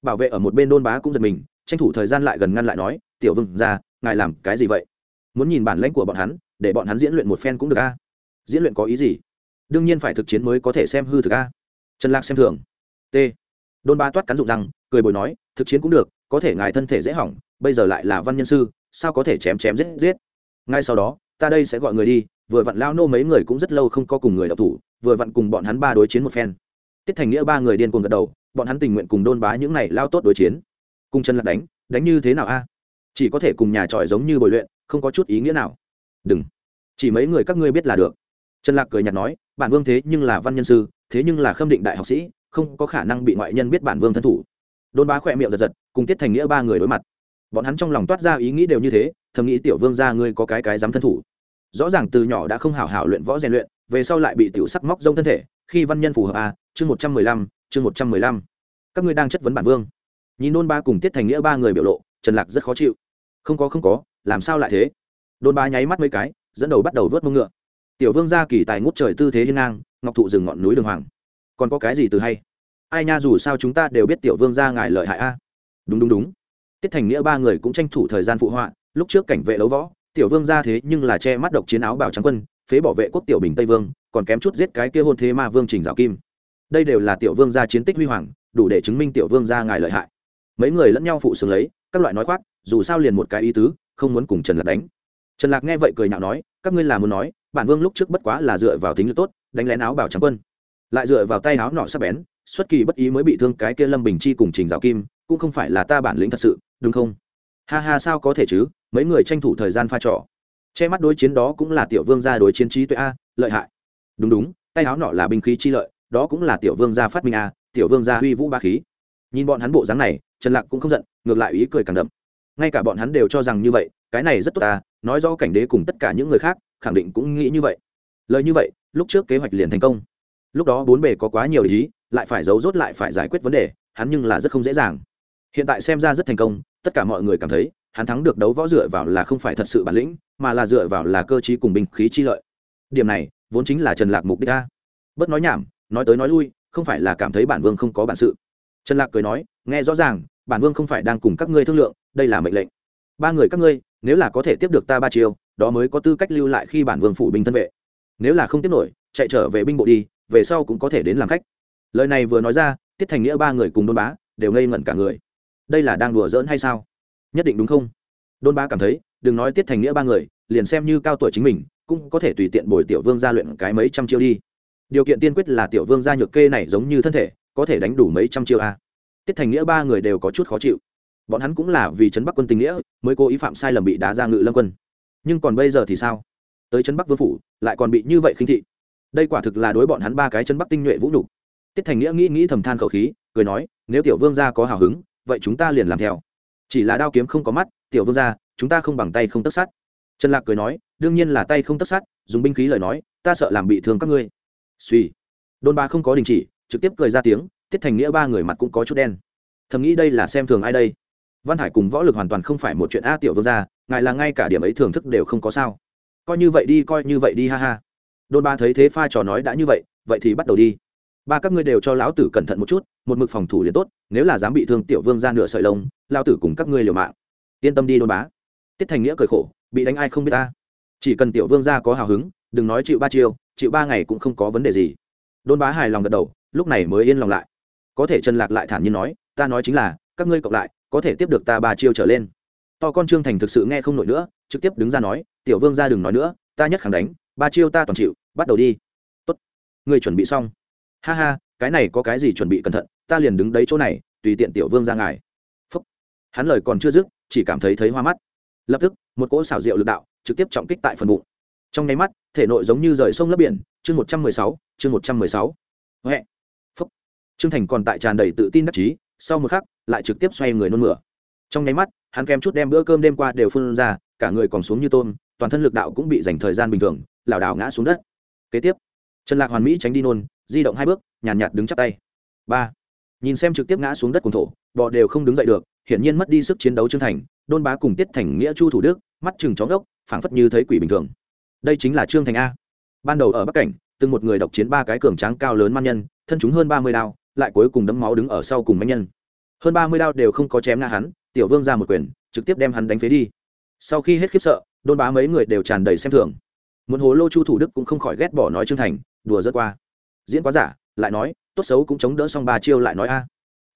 bảo vệ ở một bên đôn bá cũng giật mình, tranh thủ thời gian lại gần ngăn lại nói, tiểu vương ra, ngài làm cái gì vậy? Muốn nhìn bản lãnh của bọn hắn, để bọn hắn diễn luyện một phen cũng được a. Diễn luyện có ý gì? Đương nhiên phải thực chiến mới có thể xem hư thực a. Trần lạc xem thường. T. Đôn bá toát cắn dụng rằng cười bồi nói, thực chiến cũng được có thể ngài thân thể dễ hỏng, bây giờ lại là văn nhân sư, sao có thể chém chém giết giết? Ngay sau đó, ta đây sẽ gọi người đi, vừa vặn lao nô mấy người cũng rất lâu không có cùng người đọc thủ, vừa vặn cùng bọn hắn ba đối chiến một phen. Tiết thành nghĩa ba người điên cuồng gật đầu, bọn hắn tình nguyện cùng đôn bá những này lao tốt đối chiến. Cùng chân lạc đánh đánh như thế nào a? Chỉ có thể cùng nhà tròi giống như bồi luyện, không có chút ý nghĩa nào. Đừng. Chỉ mấy người các ngươi biết là được. Trần lạc cười nhạt nói, bản vương thế nhưng là văn nhân sư, thế nhưng là khâm định đại học sĩ, không có khả năng bị ngoại nhân biết bản vương thân thủ đôn bá khỏe miệng giật giật, cùng tiết thành nghĩa ba người đối mặt. Bọn hắn trong lòng toát ra ý nghĩ đều như thế, thầm nghĩ tiểu vương ra ngươi có cái cái dám thân thủ. Rõ ràng từ nhỏ đã không hảo hảo luyện võ rèn luyện, về sau lại bị tiểu sắc móc rông thân thể, khi văn nhân phù hợp a, chương một trăm mười lăm, chương một trăm mười lăm. Các ngươi đang chất vấn bản vương. Nhìn đôn ba cùng tiết thành nghĩa ba người biểu lộ, trần lạc rất khó chịu. Không có không có, làm sao lại thế? Đôn ba nháy mắt mấy cái, dẫn đầu bắt đầu vớt mông ngựa. Tiểu vương ra kỳ tài ngút trời tư thế hiên ngang, ngọc thụ rừng ngọn núi đường hoàng. Còn có cái gì từ hay? Ai nha, dù sao chúng ta đều biết tiểu vương ra ngài lợi hại a. Đúng đúng đúng. Tiết thành nghĩa ba người cũng tranh thủ thời gian phụ họa, lúc trước cảnh vệ đấu võ, tiểu vương ra thế nhưng là che mắt độc chiến áo bảo trắng quân, phế bảo vệ quốc tiểu bình tây vương, còn kém chút giết cái kia hôn thế ma vương trình dạo kim. Đây đều là tiểu vương gia chiến tích huy hoàng, đủ để chứng minh tiểu vương gia ngài lợi hại. Mấy người lẫn nhau phụ sướng lấy, các loại nói khoác, dù sao liền một cái ý tứ, không muốn cùng trần lạc đánh. Trần lạc nghe vậy cười nhạo nói, các ngươi là muốn nói, bản vương lúc trước bất quá là dựa vào tính lực tốt, đánh lén áo bảo trắng quân lại dựa vào tay áo nọ sắp bén, xuất kỳ bất ý mới bị thương cái kia lâm bình chi cùng trình giáo kim, cũng không phải là ta bản lĩnh thật sự, đúng không? Ha ha, sao có thể chứ, mấy người tranh thủ thời gian pha trò. Che mắt đối chiến đó cũng là tiểu vương gia đối chiến trí tuệ a, lợi hại. Đúng đúng, tay áo nọ là binh khí chi lợi, đó cũng là tiểu vương gia phát minh a, tiểu vương gia huy vũ ba khí. Nhìn bọn hắn bộ dáng này, trần lạc cũng không giận, ngược lại ý cười càng đậm. Ngay cả bọn hắn đều cho rằng như vậy, cái này rất tốt ta, nói rõ cảnh đế cùng tất cả những người khác, khẳng định cũng nghĩ như vậy. Lời như vậy, lúc trước kế hoạch liền thành công lúc đó bốn bề có quá nhiều ý, lại phải giấu rốt lại phải giải quyết vấn đề, hắn nhưng là rất không dễ dàng. Hiện tại xem ra rất thành công, tất cả mọi người cảm thấy, hắn thắng được đấu võ dựa vào là không phải thật sự bản lĩnh, mà là dựa vào là cơ chí cùng binh khí chi lợi. Điểm này, vốn chính là trần lạc mục đích ta bớt nói nhảm, nói tới nói lui, không phải là cảm thấy bản vương không có bản sự. Trần lạc cười nói, nghe rõ ràng, bản vương không phải đang cùng các ngươi thương lượng, đây là mệnh lệnh. Ba người các ngươi, nếu là có thể tiếp được ta ba chiều đó mới có tư cách lưu lại khi bản vương phủ binh thân vệ. Nếu là không tiếp nổi, chạy trở về binh bộ đi về sau cũng có thể đến làm khách. Lời này vừa nói ra, tiết thành nghĩa ba người cùng đôn bá đều ngây ngẩn cả người. Đây là đang đùa giỡn hay sao? Nhất định đúng không? Đôn bá cảm thấy, đừng nói tiết thành nghĩa ba người, liền xem như cao tuổi chính mình, cũng có thể tùy tiện bồi tiểu vương gia luyện cái mấy trăm chiêu đi. Điều kiện tiên quyết là tiểu vương gia nhược kê này giống như thân thể, có thể đánh đủ mấy trăm chiêu a. Tiết thành nghĩa ba người đều có chút khó chịu. Bọn hắn cũng là vì trấn bắc quân tình nghĩa, mới cố ý phạm sai lầm bị đá ra ngự lâm quân. Nhưng còn bây giờ thì sao? Tới trấn bắc vương phủ, lại còn bị như vậy khinh thị đây quả thực là đối bọn hắn ba cái chân bắc tinh nhuệ vũ nhục. Tiết thành nghĩa nghĩ nghĩ thầm than khẩu khí, cười nói, nếu tiểu vương gia có hào hứng, vậy chúng ta liền làm theo. Chỉ là đao kiếm không có mắt, tiểu vương gia, chúng ta không bằng tay không tất sát. Trần lạc cười nói, đương nhiên là tay không tất sát, dùng binh khí lời nói, ta sợ làm bị thương các ngươi. Suy đôn ba không có đình chỉ, trực tiếp cười ra tiếng, tiết thành nghĩa ba người mặt cũng có chút đen. Thầm nghĩ đây là xem thường ai đây? Văn hải cùng võ lực hoàn toàn không phải một chuyện a, tiểu vương gia, ngài là ngay cả điểm ấy thưởng thức đều không có sao. Coi như vậy đi, coi như vậy đi, ha ha đôn ba thấy thế pha trò nói đã như vậy vậy thì bắt đầu đi. Ba các ngươi đều cho lão tử cẩn thận một chút, một mực phòng thủ liền tốt, nếu là dám bị thương tiểu vương ra nửa sợi lông, lão tử cùng các ngươi liều mạng. Yên tâm đi, đôn bá tiết thành nghĩa cười khổ, bị đánh ai không biết ta. Chỉ cần tiểu vương ra có hào hứng, đừng nói chịu ba chiêu, chịu ba ngày cũng không có vấn đề gì. Đôn bá hài lòng gật đầu, lúc này mới yên lòng lại. Có thể trần lạc lại thản nhiên nói, ta nói chính là, các ngươi cộng lại, có thể tiếp được ta ba chiêu trở lên. To con trương thành thực sự nghe không nổi nữa, trực tiếp đứng ra nói, tiểu vương ra đừng nói nữa, ta nhất khẳng đánh ba chiêu ta toàn chịu, bắt đầu đi. Tốt. Người chuẩn bị xong. Ha ha, cái này có cái gì chuẩn bị cẩn thận, ta liền đứng đấy chỗ này, tùy tiện tiểu vương ra ngài. Phúc. Hắn lời còn chưa dứt, chỉ cảm thấy thấy hoa mắt. Lập tức, một cỗ xảo diệu lực đạo trực tiếp trọng kích tại phần bụng. Trong nháy mắt, thể nội giống như rời sông lấp biển, chương một trăm mười sáu, chương một trăm mười sáu. Huệ. Phúc. Trương thành còn tại tràn đầy tự tin đắc chí, sau một khắc, lại trực tiếp xoay người nôn mửa. Trong nháy mắt, hắn kèm chút đem bữa cơm đêm qua đều phun ra, cả người còn xuống như tôm, toàn thân lực đạo cũng bị dành thời gian bình thường lảo đảo ngã xuống đất. Kế tiếp trần lạc hoàn mỹ tránh đi nôn di động hai bước nhàn nhạt, nhạt đứng chắp tay. Ba nhìn xem trực tiếp ngã xuống đất cùng thổ bọ đều không đứng dậy được hiển nhiên mất đi sức chiến đấu trương thành đôn bá cùng tiết thành nghĩa chu thủ đức mắt chừng chó ngốc phảng phất như thấy quỷ bình thường. Đây chính là trương thành a. Ban đầu ở bắc cảnh từng một người độc chiến ba cái cường tráng cao lớn man nhân thân chúng hơn ba mươi đao lại cuối cùng đấm máu đứng ở sau cùng man nhân. Hơn ba mươi đao đều không có chém ngã hắn tiểu vương ra một quyền trực tiếp đem hắn đánh phế đi. Sau khi hết khiếp sợ đôn bá mấy người đều tràn đầy xem thường muốn hố lô chu thủ đức cũng không khỏi ghét bỏ nói trương thành, đùa rất qua. Diễn quá giả, lại nói, tốt xấu cũng chống đỡ xong ba chiêu lại nói a.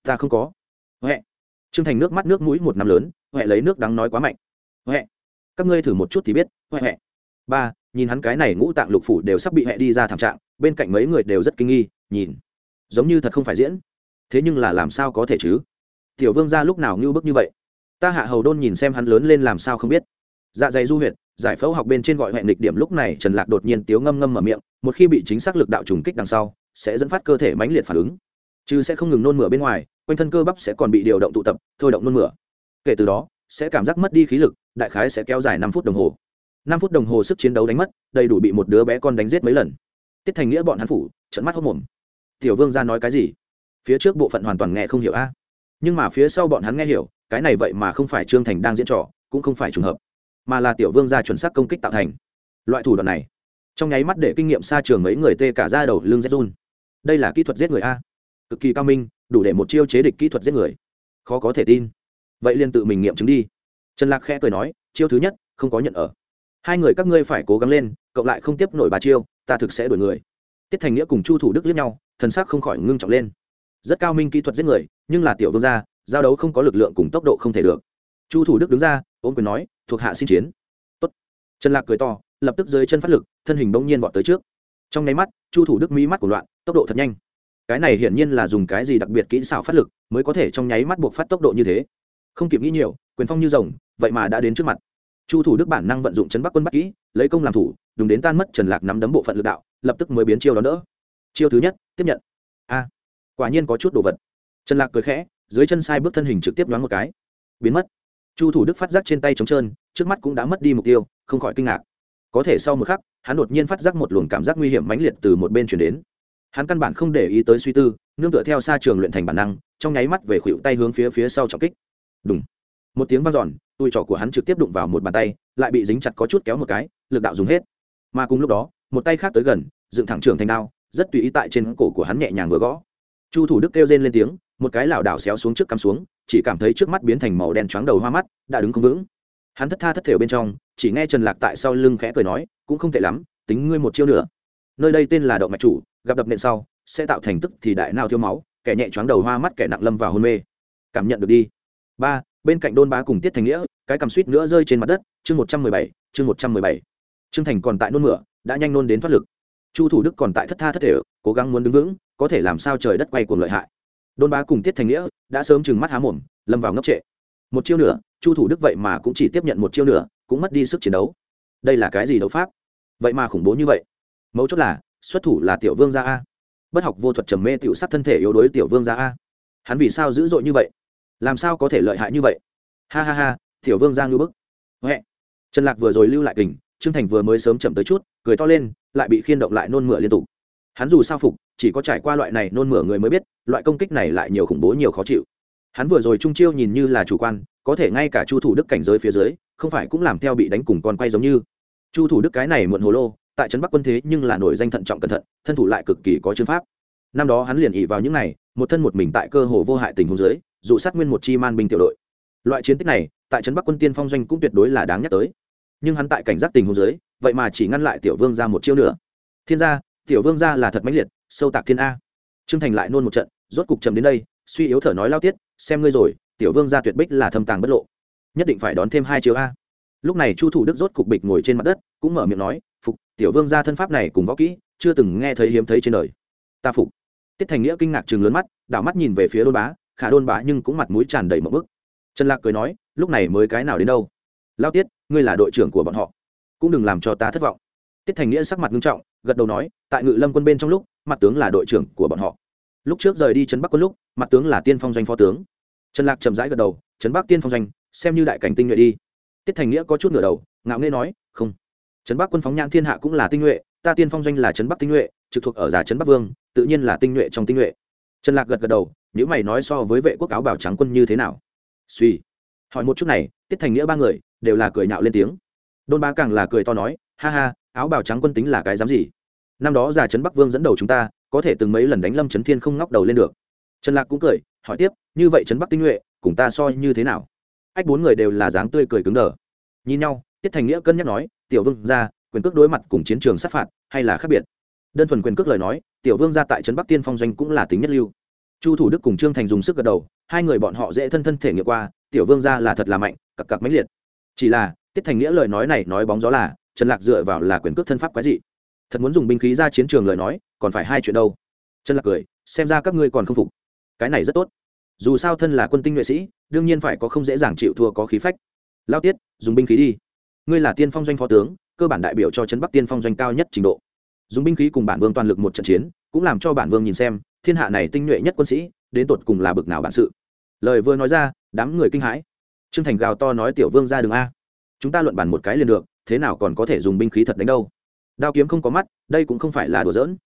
Ta không có. Huệ. Trương thành nước mắt nước mũi một năm lớn, huệ lấy nước đắng nói quá mạnh. Huệ. Các ngươi thử một chút thì biết, huệ huệ. Ba, nhìn hắn cái này ngũ tạng lục phủ đều sắp bị huệ đi ra thảm trạng, bên cạnh mấy người đều rất kinh nghi, nhìn. Giống như thật không phải diễn. Thế nhưng là làm sao có thể chứ? Tiểu vương ra lúc nào ngưu bức như vậy? Ta hạ hầu đôn nhìn xem hắn lớn lên làm sao không biết dạ dày du huyệt, giải phẫu học bên trên gọi hẹn lịch điểm lúc này, trần lạc đột nhiên tiếu ngâm ngâm mở miệng, một khi bị chính xác lực đạo trùng kích đằng sau, sẽ dẫn phát cơ thể mãnh liệt phản ứng. Chứ sẽ không ngừng nôn mửa bên ngoài, quanh thân cơ bắp sẽ còn bị điều động tụ tập, thôi động nôn mửa. Kể từ đó, sẽ cảm giác mất đi khí lực, đại khái sẽ kéo dài năm phút đồng hồ. Năm phút đồng hồ sức chiến đấu đánh mất, đầy đủ bị một đứa bé con đánh giết mấy lần. Tiết thành nghĩa bọn hắn phủ trận mắt hốc mồm. Tiểu vương ra nói cái gì? Phía trước bộ phận hoàn toàn nghe không hiểu a. Nhưng mà phía sau bọn hắn nghe hiểu, cái này vậy mà không phải trương thành đang diễn trò, cũng không phải trùng hợp mà là tiểu vương gia chuẩn xác công kích tạo thành. Loại thủ đoạn này, trong nháy mắt để kinh nghiệm xa trường mấy người tê cả ra đầu lưng run. Đây là kỹ thuật giết người a. Cực kỳ cao minh, đủ để một chiêu chế địch kỹ thuật giết người. Khó có thể tin. Vậy liền tự mình nghiệm chứng đi. Trần lạc khẽ cười nói, chiêu thứ nhất, không có nhận ở. Hai người các ngươi phải cố gắng lên, cộng lại không tiếp nổi ba chiêu, ta thực sẽ đuổi người. Tiết thành nghĩa cùng chu thủ đức liếc nhau, thần sắc không khỏi ngưng trọng lên. Rất cao minh kỹ thuật giết người, nhưng là tiểu vương gia, giao đấu không có lực lượng cùng tốc độ không thể được. Chu thủ đức đứng ra ôm quyền nói thuộc hạ xin chiến. Tốt. trần lạc cười to, lập tức dưới chân phát lực, thân hình bỗng nhiên vọt tới trước. Trong nháy mắt, chu thủ đức mỹ mắt của loạn, tốc độ thật nhanh. Cái này hiển nhiên là dùng cái gì đặc biệt kỹ xảo phát lực mới có thể trong nháy mắt buộc phát tốc độ như thế? Không kịp nghĩ nhiều, quyền phong như rồng, vậy mà đã đến trước mặt. Chu thủ đức bản năng vận dụng chấn bắc quân bắc kỹ, lấy công làm thủ đúng đến tan mất trần lạc nắm đấm bộ phận lực đạo, lập tức mới biến chiêu đó đỡ. Chiêu thứ nhất, tiếp nhận. A, quả nhiên có chút đồ vật. Trần lạc cười khẽ, dưới chân sai bước thân hình trực tiếp đoán một cái, biến mất chu thủ đức phát giác trên tay trống trơn, trước mắt cũng đã mất đi mục tiêu, không khỏi kinh ngạc. Có thể sau một khắc, hắn đột nhiên phát giác một luồng cảm giác nguy hiểm mãnh liệt từ một bên chuyển đến. Hắn căn bản không để ý tới suy tư, nương tựa theo xa trường luyện thành bản năng, trong nháy mắt về khuỵu tay hướng phía phía sau trọng kích. Đúng một tiếng vang giòn tui trỏ của hắn trực tiếp đụng vào một bàn tay, lại bị dính chặt có chút kéo một cái, lực đạo dùng hết. Mà cùng lúc đó, một tay khác tới gần, dựng thẳng trường thành đao, rất tùy ý tại trên cổ của hắn nhẹ nhàng vừa gõ. Chu thủ đức kêu rên lên tiếng, một cái lảo đảo xéo xuống trước cắm xuống chỉ cảm thấy trước mắt biến thành màu đen choáng đầu hoa mắt, đã đứng không vững. Hắn thất tha thất thểu bên trong, chỉ nghe trần lạc tại sau lưng khẽ cười nói, cũng không tệ lắm, tính ngươi một chiêu nữa. Nơi đây tên là động mạch chủ, gặp đập nện sau, sẽ tạo thành tức thì đại nào thiếu máu, kẻ nhẹ choáng đầu hoa mắt, kẻ nặng lâm vào hôn mê. Cảm nhận được đi. Ba, bên cạnh đôn bá cùng tiết thành nghĩa, cái cầm suýt nữa rơi trên mặt đất, chương một trăm mười bảy, chương một trăm mười bảy. Trương thành còn tại nôn mửa, đã nhanh nôn đến thoát lực. Chu thủ đức còn tại thất tha thất thể cố gắng muốn đứng vững, có thể làm sao trời đất quay cuồng lợi hại đôn bá cùng tiết thành nghĩa đã sớm chừng mắt há mồm, lâm vào ngốc trệ. Một chiêu nữa, chu thủ đức vậy mà cũng chỉ tiếp nhận một chiêu nữa, cũng mất đi sức chiến đấu. Đây là cái gì đấu pháp? Vậy mà khủng bố như vậy. Mấu chốt là, xuất thủ là tiểu vương gia a. Bất học vô thuật trầm mê tiểu sát thân thể yếu đuối tiểu vương gia a. Hắn vì sao dữ dội như vậy? Làm sao có thể lợi hại như vậy? Ha ha ha, tiểu vương gia ngưu bức. Huệ. Trần lạc vừa rồi lưu lại kình, trương thành vừa mới sớm chậm tới chút, cười to lên, lại bị khiên động lại nôn mửa liên tục hắn dù sao phục, chỉ có trải qua loại này nôn mửa người mới biết, loại công kích này lại nhiều khủng bố nhiều khó chịu. Hắn vừa rồi trung chiêu nhìn như là chủ quan, có thể ngay cả chu thủ đức cảnh giới phía dưới, không phải cũng làm theo bị đánh cùng con quay giống như. Chu thủ đức cái này muộn hồ lô, tại trấn bắc quân thế nhưng là nổi danh thận trọng cẩn thận, thân thủ lại cực kỳ có chương pháp. Năm đó hắn liền ỉ vào những này, một thân một mình tại cơ hồ vô hại tình huống dưới, dụ sát nguyên một chi man binh tiểu đội. Loại chiến tích này, tại trấn bắc quân tiên phong doanh cũng tuyệt đối là đáng nhắc tới. Nhưng hắn tại cảnh giác tình huống dưới, vậy mà chỉ ngăn lại tiểu vương ra một chiêu nữa. Thiên gia tiểu vương gia là thật mãnh liệt, sâu tạc thiên a. Trương thành lại nôn một trận, rốt cục trầm đến đây, suy yếu thở nói lao tiết, xem ngươi rồi, tiểu vương gia tuyệt bích là thâm tàng bất lộ. Nhất định phải đón thêm hai chiếu a. Lúc này chu thủ đức rốt cục bịch ngồi trên mặt đất, cũng mở miệng nói, phục, tiểu vương gia thân pháp này cùng võ kỹ, chưa từng nghe thấy hiếm thấy trên đời. Ta phục. Tiết thành nghĩa kinh ngạc chừng lớn mắt, đảo mắt nhìn về phía đôn bá, khả đôn bá nhưng cũng mặt mũi tràn đầy một bức. Trần lạc cười nói, lúc này mới cái nào đến đâu? Lao tiết, ngươi là đội trưởng của bọn họ, cũng đừng làm cho ta thất vọng. Tiết thành nghĩa sắc mặt nghiêm trọng gật đầu nói, tại ngự lâm quân bên trong lúc, mặt tướng là đội trưởng của bọn họ. Lúc trước rời đi trấn bắc quân lúc, mặt tướng là tiên phong doanh phó tướng. Trần lạc chậm rãi gật đầu, trấn bắc tiên phong doanh, xem như đại cảnh tinh nhuệ đi. Tiết thành nghĩa có chút ngửa đầu, ngạo nghễ nói, không. Trấn bắc quân phóng nhãn thiên hạ cũng là tinh nhuệ, ta tiên phong doanh là trấn bắc tinh nhuệ, trực thuộc ở giả trấn bắc vương, tự nhiên là tinh nhuệ trong tinh nhuệ. Trần lạc gật gật đầu nếu mày nói so với vệ quốc áo bảo trắng quân như thế nào? Suy. Hỏi một chút này, tiết thành nghĩa ba người, đều là cười nhạo lên tiếng. Đôn ba càng là cười to nói, ha ha áo bào trắng quân tính là cái dám gì? Năm đó già trấn bắc vương dẫn đầu chúng ta, có thể từng mấy lần đánh lâm trấn thiên không ngóc đầu lên được. Trần lạc cũng cười, hỏi tiếp, như vậy trấn bắc tinh nhuệ, cùng ta soi như thế nào? Ách bốn người đều là dáng tươi cười cứng đờ. Nhìn nhau, tiết thành nghĩa cân nhắc nói, tiểu vương ra quyền cước đối mặt cùng chiến trường sát phạt hay là khác biệt? Đơn thuần quyền cước lời nói, tiểu vương ra tại trấn bắc tiên phong doanh cũng là tính nhất lưu. Chu thủ đức cùng trương thành dùng sức gật đầu, hai người bọn họ dễ thân thân thể nghiệm qua, tiểu vương ra là thật là mạnh, cặc cặc mãnh liệt. Chỉ là, tiết thành nghĩa lời nói này nói bóng gió là trần lạc dựa vào là quyền cước thân pháp quái dị. Thật muốn dùng binh khí ra chiến trường lời nói, còn phải hai chuyện đâu. Trần lạc cười, xem ra các ngươi còn không phục. Cái này rất tốt. Dù sao thân là quân tinh nhuệ sĩ, đương nhiên phải có không dễ dàng chịu thua có khí phách. Lao tiết, dùng binh khí đi. Ngươi là tiên phong doanh phó tướng, cơ bản đại biểu cho trấn bắc tiên phong doanh cao nhất trình độ. Dùng binh khí cùng bản vương toàn lực một trận chiến, cũng làm cho bản vương nhìn xem, thiên hạ này tinh nhuệ nhất quân sĩ, đến tột cùng là bực nào bản sự. Lời vừa nói ra, đám người kinh hãi. Trương thành gào to nói tiểu vương ra đường a chúng ta luận bàn một cái liền được, thế nào còn có thể dùng binh khí thật đánh đâu? Đao kiếm không có mắt, đây cũng không phải là đùa giỡn.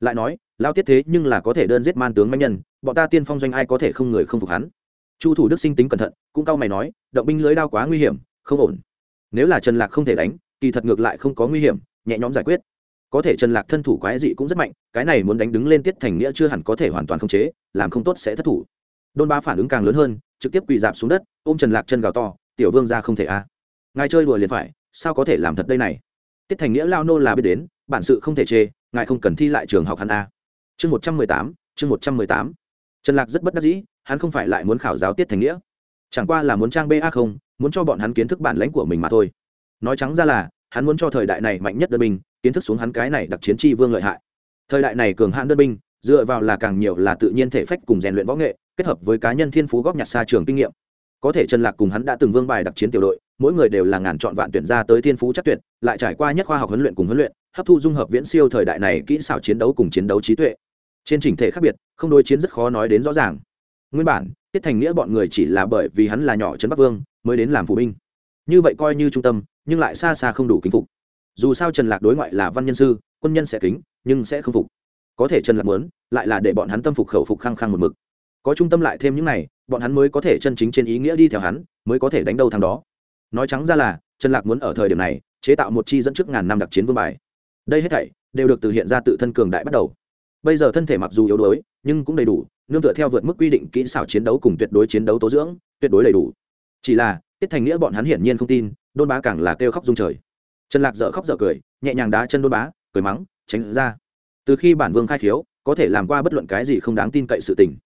Lại nói, lao tiết thế nhưng là có thể đơn giết man tướng manh nhân, bọn ta tiên phong doanh ai có thể không người không phục hắn? Chu thủ đức sinh tính cẩn thận, cũng cau mày nói, động binh lưới đao quá nguy hiểm, không ổn. Nếu là trần lạc không thể đánh, kỳ thật ngược lại không có nguy hiểm, nhẹ nhõm giải quyết. Có thể trần lạc thân thủ quái dị cũng rất mạnh, cái này muốn đánh đứng lên tiết thành nghĩa chưa hẳn có thể hoàn toàn khống chế, làm không tốt sẽ thất thủ. Đôn ba phản ứng càng lớn hơn, trực tiếp quỳ dạp xuống đất, ôm trần lạc chân gào to, tiểu vương ra không thể a. à ngài chơi đùa liền phải, sao có thể làm thật đây này? Tiết thành nghĩa lao nô là biết đến, bản sự không thể chê, ngài không cần thi lại trường học hắn a. Chương một trăm mười tám, chương một trăm mười tám. Trần lạc rất bất đắc dĩ, hắn không phải lại muốn khảo giáo tiết thành nghĩa. Chẳng qua là muốn trang ba không, muốn cho bọn hắn kiến thức bản lãnh của mình mà thôi. Nói trắng ra là, hắn muốn cho thời đại này mạnh nhất đơn binh, kiến thức xuống hắn cái này đặc chiến tri vương lợi hại. Thời đại này cường hãn đơn binh, dựa vào là càng nhiều là tự nhiên thể phách cùng rèn luyện võ nghệ, kết hợp với cá nhân thiên phú góp nhặt xa trường kinh nghiệm. Có thể trần lạc cùng hắn đã từng vương bài đặc chiến tiểu đội mỗi người đều là ngàn chọn vạn tuyển ra tới thiên phú chắc tuyệt, lại trải qua nhất khoa học huấn luyện cùng huấn luyện, hấp thu dung hợp viễn siêu thời đại này kỹ xảo chiến đấu cùng chiến đấu trí tuệ. Trên trình thể khác biệt, không đối chiến rất khó nói đến rõ ràng. Nguyên bản, tiết thành nghĩa bọn người chỉ là bởi vì hắn là nhỏ trấn bắc vương, mới đến làm phụ binh. Như vậy coi như trung tâm, nhưng lại xa xa không đủ kính phục. Dù sao trần lạc đối ngoại là văn nhân sư, quân nhân sẽ kính, nhưng sẽ không phục. Có thể trần lạc muốn, lại là để bọn hắn tâm phục khẩu phục khăng khăng một mực. Có trung tâm lại thêm những này, bọn hắn mới có thể chân chính trên ý nghĩa đi theo hắn, mới có thể đánh đâu thằng đó nói trắng ra là, trần lạc muốn ở thời điểm này, chế tạo một chi dẫn trước ngàn năm đặc chiến vương bài. Đây hết thảy đều được từ hiện ra tự thân cường đại bắt đầu. Bây giờ thân thể mặc dù yếu đuối, nhưng cũng đầy đủ, nương tựa theo vượt mức quy định kỹ xảo chiến đấu cùng tuyệt đối chiến đấu tố dưỡng, tuyệt đối đầy đủ. Chỉ là, tiết thành nghĩa bọn hắn hiển nhiên không tin, đôn bá càng là kêu khóc rung trời. Trần lạc dở khóc dở cười, nhẹ nhàng đá chân đôn bá, cười mắng, tránh ra. Từ khi bản vương khai khiếu, có thể làm qua bất luận cái gì không đáng tin cậy sự tình.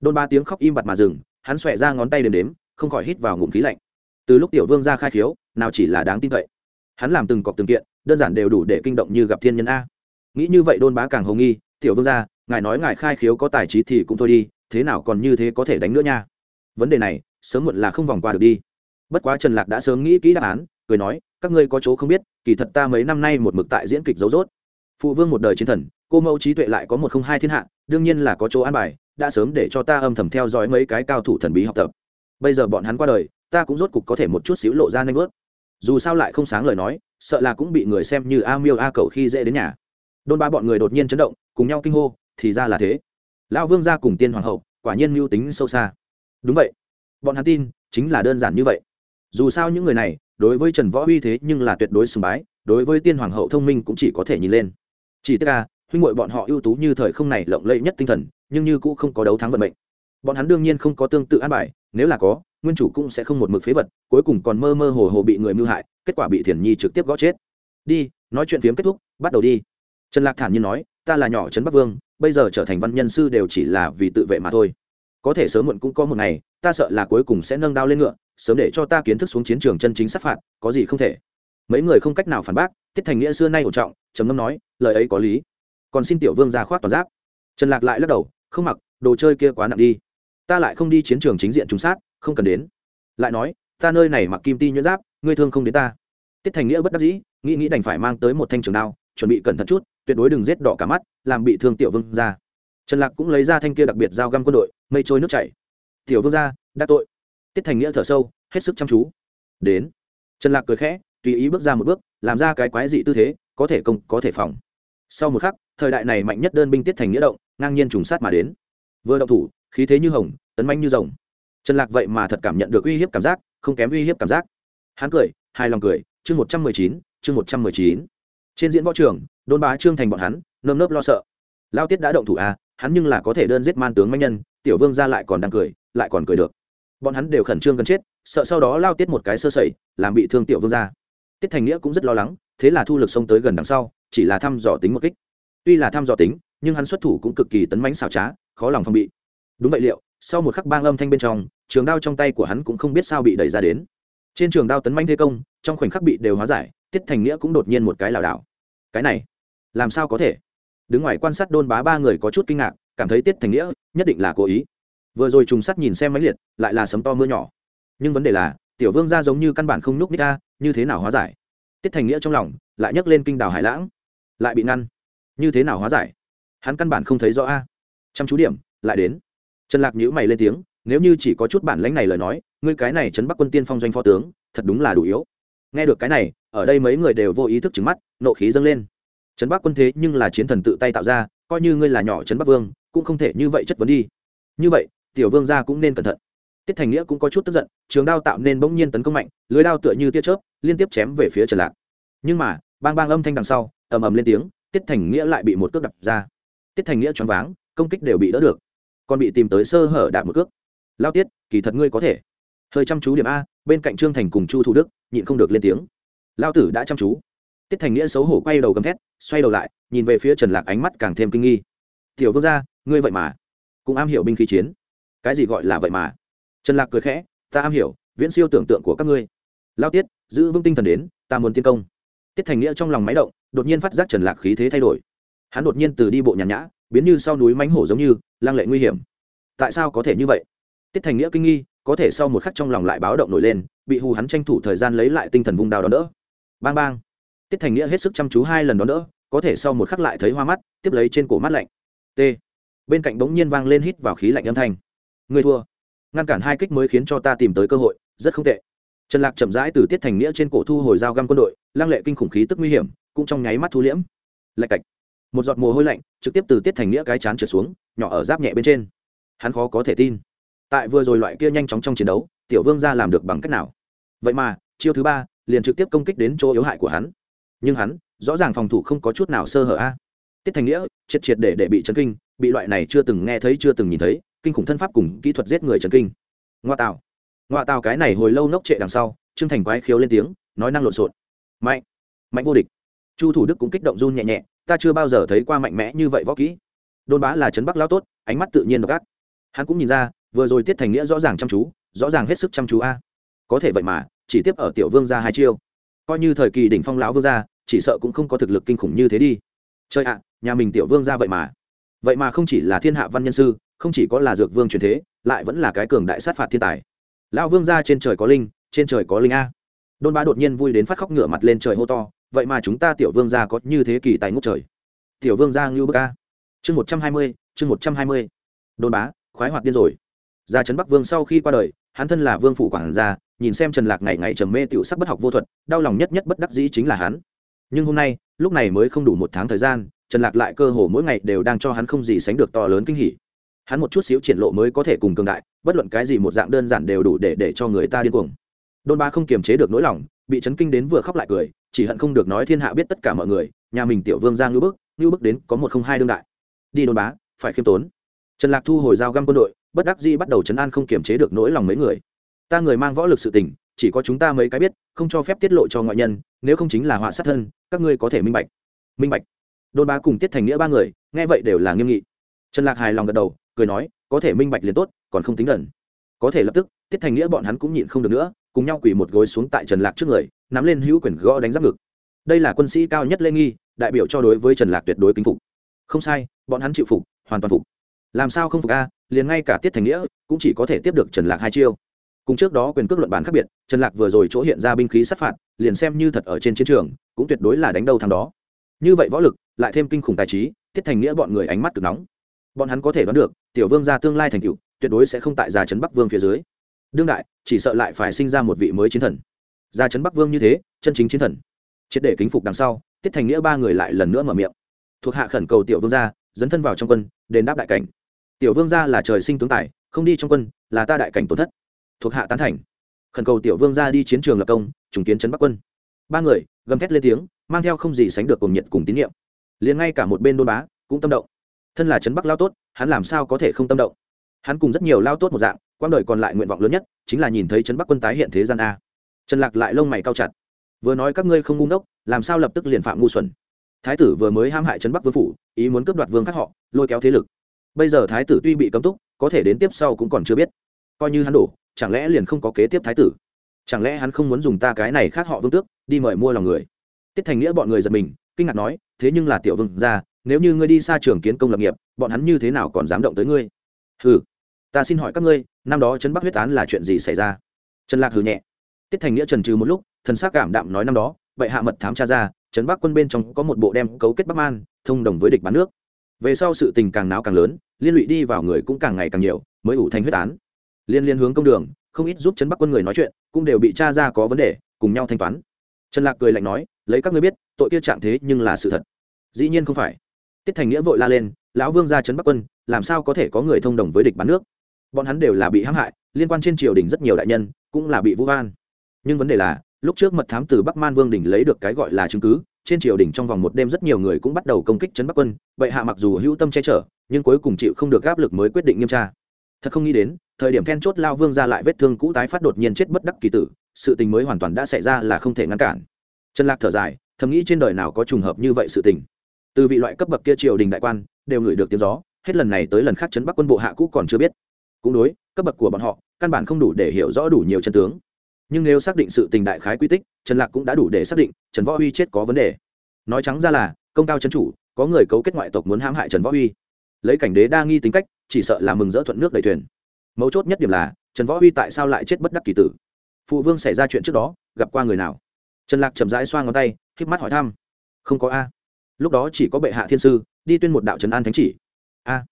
Đôn ba tiếng khóc im bặt mà dừng, hắn xòe ra ngón tay đếm đếm, không khỏi hít vào ngụm khí lạnh từ lúc tiểu vương ra khai khiếu, nào chỉ là đáng tin cậy. Hắn làm từng cọc từng kiện, đơn giản đều đủ để kinh động như gặp thiên nhân a. Nghĩ như vậy đôn bá càng hồng nghi, tiểu vương ra, ngài nói ngài khai khiếu có tài trí thì cũng thôi đi, thế nào còn như thế có thể đánh nữa nha. Vấn đề này, sớm muộn là không vòng qua được đi. Bất quá trần lạc đã sớm nghĩ kỹ đáp án, cười nói, các ngươi có chỗ không biết, kỳ thật ta mấy năm nay một mực tại diễn kịch dấu dốt phụ vương một đời chiến thần, cô mẫu trí tuệ lại có một không hai thiên hạ, đương nhiên là có chỗ an bài, đã sớm để cho ta âm thầm theo dõi mấy cái cao thủ thần bí học tập. Bây giờ bọn hắn qua đời ta cũng rốt cục có thể một chút xíu lộ ra nanh vớt. Dù sao lại không sáng lời nói, sợ là cũng bị người xem như a miêu a cầu khi dễ đến nhà. Đôn ba bọn người đột nhiên chấn động, cùng nhau kinh hô, thì ra là thế. Lão vương gia cùng tiên hoàng hậu, quả nhiên mưu tính sâu xa. Đúng vậy. Bọn hắn tin, chính là đơn giản như vậy. Dù sao những người này, đối với trần võ uy thế nhưng là tuyệt đối sùng bái, đối với tiên hoàng hậu thông minh cũng chỉ có thể nhìn lên. Chỉ tức là, huynh hội bọn họ ưu tú như thời không này lộng lẫy nhất tinh thần, nhưng như cũng không có đấu thắng vận mệnh. Bọn hắn đương nhiên không có tương tự an bài, nếu là có nguyên chủ cũng sẽ không một mực phế vật, cuối cùng còn mơ mơ hồ hồ bị người mưu hại, kết quả bị thiền nhi trực tiếp gõ chết. Đi, nói chuyện phiếm kết thúc, bắt đầu đi. Trần lạc thản nhiên nói, ta là nhỏ trấn bắc vương, bây giờ trở thành văn nhân sư đều chỉ là vì tự vệ mà thôi. Có thể sớm muộn cũng có một ngày, ta sợ là cuối cùng sẽ nâng đao lên ngựa, sớm để cho ta kiến thức xuống chiến trường chân chính sát phạt, có gì không thể. Mấy người không cách nào phản bác, tiết thành nghĩa xưa nay ổn trọng, trầm ngâm nói, lời ấy có lý. Còn xin tiểu vương ra khoác toàn giáp. Trần lạc lại lắc đầu, không mặc, đồ chơi kia quá nặng đi. Ta lại không đi chiến trường chính diện trúng sát không cần đến. Lại nói, ta nơi này mặc kim ti nhuyễn giáp, ngươi thương không đến ta. Tiết thành nghĩa bất đắc dĩ, nghĩ nghĩ đành phải mang tới một thanh trường đao, chuẩn bị cẩn thận chút, tuyệt đối đừng giết đỏ cả mắt, làm bị thương tiểu vương ra trần lạc cũng lấy ra thanh kia đặc biệt giao găm quân đội, mây trôi nước chảy. Tiểu vương ra đã tội. Tiết thành nghĩa thở sâu, hết sức chăm chú. Đến. Trần lạc cười khẽ, tùy ý bước ra một bước, làm ra cái quái dị tư thế, có thể công, có thể phòng. Sau một khắc, thời đại này mạnh nhất đơn binh tiết thành nghĩa động, ngang nhiên trùng sát mà đến. Vừa động thủ, khí thế như hồng, tấn manh như rồng trần lạc vậy mà thật cảm nhận được uy hiếp cảm giác, không kém uy hiếp cảm giác. Hắn cười, hài lòng cười, chương một trăm mười chín, chương một trăm mười chín. Trên diễn võ trường, đôn bá trương thành bọn hắn, nơm nớp lo sợ. Lao tiết đã động thủ à hắn nhưng là có thể đơn giết man tướng manh nhân, tiểu vương ra lại còn đang cười, lại còn cười được. Bọn hắn đều khẩn trương gần chết, sợ sau đó lao tiết một cái sơ sẩy, làm bị thương tiểu vương ra tiết thành nghĩa cũng rất lo lắng, thế là thu lực xông tới gần đằng sau, chỉ là thăm dò tính một kích. Tuy là thăm dò tính, nhưng hắn xuất thủ cũng cực kỳ tấn mãnh xảo trá, khó lòng phòng bị. Đúng vậy liệu, sau một khắc bang âm thanh bên trong trường đao trong tay của hắn cũng không biết sao bị đẩy ra đến. Trên trường đao tấn manh thế công, trong khoảnh khắc bị đều hóa giải, tiết thành nghĩa cũng đột nhiên một cái lảo đảo. Cái này, làm sao có thể? Đứng ngoài quan sát đôn bá ba người có chút kinh ngạc, cảm thấy tiết thành nghĩa nhất định là cố ý. Vừa rồi trùng sắt nhìn xem máy liệt, lại là sấm to mưa nhỏ. Nhưng vấn đề là, tiểu vương ra giống như căn bản không nhúc nít ta như thế nào hóa giải? Tiết thành nghĩa trong lòng lại nhấc lên kinh đào hải lãng. Lại bị ngăn. Như thế nào hóa giải? Hắn căn bản không thấy rõ a. Chăm chú điểm, lại đến. Trần lạc nhữ mày lên tiếng nếu như chỉ có chút bản lãnh này lời nói, ngươi cái này chấn bắc quân tiên phong doanh phó tướng, thật đúng là đủ yếu. Nghe được cái này, ở đây mấy người đều vô ý thức trứng mắt, nộ khí dâng lên. Chấn bắc quân thế nhưng là chiến thần tự tay tạo ra, coi như ngươi là nhỏ chấn bắc vương, cũng không thể như vậy chất vấn đi. Như vậy, tiểu vương gia cũng nên cẩn thận. Tiết thành nghĩa cũng có chút tức giận, trường đao tạo nên bỗng nhiên tấn công mạnh, lưới đao tựa như tia chớp, liên tiếp chém về phía trần lạc. Nhưng mà, bang bang âm thanh đằng sau, ầm ầm lên tiếng, tiết thành nghĩa lại bị một cước đập ra. Tiết thành nghĩa choáng váng, công kích đều bị đỡ được. Còn bị tìm tới sơ hở đạp một cước lao tiết, kỳ thật ngươi có thể. Hơi chăm chú điểm a, bên cạnh trương thành cùng chu thủ đức, nhịn không được lên tiếng. Lao tử đã chăm chú. Tiết thành nghĩa xấu hổ quay đầu gầm thét, xoay đầu lại, nhìn về phía trần lạc ánh mắt càng thêm kinh nghi. Tiểu vương gia, ngươi vậy mà cũng am hiểu binh khí chiến. Cái gì gọi là vậy mà? Trần lạc cười khẽ, ta am hiểu, viễn siêu tưởng tượng của các ngươi. Lao tiết, giữ vững tinh thần đến, ta muốn tiến công. Tiết thành nghĩa trong lòng máy động, đột nhiên phát giác trần lạc khí thế thay đổi. Hắn đột nhiên từ đi bộ nhàn nhã, biến như sau núi mánh hổ giống như lang lệ nguy hiểm. Tại sao có thể như vậy? Tiết thành nghĩa kinh nghi, có thể sau một khắc trong lòng lại báo động nổi lên, bị hù hắn tranh thủ thời gian lấy lại tinh thần vung đào đón đỡ. Bang bang. Tiết thành nghĩa hết sức chăm chú hai lần đón đỡ, có thể sau một khắc lại thấy hoa mắt, tiếp lấy trên cổ mắt lạnh. T. Bên cạnh bỗng nhiên vang lên hít vào khí lạnh âm thanh. Người thua. Ngăn cản hai kích mới khiến cho ta tìm tới cơ hội, rất không tệ. Trần lạc chậm rãi từ tiết thành nghĩa trên cổ thu hồi dao găm quân đội, lăng lệ kinh khủng khí tức nguy hiểm, cũng trong nháy mắt thu liễm. Lạch cạch. Một giọt mồ hôi lạnh, trực tiếp từ tiết thành nghĩa cái chán trở xuống, nhỏ ở giáp nhẹ bên trên. Hắn khó có thể tin tại vừa rồi loại kia nhanh chóng trong chiến đấu, tiểu vương ra làm được bằng cách nào? Vậy mà, chiêu thứ ba liền trực tiếp công kích đến chỗ yếu hại của hắn. Nhưng hắn, rõ ràng phòng thủ không có chút nào sơ hở a. Tiết thành nghĩa, triệt triệt để để bị chấn kinh, bị loại này chưa từng nghe thấy chưa từng nhìn thấy, kinh khủng thân pháp cùng kỹ thuật giết người chấn kinh. Ngoa tạo ngoa tạo cái này hồi lâu nốc trệ đằng sau, trương thành quái khiếu lên tiếng, nói năng lộn xộn. Mạnh. Mạnh vô địch. Chu thủ đức cũng kích động run nhẹ nhẹ, ta chưa bao giờ thấy qua mạnh mẽ như vậy võ kỹ. Đôn bá là trấn bắc lao tốt, ánh mắt tự nhiên độc ác. Hắn cũng nhìn ra vừa rồi tiết thành nghĩa rõ ràng chăm chú, rõ ràng hết sức chăm chú a. Có thể vậy mà, chỉ tiếp ở tiểu vương gia hai chiêu. Coi như thời kỳ đỉnh phong lão vương gia, chỉ sợ cũng không có thực lực kinh khủng như thế đi. Chơi ạ, nhà mình tiểu vương gia vậy mà. Vậy mà không chỉ là thiên hạ văn nhân sư, không chỉ có là dược vương truyền thế, lại vẫn là cái cường đại sát phạt thiên tài. Lão vương ra trên trời có linh, trên trời có linh a. Đôn bá đột nhiên vui đến phát khóc ngửa mặt lên trời hô to, vậy mà chúng ta tiểu vương gia có như thế kỳ tài ngốc trời. Tiểu vương gia ngưu bức a. Chương một trăm hai mươi, chương một trăm hai mươi. Đôn bá, khoái hoạt điên rồi gia trấn bắc vương sau khi qua đời, hắn thân là vương phủ quản gia, nhìn xem trần lạc ngày ngày trầm mê tiểu sắc bất học vô thuật, đau lòng nhất nhất bất đắc dĩ chính là hắn. Nhưng hôm nay, lúc này mới không đủ một tháng thời gian, trần lạc lại cơ hồ mỗi ngày đều đang cho hắn không gì sánh được to lớn kinh hỉ. Hắn một chút xíu triển lộ mới có thể cùng cường đại, bất luận cái gì một dạng đơn giản đều đủ để để cho người ta điên cuồng. Đôn ba không kiềm chế được nỗi lòng, bị chấn kinh đến vừa khóc lại cười, chỉ hận không được nói thiên hạ biết tất cả mọi người, nhà mình tiểu vương ra ngưu bức ngưu bức đến có một không hai đương đại. Đi đôn bá phải khiêm tốn. Trần lạc thu hồi dao găm quân đội bất đắc dĩ bắt đầu chấn an không kiềm chế được nỗi lòng mấy người. Ta người mang võ lực sự tình, chỉ có chúng ta mấy cái biết, không cho phép tiết lộ cho ngoại nhân, nếu không chính là họa sát thân, các ngươi có thể minh bạch. Minh bạch. Đôn bá cùng tiết thành nghĩa ba người, nghe vậy đều là nghiêm nghị. Trần lạc hài lòng gật đầu, cười nói, có thể minh bạch liền tốt, còn không tính đần có thể lập tức, tiết thành nghĩa bọn hắn cũng nhịn không được nữa, cùng nhau quỳ một gối xuống tại trần lạc trước người, nắm lên hữu quyền gõ đánh giáp ngực. Đây là quân sĩ cao nhất lê nghi, đại biểu cho đối với trần lạc tuyệt đối kính phục. Không sai, bọn hắn chịu phục, hoàn toàn phục làm sao không phục a, liền ngay cả tiết thành nghĩa cũng chỉ có thể tiếp được trần lạc hai chiêu. Cùng trước đó quyền cước luận bản khác biệt, trần lạc vừa rồi chỗ hiện ra binh khí sát phạt, liền xem như thật ở trên chiến trường, cũng tuyệt đối là đánh đâu thằng đó. Như vậy võ lực, lại thêm kinh khủng tài trí, tiết thành nghĩa bọn người ánh mắt cực nóng. Bọn hắn có thể đoán được, tiểu vương gia tương lai thành cựu tuyệt đối sẽ không tại già trấn bắc vương phía dưới. Đương đại, chỉ sợ lại phải sinh ra một vị mới chiến thần. Già trấn bắc vương như thế, chân chính chiến thần. Triệt để kính phục đằng sau, tiết thành nghĩa ba người lại lần nữa mở miệng. Thuộc hạ khẩn cầu tiểu vương gia, dấn thân vào trong quân, đền đáp đại cảnh tiểu vương gia là trời sinh tướng tài, không đi trong quân, là ta đại cảnh tổn thất. Thuộc hạ tán thành. Khẩn cầu tiểu vương gia đi chiến trường lập công, trùng kiến trấn bắc quân. Ba người, gầm thét lên tiếng, mang theo không gì sánh được cùng nhiệt cùng tín nhiệm. Liền ngay cả một bên đôn bá, cũng tâm động. Thân là trấn bắc lao tốt, hắn làm sao có thể không tâm động? Hắn cùng rất nhiều lao tốt một dạng quang đời còn lại nguyện vọng lớn nhất, chính là nhìn thấy trấn bắc quân tái hiện thế gian a. Trần lạc lại lông mày cao chặt. Vừa nói các ngươi không ngu ngốc, làm sao lập tức liền phạm ngu xuẩn? Thái tử vừa mới ham hại trấn bắc vương phủ, ý muốn cướp đoạt vương các họ, lôi kéo thế lực bây giờ thái tử tuy bị cấm túc, có thể đến tiếp sau cũng còn chưa biết. Coi như hắn đổ, chẳng lẽ liền không có kế tiếp thái tử? Chẳng lẽ hắn không muốn dùng ta cái này khác họ vương tước, đi mời mua lòng người? Tiết thành nghĩa bọn người giật mình, kinh ngạc nói, thế nhưng là tiểu vương gia, nếu như ngươi đi xa trường kiến công lập nghiệp, bọn hắn như thế nào còn dám động tới ngươi? Hừ, ta xin hỏi các ngươi, năm đó trấn bắc huyết án là chuyện gì xảy ra? Trần lạc hừ nhẹ. Tiết thành nghĩa trần trừ một lúc, thần s c cảm đạm nói năm đó vậy hạ mật thám tra ra, trấn bắc quân bên trong có một bộ đem cấu kết bắc man, thông đồng với địch bán nước về sau sự tình càng náo càng lớn, liên lụy đi vào người cũng càng ngày càng nhiều, mới ủ thành huyết án. Liên liên hướng công đường, không ít giúp chấn bắc quân người nói chuyện, cũng đều bị cha ra có vấn đề, cùng nhau thanh toán. Trần lạc cười lạnh nói, lấy các ngươi biết, tội kia trạng thế nhưng là sự thật. Dĩ nhiên không phải. Tiết thành nghĩa vội la lên, lão vương ra trấn bắc quân, làm sao có thể có người thông đồng với địch bán nước? Bọn hắn đều là bị hãm hại, liên quan trên triều đình rất nhiều đại nhân, cũng là bị vũ van nhưng vấn đề là, lúc trước mật thám từ bắc man vương đình lấy được cái gọi là chứng cứ trên triều đình trong vòng một đêm rất nhiều người cũng bắt đầu công kích trấn bắc quân, vậy hạ mặc dù hữu tâm che chở, nhưng cuối cùng chịu không được áp lực mới quyết định nghiêm tra. Thật không nghĩ đến, thời điểm then chốt lao vương ra lại vết thương cũ tái phát đột nhiên chết bất đắc kỳ tử, sự tình mới hoàn toàn đã xảy ra là không thể ngăn cản. Trần lạc thở dài, thầm nghĩ trên đời nào có trùng hợp như vậy sự tình. Từ vị loại cấp bậc kia triều đình đại quan, đều ngửi được tiếng gió, hết lần này tới lần khác trấn bắc quân bộ hạ cũ còn chưa biết. Cũng đối, cấp bậc của bọn họ, căn bản không đủ để hiểu rõ đủ nhiều chân tướng nhưng nếu xác định sự tình đại khái quy tích, trần lạc cũng đã đủ để xác định trần võ huy chết có vấn đề. Nói trắng ra là, công cao trấn chủ, có người cấu kết ngoại tộc muốn hãm hại trần võ huy. Lấy cảnh đế đa nghi tính cách, chỉ sợ là mừng rỡ thuận nước đầy thuyền. Mấu chốt nhất điểm là, trần võ huy tại sao lại chết bất đắc kỳ tử? Phụ vương xảy ra chuyện trước đó, gặp qua người nào? Trần lạc chậm rãi xoa ngón tay k mắt hỏi thăm. Không có a. Lúc đó chỉ có bệ hạ thiên sư, đi tuyên một đạo trần an thánh chỉ. A,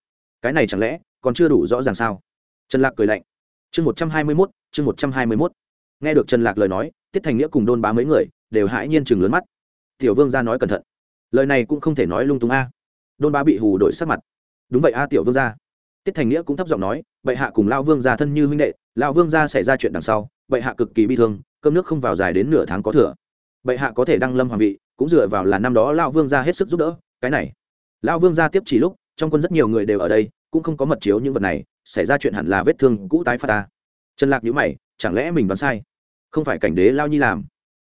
cái này chẳng lẽ còn chưa đủ rõ ràng sao? Trần lạc cười lạnh. Chương một trăm hai mươi mốt, chương một trăm hai mươi mốt nghe được trần lạc lời nói, tiết thành nghĩa cùng đôn bá mấy người đều hãi nhiên chừng lớn mắt. Tiểu vương ra nói cẩn thận, lời này cũng không thể nói lung tung a. Đôn bá bị hù đổi sắc mặt. Đúng vậy a, tiểu vương gia. Tiết thành nghĩa cũng thấp giọng nói, bệ hạ cùng lao vương gia thân như huynh đệ lao vương gia xảy ra chuyện đằng sau, bệ hạ cực kỳ bi thương, cơm nước không vào dài đến nửa tháng có thừa. Bệ hạ có thể đăng lâm hoàng vị, cũng dựa vào là năm đó lao vương gia hết sức giúp đỡ, cái này. Lao vương gia tiếp chỉ lúc, trong quân rất nhiều người đều ở đây, cũng không có mật chiếu những vật này, xảy ra chuyện hẳn là vết thương cũ tái phát ta. Trần lạc nhíu mày chẳng lẽ mình đoán sai? Không phải cảnh đế lao nhi làm.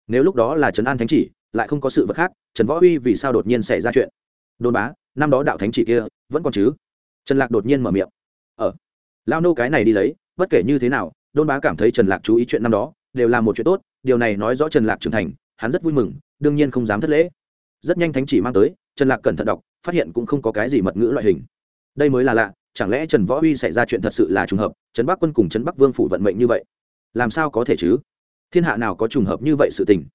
Nếu lúc đó là trấn an thánh chỉ lại không có sự vật khác trần võ uy vì sao đột nhiên xảy ra chuyện? Đôn bá năm đó đạo thánh chỉ kia vẫn còn chứ? Trần lạc đột nhiên mở miệng. Ở ờ, lao nô cái này đi lấy bất kể như thế nào đôn bá cảm thấy trần lạc chú ý chuyện năm đó đều là một chuyện tốt điều này nói rõ trần lạc trưởng thành hắn rất vui mừng đương nhiên không dám thất lễ. Rất nhanh thánh chỉ mang tới trần lạc cẩn thận đọc phát hiện cũng không có cái gì mật ngữ loại hình. Đây mới là lạ chẳng lẽ trần võ uy xảy ra chuyện thật sự là trùng hợp trấn bắc quân cùng trấn bắc vương phủ vận mệnh như vậy? Làm sao có thể chứ? Thiên hạ nào có trùng hợp như vậy sự tình?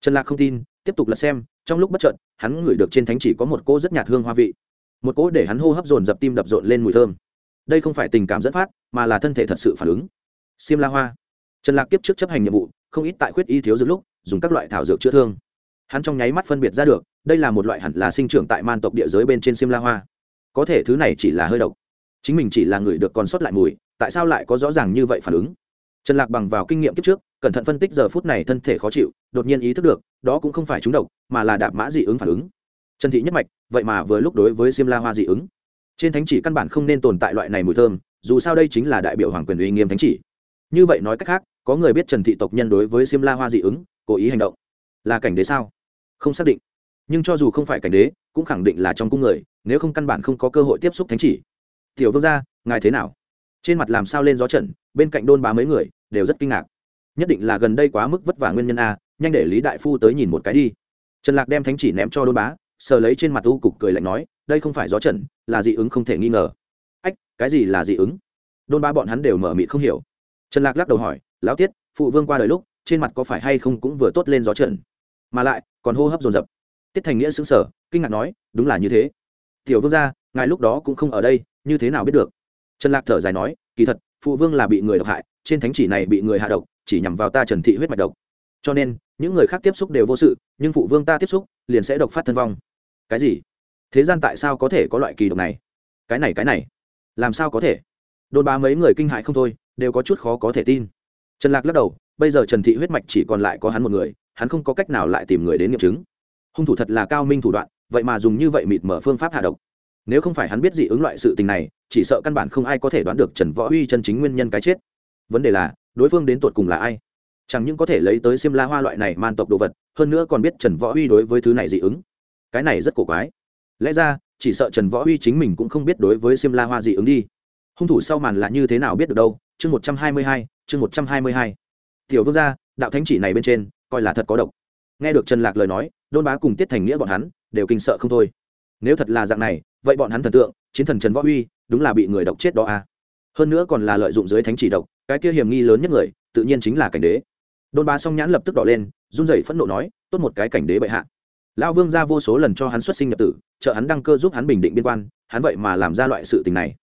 Trần lạc không tin, tiếp tục lật xem, trong lúc bất chợt, hắn ngửi được trên thánh chỉ có một cỗ rất nhạt hương hoa vị. Một cỗ để hắn hô hấp dồn dập tim đập rộn lên mùi thơm. Đây không phải tình cảm dẫn phát, mà là thân thể thật sự phản ứng. Xiêm la hoa. Trần lạc kiếp trước chấp hành nhiệm vụ, không ít tại khuyết y thiếu dược lúc, dùng các loại thảo dược chữa thương. Hắn trong nháy mắt phân biệt ra được, đây là một loại hẳn là sinh trưởng tại man tộc địa giới bên trên xiêm la hoa. Có thể thứ này chỉ là hơi độc. Chính mình chỉ là người được còn sót lại mùi, tại sao lại có rõ ràng như vậy phản ứng? Trần lạc bằng vào kinh nghiệm kiếp trước, cẩn thận phân tích giờ phút này thân thể khó chịu, đột nhiên ý thức được, đó cũng không phải trúng độc, mà là đạp mã dị ứng phản ứng. Trần thị nhất mạch, vậy mà vừa lúc đối với xiêm la hoa dị ứng. Trên thánh chỉ căn bản không nên tồn tại loại này mùi thơm, dù sao đây chính là đại biểu hoàng quyền uy nghiêm thánh chỉ. Như vậy nói cách khác, có người biết trần thị tộc nhân đối với xiêm la hoa dị ứng, cố ý hành động. Là cảnh đế sao? Không xác định. Nhưng cho dù không phải cảnh đế, cũng khẳng định là trong cung người, nếu không căn bản không có cơ hội tiếp xúc thánh chỉ. Tiểu vương gia, ngài thế nào? Trên mặt làm sao lên gió trận bên cạnh đôn bá mấy người, đều rất kinh ngạc. Nhất định là gần đây quá mức vất vả nguyên nhân a, nhanh để lý đại phu tới nhìn một cái đi. Trần lạc đem thánh chỉ ném cho đôn bá, sờ lấy trên mặt u cục cười lạnh nói, đây không phải gió trận, là dị ứng không thể nghi ngờ. Ách, cái gì là dị ứng? Đôn bá bọn hắn đều mở mịt không hiểu. Trần lạc lắc đầu hỏi, lão tiết, phụ vương qua đời lúc, trên mặt có phải hay không cũng vừa tốt lên gió trận? Mà lại, còn hô hấp dồn dập. Tiết thành nghĩa xứng sở kinh ngạc nói, đúng là như thế. Tiểu vương gia, ngài lúc đó cũng không ở đây, như thế nào biết được? Trần lạc thở dài nói, kỳ thật phụ vương là bị người độc hại, trên thánh chỉ này bị người hạ độc, chỉ nhằm vào ta trần thị huyết mạch độc. Cho nên, những người khác tiếp xúc đều vô sự, nhưng phụ vương ta tiếp xúc, liền sẽ độc phát thân vong. Cái gì? Thế gian tại sao có thể có loại kỳ độc này? Cái này cái này. Làm sao có thể? Đồn bá mấy người kinh hại không thôi, đều có chút khó có thể tin. Trần lạc lắc đầu, bây giờ trần thị huyết mạch chỉ còn lại có hắn một người, hắn không có cách nào lại tìm người đến nghiệm chứng. Hung thủ thật là cao minh thủ đoạn, vậy mà dùng như vậy mịt mở phương pháp hạ độc nếu không phải hắn biết dị ứng loại sự tình này, chỉ sợ căn bản không ai có thể đoán được trần võ uy chân chính nguyên nhân cái chết. Vấn đề là, đối phương đến tột cùng là ai? Chẳng những có thể lấy tới xiêm la hoa loại này man tộc đồ vật, hơn nữa còn biết trần võ uy đối với thứ này dị ứng. Cái này rất cổ quái. Lẽ ra, chỉ sợ trần võ uy chính mình cũng không biết đối với xiêm la hoa dị ứng đi. Hung thủ sau màn là như thế nào biết được đâu? Chương một trăm hai mươi hai, chương một trăm hai mươi hai. Tiểu vương gia, đạo thánh chỉ này bên trên, coi là thật có độc. Nghe được trần lạc lời nói, đôn bá cùng tiết thành nghĩa bọn hắn, đều kinh sợ không thôi. Nếu thật là dạng này vậy bọn hắn thần tượng, chiến thần trần võ uy đúng là bị người độc chết đó à. Hơn nữa còn là lợi dụng dưới thánh chỉ độc, cái kia hiểm nghi lớn nhất người, tự nhiên chính là cảnh đế. Đôn ba song nhãn lập tức đỏ lên, run rẩy phẫn nộ nói, tốt một cái cảnh đế bệ hạ. Lão vương ra vô số lần cho hắn xuất sinh nhập tử, trợ hắn đăng cơ giúp hắn bình định biên quan, hắn vậy mà làm ra loại sự tình này.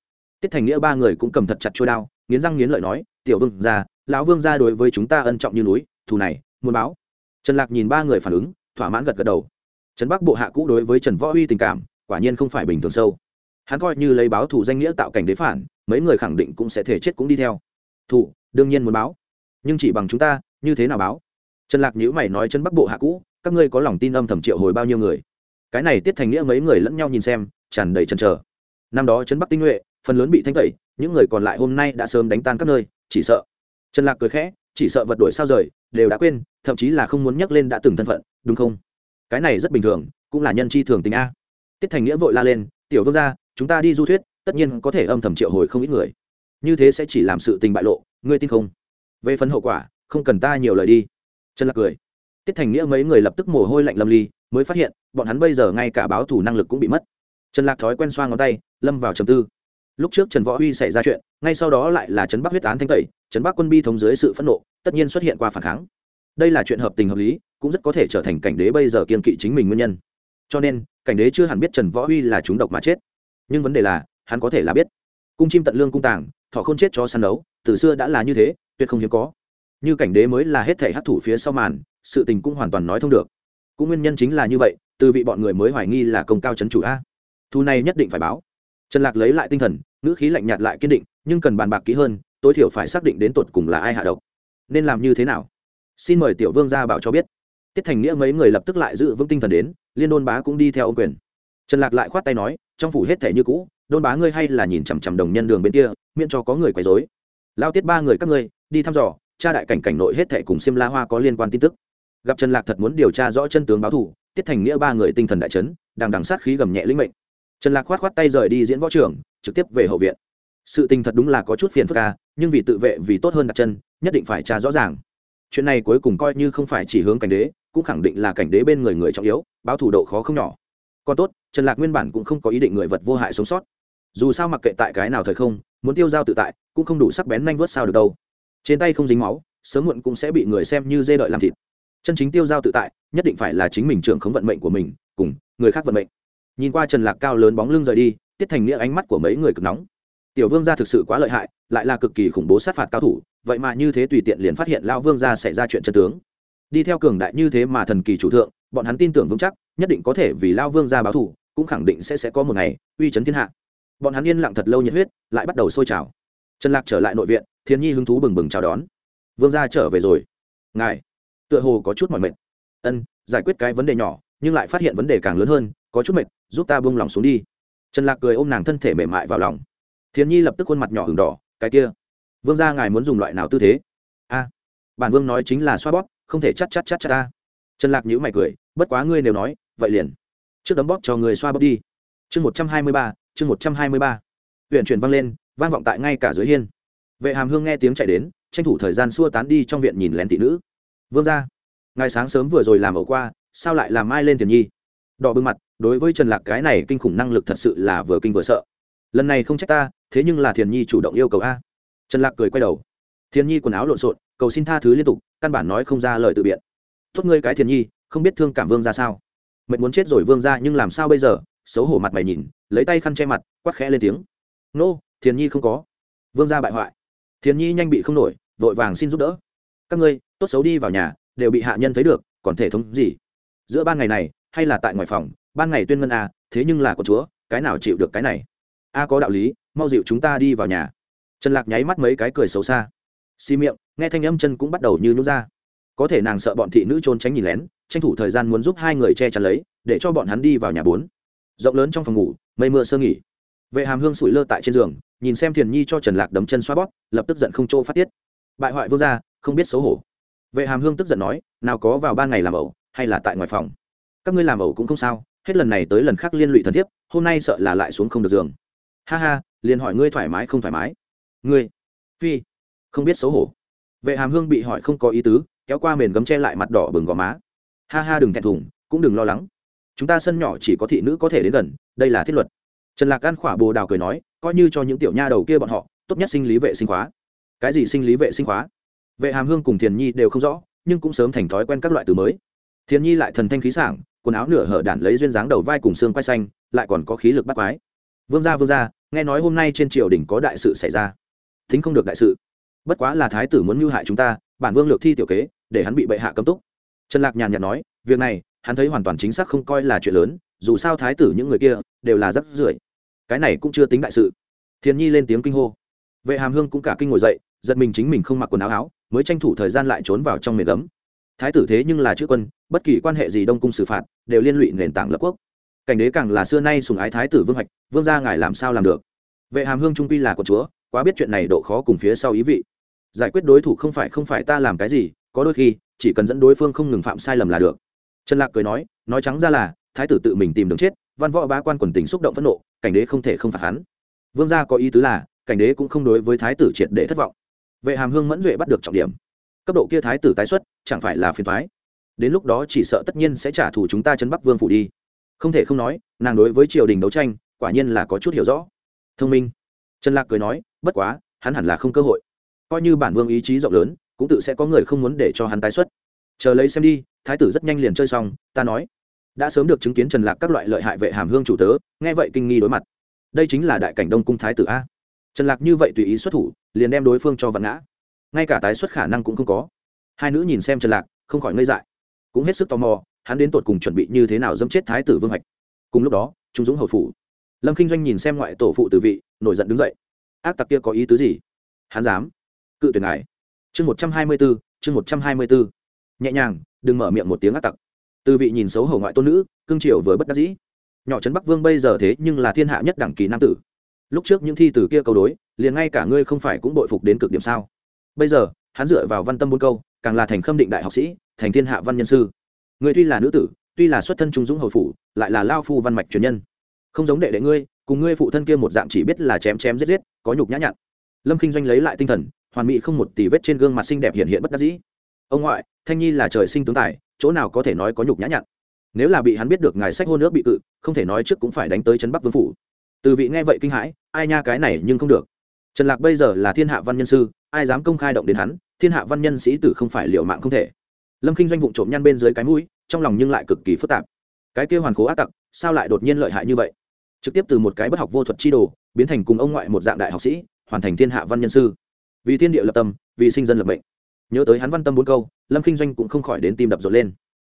Tiết thành nghĩa ba người cũng cầm thật chặt trôi đao, nghiến răng nghiến lợi nói, tiểu vương ra lão vương ra đối với chúng ta ân trọng như núi, thù này, muốn báo. Trần lạc nhìn ba người phản ứng, thỏa mãn gật gật đầu. Trần bắc bộ hạ cũ đối với trần võ uy tình cảm quả nhiên không phải bình thường sâu. Hắn coi như lấy báo thù danh nghĩa tạo cảnh đế phản, mấy người khẳng định cũng sẽ thể chết cũng đi theo. Thủ đương nhiên muốn báo. Nhưng chỉ bằng chúng ta, như thế nào báo? Trần lạc nhữ mày nói chân bắc bộ hạ cũ, các ngươi có lòng tin âm thầm triệu hồi bao nhiêu người? Cái này tiết thành nghĩa mấy người lẫn nhau nhìn xem, tràn đầy chần chờ. Năm đó trấn bắc tinh nhuệ, phần lớn bị thanh tẩy, những người còn lại hôm nay đã sớm đánh tan các nơi, chỉ sợ. Trần lạc cười khẽ, chỉ sợ vật đổi sao rời, đều đã quên, thậm chí là không muốn nhắc lên đã từng thân phận, đúng không? Cái này rất bình thường, cũng là nhân chi thường tình a tiết thành nghĩa vội la lên, tiểu vương gia, chúng ta đi du thuyết, tất nhiên có thể âm thầm triệu hồi không ít người. Như thế sẽ chỉ làm sự tình bại lộ, ngươi tin không? Về phần hậu quả, không cần ta nhiều lời đi. Trần lạc cười. Tiết thành nghĩa mấy người lập tức mồ hôi lạnh lâm ly, mới phát hiện, bọn hắn bây giờ ngay cả báo thủ năng lực cũng bị mất. Trần lạc thói quen xoa ngón tay, lâm vào trầm tư. Lúc trước trần võ huy xảy ra chuyện, ngay sau đó lại là trấn bắc huyết án thanh tẩy, trấn bắc quân bi thống dưới sự phẫn nộ, tất nhiên xuất hiện qua phản kháng. Đây là chuyện hợp tình hợp lý, cũng rất có thể trở thành cảnh đế bây giờ kiên kỵ chính mình nguyên nhân. Cho nên cảnh đế chưa hẳn biết trần võ huy là chúng độc mà chết. Nhưng vấn đề là, hắn có thể là biết. Cung chim tận lương cung tàng, thọ không chết cho săn đấu, từ xưa đã là như thế, tuyệt không hiếm có. Như cảnh đế mới là hết thể hấp thủ phía sau màn, sự tình cũng hoàn toàn nói thông được. Cũng nguyên nhân chính là như vậy, từ vị bọn người mới hoài nghi là công cao chấn chủ a. Thu này nhất định phải báo. Trần lạc lấy lại tinh thần, ngữ khí lạnh nhạt lại kiên định, nhưng cần bàn bạc kỹ hơn, tối thiểu phải xác định đến tột cùng là ai hạ độc. Nên làm như thế nào? Xin mời tiểu vương ra bảo cho biết tiết thành nghĩa mấy người lập tức lại giữ vững tinh thần đến, liên đôn bá cũng đi theo ông quyền. Trần lạc lại khoát tay nói, trong phủ hết thể như cũ, đôn bá ngươi hay là nhìn chằm chằm đồng nhân đường bên kia, miễn cho có người quấy rối. Lao tiết ba người các ngươi, đi thăm dò, cha đại cảnh cảnh nội hết thể cùng xiêm la hoa có liên quan tin tức. Gặp trần lạc thật muốn điều tra rõ chân tướng báo thủ tiết thành nghĩa ba người tinh thần đại chấn, đang đằng sát khí gầm nhẹ lĩnh mệnh. Trần lạc khoát khoát tay rời đi diễn võ trường, trực tiếp về hậu viện. Sự tình thật đúng là có chút phiền phức ca nhưng vì tự vệ vì tốt hơn đặt chân, nhất định phải tra rõ ràng. Chuyện này cuối cùng coi như không phải chỉ hướng cảnh đế cũng khẳng định là cảnh đế bên người người trọng yếu, báo thủ độ khó không nhỏ. Còn tốt, trần lạc nguyên bản cũng không có ý định người vật vô hại sống sót. Dù sao mặc kệ tại cái nào thời không, muốn tiêu dao tự tại, cũng không đủ sắc bén nhanh vớt sao được đâu. Trên tay không dính máu, sớm muộn cũng sẽ bị người xem như dê đợi làm thịt. Chân chính tiêu dao tự tại, nhất định phải là chính mình trưởng khống vận mệnh của mình, cùng người khác vận mệnh. Nhìn qua trần lạc cao lớn bóng lưng rời đi, tiết thành nghĩa ánh mắt của mấy người cực nóng. Tiểu vương gia thực sự quá lợi hại, lại là cực kỳ khủng bố sát phạt cao thủ, vậy mà như thế tùy tiện liền phát hiện lão vương gia xảy ra chuyện chân tướng đi theo cường đại như thế mà thần kỳ chủ thượng, bọn hắn tin tưởng vững chắc, nhất định có thể vì lao vương gia báo thủ cũng khẳng định sẽ sẽ có một ngày, uy chấn thiên hạ. Bọn hắn yên lặng thật lâu nhiệt huyết, lại bắt đầu sôi trào. Trần lạc trở lại nội viện thiên nhi hứng thú bừng bừng chào đón. Vương gia trở về rồi. Ngài. Tựa hồ có chút mỏi mệt. Ân, giải quyết cái vấn đề nhỏ, nhưng lại phát hiện vấn đề càng lớn hơn, có chút mệt, giúp ta buông lòng xuống đi. Trần lạc cười ôm nàng thân thể mềm mại vào lòng. Thiên nhi lập tức khuôn mặt nhỏ hừng đỏ, cái kia, vương gia ngài muốn dùng loại nào tư thế? A, bản vương nói chính là xoa bóp không thể chắt chắt chắt chắt ta. Trần lạc nhữ mày cười, bất quá ngươi nếu nói, vậy liền. Trước đấm bóp cho người xoa bóp đi. Chương một trăm hai mươi ba, chương một trăm hai mươi ba. Huyện chuyển vang lên, vang vọng tại ngay cả dưới hiên. Vệ hàm hương nghe tiếng chạy đến, tranh thủ thời gian xua tán đi trong viện nhìn lén thị nữ. Vương ra ngày sáng sớm vừa rồi làm ẩu qua, sao lại làm ai lên tiền nhi? Đỏ bưng mặt, đối với trần lạc cái này kinh khủng năng lực thật sự là vừa kinh vừa sợ. Lần này không trách ta, thế nhưng là thiền nhi chủ động yêu cầu a. Trần lạc cười quay đầu. Thiền nhi quần áo lộn xộn cầu xin tha thứ liên tục, căn bản nói không ra lời tự biện tốt ngươi cái thiền nhi, không biết thương cảm vương ra sao? Mệt muốn chết rồi vương ra nhưng làm sao bây giờ? Xấu hổ mặt mày nhìn, lấy tay khăn che mặt, quát khẽ lên tiếng. Nô, thiền nhi không có. Vương ra bại hoại. Thiền nhi nhanh bị không nổi, vội vàng xin giúp đỡ. Các ngươi, tốt xấu đi vào nhà, đều bị hạ nhân thấy được, còn thể thống gì? Giữa ban ngày này, hay là tại ngoài phòng, ban ngày tuyên ngân a thế nhưng là của chúa, cái nào chịu được cái này? A, có đạo lý, mau dịu chúng ta đi vào nhà. Trần lạc nháy mắt mấy cái cười xấu xa. Xi miệng nghe thanh âm chân cũng bắt đầu như nhút ra. Có thể nàng sợ bọn thị nữ trốn tránh nhìn lén, tranh thủ thời gian muốn giúp hai người che chắn lấy, để cho bọn hắn đi vào nhà bốn. Rộng lớn trong phòng ngủ, mây mưa sơ nghỉ. Vệ hàm hương sủi lơ tại trên giường, nhìn xem thiền nhi cho trần lạc đấm chân xoa bóp, lập tức giận không chỗ phát tiết. Bại hoại vương gia, không biết xấu hổ. Vệ hàm hương tức giận nói, nào có vào ban ngày làm ẩu, hay là tại ngoài phòng? Các ngươi làm ẩu cũng không sao, hết lần này tới lần khác liên lụy thần thiếp, hôm nay sợ là lại xuống không được giường. Ha ha, liền hỏi ngươi thoải mái không thoải mái. Ngươi, phi, không biết xấu hổ vệ hàm hương bị hỏi không có ý tứ, kéo qua mền gấm che lại mặt đỏ bừng gò má. Ha ha, đừng thẹn thùng, cũng đừng lo lắng. Chúng ta sân nhỏ chỉ có thị nữ có thể đến gần, đây là thiết luật. Trần lạc an khỏa bồ đào cười nói, coi như cho những tiểu nha đầu kia bọn họ, tốt nhất sinh lý vệ sinh khóa. Cái gì sinh lý vệ sinh khóa? Vệ hàm hương cùng thiền nhi đều không rõ, nhưng cũng sớm thành thói quen các loại từ mới. Thiền nhi lại thần thanh khí sảng, quần áo nửa hở đản lấy duyên dáng đầu vai cùng xương quay xanh, lại còn có khí lực bắt quái. Vương gia vương gia, nghe nói hôm nay trên triều đình có đại sự xảy ra. Thính không được đại sự bất quá là thái tử muốn mưu hại chúng ta, bản vương lược thi tiểu kế, để hắn bị bệ hạ cấm túc. Trần lạc nhàn nhạt nói, việc này, hắn thấy hoàn toàn chính xác không coi là chuyện lớn, dù sao thái tử những người kia, đều là rất rưởi. Cái này cũng chưa tính đại sự. Thiên nhi lên tiếng kinh hô. Vệ hàm hương cũng cả kinh ngồi dậy, giật mình chính mình không mặc quần áo áo, mới tranh thủ thời gian lại trốn vào trong miền gấm. Thái tử thế nhưng là chữ quân, bất kỳ quan hệ gì đông cung xử phạt, đều liên lụy nền tảng lập quốc. Cảnh đế càng là xưa nay sùng ái thái tử vương hạch, vương gia ngài làm sao làm được? Vệ hàm hương trung quy là của chúa, quá biết chuyện này độ khó cùng phía sau ý vị giải quyết đối thủ không phải không phải ta làm cái gì, có đôi khi, chỉ cần dẫn đối phương không ngừng phạm sai lầm là được. Trần lạc cười nói nói trắng ra là, thái tử tự mình tìm đường chết, văn võ bá quan quần tình xúc động phẫn nộ, cảnh đế không thể không phạt hắn. Vương gia có ý tứ là, cảnh đế cũng không đối với thái tử triệt để thất vọng. Vệ hàm hương mẫn duệ bắt được trọng điểm. Cấp độ kia thái tử tái xuất, chẳng phải là phiền thoái đến lúc đó chỉ sợ tất nhiên sẽ trả thù chúng ta chấn bắc vương phủ đi. Không thể không nói, nàng đối với triều đình đấu tranh, quả nhiên là có chút hiểu rõ. Thông minh. Trần lạc cười nói, bất quá, hắn hẳn là không cơ hội coi như bản vương ý chí rộng lớn, cũng tự sẽ có người không muốn để cho hắn tái xuất. Chờ lấy xem đi, thái tử rất nhanh liền chơi xong, ta nói. Đã sớm được chứng kiến trần lạc các loại lợi hại vệ hàm hương chủ tớ, nghe vậy kinh nghi đối mặt. Đây chính là đại cảnh đông cung thái tử a. Trần lạc như vậy tùy ý xuất thủ, liền đem đối phương cho vặn ngã. Ngay cả tái xuất khả năng cũng không có. Hai nữ nhìn xem trần lạc, không khỏi ngây dại. Cũng hết sức tò mò, hắn đến tột cùng chuẩn bị như thế nào dâm chết thái tử vương hạch cùng lúc đó, trung dũng hầu phủ. Lâm k i n h doanh nhìn xem ngoại tổ phụ tử vị, nổi giận đứng dậy. Ác tặc kia có ý tứ gì? Hắn dám cự tuyệt ngài. Chương một trăm hai mươi b ố chương một trăm hai mươi b ố nhẹ nhàng, đừng mở miệng một tiếng ác tặc. Từ vị nhìn xấu hổ ngoại tôn nữ, cương triều với bất đắc dĩ. Nhỏ trấn bắc vương bây giờ thế nhưng là thiên hạ nhất đẳng kỳ nam tử. Lúc trước những thi từ kia câu đối, liền ngay cả ngươi không phải cũng bội phục đến cực điểm sao? Bây giờ, hắn dựa vào văn tâm bốn câu, càng là thành khâm định đại học sĩ, thành thiên hạ văn nhân sư. Người tuy là nữ tử, tuy là xuất thân trung dũng hầu phủ, lại là lao phu văn mạch truyền nhân. Không giống đệ đệ ngươi, cùng ngươi phụ thân kia một dạng chỉ biết là chém chém giết giết, có nhục nhã nhặn. Lâm kinh doanh lấy lại tinh thần hoàn mỹ không một tì vết trên gương mặt xinh đẹp hiện hiện bất đắc dĩ. Ông ngoại, thanh nhi là trời sinh tướng tài, chỗ nào có thể nói có nhục nhã nhặn. Nếu là bị hắn biết được ngài sách hôn nước bị cự, không thể nói trước cũng phải đánh tới trấn bắc vương phủ. Từ vị nghe vậy kinh hãi, ai nha cái này nhưng không được. Trần lạc bây giờ là thiên hạ văn nhân sư, ai dám công khai động đến hắn, thiên hạ văn nhân sĩ tử không phải liệu mạng không thể. Lâm k i n h doanh vụ trộm nhăn bên dưới cái mũi, trong lòng nhưng lại cực kỳ phức tạp. Cái kêu hoàn cố ác tặc, sao lại đột nhiên lợi hại như vậy? Trực tiếp từ một cái bất học vô thuật chi đồ, biến thành cùng ông ngoại một dạng đại học sĩ, hoàn thành thiên hạ văn nhân sư vì thiên địa lập tâm, vì sinh dân lập mệnh. Nhớ tới hắn văn tâm bốn câu, lâm kinh doanh cũng không khỏi đến tim đập rộn lên.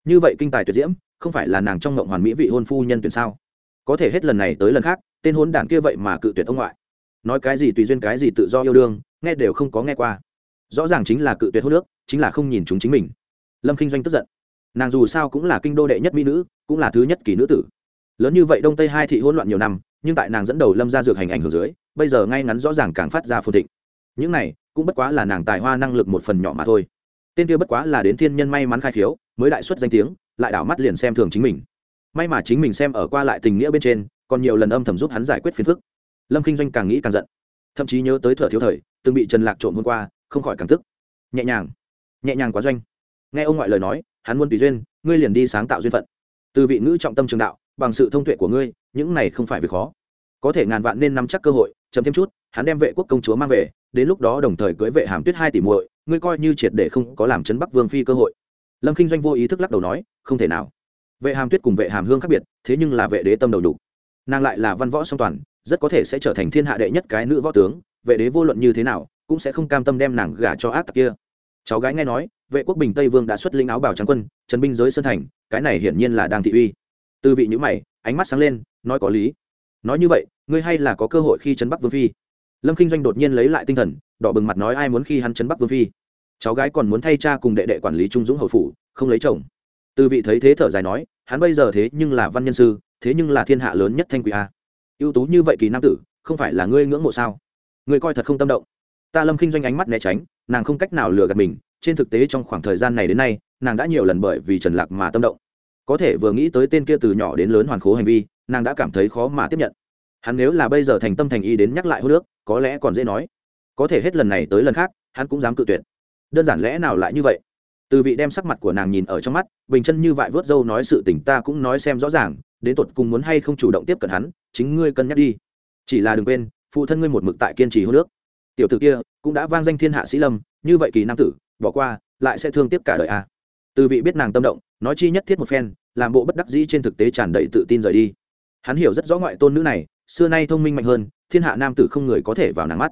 Như vậy kinh tài tuyệt diễm, không phải là nàng trong ngộng hoàn mỹ vị hôn phu nhân tuyển sao? Có thể hết lần này tới lần khác, tên hôn đản kia vậy mà cự tuyệt ông ngoại. Nói cái gì tùy duyên cái gì tự do yêu đương, nghe đều không có nghe qua. Rõ ràng chính là cự tuyệt hô nước chính là không nhìn chúng chính mình. Lâm kinh doanh tức giận. Nàng dù sao cũng là kinh đô đệ nhất mỹ nữ, cũng là thứ nhất kỳ nữ tử. Lớn như vậy đông tây hai thị hỗn loạn nhiều năm, nhưng tại nàng dẫn đầu lâm ra dược hành ảnh hưởng dưới, bây giờ ngay ngắn rõ ràng càng phát ra phồn thịnh những này cũng bất quá là nàng tài hoa năng lực một phần nhỏ mà thôi. Tên kia bất quá là đến thiên nhân may mắn khai khiếu, mới đại xuất danh tiếng, lại đảo mắt liền xem thường chính mình. May mà chính mình xem ở qua lại tình nghĩa bên trên, còn nhiều lần âm thầm giúp hắn giải quyết phiền phức. Lâm kinh doanh càng nghĩ càng giận, thậm chí nhớ tới thở thiếu thời, từng bị trần lạc trộm hôm qua, không khỏi càng tức. Nhẹ nhàng nhẹ nhàng quá doanh. Nghe ông ngoại lời nói, hắn muốn tùy duyên, ngươi liền đi sáng tạo duyên phận. Từ vị ngữ trọng tâm trường đạo, bằng sự thông tuệ của ngươi, những này không phải việc khó. Có thể ngàn vạn nên nắm chắc cơ hội chấm thêm chút, hắn đem vệ quốc công chúa mang về đến lúc đó đồng thời cưới vệ hàm tuyết hai tỷ muội, ngươi coi như triệt để không có làm chấn bắc vương phi cơ hội. Lâm k i n h doanh vô ý thức lắc đầu nói, không thể nào. Vệ hàm tuyết cùng vệ hàm hương khác biệt, thế nhưng là vệ đế tâm đầu đủ nàng lại là văn võ song toàn, rất có thể sẽ trở thành thiên hạ đệ nhất cái nữ võ tướng, vệ đế vô luận như thế nào, cũng sẽ không cam tâm đem nàng gả cho ác tặc kia. Cháu gái nghe nói, vệ quốc bình tây vương đã xuất linh áo bảo trắng quân trần binh giới sơn thành, cái này hiển nhiên là đang thị uy. Tư vị nhữ mày, ánh mắt sáng lên, nói có lý. Nói như vậy, ngươi hay là có cơ hội khi trấn bắc vương phi? Lâm k i n h doanh đột nhiên lấy lại tinh thần, đỏ bừng mặt nói ai muốn khi hắn chấn bắc vương phi. Cháu gái còn muốn thay cha cùng đệ đệ quản lý trung dũng hậu phủ, không lấy chồng. Tư vị thấy thế thở dài nói, hắn bây giờ thế nhưng là văn nhân sư, thế nhưng là thiên hạ lớn nhất thanh quỷ a. Ưu tú như vậy kỳ nam tử, không phải là ngươi ngưỡng mộ sao? Ngươi coi thật không tâm động. Ta lâm k i n h doanh ánh mắt né tránh, nàng không cách nào lừa gạt mình, trên thực tế trong khoảng thời gian này đến nay, nàng đã nhiều lần bởi vì trần lạc mà tâm động. Có thể vừa nghĩ tới tên kia từ nhỏ đến lớn hoàn khố hành vi, nàng đã cảm thấy khó mà tiếp nhận hắn nếu là bây giờ thành tâm thành ý đến nhắc lại hô nước, có lẽ còn dễ nói. Có thể hết lần này tới lần khác, hắn cũng dám cự tuyệt. Đơn giản lẽ nào lại như vậy? Từ vị đem sắc mặt của nàng nhìn ở trong mắt, bình chân như vại vớt dâu nói sự tình ta cũng nói xem rõ ràng, đến tột cùng muốn hay không chủ động tiếp cận hắn, chính ngươi cân nhắc đi. Chỉ là đừng quên, phụ thân ngươi một mực tại kiên trì hô nước. Tiểu tử kia cũng đã vang danh thiên hạ sĩ lâm, như vậy kỳ nam tử, bỏ qua, lại sẽ thương tiếp cả đời a à. từ vị biết nàng tâm động, nói chi nhất thiết một phen, làm bộ bất đắc dĩ trên thực tế tràn đầy tự tin rời đi. Hắn hiểu rất rõ ngoại tôn nữ này xưa nay thông minh mạnh hơn, thiên hạ nam tử không người có thể vào nàng mắt.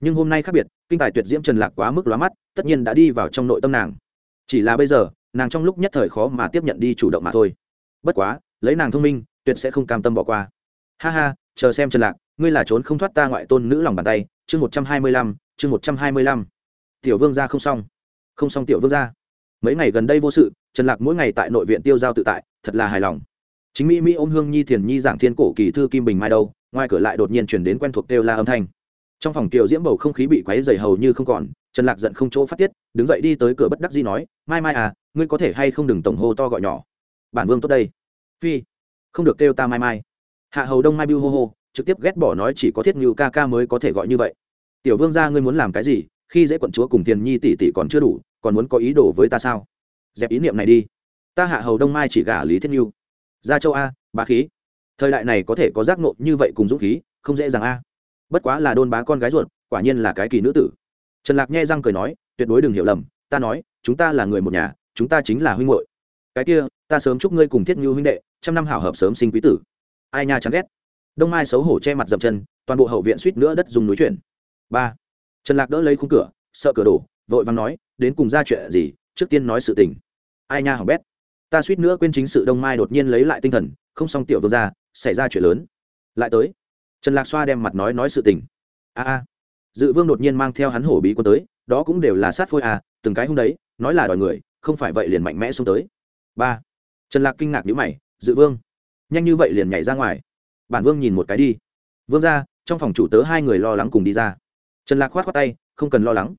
Nhưng hôm nay khác biệt, kinh tài tuyệt diễm trần lạc quá mức lóa mắt, tất nhiên đã đi vào trong nội tâm nàng. Chỉ là bây giờ, nàng trong lúc nhất thời khó mà tiếp nhận đi chủ động mà thôi. Bất quá, lấy nàng thông minh, tuyệt sẽ không cam tâm bỏ qua. Ha ha, chờ xem trần lạc, ngươi là trốn không thoát ta ngoại tôn nữ lòng bàn tay, chương một trăm hai mươi lăm, chương một trăm hai mươi lăm. Tiểu vương gia không xong. Không xong tiểu vương gia. Mấy ngày gần đây vô sự, trần lạc mỗi ngày tại nội viện tiêu giao tự tại, thật là hài lòng chính mỹ mỹ ôm hương nhi thiền nhi giảng thiên cổ kỳ thư kim bình mai đâu, ngoài cửa lại đột nhiên chuyển đến quen thuộc kêu la âm thanh. Trong phòng kiều diễm bầu không khí bị quáy dày hầu như không còn, trần lạc giận không chỗ phát tiết, đứng dậy đi tới cửa bất đắc dĩ nói, mai mai à ngươi có thể hay không đừng tổng hô to gọi nhỏ. Bản vương tốt đây. Phi, không được kêu ta mai mai. Hạ hầu đông mai biu hô hô, trực tiếp ghét bỏ nói chỉ có thiết ngưu ca ca mới có thể gọi như vậy. Tiểu vương gia ngươi muốn làm cái gì, khi dễ quận chúa cùng tiền nhi tỷ tỷ còn chưa đủ, còn muốn có ý đồ với ta sao? Dẹp ý niệm này đi. Ta hạ hầu đông mai chỉ gả lý thiết ngưu gia châu a, bá khí. Thời đại này có thể có giác nộ như vậy cùng dũng khí, không dễ dàng a. Bất quá là đôn bá con gái ruột, quả nhiên là cái kỳ nữ tử. Trần lạc nghe răng cười nói, tuyệt đối đừng hiểu lầm, ta nói, chúng ta là người một nhà, chúng ta chính là huynh hội cái kia, ta sớm chúc ngươi cùng thiết như huynh đệ, trăm năm hảo hợp sớm sinh quý tử. Ai nha chán ghét. Đông mai xấu hổ che mặt dậm chân, toàn bộ hậu viện suýt nữa đất dùng núi chuyển. Ba. Trần lạc đỡ lấy khung cửa, sợ cửa đổ, vội vàng nói, đến cùng ra chuyện gì, trước tiên nói sự tình. Ai nha hỏng bét ta suýt nữa quên chính sự đông mai đột nhiên lấy lại tinh thần, không xong tiểu vương ra xảy ra chuyện lớn. Lại tới. Trần lạc xoa đem mặt nói nói sự tình. A a. Dự vương đột nhiên mang theo hắn hổ bí quân tới, đó cũng đều là sát phôi à từng cái hung đấy, nói là đòi người, không phải vậy liền mạnh mẽ xuống tới. Ba. Trần lạc kinh ngạc nhíu mày, dự vương. Nhanh như vậy liền nhảy ra ngoài. Bản vương nhìn một cái đi. Vương ra trong phòng chủ tớ hai người lo lắng cùng đi ra. Trần lạc khoát khoát tay, không cần lo lắng.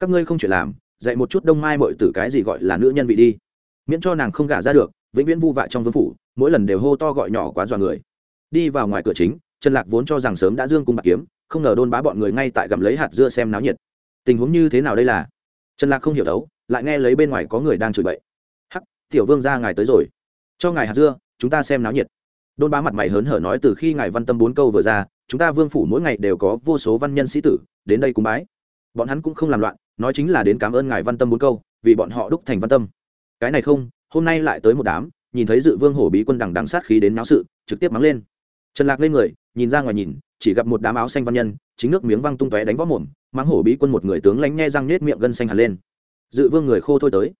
Các ngươi không chuyện làm, dạy một chút đông mai mọi tử cái gì gọi là nữ nhân vị đi miễn cho nàng không gả ra được, vĩnh viễn vu vạ trong vương phủ, mỗi lần đều hô to gọi nhỏ quá dọa người. Đi vào ngoài cửa chính, trần lạc vốn cho rằng sớm đã dương cung bạc kiếm, không ngờ đôn bá bọn người ngay tại gặm lấy hạt dưa xem náo nhiệt. Tình huống như thế nào đây là? Trần lạc không hiểu đấu, lại nghe lấy bên ngoài có người đang chửi bậy. Hắc, tiểu vương ra ngài tới rồi. Cho ngài hạt dưa, chúng ta xem náo nhiệt. Đôn bá mặt mày hớn hở nói từ khi ngài văn tâm bốn câu vừa ra, chúng ta vương phủ mỗi ngày đều có vô số văn nhân sĩ tử, đến đây cúng bái. Bọn hắn cũng không làm loạn, nói chính là đến cảm ơn ngài văn tâm bốn câu, vì bọn họ đúc thành văn tâm cái này không, hôm nay lại tới một đám, nhìn thấy dự vương hổ bí quân đằng đằng sát khí đến náo sự, trực tiếp mắng lên. Trần lạc lên người, nhìn ra ngoài nhìn, chỉ gặp một đám áo xanh văn nhân, chính nước miếng văng tung tóe đánh võ mồm, mắng hổ bí quân một người tướng lánh nghe răng nết miệng gân xanh hẳn lên. Dự vương người khô thôi tới.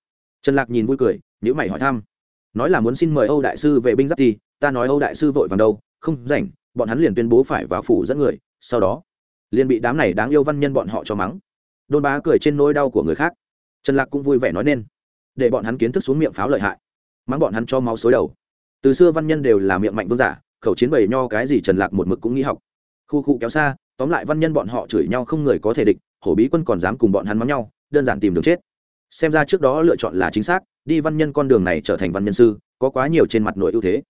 Trần lạc nhìn vui cười nhữ mày hỏi thăm. Nói là muốn xin mời âu đại sư về binh giáp thì, ta nói âu đại sư vội vàng đâu, không rảnh, bọn hắn liền tuyên bố phải vào phủ dẫn người, sau đó, liền bị đám này đáng yêu văn nhân bọn họ cho mắng. Đôn bá cười trên nỗi đau của người khác. Trần lạc cũng vui vẻ nói nên để bọn hắn kiến thức xuống miệng pháo lợi hại, mắng bọn hắn cho máu xối đầu. Từ xưa văn nhân đều là miệng mạnh vương giả, khẩu chiến bày nho cái gì trần lạc một mực cũng nghĩ học. Khu khu kéo xa, tóm lại văn nhân bọn họ chửi nhau không người có thể địch, hổ bí quân còn dám cùng bọn hắn mắng nhau, đơn giản tìm đường chết. Xem ra trước đó lựa chọn là chính xác, đi văn nhân con đường này trở thành văn nhân sư, có quá nhiều trên mặt nội ưu thế.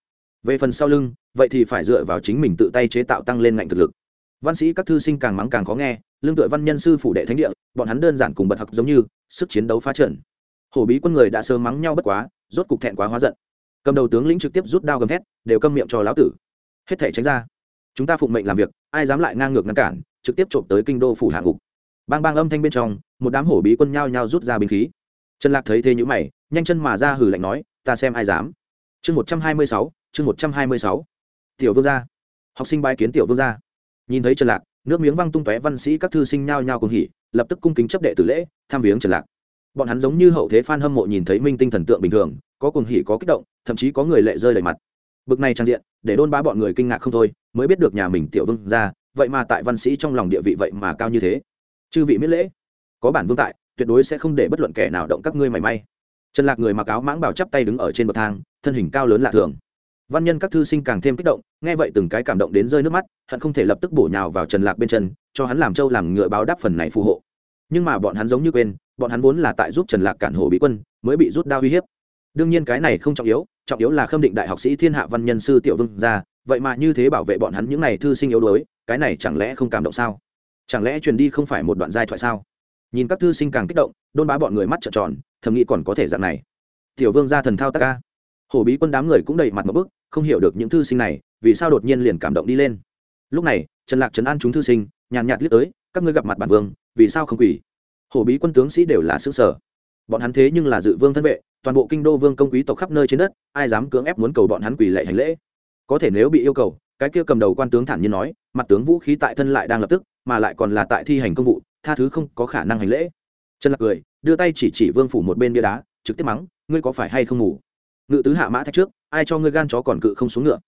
Về phần sau lưng, vậy thì phải dựa vào chính mình tự tay chế tạo tăng lên ngạnh thực lực. Văn sĩ các thư sinh càng mắng càng khó nghe, lương tựa văn nhân sư phủ đệ thánh địa, bọn hắn đơn giản cùng bật học giống như, sức chiến đấu phá trận hổ bí quân người đã sớm mắng nhau bất quá, rốt cục thẹn quá hóa giận. Cầm đầu tướng lĩnh trực tiếp rút đao gầm thét, đều câm miệng cho lão tử. Hết thể tránh ra. Chúng ta phụng mệnh làm việc, ai dám lại ngang ngược ngăn cản, trực tiếp trộm tới kinh đô phủ hạ ngục. Bang bang âm thanh bên trong, một đám hổ bí quân nhao nhao rút ra binh khí. Trần lạc thấy thế nhữ mày, nhanh chân mà ra hử lạnh nói, ta xem ai dám. Chương một trăm hai mươi sáu, chương một trăm hai mươi sáu. Tiểu vương gia. Học sinh bài kiến tiểu vương gia. Nhìn thấy trần lạc, nước miếng văng tung tóe văn sĩ các thư sinh nhao nhao cùng hỉ, lập tức cung kính chấp đệ tử lễ, tham viếng trần lạc bọn hắn giống như hậu thế f hâm mộ nhìn thấy minh tinh thần tượng bình thường, có cùng hỉ, có kích động, thậm chí có người lệ rơi đầy mặt. Bực này trang diện, để đôn bá bọn người kinh ngạc không thôi, mới biết được nhà mình tiểu vương gia, vậy mà tại văn sĩ trong lòng địa vị vậy mà cao như thế. Chư vị miễn lễ. Có bản vương tại, tuyệt đối sẽ không để bất luận kẻ nào động các ngươi mảy may. Trần lạc người mặc áo mãng bảo chắp tay đứng ở trên bậc thang, thân hình cao lớn lạ thường. Văn nhân các thư sinh càng thêm kích động, nghe vậy từng cái cảm động đến rơi nước mắt, hận không thể lập tức bổ nhào vào trần lạc bên chân, cho hắn làm trâu làm ngựa báo đáp phần này phù hộ. Nhưng mà bọn hắn giống như quên bọn hắn vốn là tại giúp trần lạc cản hồ bị quân, mới bị rút đao uy hiếp. Đương nhiên cái này không trọng yếu trọng yếu là khâm định đại học sĩ thiên hạ văn nhân sư tiểu vương gia vậy mà như thế bảo vệ bọn hắn những này thư sinh yếu đuối, cái này chẳng lẽ không cảm động sao? Chẳng lẽ truyền đi không phải một đoạn giai thoại sao? Nhìn các thư sinh càng kích động, đôn bá bọn người mắt trợn tròn, thầm nghĩ còn có thể dạng này. Tiểu vương gia thần thao tác ca hổ bí quân đám người cũng đầy mặt một bức, không hiểu được những thư sinh này, vì sao đột nhiên liền cảm động đi lên. Lúc này, trần lạc trấn an chúng thư sinh, nhàn nhạt liếc tới, các ngươi gặp mặt bản vương, vì sao không quỳ? Hổ bí quân tướng sĩ đều là xương sở. Bọn hắn thế nhưng là dự vương thân vệ, toàn bộ kinh đô vương công quý tộc khắp nơi trên đất, ai dám cưỡng ép muốn cầu bọn hắn quỳ lệ hành lễ? Có thể nếu bị yêu cầu, cái kia cầm đầu quan tướng thản nhiên nói, mặt tướng vũ khí tại thân lại đang lập tức, mà lại còn là tại thi hành công vụ, tha thứ không có khả năng hành lễ. Trần lạc cười, đưa tay chỉ chỉ vương phủ một bên bia đá, trực tiếp mắng, ngươi có phải hay không ngủ? Ngự tứ hạ mã thách trước, ai cho ngươi gan chó còn cự không xuống ngựa?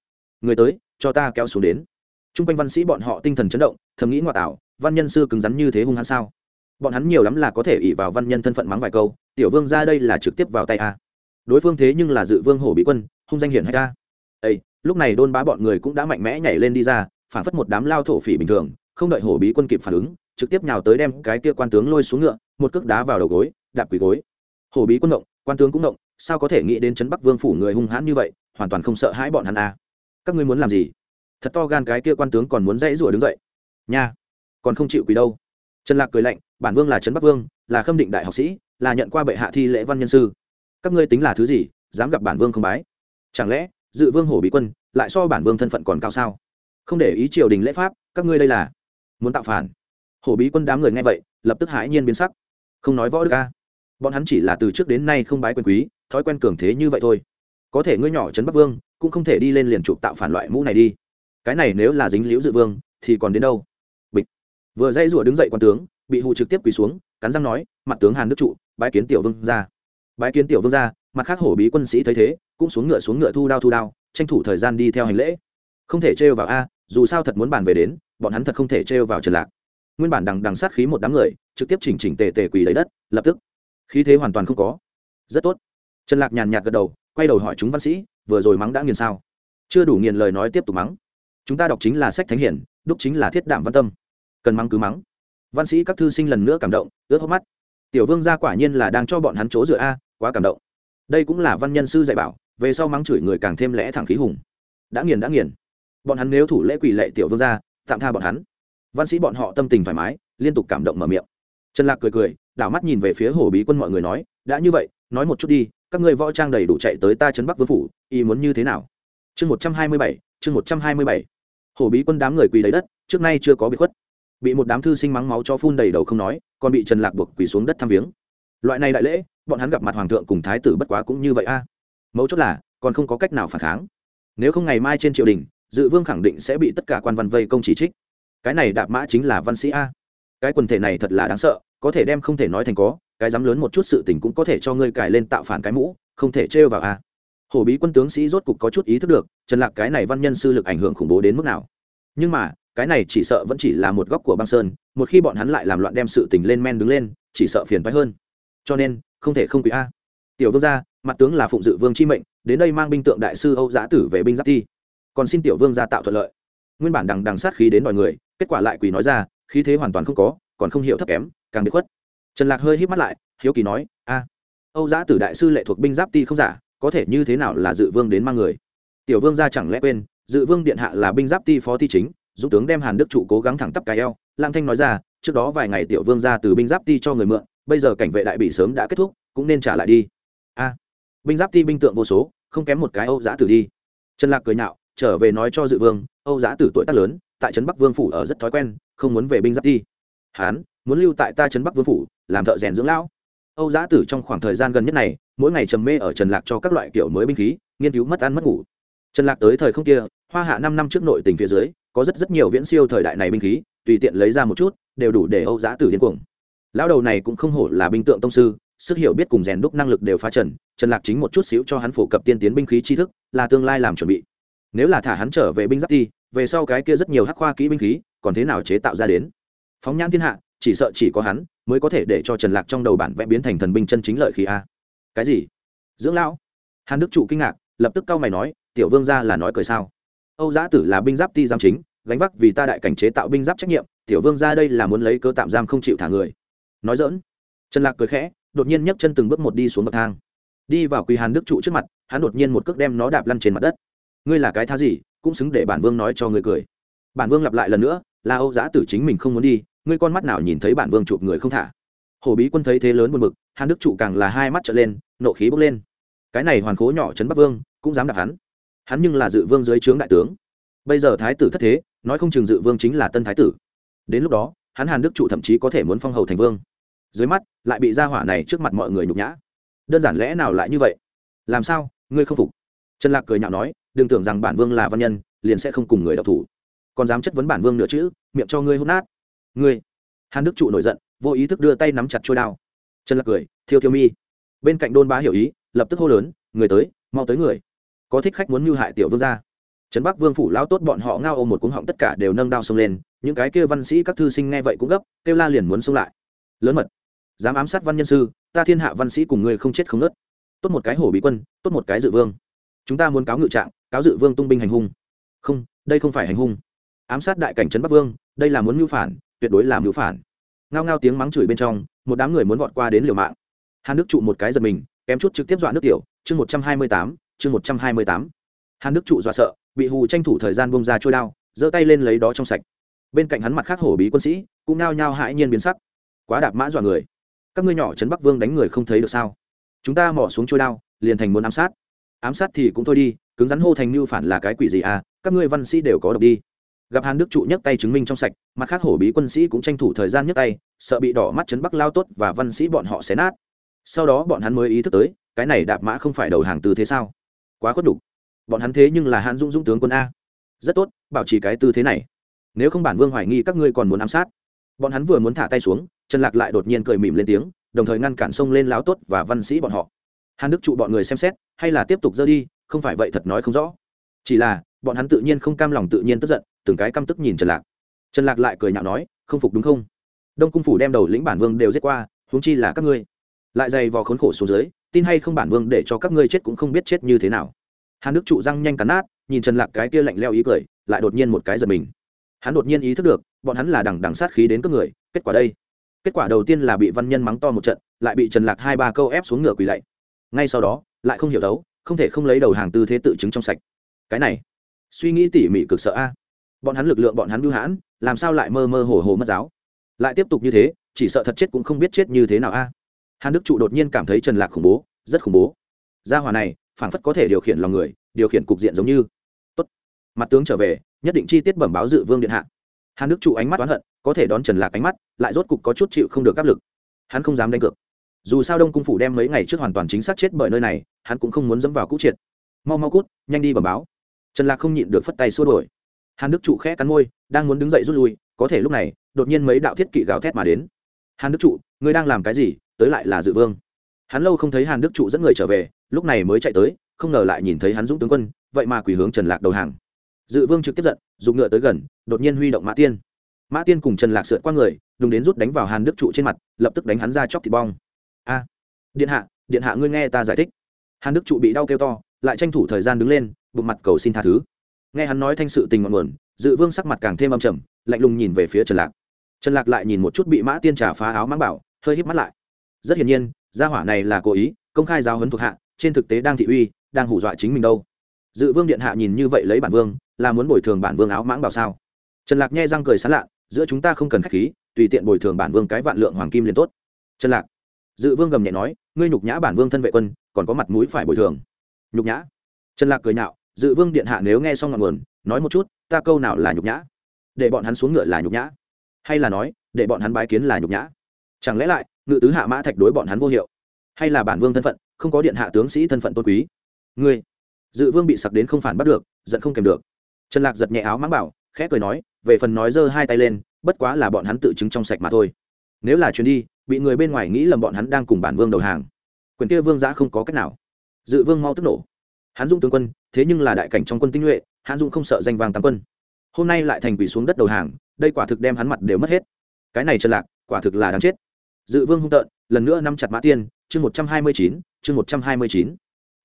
Người tới, cho ta kéo xuống đến. T r u n g quanh văn sĩ bọn họ tinh thần chấn động, thầm nghĩ ngoại tảo văn nhân sư cứng rắn như thế hung hãn sao? Bọn hắn nhiều lắm là có thể ỉ vào văn nhân thân phận mắng vài câu, tiểu vương ra đây là trực tiếp vào tay a. Đối phương thế nhưng là dự vương hổ bị quân, hung danh hiển hay ta ây lúc này đôn bá bọn người cũng đã mạnh mẽ nhảy lên đi ra, phản phất một đám lao thổ phỉ bình thường, không đợi hổ bí quân kịp phản ứng, trực tiếp nhào tới đem cái kia quan tướng lôi xuống ngựa, một cước đá vào đầu gối, đạp quỳ gối. Hổ bí quân động, quan tướng cũng động, sao có thể nghĩ đến trấn bắc vương phủ người hung hãn như vậy, hoàn toàn không sợ hãi bọn hắn à. các ngươi muốn làm gì? Thật to gan cái kia quan tướng còn muốn dãy rủa đứng dậy. Nha, còn không chịu quỳ đâu trần lạc cười lạnh, bản vương là trấn bắc vương, là khâm định đại học sĩ, là nhận qua bệ hạ thi lễ văn nhân sư. Các ngươi tính là thứ gì, dám gặp bản vương không bái? Chẳng lẽ, dự vương hổ bí quân, lại so bản vương thân phận còn cao sao? Không để ý triều đình lễ pháp, các ngươi đây là muốn tạo phản. Hổ bí quân đám người nghe vậy, lập tức hãi nhiên biến sắc. Không nói võ đức ca bọn hắn chỉ là từ trước đến nay không bái quyền quý, thói quen cường thế như vậy thôi. Có thể ngươi nhỏ trấn bắc vương, cũng không thể đi lên liền chụp tạo phản loại mũ này đi. Cái này nếu là dính liễu dự vương, thì còn đến đâu? Vừa dây rủa đứng dậy quan tướng, bị hụ trực tiếp quỳ xuống, cắn răng nói, mặt tướng hàn đức trụ, bái kiến tiểu vương ra bái kiến tiểu vương ra mặt khác hổ bí quân sĩ thấy thế, cũng xuống ngựa xuống ngựa thu đao thu đao, tranh thủ thời gian đi theo hành lễ. Không thể trêu vào a, dù sao thật muốn bàn về đến, bọn hắn thật không thể trêu vào trần lạc. Nguyên bản đằng đằng sát khí một đám người, trực tiếp chỉnh chỉnh tề tề quỳ lấy đất, lập tức. Khí thế hoàn toàn không có. Rất tốt. Trần lạc nhàn nhạt gật đầu, quay đầu hỏi chúng văn sĩ, vừa rồi mắng đã nghiền sao? Chưa đủ nghiền lời nói tiếp tục mắng. Chúng ta đọc chính là sách thánh hiển, đúc chính là thiết đạm văn tâm cần mắng cứ mắng. Văn sĩ các thư sinh lần nữa cảm động, ướt hốc mắt. Tiểu vương gia quả nhiên là đang cho bọn hắn chỗ dựa a, quá cảm động. Đây cũng là văn nhân sư dạy bảo, về sau mắng chửi người càng thêm lẽ thẳng khí hùng. Đã nghiền đã nghiền. Bọn hắn nếu thủ lễ quỷ lệ tiểu vương gia, tạm tha bọn hắn. Văn sĩ bọn họ tâm tình thoải mái, liên tục cảm động mở miệng. Trần lạc cười cười, đảo mắt nhìn về phía hồ bí quân mọi người nói, đã như vậy, nói một chút đi, các ngươi võ trang đầy đủ chạy tới ta trấn bắc vương phủ y muốn như thế nào? Chương một trăm hai mươi bảy, chương một trăm hai mươi bảy. Hồ bí quân đám người quỳ lấy đất, trước nay chưa có bị khuất bị một đám thư sinh mắng máu cho phun đầy đầu không nói, còn bị trần lạc buộc quỳ xuống đất thăm viếng. Loại này đại lễ, bọn hắn gặp mặt hoàng thượng cùng thái tử bất quá cũng như vậy a. Mấu chốt là, còn không có cách nào phản kháng. Nếu không ngày mai trên triều đình, dự vương khẳng định sẽ bị tất cả quan văn vây công chỉ trích. Cái này đạp mã chính là văn sĩ a. Cái quần thể này thật là đáng sợ, có thể đem không thể nói thành có, cái dám lớn một chút sự tình cũng có thể cho ngươi cài lên tạo phản cái mũ, không thể trêu vào a. Hổ bí quân tướng sĩ rốt cục có chút ý thức được, trần lạc cái này văn nhân sư lực ảnh hưởng khủng bố đến mức nào. Nhưng mà cái này chỉ sợ vẫn chỉ là một góc của băng sơn, một khi bọn hắn lại làm loạn đem sự tình lên men đứng lên, chỉ sợ phiền phái hơn. Cho nên, không thể không quý a. Tiểu vương gia, mặt tướng là phụng dự vương chi mệnh, đến đây mang binh tượng đại sư âu giã tử về binh giáp thi. Còn xin tiểu vương gia tạo thuận lợi. Nguyên bản đằng đằng sát khí đến mọi người, kết quả lại quỳ nói ra, khí thế hoàn toàn không có, còn không hiểu thấp kém, càng bị khuất. Trần lạc hơi hít mắt lại, hiếu kỳ nói, a, âu giã tử đại sư lệ thuộc binh giáp ti không giả, có thể như thế nào là dự vương đến mang người? Tiểu vương gia chẳng lẽ quên, dự vương điện hạ là binh giáp ti phó ti chính dũng tướng đem hàn đức trụ cố gắng thẳng tắp cái eo. Lang thanh nói ra, trước đó vài ngày tiểu vương ra từ binh giáp ti cho người mượn, bây giờ cảnh vệ đại bị sớm đã kết thúc, cũng nên trả lại đi. A, binh giáp ti binh tượng vô số, không kém một cái âu giã tử đi. Trần lạc cười nhạo, trở về nói cho dự vương, âu giã tử tuổi tác lớn, tại trấn bắc vương phủ ở rất thói quen, không muốn về binh giáp ti. Hán, muốn lưu tại ta trấn bắc vương phủ, làm thợ rèn dưỡng lão. Âu giã tử trong khoảng thời gian gần nhất này, mỗi ngày trầm mê ở trần lạc cho các loại kiểu mới binh khí, nghiên cứu mất ăn mất ngủ. Trần lạc tới thời không kia, hoa hạ năm năm trước nội tình phía dưới có rất rất nhiều viễn siêu thời đại này binh khí, tùy tiện lấy ra một chút, đều đủ để âu giã tử điên cuồng. Lão đầu này cũng không hổ là binh tượng tông sư, sức hiểu biết cùng rèn đúc năng lực đều phá trần trần lạc chính một chút xíu cho hắn phổ cập tiên tiến binh khí tri thức, là tương lai làm chuẩn bị. Nếu là thả hắn trở về binh giáp ti, về sau cái kia rất nhiều hắc khoa kỹ binh khí, còn thế nào chế tạo ra đến? Phóng nhãn thiên hạ, chỉ sợ chỉ có hắn mới có thể để cho trần lạc trong đầu bản vẽ biến thành thần binh chân chính lợi khí a. Cái gì? Dưỡng lão? Hàn đức trụ kinh ngạc, lập tức cau mày nói, tiểu vương gia là nói cười sao? Âu giã tử là binh giáp ti giam chính, gánh vác vì ta đại cảnh chế tạo binh giáp trách nhiệm, tiểu vương gia đây là muốn lấy cơ tạm giam không chịu thả người. Nói dỡn trần lạc cười khẽ, đột nhiên nhấc chân từng bước một đi xuống bậc thang. Đi vào quỳ hàn đức trụ trước mặt, hắn đột nhiên một cước đem nó đạp lăn trên mặt đất. Ngươi là cái tha gì, cũng xứng để bản vương nói cho ngươi cười. Bản vương lặp lại lần nữa, là âu giã tử chính mình không muốn đi, ngươi con mắt nào nhìn thấy bản vương chụp người không thả. Hổ bí quân thấy thế lớn buồn bực, hàn đức trụ càng là hai mắt trở lên, nộ khí bốc lên. Cái này hoàn khố nhỏ trấn bắc vương, cũng dám đạp hắn hắn nhưng là dự vương dưới trướng đại tướng. Bây giờ thái tử thất thế, nói không chừng dự vương chính là tân thái tử. Đến lúc đó, hắn hàn đức trụ thậm chí có thể muốn phong hầu thành vương. Dưới mắt, lại bị gia hỏa này trước mặt mọi người nhục nhã. Đơn giản lẽ nào lại như vậy? Làm sao? Ngươi không phục. Trần lạc cười nhạo nói, đừng tưởng rằng bản vương là văn nhân, liền sẽ không cùng người đọc thủ. Còn dám chất vấn bản vương nữa chứ? miệng cho ngươi hút nát. Ngươi. Hàn đức trụ nổi giận, vô ý thức đưa tay nắm chặt trôi đao. Trần lạc cười, thiêu thiêu mi. Bên cạnh đôn bá hiểu ý, lập tức hô lớn, người tới, mau tới người có thích khách muốn mưu hại tiểu vương gia. Trấn bắc vương phủ lao tốt bọn họ ngao ôm một cuống họng tất cả đều nâng đao xông lên, những cái kia văn sĩ các thư sinh nghe vậy cũng gấp, kêu la liền muốn xông lại. Lớn mật, dám ám sát văn nhân sư, ta thiên hạ văn sĩ cùng người không chết không nớt. Tốt một cái hổ bị quân, tốt một cái dự vương. Chúng ta muốn cáo ngự trạng, cáo dự vương tung binh hành hung. Không, đây không phải hành hung. Ám sát đại cảnh trấn bắc vương, đây là muốn mưu phản, tuyệt đối là mưu phản. Ngao ngao tiếng mắng chửi bên trong, một đám người muốn vọt qua đến liều mạng. Hàn đức trụ một cái giật mình, kém chút trực tiếp dọa nước tiểu, chương một trăm hai mươi tám chương một trăm hai mươi tám. Hàn đức trụ dọa sợ, bị hù tranh thủ thời gian bông ra trôi đao, giơ tay lên lấy đó trong sạch. Bên cạnh hắn mặt khác hổ bí quân sĩ, cũng nao nhao hãi nhiên biến sắc. Quá đạp mã dọa người. Các ngươi nhỏ trấn bắc vương đánh người không thấy được sao? Chúng ta mỏ xuống trôi đao, liền thành muốn ám sát. Ám sát thì cũng thôi đi, cứng rắn hô thành mưu phản là cái quỷ gì à? Các ngươi văn sĩ đều có độc đi. Gặp hàn đức trụ nhấc tay chứng minh trong sạch, mặt khác hổ bí quân sĩ cũng tranh thủ thời gian nhấc tay, sợ bị đỏ mắt chấn bắc lao tốt và văn sĩ bọn họ xé nát. Sau đó bọn hắn mới ý thức tới, cái này đạp mã không phải đầu hàng từ thế sao? Quá khuất đủ. bọn hắn thế nhưng là hãn dũng dũng tướng quân a. Rất tốt, bảo trì cái tư thế này. Nếu không bản vương hoài nghi các ngươi còn muốn ám sát. Bọn hắn vừa muốn thả tay xuống, trần lạc lại đột nhiên cười mỉm lên tiếng, đồng thời ngăn cản sông lên láo tốt và văn sĩ bọn họ. Hàn đức trụ bọn người xem xét, hay là tiếp tục dơ đi, không phải vậy thật nói không rõ. Chỉ là, bọn hắn tự nhiên không cam lòng tự nhiên tức giận, từng cái căm tức nhìn trần lạc. Trần lạc lại cười nhạo nói, không phục đúng không? Đông cung phủ đem đầu lĩnh bản vương đều giết qua, huống chi là các ngươi lại dày vò khốn khổ xuống dưới, tin hay không bản vương để cho các ngươi chết cũng không biết chết như thế nào. Hàn đức trụ răng nhanh cắn nát, nhìn trần lạc cái kia lạnh leo ý cười, lại đột nhiên một cái giật mình. Hắn đột nhiên ý thức được, bọn hắn là đằng đằng sát khí đến cướp người, kết quả đây? Kết quả đầu tiên là bị văn nhân mắng to một trận, lại bị trần lạc hai ba câu ép xuống ngựa quỳ lạy. Ngay sau đó, lại không hiểu đấu, không thể không lấy đầu hàng tư thế tự chứng trong sạch. Cái này, suy nghĩ tỉ mỉ cực sợ a. Bọn hắn lực lượng bọn hắn bưu hãn, làm sao lại mơ mơ hồ hồ mất giáo? Lại tiếp tục như thế, chỉ sợ thật chết cũng không biết chết như thế nào a hàn đức trụ đột nhiên cảm thấy trần lạc khủng bố, rất khủng bố. Gia hòa này, phảng phất có thể điều khiển lòng người, điều khiển cục diện giống như. Tốt. Mặt tướng trở về, nhất định chi tiết bẩm báo dự vương điện hạ. Hàn đức trụ ánh mắt oán hận, có thể đón trần lạc ánh mắt, lại rốt cục có chút chịu không được áp lực. Hắn không dám đánh cược. Dù sao đông cung phủ đem mấy ngày trước hoàn toàn chính xác chết bởi nơi này, hắn cũng không muốn dẫm vào cũ triệt. Mau mau cút, nhanh đi bẩm báo. Trần lạc không nhịn được phất tay xua đổi hàn đức trụ khẽ cắn môi, đang muốn đứng dậy rút lui, có thể lúc này, đột nhiên mấy đạo thiết kỵ gào thét mà đến. Hàn đức trụ ngươi đang làm cái gì, tới lại là dự vương. Hắn lâu không thấy hàn đức trụ dẫn người trở về, lúc này mới chạy tới, không ngờ lại nhìn thấy hắn dũng tướng quân, vậy mà quỳ hướng trần lạc đầu hàng. Dự vương trực tiếp giận, dùng ngựa tới gần, đột nhiên huy động mã tiên. Mã tiên cùng trần lạc sượt qua người đùng đến rút đánh vào hàn đức trụ trên mặt, lập tức đánh hắn ra chóc thịt bong. A! Điện hạ điện hạ ngươi nghe ta giải thích. Hàn đức trụ bị đau kêu to, lại tranh thủ thời gian đứng lên, bụng mặt cầu xin tha thứ. Nghe hắn nói thanh sự tình ngọn nguồn, dự vương sắc mặt càng thêm âm trầm, lạnh lùng nhìn về phía trần lạc. Trần lạc lại nhìn một chút bị mã tiên trả phá áo mang bảo hơi híp mắt lại. Rất hiển nhiên, gia hỏa này là cố ý, công khai giáo huấn thuộc hạ, trên thực tế đang thị uy, đang hù dọa chính mình đâu. Dự vương điện hạ nhìn như vậy lấy bản vương, là muốn bồi thường bản vương áo mãng bảo sao? Trần lạc nghe răng cười sán lạ giữa chúng ta không cần khách khí, tùy tiện bồi thường bản vương cái vạn lượng hoàng kim liền tốt. Trần lạc, dự vương gầm nhẹ nói, ngươi nhục nhã bản vương thân vệ quân, còn có mặt mũi phải bồi thường. Nhục nhã? Trần lạc cười nhạo, dự vương điện hạ nếu nghe xong ngọn nguồn, nói một chút, ta câu nào là nhục nhã? Để bọn hắn xuống ngựa là nhục nhã. Hay là nói, để bọn hắn bái kiến là nhục nhã? Chẳng lẽ lại, ngự tứ hạ mã thạch đối bọn hắn vô hiệu? Hay là bản vương thân phận, không có điện hạ tướng sĩ thân phận tôn quý? Ngươi, dự vương bị sặc đến không phản bắt được, giận không kèm được. Trần lạc giật nhẹ áo mãng bảo, khẽ cười nói, về phần nói giơ hai tay lên, bất quá là bọn hắn tự chứng trong sạch mà thôi. Nếu là chuyến đi, bị người bên ngoài nghĩ lầm bọn hắn đang cùng bản vương đầu hàng. Quyền kia vương giã không có cách nào. Dự vương mau tức nổ. Hắn dung tướng quân, thế nhưng là đại cảnh trong quân tinh nhuệ, hắn dung không sợ danh vàng tám quân. Hôm nay lại thành quỷ xuống đất đầu hàng, đây quả thực đem hắn mặt đều mất hết. Cái này trần lạc, quả thực là đáng chết dự vương hung tợn, lần nữa nắm chặt mã tiên, chương một trăm hai mươi chín, chương một trăm hai mươi chín.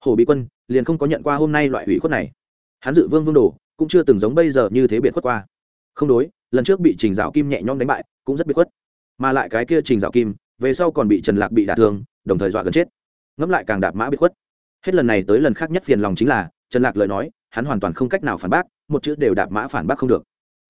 Hồ bị quân, liền không có nhận qua hôm nay loại hủy khuất này. Hắn dự vương vương đồ, cũng chưa từng giống bây giờ như thế biệt khuất qua. Không đối, lần trước bị trình dạo kim nhẹ nhõm đánh bại, cũng rất biệt khuất. Mà lại cái kia trình dạo kim, về sau còn bị trần lạc bị đả thương, đồng thời dọa gần chết. Ngẫm lại càng đạp mã biệt khuất. Hết lần này tới lần khác nhất phiền lòng chính là, trần lạc lời nói, hắn hoàn toàn không cách nào phản bác, một chữ đều đạp mã phản bác không được.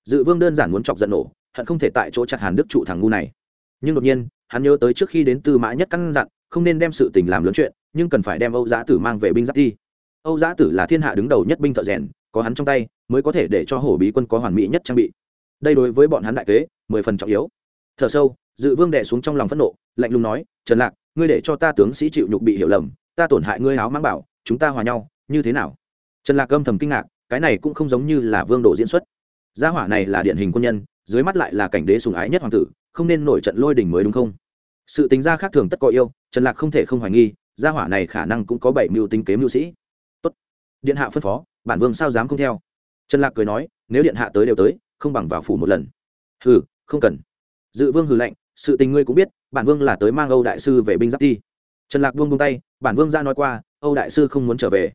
Dự vương đơn giản muốn chọc giận nổ, hận không thể tại chỗ chặt hàn đức trụ thằng ngu này. Nhưng đột nhiên hắn nhớ tới trước khi đến tư mã nhất căn dặn, không nên đem sự tình làm lớn chuyện, nhưng cần phải đem âu giã tử mang về binh giáp thi âu giã tử là thiên hạ đứng đầu nhất binh thợ rèn, có hắn trong tay, mới có thể để cho hổ bí quân có hoàn mỹ nhất trang bị. Đây đối với bọn hắn đại kế, mười phần trọng yếu. Thở sâu, dự vương đẻ xuống trong lòng phẫn nộ, lạnh lùng nói, trần lạc, ngươi để cho ta tướng sĩ chịu nhục bị hiểu lầm, ta tổn hại ngươi áo mang bảo, chúng ta hòa nhau, như thế nào? Trần lạc âm thầm kinh ngạc, cái này cũng không giống như là vương đồ diễn xuất. Gia hỏa này là điển hình quân nhân dưới mắt lại là cảnh đế sùng ái nhất hoàng tử, không nên nổi trận lôi đình mới đúng không? Sự tính ra khác thường tất có yêu, trần lạc không thể không hoài nghi, gia hỏa này khả năng cũng có bảy mưu tính kế mưu sĩ. Tốt. Điện hạ phân phó, bản vương sao dám không theo? Trần lạc cười nói, nếu điện hạ tới đều tới, không bằng vào phủ một lần. Hừ, không cần. Dự vương hừ lạnh, sự tình ngươi cũng biết, bản vương là tới mang âu đại sư về binh giáp thi trần lạc buông buông tay, bản vương ra nói qua, âu đại sư không muốn trở về.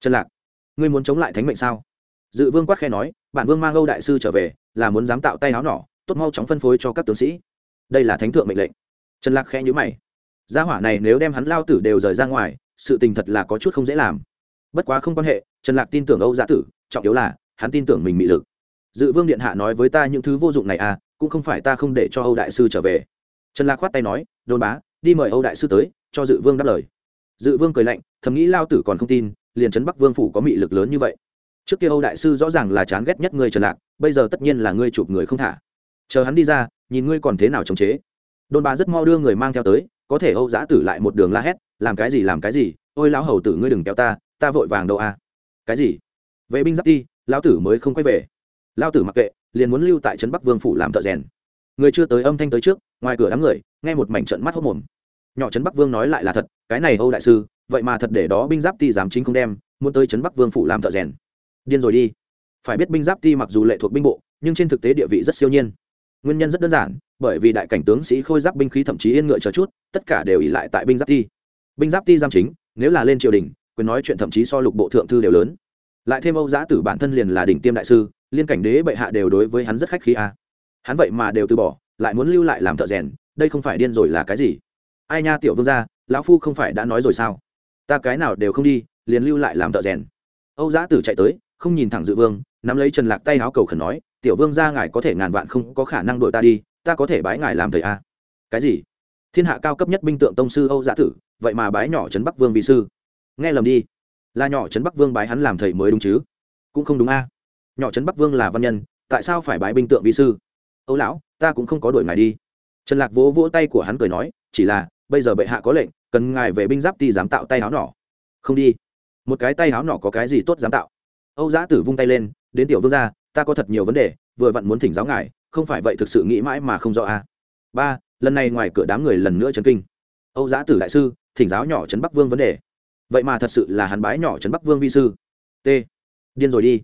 Trần lạc, ngươi muốn chống lại thánh mệnh sao? Dự vương quát khe nói, bản vương mang âu đại sư trở về, là muốn dám tạo tay áo nỏ, tốt mau chóng phân phối cho các tướng sĩ. Đây là thánh thượng mệnh lệnh. Trần lạc khẽ nhữ mày. Gia hỏa này nếu đem hắn lao tử đều rời ra ngoài, sự tình thật là có chút không dễ làm. Bất quá không quan hệ, trần lạc tin tưởng âu gia tử, trọng yếu là, hắn tin tưởng mình mị lực. Dự vương điện hạ nói với ta những thứ vô dụng này à cũng không phải ta không để cho âu đại sư trở về. Trần lạc khoát tay nói đôn bá, đi mời âu đại sư tới, cho dự vương đáp lời. Dự vương cười lạnh, thầm nghĩ lao tử còn không tin, liền trấn bắc vương phủ có mị lực lớn như vậy trước kia âu đại sư rõ ràng là chán ghét nhất ngươi trần lạc, bây giờ tất nhiên là ngươi chụp người không thả. Chờ hắn đi ra, nhìn ngươi còn thế nào chống chế. Đôn bà rất mo đưa người mang theo tới, có thể âu giã tử lại một đường la hét, làm cái gì, làm cái gì? Ôi lão hầu tử ngươi đừng kéo ta ta vội vàng đâu à? Cái gì? Vệ binh giáp ti lão tử mới không quay về. Lão tử mặc kệ, liền muốn lưu tại trấn bắc vương phủ làm thợ rèn. Người chưa tới âm thanh tới trước, ngoài cửa đám người, nghe một mảnh trận mắt hốc mồm nhỏ trấn bắc vương nói lại là thật, cái này âu đại sư, vậy mà thật để đó binh giáp ti dám chính không đem, muốn tới trấn bắc vương phủ làm thợ rèn điên rồi đi. Phải biết binh giáp ti mặc dù lệ thuộc binh bộ, nhưng trên thực tế địa vị rất siêu nhiên. Nguyên nhân rất đơn giản, bởi vì đại cảnh tướng sĩ khôi giáp binh khí thậm chí yên ngựa chờ chút, tất cả đều ỉ lại tại binh giáp ti. Binh giáp ti giam chính, nếu là lên triều đình, quyền nói chuyện thậm chí so lục bộ thượng thư đều lớn. Lại thêm âu giã tử bản thân liền là đỉnh tiêm đại sư, liên cảnh đế bệ hạ đều đối với hắn rất khách khí a. Hắn vậy mà đều từ bỏ, lại muốn lưu lại làm thợ rèn, đây không phải điên rồi là cái gì? Ai nha tiểu vương gia, lão phu không phải đã nói rồi sao? Ta cái nào đều không đi, liền lưu lại làm thợ rèn. Âu giã tử chạy tới không nhìn thẳng dự vương, nắm lấy trần lạc tay áo cầu khẩn nói, tiểu vương gia ngài có thể ngàn vạn không có khả năng đội ta đi, ta có thể bái ngài làm thầy a. Cái gì? Thiên hạ cao cấp nhất binh tượng tông sư âu giã tử, vậy mà bái nhỏ trấn bắc vương vị sư. Nghe lầm đi, là nhỏ trấn bắc vương bái hắn làm thầy mới đúng chứ. Cũng không đúng a. Nhỏ trấn bắc vương là văn nhân, tại sao phải bái binh tượng vì sư? Âu lão, ta cũng không có đuổi ngài đi. Trần lạc vỗ vỗ tay của hắn cười nói, chỉ là, bây giờ bệ hạ có lệnh, cần ngài về binh giáp ti dám tạo tay áo nỏ. Không đi. Một cái tay áo nỏ có cái gì tốt dám tạo? Âu giã tử vung tay lên, đến tiểu vương gia, ta có thật nhiều vấn đề, vừa vặn muốn thỉnh giáo ngài, không phải vậy thực sự nghĩ mãi mà không rõ a. À. ba, lần này ngoài cửa đám người lần nữa chấn kinh. Âu giã tử đại sư, thỉnh giáo nhỏ trấn bắc vương vấn đề. Vậy mà thật sự là hắn bái nhỏ trấn bắc vương vi sư. T, điên rồi đi.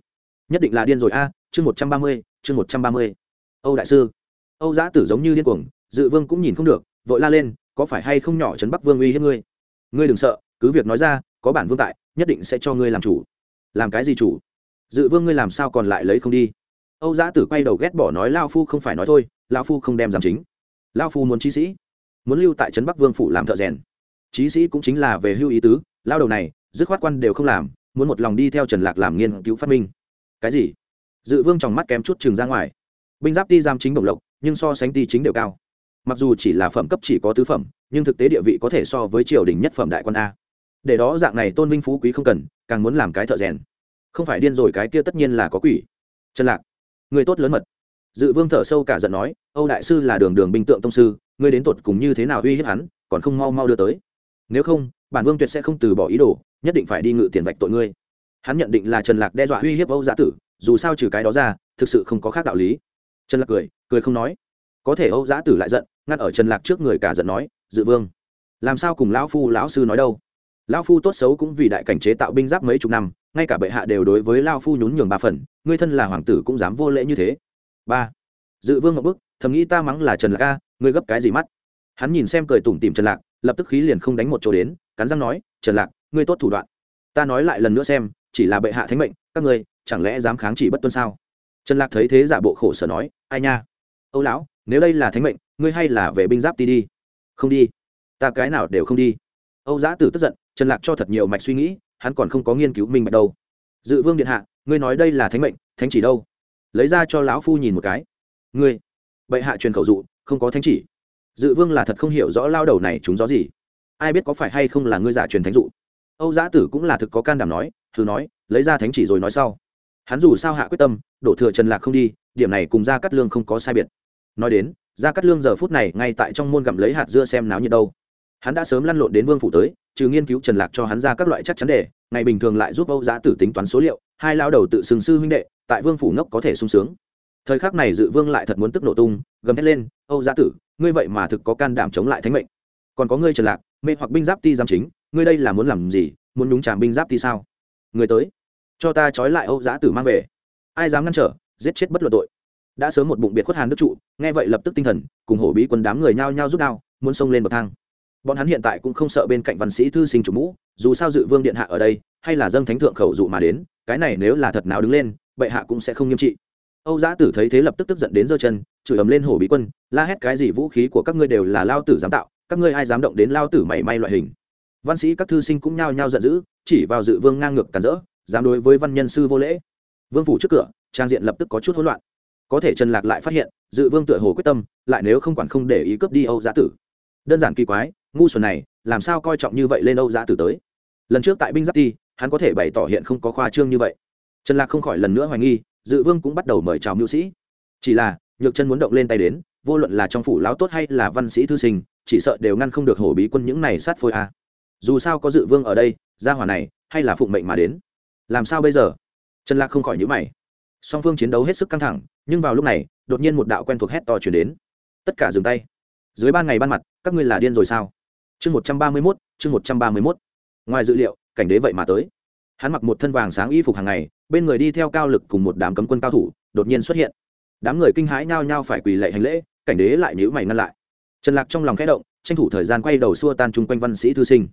Nhất định là điên rồi a, chương một trăm ba mươi, chương một trăm ba mươi. Âu đại sư, âu giã tử giống như điên cuồng, dự vương cũng nhìn không được, vội la lên, có phải hay không nhỏ trấn bắc vương uy hiếp ngươi? Ngươi đừng sợ, cứ việc nói ra, có bản vương tại, nhất định sẽ cho ngươi làm chủ làm cái gì chủ? Dự vương ngươi làm sao còn lại lấy không đi? Âu giã tử quay đầu ghét bỏ nói lao phu không phải nói thôi lao phu không đem giảm chính. Lao phu muốn trí sĩ, muốn lưu tại trấn bắc vương phủ làm thợ rèn. Trí sĩ cũng chính là về hưu ý tứ lao đầu này, dứt khoát quan đều không làm, muốn một lòng đi theo trần lạc làm nghiên cứu phát minh. Cái gì? Dự vương trong mắt kém chút trường ra ngoài. Binh giáp ti giam chính đồng lộc, nhưng so sánh ti chính đều cao. Mặc dù chỉ là phẩm cấp chỉ có tứ phẩm, nhưng thực tế địa vị có thể so với triều đình nhất phẩm đại quan a. Để đó dạng này tôn vinh phú quý không cần càng muốn làm cái thợ rèn. Không phải điên rồi cái kia tất nhiên là có quỷ. Trần lạc, người tốt lớn mật. Dự vương thở sâu cả giận nói, âu đại sư là đường đường binh tượng tông sư, ngươi đến tột cùng như thế nào uy hiếp hắn, còn không mau mau đưa tới. Nếu không, bản vương tuyệt sẽ không từ bỏ ý đồ, nhất định phải đi ngự tiền vạch tội ngươi. Hắn nhận định là trần lạc đe dọa uy hiếp âu giã tử, dù sao trừ cái đó ra, thực sự không có khác đạo lý. Trần lạc cười cười không nói. Có thể âu giã tử lại giận ngắt ở trần lạc trước người cả giận nói, dự vương, làm sao cùng lão phu lão sư nói đâu? Lão phu tốt xấu cũng vì đại cảnh chế tạo binh giáp mấy chục năm, ngay cả bệ hạ đều đối với lao phu nhún nhường ba phần, ngươi thân là hoàng tử cũng dám vô lễ như thế. Ba, dự vương ngậm bức, thầm nghĩ ta mắng là trần lạc a, ngươi gấp cái gì mắt? Hắn nhìn xem cười tủm tìm trần lạc, lập tức khí liền không đánh một chỗ đến, cắn răng nói, trần lạc, ngươi tốt thủ đoạn. Ta nói lại lần nữa xem, chỉ là bệ hạ thánh mệnh, các ngươi chẳng lẽ dám kháng chỉ bất tuân sao? Trần lạc thấy thế giả bộ khổ sở nói, ai nha? Âu lão, nếu đây là thánh mệnh, ngươi hay là về binh giáp đi đi. Không đi. Ta cái nào đều không đi âu giã tử tức giận, trần lạc cho thật nhiều mạch suy nghĩ, hắn còn không có nghiên cứu minh bạch đâu. Dự vương điện hạ, ngươi nói đây là thánh mệnh, thánh chỉ đâu? Lấy ra cho lão phu nhìn một cái. Ngươi, bệ hạ truyền khẩu dụ, không có thánh chỉ. Dự vương là thật không hiểu rõ lao đầu này chúng gió gì. Ai biết có phải hay không là ngươi giả truyền thánh dụ? Âu giã tử cũng là thực có can đảm nói, thử nói, lấy ra thánh chỉ rồi nói sau. Hắn dù sao hạ quyết tâm, đổ thừa trần lạc không đi, điểm này cùng gia cát lương không có sai biệt. Nói đến, gia cát lương giờ phút này ngay tại trong môn gặm lấy hạt dưa xem náo nhiệt đâu hắn đã sớm lăn lộn đến vương phủ tới, trừ nghiên cứu trần lạc cho hắn ra các loại chắc chắn đề, ngày bình thường lại giúp âu giã tử tính toán số liệu, hai lao đầu tự xưng sư huynh đệ, tại vương phủ ngốc có thể sung sướng. Thời khắc này dự vương lại thật muốn tức nổ tung, gầm thét lên, âu giã tử, ngươi vậy mà thực có can đảm chống lại thánh mệnh. Còn có ngươi trần lạc, mê hoặc binh giáp ti giam chính, ngươi đây là muốn làm gì, muốn đúng tràm binh giáp ti sao? Người tới, cho ta trói lại âu giã tử mang về. Ai dám ngăn trở, giết chết bất luận tội. Đã sớm một bụng biệt khuất hàn đức trụ, nghe vậy lập tức tinh thần, cùng hổ bí quân đám người nhao nhao rút đao, muốn xông lên bậc thang bọn hắn hiện tại cũng không sợ bên cạnh văn sĩ thư sinh chủ mũ, dù sao dự vương điện hạ ở đây, hay là dâng thánh thượng khẩu dụ mà đến, cái này nếu là thật nào đứng lên, bệ hạ cũng sẽ không nghiêm trị. Âu giã tử thấy thế lập tức tức giận đến giơ chân, chửi ầm lên hổ bí quân, la hét cái gì vũ khí của các ngươi đều là lao tử dám tạo, các ngươi ai dám động đến lao tử mảy may loại hình. Văn sĩ các thư sinh cũng nhao nhao giận dữ, chỉ vào dự vương ngang ngược cản rỡ, dám đối với văn nhân sư vô lễ. Vương phủ trước cửa, trang diện lập tức có chút hỗn loạn. Có thể trần lạc lại phát hiện, dự vương tựa hồ quyết tâm, lại nếu không quản không để ý cướp đi âu giã tử. Đơn giản kỳ quái ngu xuẩn này, làm sao coi trọng như vậy lên âu giã tử tới? Lần trước tại binh giáp ti, hắn có thể bày tỏ hiện không có khoa trương như vậy. Trần lạc không khỏi lần nữa hoài nghi, dự vương cũng bắt đầu mời chào mưu sĩ. Chỉ là, nhược chân muốn động lên tay đến, vô luận là trong phủ lão tốt hay là văn sĩ thư sinh, chỉ sợ đều ngăn không được hổ bí quân những này sát phôi a. À. dù sao có dự vương ở đây, gia hỏa này, hay là phụng mệnh mà đến. Làm sao bây giờ? Trần lạc không khỏi nhữ mày. Song phương chiến đấu hết sức căng thẳng, nhưng vào lúc này, đột nhiên một đạo quen thuộc hét to chuyển đến. Tất cả dừng tay. Dưới ban ngày ban mặt, các ngươi là điên rồi sao? Chương một trăm ba mươi mốt, chương một trăm ba mươi mốt. Ngoài dự liệu, cảnh đế vậy mà tới. Hắn mặc một thân vàng sáng y phục hàng ngày, bên người đi theo cao lực cùng một đám cấm quân cao thủ, đột nhiên xuất hiện. Đám người kinh hãi nhao nhao phải quỳ lệ hành lễ, cảnh đế lại nhữ mày ngăn lại. Trần lạc trong lòng khẽ động, tranh thủ thời gian quay đầu xua tan chung quanh văn sĩ thư sinh.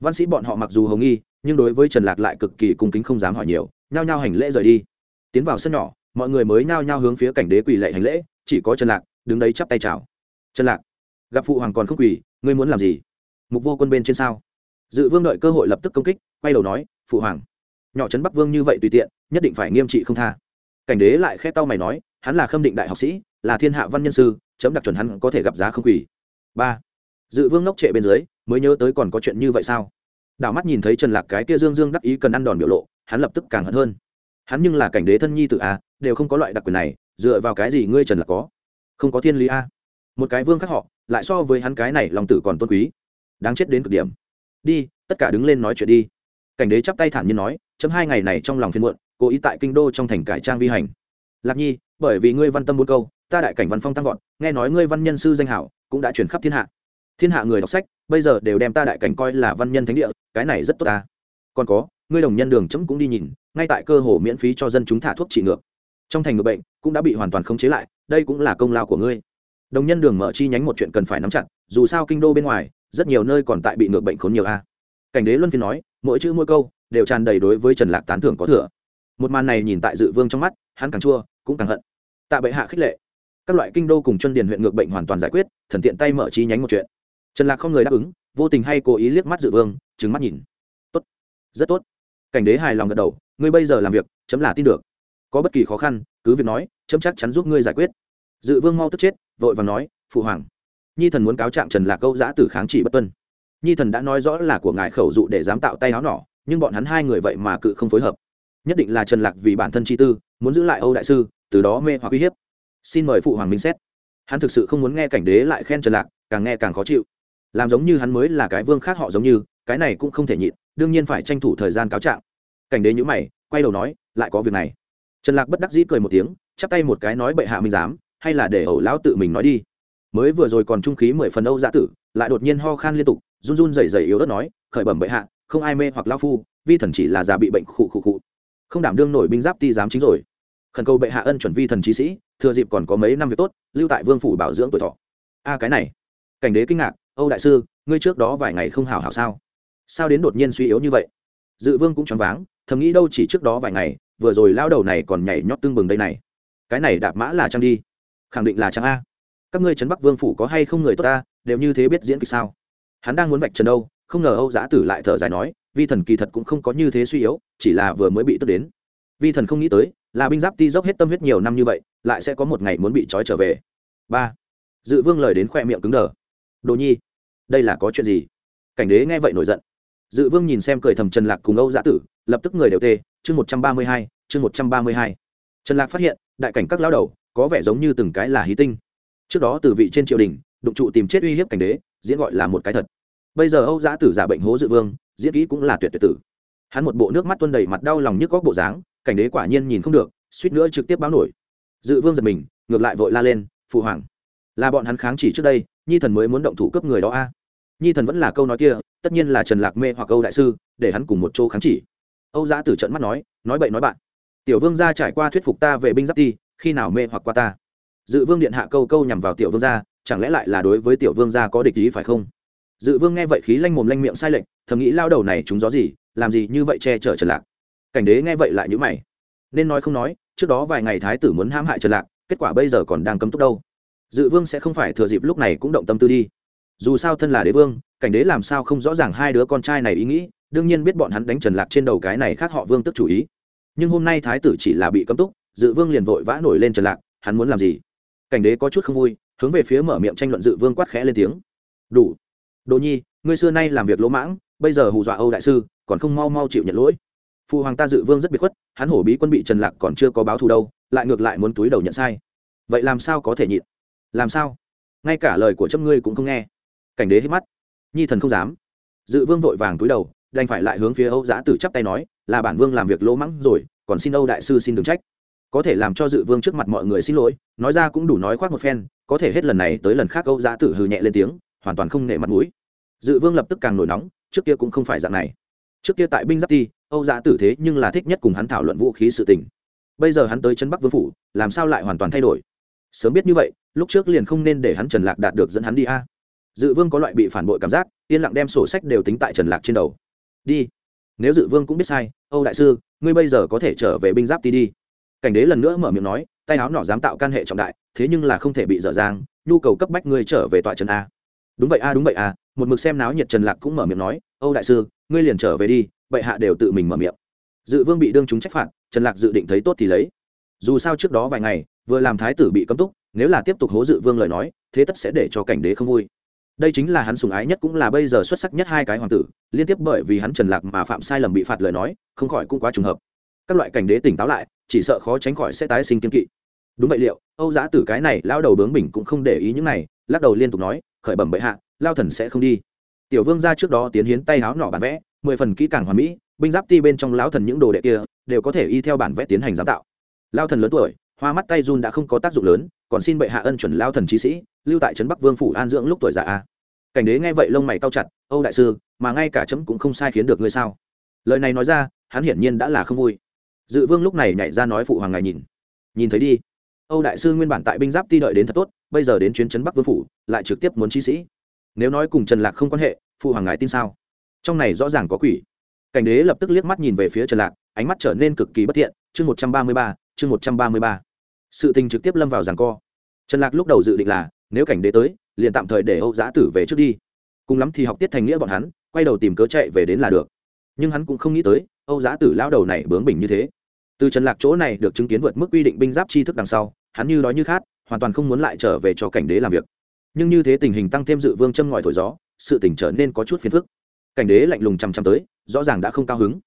Văn sĩ bọn họ mặc dù hồng nghi, nhưng đối với trần lạc lại cực kỳ cung kính không dám hỏi nhiều, nhao nhao hành lễ rời đi. Tiến vào sân nhỏ, mọi người mới nhao nhao hướng phía cảnh đế quỳ lệ hành lễ, chỉ có trần lạc đứng đấy chắp tay chào. Trần lạc, gặp phụ hoàng còn không quỳ, ngươi muốn làm gì? Mục vô quân bên trên sao? Dự vương đợi cơ hội lập tức công kích, quay đầu nói, phụ hoàng, nhỏ trấn bắc vương như vậy tùy tiện, nhất định phải nghiêm trị không tha. Cảnh đế lại khét tao mày nói, hắn là khâm định đại học sĩ, là thiên hạ văn nhân sư, chấm đặc chuẩn hắn có thể gặp giá không quỷ ba, dự vương ngốc trệ bên dưới, mới nhớ tới còn có chuyện như vậy sao? Đảo mắt nhìn thấy trần lạc cái kia dương dương đắc ý cần ăn đòn biểu lộ, hắn lập tức càng hận hơn. Hắn nhưng là cảnh đế thân nhi tự a à, đều không có loại đặc quyền này, dựa vào cái gì ngươi trần là có? Không có thiên lý a một cái vương khác họ, lại so với hắn cái này lòng tử còn tôn quý đáng chết đến cực điểm. Đi, tất cả đứng lên nói chuyện đi. Cảnh đế chắp tay thản nhiên nói, chấm hai ngày này trong lòng phiên muộn, cố ý tại kinh đô trong thành cải trang vi hành. Lạc nhi, bởi vì ngươi văn tâm bốn câu, ta đại cảnh văn phong tăng vọt, nghe nói ngươi văn nhân sư danh hảo, cũng đã chuyển khắp thiên hạ. Thiên hạ người đọc sách, bây giờ đều đem ta đại cảnh coi là văn nhân thánh địa, cái này rất tốt ta. Còn có, ngươi đồng nhân đường chấm cũng đi nhìn, ngay tại cơ hồ miễn phí cho dân chúng thả thuốc trị ngược. Trong thành ngược bệnh cũng đã bị hoàn toàn khống chế lại, đây cũng là công lao của ngươi. Đồng nhân đường mở chi nhánh một chuyện cần phải nắm chặt, dù sao kinh đô bên ngoài rất nhiều nơi còn tại bị ngược bệnh khốn nhiều a. Cảnh đế luân phiên nói, mỗi chữ mỗi câu đều tràn đầy đối với trần lạc tán thưởng có thừa. Một màn này nhìn tại dự vương trong mắt, hắn càng chua, cũng càng hận. Tạ bệ hạ khích lệ. Các loại kinh đô cùng chân điền huyện ngược bệnh hoàn toàn giải quyết, thần tiện tay mở chi nhánh một chuyện. Trần lạc không người đáp ứng, vô tình hay cố ý liếc mắt dự vương trứng mắt nhìn. Tốt. Rất tốt. Cảnh đế hài lòng gật đầu, ngươi bây giờ làm việc, chấm là tin được. Có bất kỳ khó khăn, cứ việc nói, chấm chắc chắn giúp ngươi giải quyết. Dự vương mau tức chết, vội vàng nói, phụ hoàng nhi thần muốn cáo trạng trần lạc câu giã từ kháng trị bất tuân. nhi thần đã nói rõ là của ngài khẩu dụ để dám tạo tay áo nỏ nhưng bọn hắn hai người vậy mà cự không phối hợp. nhất định là trần lạc vì bản thân chi tư muốn giữ lại âu đại sư từ đó mê hoặc uy hiếp. xin mời phụ hoàng minh xét. hắn thực sự không muốn nghe cảnh đế lại khen trần lạc càng nghe càng khó chịu. làm giống như hắn mới là cái vương khác họ giống như cái này cũng không thể nhịn đương nhiên phải tranh thủ thời gian cáo trạng. cảnh đế nhữ mày quay đầu nói lại có việc này. trần lạc bất đắc dĩ cười một tiếng chắp tay một cái nói bệ hạ minh giám, hay là để ẩu lão tự mình nói đi mới vừa rồi còn trung khí mười phần âu dạ tử, lại đột nhiên ho khan liên tục, run run rẩy rẩy yếu ớt nói, khởi bẩm bệ hạ, không ai mê hoặc lao phu, vi thần chỉ là già bị bệnh khụ khụ khụ. Không đảm đương nổi binh giáp ti giám chính rồi. Khẩn cầu bệ hạ ân chuẩn vi thần trí sĩ, thừa dịp còn có mấy năm việc tốt, lưu tại vương phủ bảo dưỡng tuổi thọ. A, cái này. Cảnh đế kinh ngạc, âu đại sư, ngươi trước đó vài ngày không hào hảo sao? Sao đến đột nhiên suy yếu như vậy? Dự vương cũng choáng váng, thầm nghĩ đâu chỉ trước đó vài ngày, vừa rồi lao đầu này còn nhảy nhót tương bừng đây này. Cái này đạp mã là trang đi. Khẳng định là trang a các ngươi trấn bắc vương phủ có hay không người tốt ta, đều như thế biết diễn kịch sao? Hắn đang muốn vạch trần đâu, không ngờ âu giã tử lại thở dài nói, vi thần kỳ thật cũng không có như thế suy yếu, chỉ là vừa mới bị tức đến. Vi thần không nghĩ tới, là binh giáp ti dốc hết tâm huyết nhiều năm như vậy, lại sẽ có một ngày muốn bị trói trở về. Ba. Dự vương lời đến khoe miệng cứng đờ. Đồ nhi, đây là có chuyện gì? Cảnh đế nghe vậy nổi giận. Dự vương nhìn xem cười thầm trần lạc cùng âu giã tử, lập tức người đều tê, chương một trăm ba mươi hai, chương một trăm ba mươi hai. Trần lạc phát hiện, đại cảnh các lao đầu, có vẻ giống như từng cái là hí tinh trước đó từ vị trên triều đình, đụng trụ tìm chết uy hiếp cảnh đế, diễn gọi là một cái thật. Bây giờ âu giã tử giả bệnh hố dự vương, diễn kỹ cũng là tuyệt tuyệt tử. Hắn một bộ nước mắt tuân đầy mặt đau lòng nhức góc bộ dáng, cảnh đế quả nhiên nhìn không được, suýt nữa trực tiếp báo nổi. Dự vương giật mình, ngược lại vội la lên, phụ hoàng, là bọn hắn kháng chỉ trước đây, nhi thần mới muốn động thủ cướp người đó a. Nhi thần vẫn là câu nói kia, tất nhiên là trần lạc mê hoặc âu đại sư, để hắn cùng một chỗ kháng chỉ. Âu giã tử trận mắt nói nói bậy nói bạn. Tiểu vương gia trải qua thuyết phục ta về binh giáp ti, khi nào mê hoặc qua ta? Dự vương điện hạ câu câu nhằm vào tiểu vương gia, chẳng lẽ lại là đối với tiểu vương gia có địch ý phải không? Dự vương nghe vậy khí lanh mồm lanh miệng sai lệch, thầm nghĩ lao đầu này chúng gió gì, làm gì như vậy che chở trần lạc. Cảnh đế nghe vậy lại nhữ mày. Nên nói không nói, trước đó vài ngày thái tử muốn hãm hại trần lạc, kết quả bây giờ còn đang cấm túc đâu. Dự vương sẽ không phải thừa dịp lúc này cũng động tâm tư đi. Dù sao thân là đế vương, cảnh đế làm sao không rõ ràng hai đứa con trai này ý nghĩ, đương nhiên biết bọn hắn đánh trần lạc trên đầu cái này khác họ vương tức chủ ý. Nhưng hôm nay thái tử chỉ là bị cấm túc, dự vương liền vội vã nổi lên trần lạc, hắn muốn làm gì? Cảnh đế có chút không vui, hướng về phía mở miệng tranh luận dự vương quát khẽ lên tiếng. Đủ. Đồ nhi, ngươi xưa nay làm việc lỗ mãng, bây giờ hù dọa âu đại sư, còn không mau mau chịu nhận lỗi. Phụ hoàng ta dự vương rất biệt khuất, hắn hổ bí quân bị trần lạc còn chưa có báo thù đâu, lại ngược lại muốn túi đầu nhận sai. Vậy làm sao có thể nhịn? Làm sao? Ngay cả lời của chấm ngươi cũng không nghe. Cảnh đế hít mắt. Nhi thần không dám. Dự vương vội vàng túi đầu, đành phải lại hướng phía âu giã tử chắp tay nói, là bản vương làm việc lỗ mãng rồi, còn xin âu đại sư xin đừng trách có thể làm cho dự vương trước mặt mọi người xin lỗi, nói ra cũng đủ nói khoác một phen, có thể hết lần này tới lần khác âu giã tử hừ nhẹ lên tiếng, hoàn toàn không nể mặt mũi. Dự vương lập tức càng nổi nóng, trước kia cũng không phải dạng này. Trước kia tại binh giáp ti, âu giã tử thế nhưng là thích nhất cùng hắn thảo luận vũ khí sự tình. Bây giờ hắn tới chân bắc vương phủ, làm sao lại hoàn toàn thay đổi? Sớm biết như vậy, lúc trước liền không nên để hắn trần lạc đạt được dẫn hắn đi a. Dự vương có loại bị phản bội cảm giác, yên lặng đem sổ sách đều tính tại trần lạc trên đầu. Đi. Nếu dự vương cũng biết sai, âu đại sư, ngươi bây giờ có thể trở về binh giáp ti đi cảnh đế lần nữa mở miệng nói, tay áo nọ dám tạo can hệ trọng đại, thế nhưng là không thể bị dở dang, nhu cầu cấp bách ngươi trở về tọa trần a. Đúng vậy a, đúng vậy a, một mực xem náo nhiệt trần lạc cũng mở miệng nói, âu đại sư, ngươi liền trở về đi, bệ hạ đều tự mình mở miệng. Dự vương bị đương chúng trách phạt, trần lạc dự định thấy tốt thì lấy. Dù sao trước đó vài ngày, vừa làm thái tử bị cấm túc, nếu là tiếp tục hố dự vương lời nói, thế tất sẽ để cho cảnh đế không vui. Đây chính là hắn sùng ái nhất cũng là bây giờ xuất sắc nhất hai cái hoàng tử, liên tiếp bởi vì hắn trần lạc mà phạm sai lầm bị phạt lời nói, không khỏi cũng quá trùng hợp. Các loại cảnh đế tỉnh táo lại chỉ sợ khó tránh khỏi sẽ tái sinh kiên kỵ. Đúng vậy liệu, âu giã tử cái này lao đầu bướng bình cũng không để ý những này, lắc đầu liên tục nói, khởi bẩm bệ hạ, lao thần sẽ không đi. Tiểu vương ra trước đó tiến hiến tay áo nỏ bản vẽ, mười phần kỹ càng hoàn mỹ, binh giáp ti bên trong lão thần những đồ đệ kia, đều có thể y theo bản vẽ tiến hành giám tạo. Lao thần lớn tuổi, hoa mắt tay run đã không có tác dụng lớn, còn xin bệ hạ ân chuẩn lao thần trí sĩ, lưu tại trấn bắc vương phủ an dưỡng lúc tuổi già a. Cảnh đế nghe vậy lông mày cao chặt, âu đại sư, mà ngay cả chấm cũng không sai khiến được ngươi sao? Lời này nói ra, hắn hiển nhiên đã là không vui dự vương lúc này nhảy ra nói phụ hoàng ngài nhìn. Nhìn thấy đi. Âu đại sư nguyên bản tại binh giáp ti đợi đến thật tốt, bây giờ đến chuyến trấn bắc vương phủ, lại trực tiếp muốn chi sĩ. Nếu nói cùng trần lạc không quan hệ, phụ hoàng ngài tin sao? Trong này rõ ràng có quỷ. Cảnh đế lập tức liếc mắt nhìn về phía trần lạc, ánh mắt trở nên cực kỳ bất thiện. Chương một trăm ba mươi ba, chương một trăm ba mươi ba. Sự tình trực tiếp lâm vào giằng co. Trần lạc lúc đầu dự định là, nếu cảnh đế tới, liền tạm thời để âu giã tử về trước đi. Cùng lắm thì học tiết thành nghĩa bọn hắn, quay đầu tìm cớ chạy về đến là được. Nhưng hắn cũng không nghĩ tới, âu giã tử lao đầu này bướng bỉnh như thế từ trần lạc chỗ này được chứng kiến vượt mức quy định binh giáp chi thức đằng sau, hắn như đói như khát, hoàn toàn không muốn lại trở về cho cảnh đế làm việc. Nhưng như thế tình hình tăng thêm dự vương châm ngòi thổi gió, sự tỉnh trở nên có chút phiền phức. Cảnh đế lạnh lùng chằm chằm tới, rõ ràng đã không cao hứng.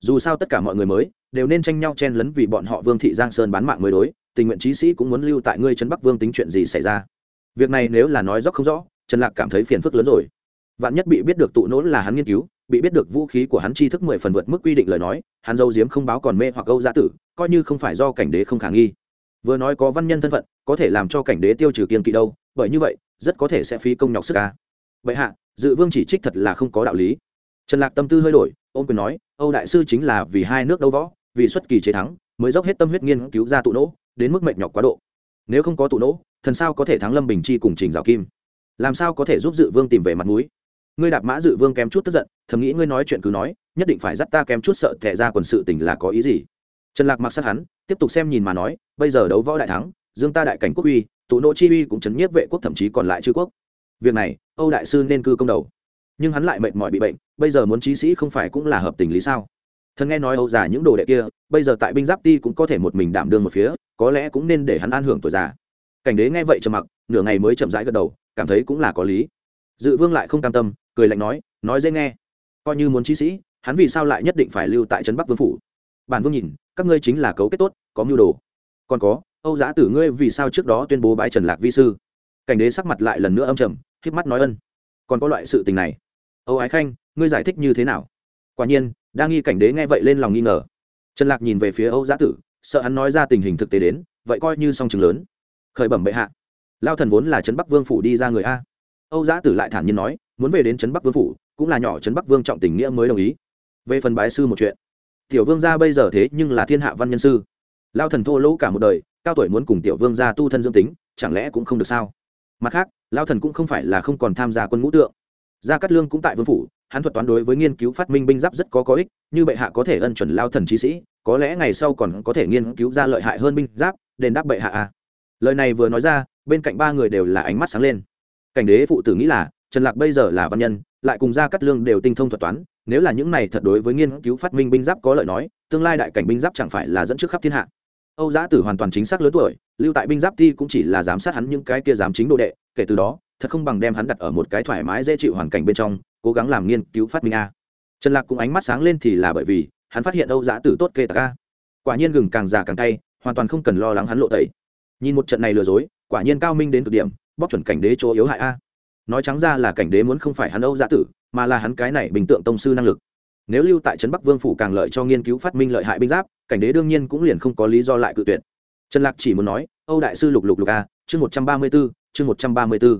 Dù sao tất cả mọi người mới, đều nên tranh nhau chen lấn vì bọn họ vương thị giang sơn bán mạng mới đối, tình nguyện trí sĩ cũng muốn lưu tại ngươi trấn bắc vương tính chuyện gì xảy ra. Việc này nếu là nói dốc không rõ, trần lạc cảm thấy phiền phức lớn rồi. Vạn nhất bị biết được tụ nỗ là hắn nghiên cứu bị biết được vũ khí của hắn tri thức mười phần vượt mức quy định lời nói, hắn dâu diếm không báo còn mê hoặc câu gia tử, coi như không phải do cảnh đế không khả nghi. Vừa nói có văn nhân thân phận, có thể làm cho cảnh đế tiêu trừ kiên kỵ đâu, bởi như vậy, rất có thể sẽ phí công nhọc sức ca. Vậy hạ, dự vương chỉ trích thật là không có đạo lý. Trần lạc tâm tư hơi đổi, ôm quyền nói, âu đại sư chính là vì hai nước đấu võ, vì xuất kỳ chế thắng, mới dốc hết tâm huyết nghiên cứu ra tụ nỗ, đến mức mệnh nhọc quá độ. Nếu không có tụ nỗ, thần sao có thể thắng lâm bình chi cùng trình rào kim? Làm sao có thể giúp dự vương tìm về mặt mũi? Ngươi đạp mã dự vương kém chút tức giận, thầm nghĩ ngươi nói chuyện cứ nói, nhất định phải dắt ta kém chút sợ thẻ ra quần sự tình là có ý gì. Trần lạc mặc sát hắn, tiếp tục xem nhìn mà nói, bây giờ đấu võ đại thắng, dương ta đại cảnh quốc uy, tụ nỗ chi uy cũng chấn nhiếp vệ quốc thậm chí còn lại chư quốc. Việc này, âu đại sư nên cư công đầu. Nhưng hắn lại mệt mỏi bị bệnh, bây giờ muốn trí sĩ không phải cũng là hợp tình lý sao? Thần nghe nói âu già những đồ đệ kia, bây giờ tại binh giáp ti cũng có thể một mình đảm đương một phía, có lẽ cũng nên để hắn an hưởng tuổi già. Cảnh đế nghe vậy trầm mặc, nửa ngày mới chậm rãi gật đầu, cảm thấy cũng là có lý. Dự vương lại không cam tâm cười lạnh nói nói dễ nghe. Coi như muốn trí sĩ, hắn vì sao lại nhất định phải lưu tại trấn bắc vương phủ? Bản vương nhìn, các ngươi chính là cấu kết tốt, có mưu đồ. Còn có, âu giã tử ngươi vì sao trước đó tuyên bố bãi trần lạc vi sư? Cảnh đế sắc mặt lại lần nữa âm trầm k mắt nói ân. Còn có loại sự tình này. Âu ái khanh, ngươi giải thích như thế nào? Quả nhiên đang nghi cảnh đế nghe vậy lên lòng nghi ngờ. Trần lạc nhìn về phía âu giã tử, sợ hắn nói ra tình hình thực tế đến, vậy coi như song chừng lớn. Khởi bẩm bệ hạ. Lao thần vốn là trấn bắc vương phủ đi ra người a âu giã tử lại thản nhiên nói, muốn về đến trấn bắc vương phủ, cũng là nhỏ trấn bắc vương trọng tình nghĩa mới đồng ý. Về phần bái sư một chuyện, tiểu vương gia bây giờ thế nhưng là thiên hạ văn nhân sư. Lao thần thô lỗ cả một đời, cao tuổi muốn cùng tiểu vương gia tu thân dương tính, chẳng lẽ cũng không được sao? Mặt khác, lao thần cũng không phải là không còn tham gia quân ngũ tượng. Gia cát lương cũng tại vương phủ, hắn thuật toán đối với nghiên cứu phát minh binh giáp rất có có ích, như bệ hạ có thể ân chuẩn lao thần trí sĩ, có lẽ ngày sau còn có thể nghiên cứu ra lợi hại hơn binh giáp, đền đáp bệ hạ à. lời này vừa nói ra, bên cạnh ba người đều là ánh mắt sáng lên cảnh đế phụ tử nghĩ là, trần lạc bây giờ là văn nhân, lại cùng gia cát lương đều tinh thông thuật toán, nếu là những này thật đối với nghiên cứu phát minh binh giáp có lợi nói, tương lai đại cảnh binh giáp chẳng phải là dẫn trước khắp thiên hạ. Âu giã tử hoàn toàn chính xác lớn tuổi, lưu tại binh giáp ti cũng chỉ là giám sát hắn những cái kia giám chính đồ đệ, kể từ đó, thật không bằng đem hắn đặt ở một cái thoải mái dễ chịu hoàn cảnh bên trong, cố gắng làm nghiên cứu phát minh a. Trần lạc cũng ánh mắt sáng lên thì là bởi vì, hắn phát hiện âu giã tử tốt kê tạc a. Quả nhiên gừng càng già càng tay hoàn toàn không cần lo lắng hắn lộ tẩy. Nhìn một trận này lừa dối, quả nhiên cao minh đến cực điểm bóc chuẩn cảnh đế chỗ yếu hại a. Nói trắng ra là cảnh đế muốn không phải hắn âu giã tử, mà là hắn cái này bình tượng tông sư năng lực. Nếu lưu tại trấn bắc vương phủ càng lợi cho nghiên cứu phát minh lợi hại binh giáp, cảnh đế đương nhiên cũng liền không có lý do lại cự tuyệt. Trần lạc chỉ muốn nói, âu đại sư lục lục lục a, chương một trăm ba mươi b ố chương một trăm ba mươi b ố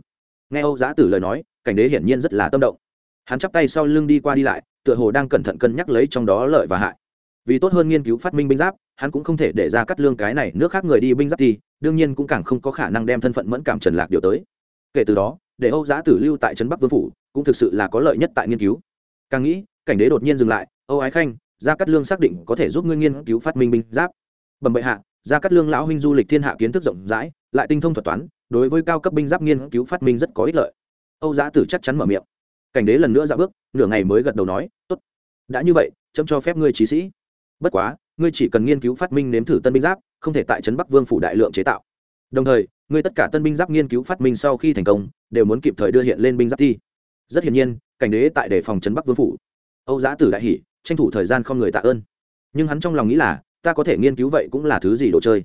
nghe âu giã tử lời nói, cảnh đế hiển nhiên rất là tâm động. Hắn chắp tay sau lưng đi qua đi lại, tựa hồ đang cẩn thận cân nhắc lấy trong đó lợi và hại. Vì tốt hơn nghiên cứu phát minh binh giáp, hắn cũng không thể để ra cắt lương cái này, nước khác người đi binh giáp thì đương nhiên cũng càng không có khả năng đem thân phận mẫn cảm trần lạc điều tới. Kể từ đó, để âu Giá tử lưu tại trấn bắc vương phủ, cũng thực sự là có lợi nhất tại nghiên cứu. Càng nghĩ, cảnh đế đột nhiên dừng lại, âu ái khanh, gia cát lương xác định có thể giúp ngươi nghiên cứu phát minh binh giáp. Bẩm bệ hạ, gia cát lương lão huynh du lịch thiên hạ kiến thức rộng rãi, lại tinh thông thuật toán, đối với cao cấp binh giáp nghiên cứu phát minh rất có ích lợi. Âu Giá tử chắc chắn mở miệng. Cảnh đế lần nữa ra bước, nửa ngày mới gật đầu nói, tốt, đã như vậy, chấm cho phép ngươi trí sĩ. Bất quá ngươi chỉ cần nghiên cứu phát minh nếm thử tân binh giáp, không thể tại trấn bắc vương phủ đại lượng chế tạo. Đồng thời, ngươi tất cả tân binh giáp nghiên cứu phát minh sau khi thành công, đều muốn kịp thời đưa hiện lên binh giáp thi. Rất hiển nhiên, cảnh đế tại đề phòng trấn bắc vương phủ. Âu giã tử đại hỷ tranh thủ thời gian không người tạ ơn. Nhưng hắn trong lòng nghĩ là, ta có thể nghiên cứu vậy cũng là thứ gì đồ chơi?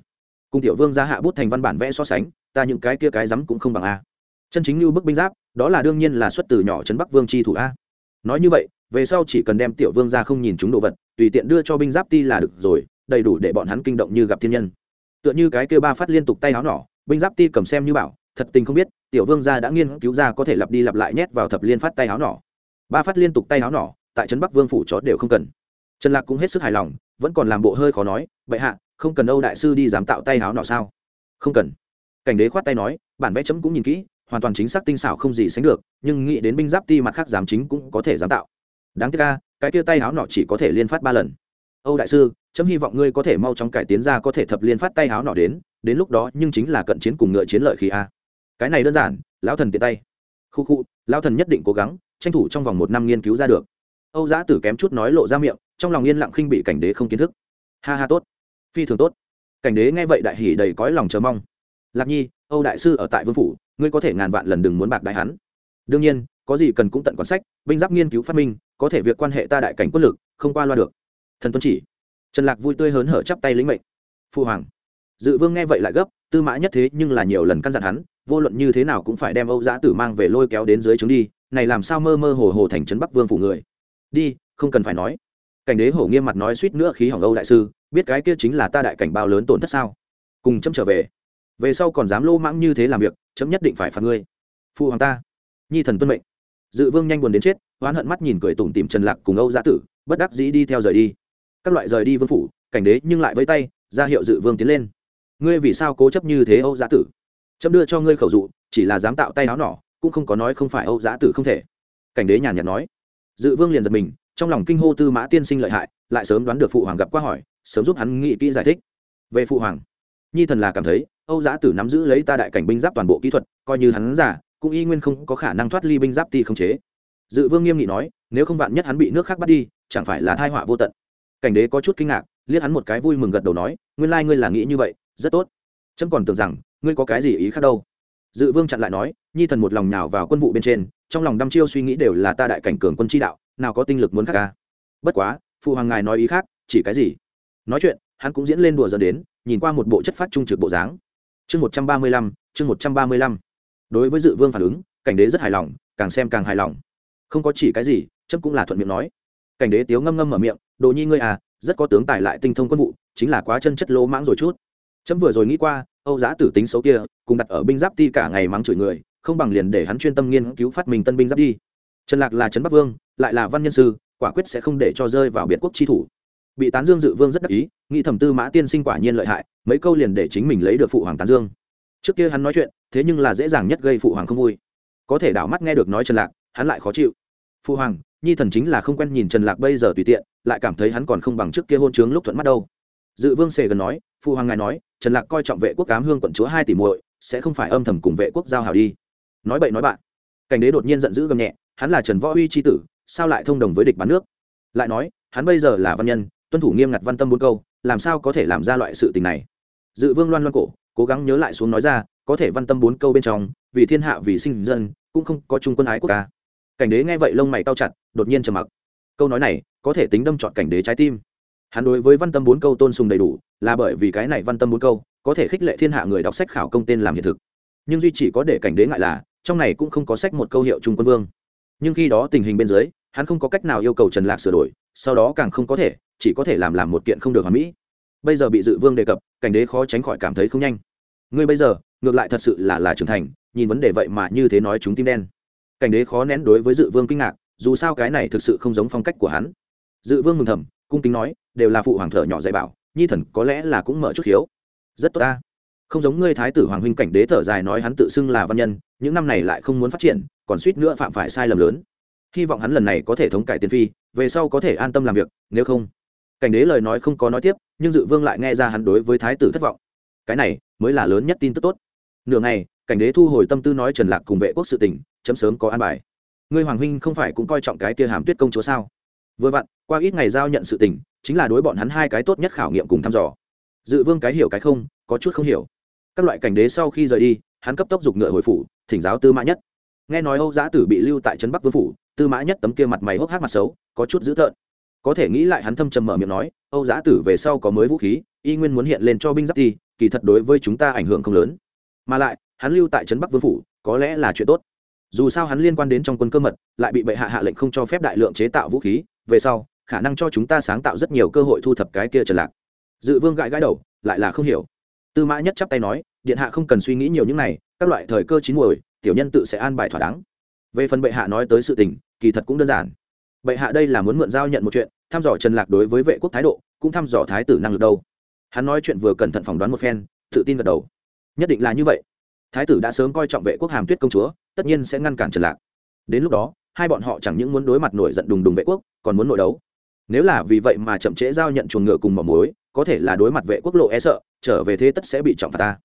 Cùng tiểu vương ra hạ bút thành văn bản vẽ so sánh, ta những cái kia cái rắm cũng không bằng a. Chân chính như bức binh giáp, đó là đương nhiên là xuất từ nhỏ trấn bắc vương tri thủ a. Nói như vậy về sau chỉ cần đem tiểu vương ra không nhìn chúng đồ vật, tùy tiện đưa cho binh giáp ti là được rồi, đầy đủ để bọn hắn kinh động như gặp thiên nhân. Tựa như cái kia ba phát liên tục tay áo nỏ, binh giáp ti cầm xem như bảo, thật tình không biết, tiểu vương gia đã nghiên cứu ra có thể lặp đi lặp lại nhét vào thập liên phát tay áo nỏ. Ba phát liên tục tay áo nỏ, tại trấn bắc vương phủ chó đều không cần. Trần lạc cũng hết sức hài lòng, vẫn còn làm bộ hơi khó nói, bệ hạ, không cần âu đại sư đi dám tạo tay áo nỏ sao? Không cần. Cảnh đế khoát tay nói, bản vẽ chấm cũng nhìn kỹ, hoàn toàn chính xác tinh xảo không gì sánh được, nhưng nghĩ đến binh giáp ti mặt khác giám chính cũng có thể dám tạo đáng tiếc ca cái kia tay áo nọ chỉ có thể liên phát ba lần. Âu đại sư, chấm hy vọng ngươi có thể mau chóng cải tiến ra có thể thập liên phát tay áo nọ đến đến lúc đó nhưng chính là cận chiến cùng ngựa chiến lợi khi a. Cái này đơn giản, lão thần tiện tay. Khu khu, lão thần nhất định cố gắng, tranh thủ trong vòng một năm nghiên cứu ra được. Âu giã tử kém chút nói lộ ra miệng, trong lòng yên lặng khinh bị cảnh đế không kiến thức. Ha ha tốt. Phi thường tốt. Cảnh đế nghe vậy đại hỉ đầy cõi lòng chờ mong. Lạc nhi, âu đại sư ở tại vương phủ, ngươi có thể ngàn vạn lần đừng muốn bạc đại hắn. Đương nhiên, có gì cần cũng tận quan sách, binh giáp nghiên cứu phát minh có thể việc quan hệ ta đại cảnh quốc lực, không qua loa được. Thần tuân chỉ. Trần lạc vui tươi hớn hở chắp tay lĩnh mệnh. Phu hoàng. Dự vương nghe vậy lại gấp, tư mã nhất thế nhưng là nhiều lần căn dặn hắn, vô luận như thế nào cũng phải đem âu giã tử mang về lôi kéo đến dưới trướng đi, này làm sao mơ mơ hồ hồ thành trấn bắc vương phủ người. Đi, không cần phải nói. Cảnh đế hổ nghiêm mặt nói suýt nữa khí hỏng âu đại sư, biết cái kia chính là ta đại cảnh bao lớn tổn thất sao? Cùng chấm trở về. Về sau còn dám lô mãng như thế làm việc, chấm nhất định phải phạt ngươi. Phụ hoàng ta. Nhi thần tuân mệnh dự vương nhanh buồn đến chết, oán hận mắt nhìn cười tủm tìm trần lạc cùng âu gia tử, bất đắc dĩ đi theo rời đi. Các loại rời đi vương phủ, cảnh đế nhưng lại vẫy tay, ra hiệu dự vương tiến lên. Ngươi vì sao cố chấp như thế âu gia tử? Chấm đưa cho ngươi khẩu dụ, chỉ là dám tạo tay áo nỏ, cũng không có nói không phải âu gia tử không thể. Cảnh đế nhàn nhạt nói. Dự vương liền giật mình, trong lòng kinh hô tư mã tiên sinh lợi hại, lại sớm đoán được phụ hoàng gặp qua hỏi, sớm giúp hắn nghĩ kỹ giải thích. Về phụ hoàng, nhi thần là cảm thấy, âu giã tử nắm giữ lấy ta đại cảnh binh giáp toàn bộ kỹ thuật, coi như hắn giả cũng y nguyên không có khả năng thoát ly binh giáp ti không chế. Dự vương nghiêm nghị nói, nếu không vạn nhất hắn bị nước khác bắt đi, chẳng phải là thai họa vô tận. Cảnh đế có chút kinh ngạc, liếc hắn một cái vui mừng gật đầu nói, nguyên lai ngươi là nghĩ như vậy, rất tốt. Trâm còn tưởng rằng, ngươi có cái gì ý khác đâu. Dự vương chặn lại nói, nhi thần một lòng nào vào quân vụ bên trên, trong lòng đăm chiêu suy nghĩ đều là ta đại cảnh cường quân chi đạo, nào có tinh lực muốn khác ca bất quá, phụ hoàng ngài nói ý khác, chỉ cái gì? Nói chuyện, hắn cũng diễn lên đùa dần đến, nhìn qua một bộ chất phát trung trực bộ dáng. Chương một trăm ba mươi lăm, chương một trăm ba mươi lăm đối với dự vương phản ứng, cảnh đế rất hài lòng, càng xem càng hài lòng. Không có chỉ cái gì, chấp cũng là thuận miệng nói. Cảnh đế tiếu ngâm ngâm mở miệng, đồ nhi ngươi à rất có tướng tài lại tinh thông quân vụ, chính là quá chân chất lỗ mãng rồi chút. Chấm vừa rồi nghĩ qua, âu giá tử tính xấu kia, cùng đặt ở binh giáp ti cả ngày mắng chửi người, không bằng liền để hắn chuyên tâm nghiên cứu phát minh tân binh giáp đi. Trần lạc là trấn bắc vương, lại là văn nhân sư, quả quyết sẽ không để cho rơi vào biệt quốc chi thủ. Bị tán dương dự vương rất đắc ý, nghĩ thẩm tư mã tiên sinh quả nhiên lợi hại, mấy câu liền để chính mình lấy được phụ hoàng tán dương trước kia hắn nói chuyện, thế nhưng là dễ dàng nhất gây phụ hoàng không vui. Có thể đảo mắt nghe được nói trần lạc, hắn lại khó chịu. Phụ hoàng, nhi thần chính là không quen nhìn trần lạc bây giờ tùy tiện, lại cảm thấy hắn còn không bằng trước kia hôn trướng lúc thuận mắt đâu. Dự vương sề gần nói, phụ hoàng ngài nói, trần lạc coi trọng vệ quốc cám hương quận chúa hai tỷ muội, sẽ không phải âm thầm cùng vệ quốc giao hảo đi. Nói bậy nói bạn. Cảnh đế đột nhiên giận dữ gầm nhẹ, hắn là trần võ uy tri tử, sao lại thông đồng với địch bán nước? Lại nói, hắn bây giờ là văn nhân, tuân thủ nghiêm ngặt văn tâm bốn câu, làm sao có thể làm ra loại sự tình này? Dự vương loan loan cổ cố gắng nhớ lại xuống nói ra, có thể văn tâm bốn câu bên trong, vì thiên hạ vì sinh dân, cũng không có trung quân ái quốc ca. Cảnh đế nghe vậy lông mày cao chặt, đột nhiên trầm mặc. Câu nói này, có thể tính đâm chọn cảnh đế trái tim. Hắn đối với văn tâm bốn câu tôn sùng đầy đủ, là bởi vì cái này văn tâm bốn câu, có thể khích lệ thiên hạ người đọc sách khảo công tên làm hiện thực. Nhưng duy chỉ có để cảnh đế ngại là, trong này cũng không có sách một câu hiệu trung quân vương. Nhưng khi đó tình hình bên dưới, hắn không có cách nào yêu cầu trần lạc sửa đổi, sau đó càng không có thể, chỉ có thể làm làm một kiện không được hoàn mỹ bây giờ bị dự vương đề cập, cảnh đế khó tránh khỏi cảm thấy không nhanh. Ngươi bây giờ, ngược lại thật sự là là trưởng thành, nhìn vấn đề vậy mà như thế nói chúng tim đen. Cảnh đế khó nén đối với dự vương kinh ngạc, dù sao cái này thực sự không giống phong cách của hắn. Dự vương mừng thầm, cung kính nói, đều là phụ hoàng thở nhỏ dạy bảo, nhi thần có lẽ là cũng mở chút hiếu. Rất tốt ta. Không giống ngươi thái tử hoàng huynh cảnh đế thở dài nói hắn tự xưng là văn nhân, những năm này lại không muốn phát triển, còn suýt nữa phạm phải sai lầm lớn. Hy vọng hắn lần này có thể thống cải tiền phi, về sau có thể an tâm làm việc, nếu không cảnh đế lời nói không có nói tiếp, nhưng dự vương lại nghe ra hắn đối với thái tử thất vọng. Cái này mới là lớn nhất tin tức tốt. Nửa ngày, cảnh đế thu hồi tâm tư nói trần lạc cùng vệ quốc sự tình, chấm sớm có an bài. Ngươi hoàng huynh không phải cũng coi trọng cái kia hàm tuyết công chúa sao? Vừa vặn, qua ít ngày giao nhận sự tình, chính là đối bọn hắn hai cái tốt nhất khảo nghiệm cùng thăm dò. Dự vương cái hiểu cái không, có chút không hiểu. Các loại cảnh đế sau khi rời đi, hắn cấp tốc dục ngựa hồi phủ, thỉnh giáo tư mã nhất. Nghe nói âu giã tử bị lưu tại trấn bắc vương phủ, tư mã nhất tấm kia mặt mày hốc hác mặt xấu, có chút dữ tợn có thể nghĩ lại hắn thâm trầm mở miệng nói, âu giã tử về sau có mới vũ khí, y nguyên muốn hiện lên cho binh giáp ti kỳ thật đối với chúng ta ảnh hưởng không lớn. Mà lại, hắn lưu tại trấn bắc vương phủ, có lẽ là chuyện tốt. Dù sao hắn liên quan đến trong quân cơ mật, lại bị bệ hạ hạ lệnh không cho phép đại lượng chế tạo vũ khí, về sau, khả năng cho chúng ta sáng tạo rất nhiều cơ hội thu thập cái kia trần lạc. Dự vương gãi gãi đầu, lại là không hiểu. Tư mã nhất chắp tay nói, điện hạ không cần suy nghĩ nhiều những này, các loại thời cơ chín muồi, tiểu nhân tự sẽ an bài thỏa đáng. Về phần bệ hạ nói tới sự tình, kỳ thật cũng đơn giản bệ hạ đây là muốn mượn giao nhận một chuyện, thăm dò trần lạc đối với vệ quốc thái độ, cũng thăm dò thái tử năng lực đâu. Hắn nói chuyện vừa cẩn thận phỏng đoán một phen, tự tin gật đầu. Nhất định là như vậy. Thái tử đã sớm coi trọng vệ quốc hàm tuyết công chúa, tất nhiên sẽ ngăn cản trần lạc. Đến lúc đó, hai bọn họ chẳng những muốn đối mặt nổi giận đùng đùng vệ quốc, còn muốn nội đấu. Nếu là vì vậy mà chậm trễ giao nhận chuồng ngựa cùng mỏ mối có thể là đối mặt vệ quốc lộ e sợ, trở về thế tất sẽ bị trọng phạt ta.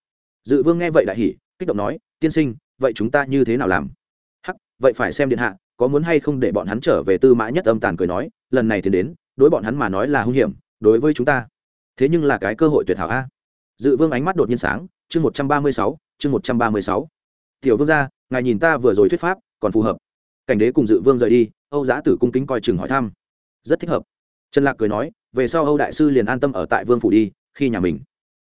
Dự vương nghe vậy đại hỉ, kích động nói, tiên sinh, vậy chúng ta như thế nào làm? Hắc, vậy phải xem điện hạ có muốn hay không để bọn hắn trở về tư mã nhất âm tàn cười nói, lần này thì đến, đối bọn hắn mà nói là hung hiểm, đối với chúng ta. Thế nhưng là cái cơ hội tuyệt hảo a. Dự vương ánh mắt đột nhiên sáng, chương một trăm ba mươi sáu, chương một trăm ba mươi sáu. Tiểu vương gia, ngài nhìn ta vừa rồi thuyết pháp, còn phù hợp. Cảnh đế cùng dự vương rời đi, âu giã tử cung kính coi chừng hỏi thăm. Rất thích hợp. Trần lạc cười nói, về sau âu đại sư liền an tâm ở tại vương phủ đi, khi nhà mình.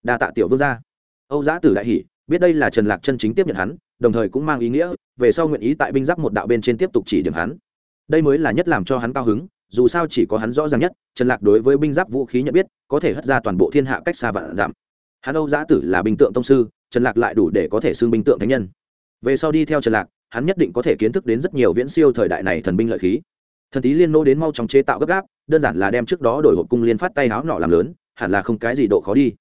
Đa tạ tiểu vương gia. Âu giã tử đại hỷ biết đây là trần lạc chân chính tiếp nhận hắn, đồng thời cũng mang ý nghĩa, về sau nguyện ý tại binh giáp một đạo bên trên tiếp tục chỉ điểm hắn. Đây mới là nhất làm cho hắn cao hứng, dù sao chỉ có hắn rõ ràng nhất, trần lạc đối với binh giáp vũ khí nhận biết, có thể hất ra toàn bộ thiên hạ cách xa vạn giảm hắn âu giã tử là binh tượng tông sư, trần lạc lại đủ để có thể xưng binh tượng thánh nhân. Về sau đi theo trần lạc, hắn nhất định có thể kiến thức đến rất nhiều viễn siêu thời đại này thần binh lợi khí. Thần tí liên nô đến mau chóng chế tạo gấp gáp, đơn giản là đem trước đó đổi hộp cung liên phát tay háo nọ làm lớn, hẳn là không cái gì độ khó đi.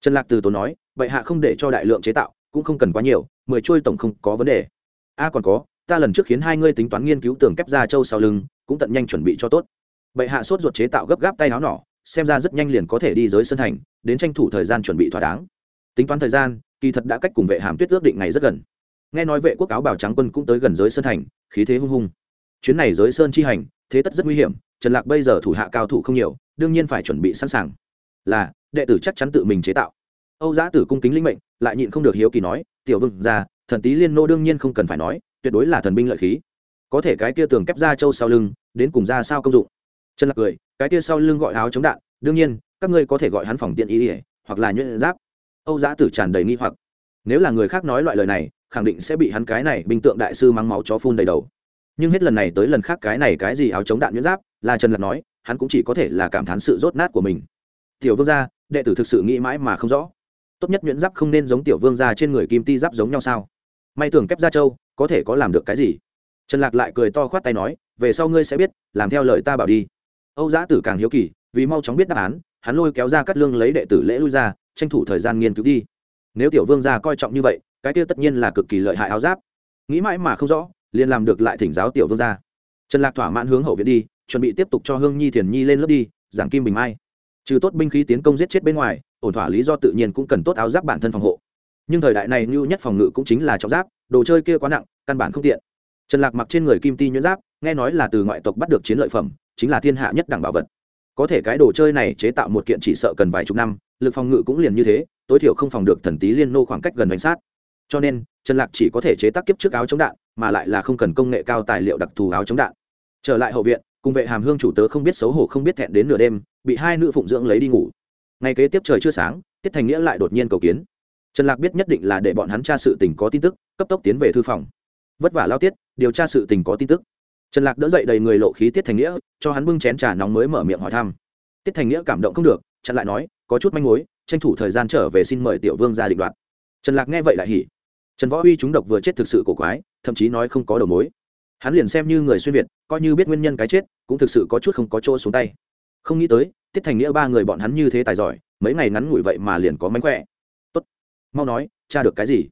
Trần lạc từ tốn nói vậy hạ không để cho đại lượng chế tạo, cũng không cần quá nhiều, mười trôi tổng không có vấn đề. A còn có, ta lần trước khiến hai ngươi tính toán nghiên cứu tường kép ra châu sau lưng, cũng tận nhanh chuẩn bị cho tốt. Bệ hạ sốt ruột chế tạo gấp gáp tay áo nỏ, xem ra rất nhanh liền có thể đi giới sân thành, đến tranh thủ thời gian chuẩn bị thỏa đáng. Tính toán thời gian, kỳ thật đã cách cùng vệ hàm tuyết ước định ngày rất gần. Nghe nói vệ quốc áo bảo trắng quân cũng tới gần giới sơn thành, khí thế hung hung. Chuyến này giới sơn chi hành, thế tất rất nguy hiểm, trần lạc bây giờ thủ hạ cao thủ không nhiều, đương nhiên phải chuẩn bị sẵn sàng. Là, đệ tử chắc chắn tự mình chế tạo âu giã tử cung kính linh mệnh, lại nhịn không được hiếu kỳ nói, tiểu vương ra thần tý liên nô đương nhiên không cần phải nói, tuyệt đối là thần binh lợi khí. Có thể cái kia tường kép ra châu sau lưng, đến cùng ra sao công dụng? Trần lạc cười, cái kia sau lưng gọi áo chống đạn, đương nhiên, các ngươi có thể gọi hắn phòng tiện ý ỉa hoặc là nhuyễn giáp. Âu giã tử tràn đầy nghi hoặc. Nếu là người khác nói loại lời này, khẳng định sẽ bị hắn cái này binh tượng đại sư mang máu chó phun đầy đầu. Nhưng hết lần này tới lần khác cái này cái gì áo chống đạn nhuyễn giáp, là trần lạc nói, hắn cũng chỉ có thể là cảm thán sự rốt nát của mình. Tiểu vương gia, đệ tử thực sự nghĩ mãi mà không rõ tốt nhất nhuyễn giáp không nên giống tiểu vương gia trên người kim ti giáp giống nhau sao? May tưởng kép gia châu, có thể có làm được cái gì? Trần lạc lại cười to khoát tay nói, về sau ngươi sẽ biết, làm theo lời ta bảo đi. Âu giã tử càng hiếu kỳ, vì mau chóng biết đáp án, hắn lôi kéo ra cắt lương lấy đệ tử lễ lui ra, tranh thủ thời gian nghiên cứu đi. Nếu tiểu vương gia coi trọng như vậy, cái kia tất nhiên là cực kỳ lợi hại áo giáp. Nghĩ mãi mà không rõ, liền làm được lại thỉnh giáo tiểu vương gia. Trần lạc thỏa mãn hướng hậu viện đi, chuẩn bị tiếp tục cho hương nhi thiền nhi lên lớp đi, giảng kim bình mai. Trừ tốt binh khí tiến công giết chết bên ngoài ổn thỏa lý do tự nhiên cũng cần tốt áo giáp bản thân phòng hộ. Nhưng thời đại này nhu nhất phòng ngự cũng chính là trọng giáp, đồ chơi kia quá nặng, căn bản không tiện. Trần lạc mặc trên người kim ti nhuyễn giáp, nghe nói là từ ngoại tộc bắt được chiến lợi phẩm, chính là thiên hạ nhất đẳng bảo vật. Có thể cái đồ chơi này chế tạo một kiện chỉ sợ cần vài chục năm, lực phòng ngự cũng liền như thế, tối thiểu không phòng được thần tí liên nô khoảng cách gần bánh sát. Cho nên, trần lạc chỉ có thể chế tác kiếp trước áo chống đạn, mà lại là không cần công nghệ cao tài liệu đặc thù áo chống đạn. Trở lại hậu viện, cùng vệ hàm hương chủ tớ không biết xấu hổ không biết thẹn đến nửa đêm, bị hai nữ phụng dưỡng lấy đi ngủ ngày kế tiếp trời chưa sáng, tiết thành nghĩa lại đột nhiên cầu kiến. Trần lạc biết nhất định là để bọn hắn tra sự tình có tin tức, cấp tốc tiến về thư phòng. Vất vả lao tiết, điều tra sự tình có tin tức. Trần lạc đỡ dậy đầy người lộ khí tiết thành nghĩa, cho hắn bưng chén trà nóng mới mở miệng hỏi thăm. Tiết thành nghĩa cảm động không được, chặn lại nói, có chút manh mối, tranh thủ thời gian trở về xin mời tiểu vương ra định đoạt. Trần lạc nghe vậy lại hỉ. Trần võ uy chúng độc vừa chết thực sự cổ quái, thậm chí nói không có đầu mối. Hắn liền xem như người xuyên việt, coi như biết nguyên nhân cái chết, cũng thực sự có chút không có chỗ xuống tay. Không nghĩ tới tiết thành nghĩa ba người bọn hắn như thế tài giỏi, mấy ngày ngắn ngủi vậy mà liền có mánh khỏe. Tốt, mau nói, cha được cái gì?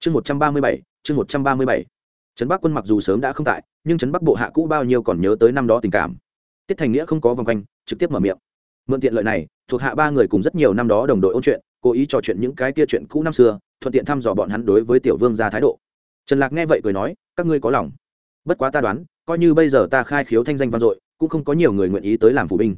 Chương một trăm ba mươi bảy, chương một trăm ba mươi bảy. Trấn bắc quân mặc dù sớm đã không tại, nhưng trấn bắc bộ hạ cũ bao nhiêu còn nhớ tới năm đó tình cảm. Tiết thành nghĩa không có vòng quanh, trực tiếp mở miệng. Mượn tiện lợi này, thuộc hạ ba người cùng rất nhiều năm đó đồng đội ôn chuyện, cố ý trò chuyện những cái kia chuyện cũ năm xưa, thuận tiện thăm dò bọn hắn đối với tiểu vương ra thái độ. Trần lạc nghe vậy cười nói, các ngươi có lòng. Bất quá ta đoán, coi như bây giờ ta khai khiếu thanh danh vang dội, cũng không có nhiều người nguyện ý tới làm phụ binh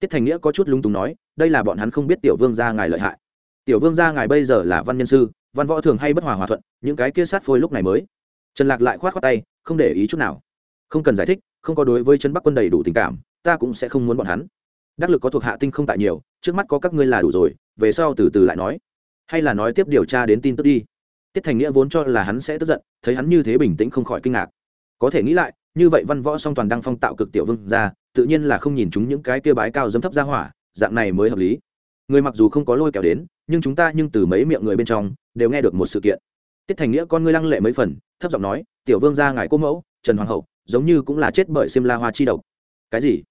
tiết thành nghĩa có chút lung túng nói, đây là bọn hắn không biết tiểu vương gia ngài lợi hại. Tiểu vương gia ngài bây giờ là văn nhân sư, văn võ thường hay bất hòa hòa thuận, những cái kia sát phôi lúc này mới. Trần lạc lại khoát khoát tay, không để ý chút nào. Không cần giải thích, không có đối với trấn bắc quân đầy đủ tình cảm, ta cũng sẽ không muốn bọn hắn. Đắc lực có thuộc hạ tinh không tại nhiều, trước mắt có các ngươi là đủ rồi, về sau từ từ lại nói. Hay là nói tiếp điều tra đến tin tức đi. Tiết thành nghĩa vốn cho là hắn sẽ tức giận, thấy hắn như thế bình tĩnh không khỏi kinh ngạc. Có thể nghĩ lại như vậy văn võ song toàn đăng phong tạo cực tiểu vương ra tự nhiên là không nhìn chúng những cái kia bái cao dâm thấp ra hỏa, dạng này mới hợp lý. Người mặc dù không có lôi kéo đến, nhưng chúng ta nhưng từ mấy miệng người bên trong, đều nghe được một sự kiện. Tiết thành nghĩa con ngươi lăng lệ mấy phần, thấp giọng nói, tiểu vương gia ngài cô mẫu, trần hoàng hậu, giống như cũng là chết bởi xiêm la hoa chi độc. Cái gì?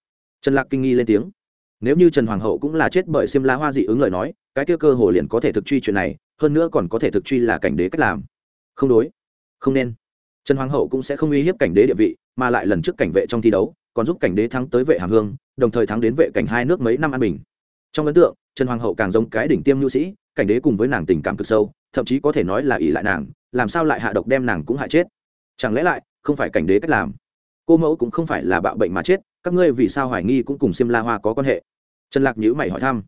Trần lạc kinh nghi lên tiếng. Nếu như trần hoàng hậu cũng là chết bởi xiêm la hoa dị ứng lời nói, cái kia cơ hồ liền có thể thực truy chuyện này, hơn nữa còn có thể thực truy là cảnh đế cách làm. Không đối. Không nên. Trần hoàng hậu cũng sẽ không uy hiếp cảnh đế địa vị mà lại lần trước cảnh vệ trong thi đấu, còn giúp cảnh đế thắng tới vệ hàm hương, đồng thời thắng đến vệ cảnh hai nước mấy năm an bình. Trong ấn tượng, trần hoàng hậu càng giống cái đỉnh tiêm nhu sĩ, cảnh đế cùng với nàng tình cảm cực sâu, thậm chí có thể nói là ỷ lại nàng, làm sao lại hạ độc đem nàng cũng hại chết? Chẳng lẽ lại, không phải cảnh đế cách làm? Cô mẫu cũng không phải là bạo bệnh mà chết, các ngươi vì sao hoài nghi cũng cùng xiêm la hoa có quan hệ? Trần lạc nhữ mày hỏi thăm.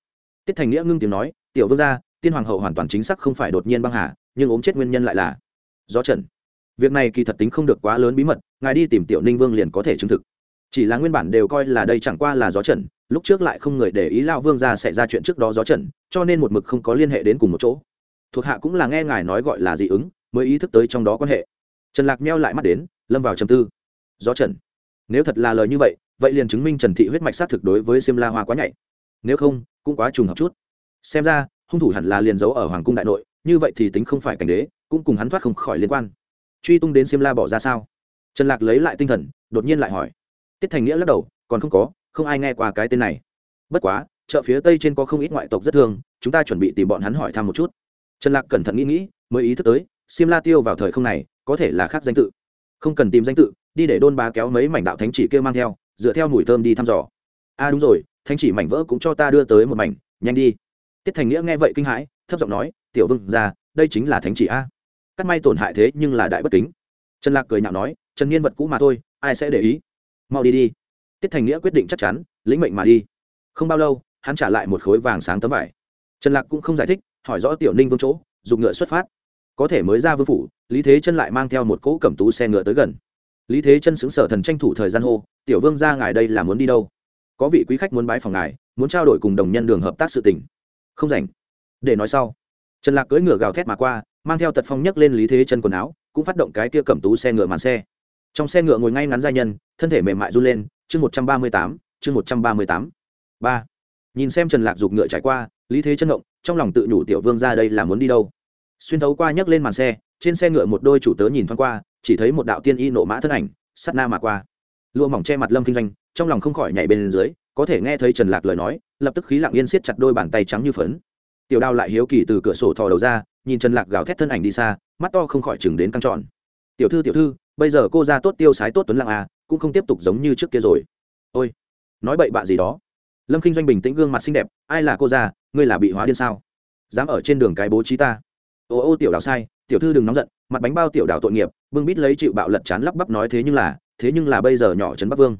Tiết thành nghĩa ngưng tiếng nói, tiểu vương gia, tiên hoàng hậu hoàn toàn chính xác không phải đột nhiên băng hà, nhưng ốm chết nguyên nhân lại là. Gió trần việc này kỳ thật tính không được quá lớn bí mật, ngài đi tìm tiểu ninh vương liền có thể chứng thực. Chỉ là nguyên bản đều coi là đây chẳng qua là gió trần lúc trước lại không người để ý lao vương ra xảy ra chuyện trước đó gió trần cho nên một mực không có liên hệ đến cùng một chỗ. Thuộc hạ cũng là nghe ngài nói gọi là dị ứng, mới ý thức tới trong đó quan hệ. Trần lạc meo lại mắt đến, lâm vào trầm tư. Gió trần nếu thật là lời như vậy vậy liền chứng minh trần thị huyết mạch xác thực đối với xiêm la hoa quá nhạy. Nếu không, cũng quá trùng hợp chút. Xem ra, hung thủ hẳn là liền giấu ở hoàng cung đại nội, như vậy thì tính không phải cảnh đế, cũng cùng hắn thoát không khỏi liên quan truy tung đến xiêm la bỏ ra sao? Trần lạc lấy lại tinh thần, đột nhiên lại hỏi. Tiết thành nghĩa lắc đầu, còn không có, không ai nghe qua cái tên này. Bất quá, chợ phía tây trên có không ít ngoại tộc rất thương, chúng ta chuẩn bị tìm bọn hắn hỏi thăm một chút. Trần lạc cẩn thận nghĩ nghĩ, mới ý thức tới xiêm la tiêu vào thời không này, có thể là khác danh tự. Không cần tìm danh tự, đi để đôn bá kéo mấy mảnh đạo thánh chỉ kia mang theo, dựa theo mùi thơm đi thăm dò. A à đúng rồi, thánh chỉ mảnh vỡ cũng cho ta đưa tới một mảnh, nhanh đi. Tiết thành nghĩa nghe vậy kinh hãi, thấp giọng nói, tiểu vương ra đây chính là thánh chỉ a cắt may tổn hại thế nhưng là đại bất kính. Trần lạc cười nhạo nói, trần niên vật cũ mà thôi, ai sẽ để ý? Mau đi đi. Tiết thành nghĩa quyết định chắc chắn, lĩnh mệnh mà đi. Không bao lâu, hắn trả lại một khối vàng sáng tấm vải. Trần lạc cũng không giải thích, hỏi rõ tiểu ninh vương chỗ, dùng ngựa xuất phát. Có thể mới ra vương phủ, lý thế chân lại mang theo một cỗ cẩm tú xe ngựa tới gần. Lý thế chân xứng sở thần tranh thủ thời gian hô, tiểu vương ra ngài đây là muốn đi đâu? Có vị quý khách muốn bái phòng ngài, muốn trao đổi cùng đồng nhân đường hợp tác sự tình. Không rảnh. Để nói sau. Trần lạc cưỡi ngựa gào thét mà qua mang theo tật phong nhấc lên lý thế chân quần áo, cũng phát động cái kia cẩm tú xe ngựa màn xe. Trong xe ngựa ngồi ngay ngắn giai nhân, thân thể mềm mại run lên, chương một trăm ba mươi tám, chương một trăm ba mươi tám. Ba. Nhìn xem trần lạc giục ngựa trải qua, lý thế chân động, trong lòng tự nhủ tiểu vương ra đây là muốn đi đâu. Xuyên thấu qua nhấc lên màn xe, trên xe ngựa một đôi chủ tớ nhìn thoáng qua, chỉ thấy một đạo tiên y nộ mã thân ảnh sắt na mà qua. Lụa mỏng che mặt lâm kinh doanh, trong lòng không khỏi nhảy bên dưới, có thể nghe thấy trần lạc lời nói, lập tức khí lặng yên siết chặt đôi bàn tay trắng như phấn. Tiểu đao lại hiếu kỳ từ cửa sổ thò đầu ra nhìn trần lạc gào thét thân ảnh đi xa, mắt to không khỏi chừng đến căng trọn tiểu thư tiểu thư, bây giờ cô ra tốt tiêu sái tốt tuấn lặng à cũng không tiếp tục giống như trước kia rồi. Ôi, nói bậy bạ gì đó. Lâm kinh doanh bình tĩnh gương mặt xinh đẹp, ai là cô ra ngươi là bị hóa điên sao? Dám ở trên đường cái bố trí ta. Ô ô, tiểu đào sai, tiểu thư đừng nóng giận, mặt bánh bao tiểu đào tội nghiệp, bưng bít lấy chịu bạo lật chán lắp bắp nói thế nhưng là, thế nhưng là bây giờ nhỏ trấn bắc vương.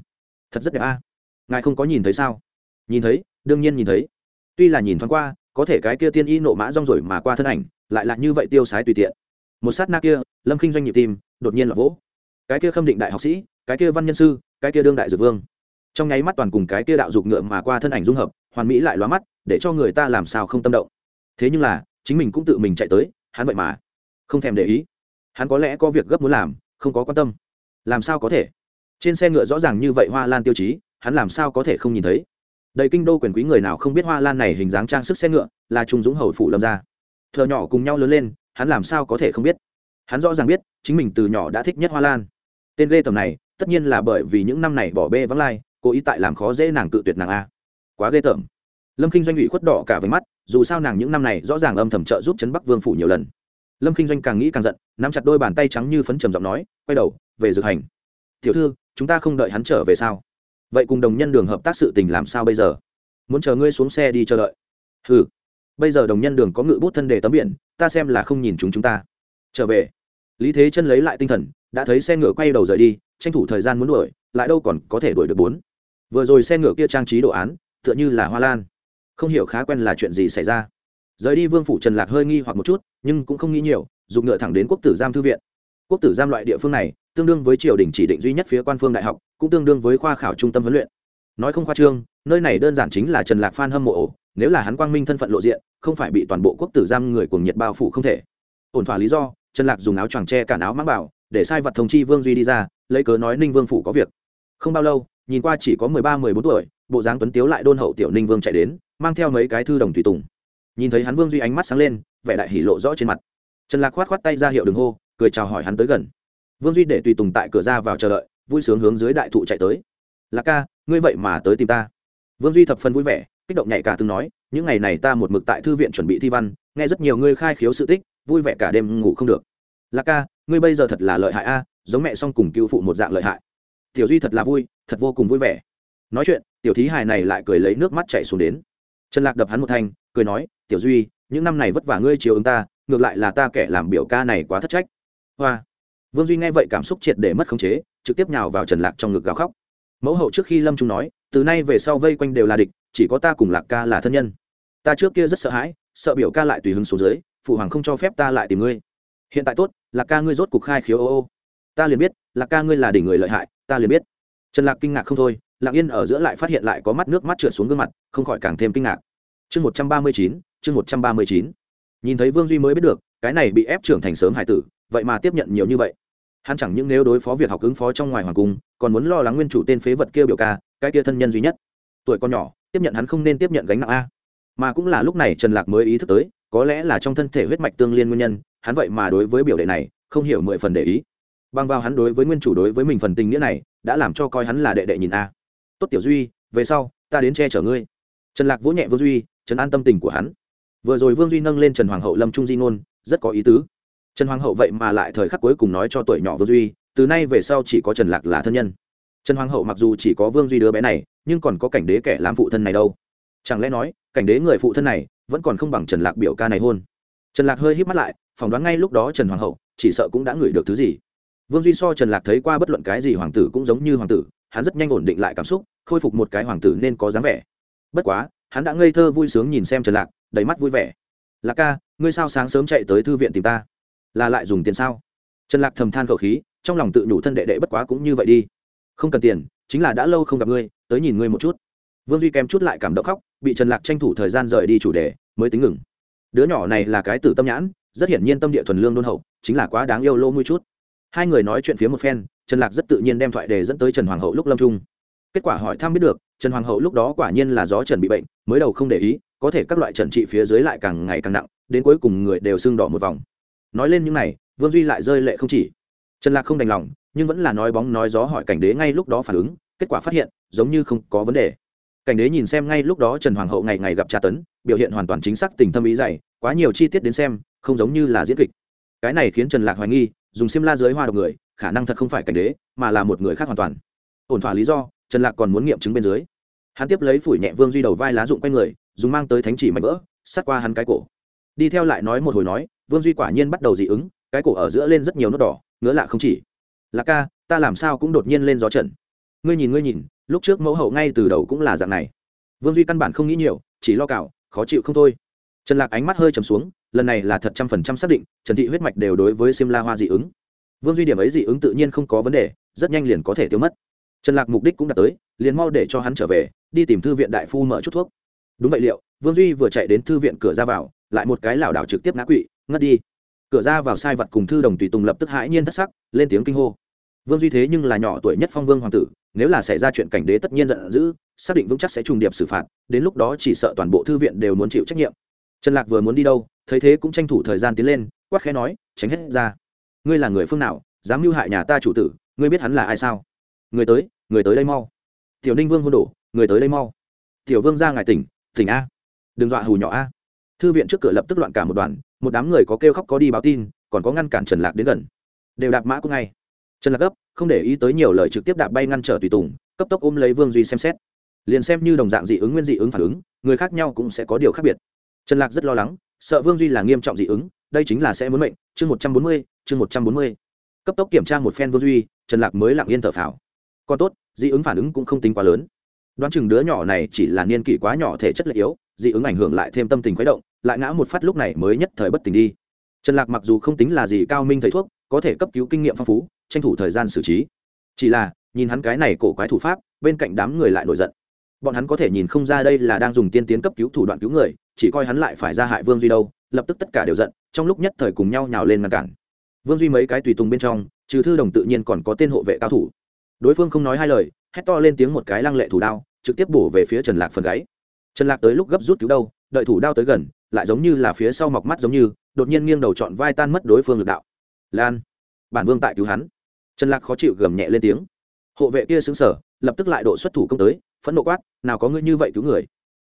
Thật rất đẹp a. Ngài không có nhìn thấy sao? Nhìn thấy, đương nhiên nhìn thấy. Tuy là nhìn thoáng qua, có thể cái kia tiên y nộ mã rong rồi mà qua thân ảnh lại là như vậy tiêu sái tùy tiện. Một sát na kia, lâm kinh doanh nhịp tim, đột nhiên là vỗ. Cái kia khâm định đại học sĩ, cái kia văn nhân sư, cái kia đương đại dược vương. Trong nháy mắt toàn cùng cái kia đạo dục ngựa mà qua thân ảnh dung hợp, hoàn mỹ lại lóa mắt, để cho người ta làm sao không tâm động. Thế nhưng là, chính mình cũng tự mình chạy tới, hắn vậy mà không thèm để ý. Hắn có lẽ có việc gấp muốn làm, không có quan tâm. Làm sao có thể? Trên xe ngựa rõ ràng như vậy hoa lan tiêu chí, hắn làm sao có thể không nhìn thấy? Đầy kinh đô quyền quý người nào không biết hoa lan này hình dáng trang sức xe ngựa là trung dũng hầu phủ lâm ra thợ nhỏ cùng nhau lớn lên, hắn làm sao có thể không biết? Hắn rõ ràng biết, chính mình từ nhỏ đã thích nhất hoa lan. Tên lê tầm này, tất nhiên là bởi vì những năm này bỏ bê vắng lai, cố ý tại làm khó dễ nàng cự tuyệt nàng a. Quá ghê tởm. Lâm k i n h doanh ủy khuất đỏ cả với mắt, dù sao nàng những năm này rõ ràng âm thầm trợ giúp chấn bắc vương phủ nhiều lần. Lâm k i n h doanh càng nghĩ càng giận, nắm chặt đôi bàn tay trắng như phấn trầm giọng nói, quay đầu, về dược hành. Tiểu thư, chúng ta không đợi hắn trở về sao? Vậy cùng đồng nhân đường hợp tác sự tình làm sao bây giờ? Muốn chờ ngươi xuống xe đi chờ đợi. Ừ bây giờ đồng nhân đường có ngự bút thân đề tấm biển, ta xem là không nhìn chúng chúng ta. Trở về. Lý thế chân lấy lại tinh thần, đã thấy xe ngựa quay đầu rời đi, tranh thủ thời gian muốn đuổi, lại đâu còn có thể đuổi được bốn. Vừa rồi xe ngựa kia trang trí đồ án, tựa như là hoa lan. Không hiểu khá quen là chuyện gì xảy ra. Rời đi vương phủ trần lạc hơi nghi hoặc một chút, nhưng cũng không nghĩ nhiều dùng ngựa thẳng đến quốc tử giam thư viện. Quốc tử giam loại địa phương này, tương đương với triều đình chỉ định duy nhất phía quan phương đại học, cũng tương đương với khoa khảo trung tâm huấn luyện. Nói không khoa trương, nơi này đơn giản chính là trần lạc phan hâm mộ ổ, nếu là hắn quang minh thân phận lộ diện không phải bị toàn bộ quốc tử giam người cuồng nhiệt bao phủ không thể. Ổn thỏa lý do, trần lạc dùng áo choàng tre cản áo mang bảo, để sai vật thông chi vương duy đi ra, lấy cớ nói ninh vương phủ có việc. Không bao lâu, nhìn qua chỉ có mười ba, mười bốn tuổi, bộ dáng tuấn tiếu lại đôn hậu tiểu ninh vương chạy đến, mang theo mấy cái thư đồng tùy tùng. Nhìn thấy hắn vương duy ánh mắt sáng lên, vẻ đại hỉ lộ rõ trên mặt. Trần lạc khoát khoát tay ra hiệu đường hô, cười chào hỏi hắn tới gần. Vương duy để tùy tùng tại cửa ra vào chờ đợi, vui sướng hướng dưới đại thụ chạy tới. Lạc ca, ngươi vậy mà tới tìm ta. Vương duy thập phần vui vẻ kích động nhạy cả từng nói, những ngày này ta một mực tại thư viện chuẩn bị thi văn, nghe rất nhiều ngươi khai khiếu sự tích, vui vẻ cả đêm ngủ không được. Lạc ca, ngươi bây giờ thật là lợi hại a, giống mẹ song cùng cựu phụ một dạng lợi hại. Tiểu duy thật là vui, thật vô cùng vui vẻ. Nói chuyện, tiểu thí hài này lại cười lấy nước mắt chảy xuống đến. Trần lạc đập hắn một thanh, cười nói, tiểu duy, những năm này vất vả ngươi chiều ứng ta, ngược lại là ta kẻ làm biểu ca này quá thất trách. Hoa. Vương duy nghe vậy cảm xúc triệt để mất khống chế, trực tiếp nhào vào trần lạc trong ngực gào khóc. Mẫu hậu trước khi lâm trung nói, từ nay về sau vây quanh đều là địch chỉ có ta cùng lạc ca là thân nhân. Ta trước kia rất sợ hãi, sợ biểu ca lại tùy hứng xuống dưới, phụ hoàng không cho phép ta lại tìm ngươi. Hiện tại tốt, lạc ca ngươi rốt cục khai khiếu ô ô. Ta liền biết, lạc ca ngươi là đỉnh người lợi hại, ta liền biết. Trần lạc kinh ngạc không thôi lạc yên ở giữa lại phát hiện lại có mắt nước mắt trượt xuống gương mặt, không khỏi càng thêm kinh ngạc. Chương một trăm ba mươi chín, chương một trăm ba mươi chín. Nhìn thấy vương duy mới biết được, cái này bị ép trưởng thành sớm hải tử, vậy mà tiếp nhận nhiều như vậy. Hắn chẳng những nếu đối phó việc học ứng phó trong ngoài hoàng cung, còn muốn lo lắng nguyên chủ tên phế vật kia biểu ca, cái kia thân nhân duy nhất. Tuổi con nhỏ tiếp nhận hắn không nên tiếp nhận gánh nặng a. Mà cũng là lúc này trần lạc mới ý thức tới, có lẽ là trong thân thể huyết mạch tương liên nguyên nhân, hắn vậy mà đối với biểu đệ này, không hiểu mười phần để ý. Bằng vào hắn đối với nguyên chủ đối với mình phần tình nghĩa này, đã làm cho coi hắn là đệ đệ nhìn a. Tốt tiểu duy, về sau, ta đến che chở ngươi. Trần lạc vỗ nhẹ vương duy trần an tâm tình của hắn. Vừa rồi vương duy nâng lên trần hoàng hậu lâm trung di ngôn, rất có ý tứ. Trần hoàng hậu vậy mà lại thời khắc cuối cùng nói cho tuổi nhỏ vương duy, từ nay về sau chỉ có trần lạc là thân nhân trần hoàng hậu mặc dù chỉ có vương duy đứa bé này, nhưng còn có cảnh đế kẻ làm phụ thân này đâu. Chẳng lẽ nói, cảnh đế người phụ thân này vẫn còn không bằng trần lạc biểu ca này hôn? Trần lạc hơi hít mắt lại, phỏng đoán ngay lúc đó trần hoàng hậu chỉ sợ cũng đã ngửi được thứ gì. Vương duy so trần lạc thấy qua bất luận cái gì hoàng tử cũng giống như hoàng tử, hắn rất nhanh ổn định lại cảm xúc, khôi phục một cái hoàng tử nên có dáng vẻ. Bất quá, hắn đã ngây thơ vui sướng nhìn xem trần lạc, đầy mắt vui vẻ. Lạc ca, ngươi sao sáng sớm chạy tới thư viện tìm ta? Là lại dùng tiền sao? Trần lạc thầm than khẩu khí, trong lòng tự nhủ thân đệ đệ bất quá cũng như vậy đi không cần tiền, chính là đã lâu không gặp ngươi, tới nhìn ngươi một chút. Vương duy kém chút lại cảm động khóc, bị trần lạc tranh thủ thời gian rời đi chủ đề, mới tính ngừng. Đứa nhỏ này là cái tử tâm nhãn, rất hiển nhiên tâm địa thuần lương đôn hậu, chính là quá đáng yêu lô mũi chút. Hai người nói chuyện phía một phen, trần lạc rất tự nhiên đem thoại đề dẫn tới trần hoàng hậu lúc lâm trung kết quả hỏi thăm biết được, trần hoàng hậu lúc đó quả nhiên là gió trần bị bệnh, mới đầu không để ý, có thể các loại trần trị phía dưới lại càng ngày càng nặng, đến cuối cùng người đều sưng đỏ một vòng. Nói lên những này, vương duy lại rơi lệ không chỉ. Trần lạc không đành lòng nhưng vẫn là nói bóng nói gió hỏi cảnh đế ngay lúc đó phản ứng, kết quả phát hiện, giống như không có vấn đề. Cảnh đế nhìn xem ngay lúc đó trần hoàng hậu ngày ngày gặp tra tấn, biểu hiện hoàn toàn chính xác tình thâm ý dày, quá nhiều chi tiết đến xem, không giống như là diễn kịch. Cái này khiến trần lạc hoài nghi, dùng xiêm la dưới hoa độc người, khả năng thật không phải cảnh đế, mà là một người khác hoàn toàn. Ổn thỏa lý do, trần lạc còn muốn nghiệm chứng bên dưới. Hắn tiếp lấy phủi nhẹ vương duy đầu vai lá dụng quanh người, dùng mang tới thánh chỉ mạnh vỡ, sát qua hắn cái cổ. Đi theo lại nói một hồi nói, vương duy quả nhiên bắt đầu dị ứng, cái cổ ở giữa lên rất nhiều nốt đỏ, ngứa lạ không chỉ là ca, ta làm sao cũng đột nhiên lên gió trận. Ngươi nhìn ngươi nhìn, lúc trước mẫu hậu ngay từ đầu cũng là dạng này. Vương duy căn bản không nghĩ nhiều, chỉ lo cạo, khó chịu không thôi. Trần lạc ánh mắt hơi trầm xuống, lần này là thật trăm phần trăm xác định, trần thị huyết mạch đều đối với sim la hoa dị ứng. Vương duy điểm ấy dị ứng tự nhiên không có vấn đề, rất nhanh liền có thể tiêu mất. Trần lạc mục đích cũng đạt tới, liền mau để cho hắn trở về, đi tìm thư viện đại phu mở chút thuốc. Đúng vậy liệu, vương duy vừa chạy đến thư viện cửa ra vào, lại một cái lảo đảo trực tiếp ngã quỵ, ngất đi cửa ra vào sai vật cùng thư đồng tùy tùng lập tức hãi nhiên thất sắc, lên tiếng kinh hô. Vương duy thế nhưng là nhỏ tuổi nhất phong vương hoàng tử, nếu là xảy ra chuyện cảnh đế tất nhiên giận dữ, xác định vững chắc sẽ trùng điệp xử phạt, đến lúc đó chỉ sợ toàn bộ thư viện đều muốn chịu trách nhiệm. Trần lạc vừa muốn đi đâu, thấy thế cũng tranh thủ thời gian tiến lên, quát khẽ nói, tránh hết ra. Ngươi là người phương nào, dám mưu hại nhà ta chủ tử, ngươi biết hắn là ai sao? Người tới người tới đây mau. Tiểu ninh vương hôn đổ, người tới đây mau. Tiểu vương ra ngài tỉnh tỉnh a. Đừng dọa hù nhỏ a. Thư viện trước cửa lập tức loạn cả một đoàn một đám người có kêu khóc có đi báo tin, còn có ngăn cản trần lạc đến gần. Đều đạp mã cũng ngay. Trần lạc gấp, không để ý tới nhiều lời trực tiếp đạp bay ngăn trở tùy tùng, cấp tốc ôm lấy vương duy xem xét. Liền xem như đồng dạng dị ứng nguyên dị ứng phản ứng, người khác nhau cũng sẽ có điều khác biệt. Trần lạc rất lo lắng, sợ vương duy là nghiêm trọng dị ứng, đây chính là sẽ muốn mệnh, chương một trăm bốn mươi, chương một trăm bốn mươi. Cấp tốc kiểm tra một phen vương duy, trần lạc mới lặng yên thở phào. Còn tốt, dị ứng phản ứng cũng không tính quá lớn. Đoán chừng đứa nhỏ này chỉ là niên kỷ quá nhỏ thể chất lệ yếu, dị ứng ảnh hưởng lại thêm tâm tình khuấy động lại ngã một phát lúc này mới nhất thời bất tỉnh đi. Trần lạc mặc dù không tính là gì cao minh thầy thuốc, có thể cấp cứu kinh nghiệm phong phú, tranh thủ thời gian xử trí. Chỉ là, nhìn hắn cái này cổ quái thủ pháp, bên cạnh đám người lại nổi giận. Bọn hắn có thể nhìn không ra đây là đang dùng tiên tiến cấp cứu thủ đoạn cứu người, chỉ coi hắn lại phải ra hại vương duy đâu, lập tức tất cả đều giận, trong lúc nhất thời cùng nhau nhào lên ngăn cản. Vương duy mấy cái tùy tùng bên trong, trừ thư đồng tự nhiên còn có tên hộ vệ cao thủ. Đối phương không nói hai lời, hét to lên tiếng một cái lăng lệ thủ đao, trực tiếp bổ về phía trần lạc phần gáy. Trần lạc tới lúc gấp rút cứu đâu, đợi thủ đao tới gần lại giống như là phía sau mọc mắt giống như, đột nhiên nghiêng đầu chọn vai tan mất đối phương lực đạo. Lan, bản vương tại cứu hắn. Trần lạc khó chịu gầm nhẹ lên tiếng. Hộ vệ kia xứng sở lập tức lại độ xuất thủ công tới, phẫn nộ quát, nào có ngươi như vậy cứu người?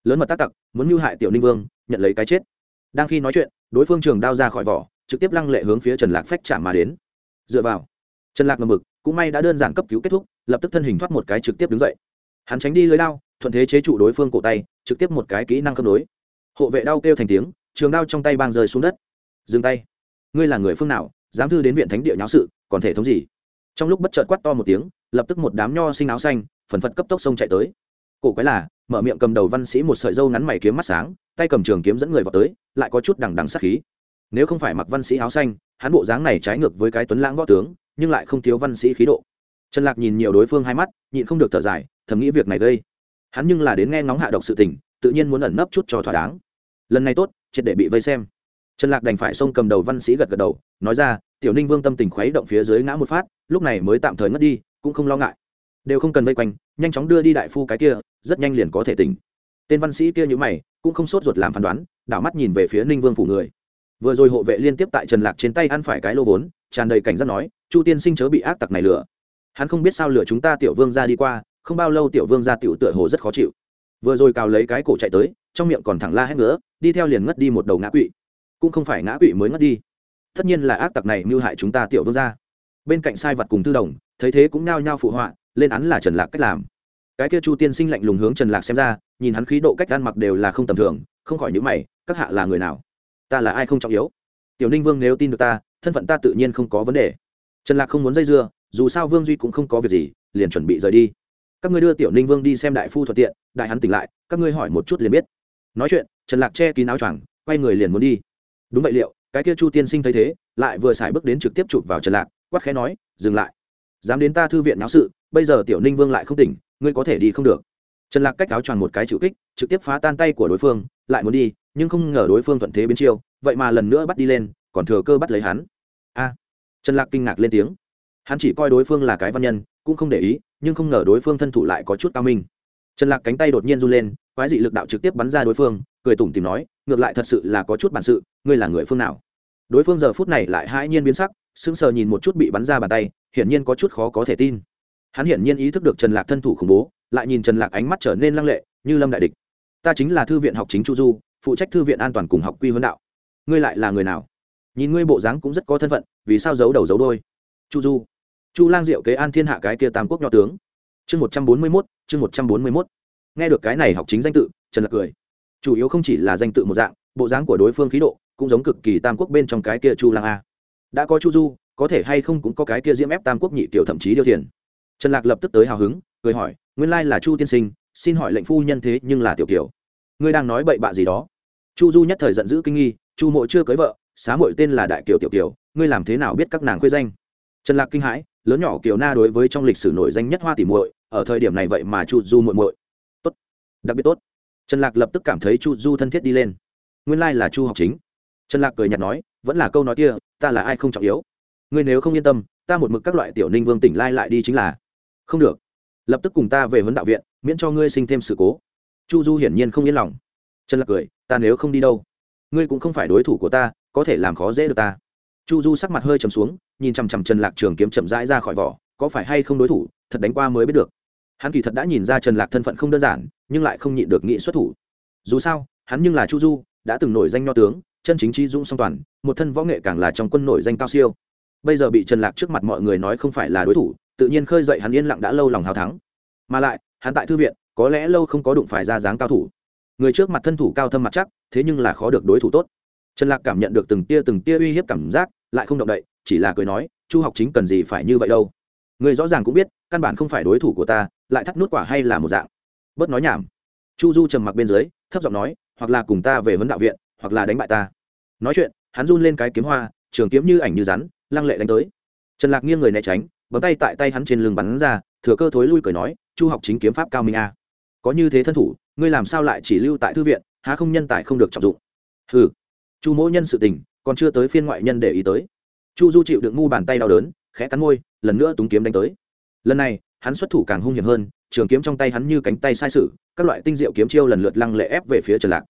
Lớn mật tác tặc, muốn mưu hại tiểu ninh vương, nhận lấy cái chết. Đang khi nói chuyện, đối phương trường đao ra khỏi vỏ, trực tiếp lăng lệ hướng phía trần lạc phách chạm mà đến. Dựa vào, trần lạc ngầm mực cũng may đã đơn giản cấp cứu kết thúc, lập tức thân hình thoát một cái trực tiếp đứng dậy. Hắn tránh đi lưới đao, thuận thế chế trụ đối phương cổ tay, trực tiếp một cái kỹ năng cân đối hộ vệ đau kêu thành tiếng, trường đao trong tay bang rơi xuống đất. Dừng tay. Ngươi là người phương nào, dám thư đến viện thánh địa nháo sự, còn thể thống gì? Trong lúc bất chợt quát to một tiếng, lập tức một đám nho sinh áo xanh, phần phật cấp tốc sông chạy tới. Cổ quái là, mở miệng cầm đầu văn sĩ một sợi dâu ngắn mày kiếm mắt sáng, tay cầm trường kiếm dẫn người vào tới, lại có chút đằng đằng sát khí. Nếu không phải mặc văn sĩ áo xanh, hắn bộ dáng này trái ngược với cái tuấn lãng võ tướng, nhưng lại không thiếu văn sĩ khí độ. Trần lạc nhìn nhiều đối phương hai mắt, nhịn không được thở dài, thầm nghĩ việc này gây. Hắn nhưng là đến nghe ngóng hạ độc sự tình, tự nhiên muốn ẩn nấp chút cho thỏa đáng lần này tốt, triệt để bị vây xem. Trần lạc đành phải xông cầm đầu văn sĩ gật gật đầu, nói ra, tiểu ninh vương tâm tình khuấy động phía dưới ngã một phát, lúc này mới tạm thời ngất đi, cũng không lo ngại. Đều không cần vây quanh, nhanh chóng đưa đi đại phu cái kia, rất nhanh liền có thể tỉnh. Tên văn sĩ kia nhữ mày, cũng không sốt ruột làm phán đoán, đảo mắt nhìn về phía ninh vương phủ người. Vừa rồi hộ vệ liên tiếp tại trần lạc trên tay ăn phải cái lô vốn, tràn đầy cảnh giác nói, chu tiên sinh chớ bị ác tặc này lừa. Hắn không biết sao lừa chúng ta tiểu vương ra đi qua, không bao lâu tiểu vương ra tiểu tựa hồ rất khó chịu. Vừa rồi cào lấy cái cổ chạy tới trong miệng còn thẳng la hét nữa đi theo liền ngất đi một đầu ngã quỵ. Cũng không phải ngã quỵ mới ngất đi. Tất nhiên là ác tặc này mưu hại chúng ta tiểu vương gia. bên cạnh sai vật cùng tư đồng, thấy thế cũng nao nhao phụ họa, lên án là trần lạc cách làm. Cái kia chu tiên sinh lạnh lùng hướng trần lạc xem ra, nhìn hắn khí độ cách ăn mặc đều là không tầm thường, không khỏi nhữ mày, các hạ là người nào? Ta là ai không trọng yếu? Tiểu ninh vương nếu tin được ta, thân phận ta tự nhiên không có vấn đề. Trần lạc không muốn dây dưa, dù sao vương duy cũng không có việc gì, liền chuẩn bị rời đi. Các ngươi đưa tiểu ninh vương đi xem đại phu thuận tiện, đại hắn tỉnh lại, các ngươi hỏi một chút liền biết nói chuyện, trần lạc che kín áo choàng, quay người liền muốn đi. Đúng vậy liệu, cái kia chu tiên sinh thấy thế, lại vừa xài bước đến trực tiếp chụp vào trần lạc, quát khẽ nói, dừng lại. Dám đến ta thư viện náo sự, bây giờ tiểu ninh vương lại không tỉnh, ngươi có thể đi không được. Trần lạc cách áo choàng một cái chịu kích, trực tiếp phá tan tay của đối phương, lại muốn đi, nhưng không ngờ đối phương thuận thế biến chiêu, vậy mà lần nữa bắt đi lên, còn thừa cơ bắt lấy hắn. A. À, trần lạc kinh ngạc lên tiếng. Hắn chỉ coi đối phương là cái văn nhân, cũng không để ý, nhưng không ngờ đối phương thân thủ lại có chút cao minh. Trần lạc cánh tay đột nhiên run lên quái dị lực đạo trực tiếp bắn ra đối phương, cười tủm tìm nói, ngược lại thật sự là có chút bản sự, ngươi là người phương nào? Đối phương giờ phút này lại hãi nhiên biến sắc, sững sờ nhìn một chút bị bắn ra bàn tay, hiển nhiên có chút khó có thể tin. Hắn hiển nhiên ý thức được trần lạc thân thủ khủng bố, lại nhìn trần lạc ánh mắt trở nên lăng lệ, như lâm đại địch. Ta chính là thư viện học chính chu du, phụ trách thư viện an toàn cùng học quy huấn đạo. Ngươi lại là người nào? Nhìn ngươi bộ dáng cũng rất có thân phận, vì sao giấu đầu giấu đôi chu du. Chu lang diệu kế an thiên hạ cái kia tam quốc nho tướng. Chương một trăm bốn mươi mốt, chương một trăm bốn mươi mốt nghe được cái này học chính danh tự, trần lạc cười. Chủ yếu không chỉ là danh tự một dạng, bộ dáng của đối phương khí độ cũng giống cực kỳ tam quốc bên trong cái kia chu lang a. Đã có chu du, có thể hay không cũng có cái kia diễm ép tam quốc nhị tiểu thậm chí điều thiền. Trần lạc lập tức tới hào hứng, cười hỏi, nguyên lai là chu tiên sinh, xin hỏi lệnh phu nhân thế nhưng là tiểu kiểu. Ngươi đang nói bậy bạ gì đó? Chu du nhất thời giận dữ kinh nghi, chu mộ chưa cưới vợ, xá mội tên là đại kiều tiểu kiều, ngươi làm thế nào biết các nàng khuê danh? Trần lạc kinh hãi, lớn nhỏ kiều na đối với trong lịch sử nổi danh nhất hoa tỷ muội, ở thời điểm này vậy mà chu du muội muội đặc biệt tốt. Trần lạc lập tức cảm thấy chu du thân thiết đi lên. Nguyên lai là chu học chính. Trần lạc cười nhạt nói, vẫn là câu nói kia, ta là ai không trọng yếu. Ngươi nếu không yên tâm, ta một mực các loại tiểu ninh vương tỉnh lai lại đi chính là. Không được. Lập tức cùng ta về huấn đạo viện, miễn cho ngươi sinh thêm sự cố. Chu du hiển nhiên không yên lòng. Trần lạc cười, ta nếu không đi đâu? Ngươi cũng không phải đối thủ của ta, có thể làm khó dễ được ta. Chu du sắc mặt hơi trầm xuống, nhìn chằm chằm trần lạc trường kiếm chậm rãi ra khỏi vỏ, có phải hay không đối thủ, thật đánh qua mới biết được hắn kỳ thật đã nhìn ra trần lạc thân phận không đơn giản, nhưng lại không nhịn được nghị xuất thủ. Dù sao, hắn nhưng là chu du, đã từng nổi danh nho tướng, chân chính chi dũng song toàn, một thân võ nghệ càng là trong quân nổi danh cao siêu. Bây giờ bị trần lạc trước mặt mọi người nói không phải là đối thủ, tự nhiên khơi dậy hắn yên lặng đã lâu lòng hào thắng. Mà lại, hắn tại thư viện, có lẽ lâu không có đụng phải ra dáng cao thủ. Người trước mặt thân thủ cao thâm mặt chắc, thế nhưng là khó được đối thủ tốt. Trần lạc cảm nhận được từng tia từng tia uy hiếp cảm giác, lại không động đậy, chỉ là cười nói, chu học chính cần gì phải như vậy đâu? Người rõ ràng cũng biết, căn bản không phải đối thủ của ta lại thắt nút quả hay là một dạng? Bớt nói nhảm. Chu du trầm mặc bên dưới, thấp giọng nói, hoặc là cùng ta về vấn đạo viện, hoặc là đánh bại ta. Nói chuyện, hắn run lên cái kiếm hoa, trường kiếm như ảnh như rắn, lăng lệ đánh tới. Trần lạc nghiêng người né tránh, bấm tay tại tay hắn trên lưng bắn ra, thừa cơ thối lui cười nói, chu học chính kiếm pháp cao minh a. Có như thế thân thủ, ngươi làm sao lại chỉ lưu tại thư viện, há không nhân tài không được trọng dụng? Ừ chu mỗi nhân sự tình, còn chưa tới phiên ngoại nhân để ý tới. Chu du chịu đựng ngu bàn tay đau đớn, khẽ cắn môi, lần nữa túng kiếm đánh tới. Lần này hắn xuất thủ càng hung hiểm hơn, trường kiếm trong tay hắn như cánh tay sai sự, các loại tinh diệu kiếm chiêu lần lượt lăng lệ ép về phía trần lạc.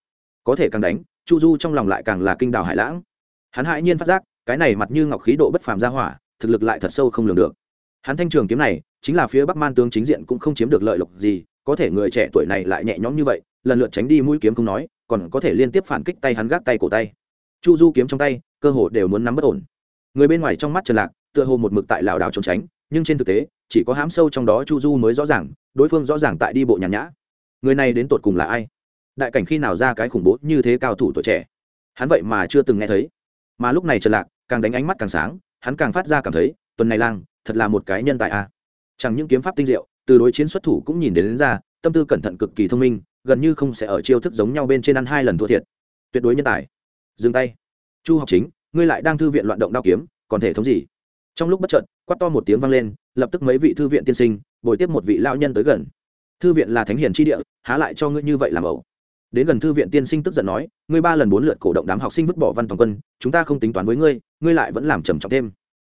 Có thể càng đánh, chu du trong lòng lại càng là kinh đào hải lãng. Hắn hãi nhiên phát giác, cái này mặt như ngọc khí độ bất phàm ra hỏa, thực lực lại thật sâu không lường được. Hắn thanh trường kiếm này, chính là phía bắc man tướng chính diện cũng không chiếm được lợi lộc gì, có thể người trẻ tuổi này lại nhẹ nhõm như vậy, lần lượt tránh đi mũi kiếm không nói, còn có thể liên tiếp phản kích tay hắn gác tay cổ tay. Chu du kiếm trong tay, cơ hồ đều muốn nắm bất ổn. Người bên ngoài trong mắt trần lạc, tựa hồ một mực tại lảo đảo trốn tránh, nhưng trên thực tế chỉ có hám sâu trong đó chu du mới rõ ràng đối phương rõ ràng tại đi bộ nhàn nhã. Người này đến tột cùng là ai? Đại cảnh khi nào ra cái khủng bố như thế cao thủ tuổi trẻ? Hắn vậy mà chưa từng nghe thấy. Mà lúc này trần lạc càng đánh ánh mắt càng sáng hắn càng phát ra cảm thấy tuần này lang thật là một cái nhân tài a. Chẳng những kiếm pháp tinh diệu từ đối chiến xuất thủ cũng nhìn đến, đến ra tâm tư cẩn thận cực kỳ thông minh gần như không sẽ ở chiêu thức giống nhau bên trên ăn hai lần thua thiệt. Tuyệt đối nhân tài. Dừng tay. Chu học chính ngươi lại đang thư viện loạn động đao kiếm còn thể thống gì? Trong lúc bất trợn quát to một tiếng vang lên, lập tức mấy vị thư viện tiên sinh, bồi tiếp một vị lão nhân tới gần. Thư viện là thánh hiền tri địa, há lại cho ngươi như vậy làm ẩu. Đến gần thư viện tiên sinh tức giận nói, ngươi ba lần bốn lượt cổ động đám học sinh vứt bỏ văn toàn quân, chúng ta không tính toán với ngươi ngươi lại vẫn làm trầm trọng thêm.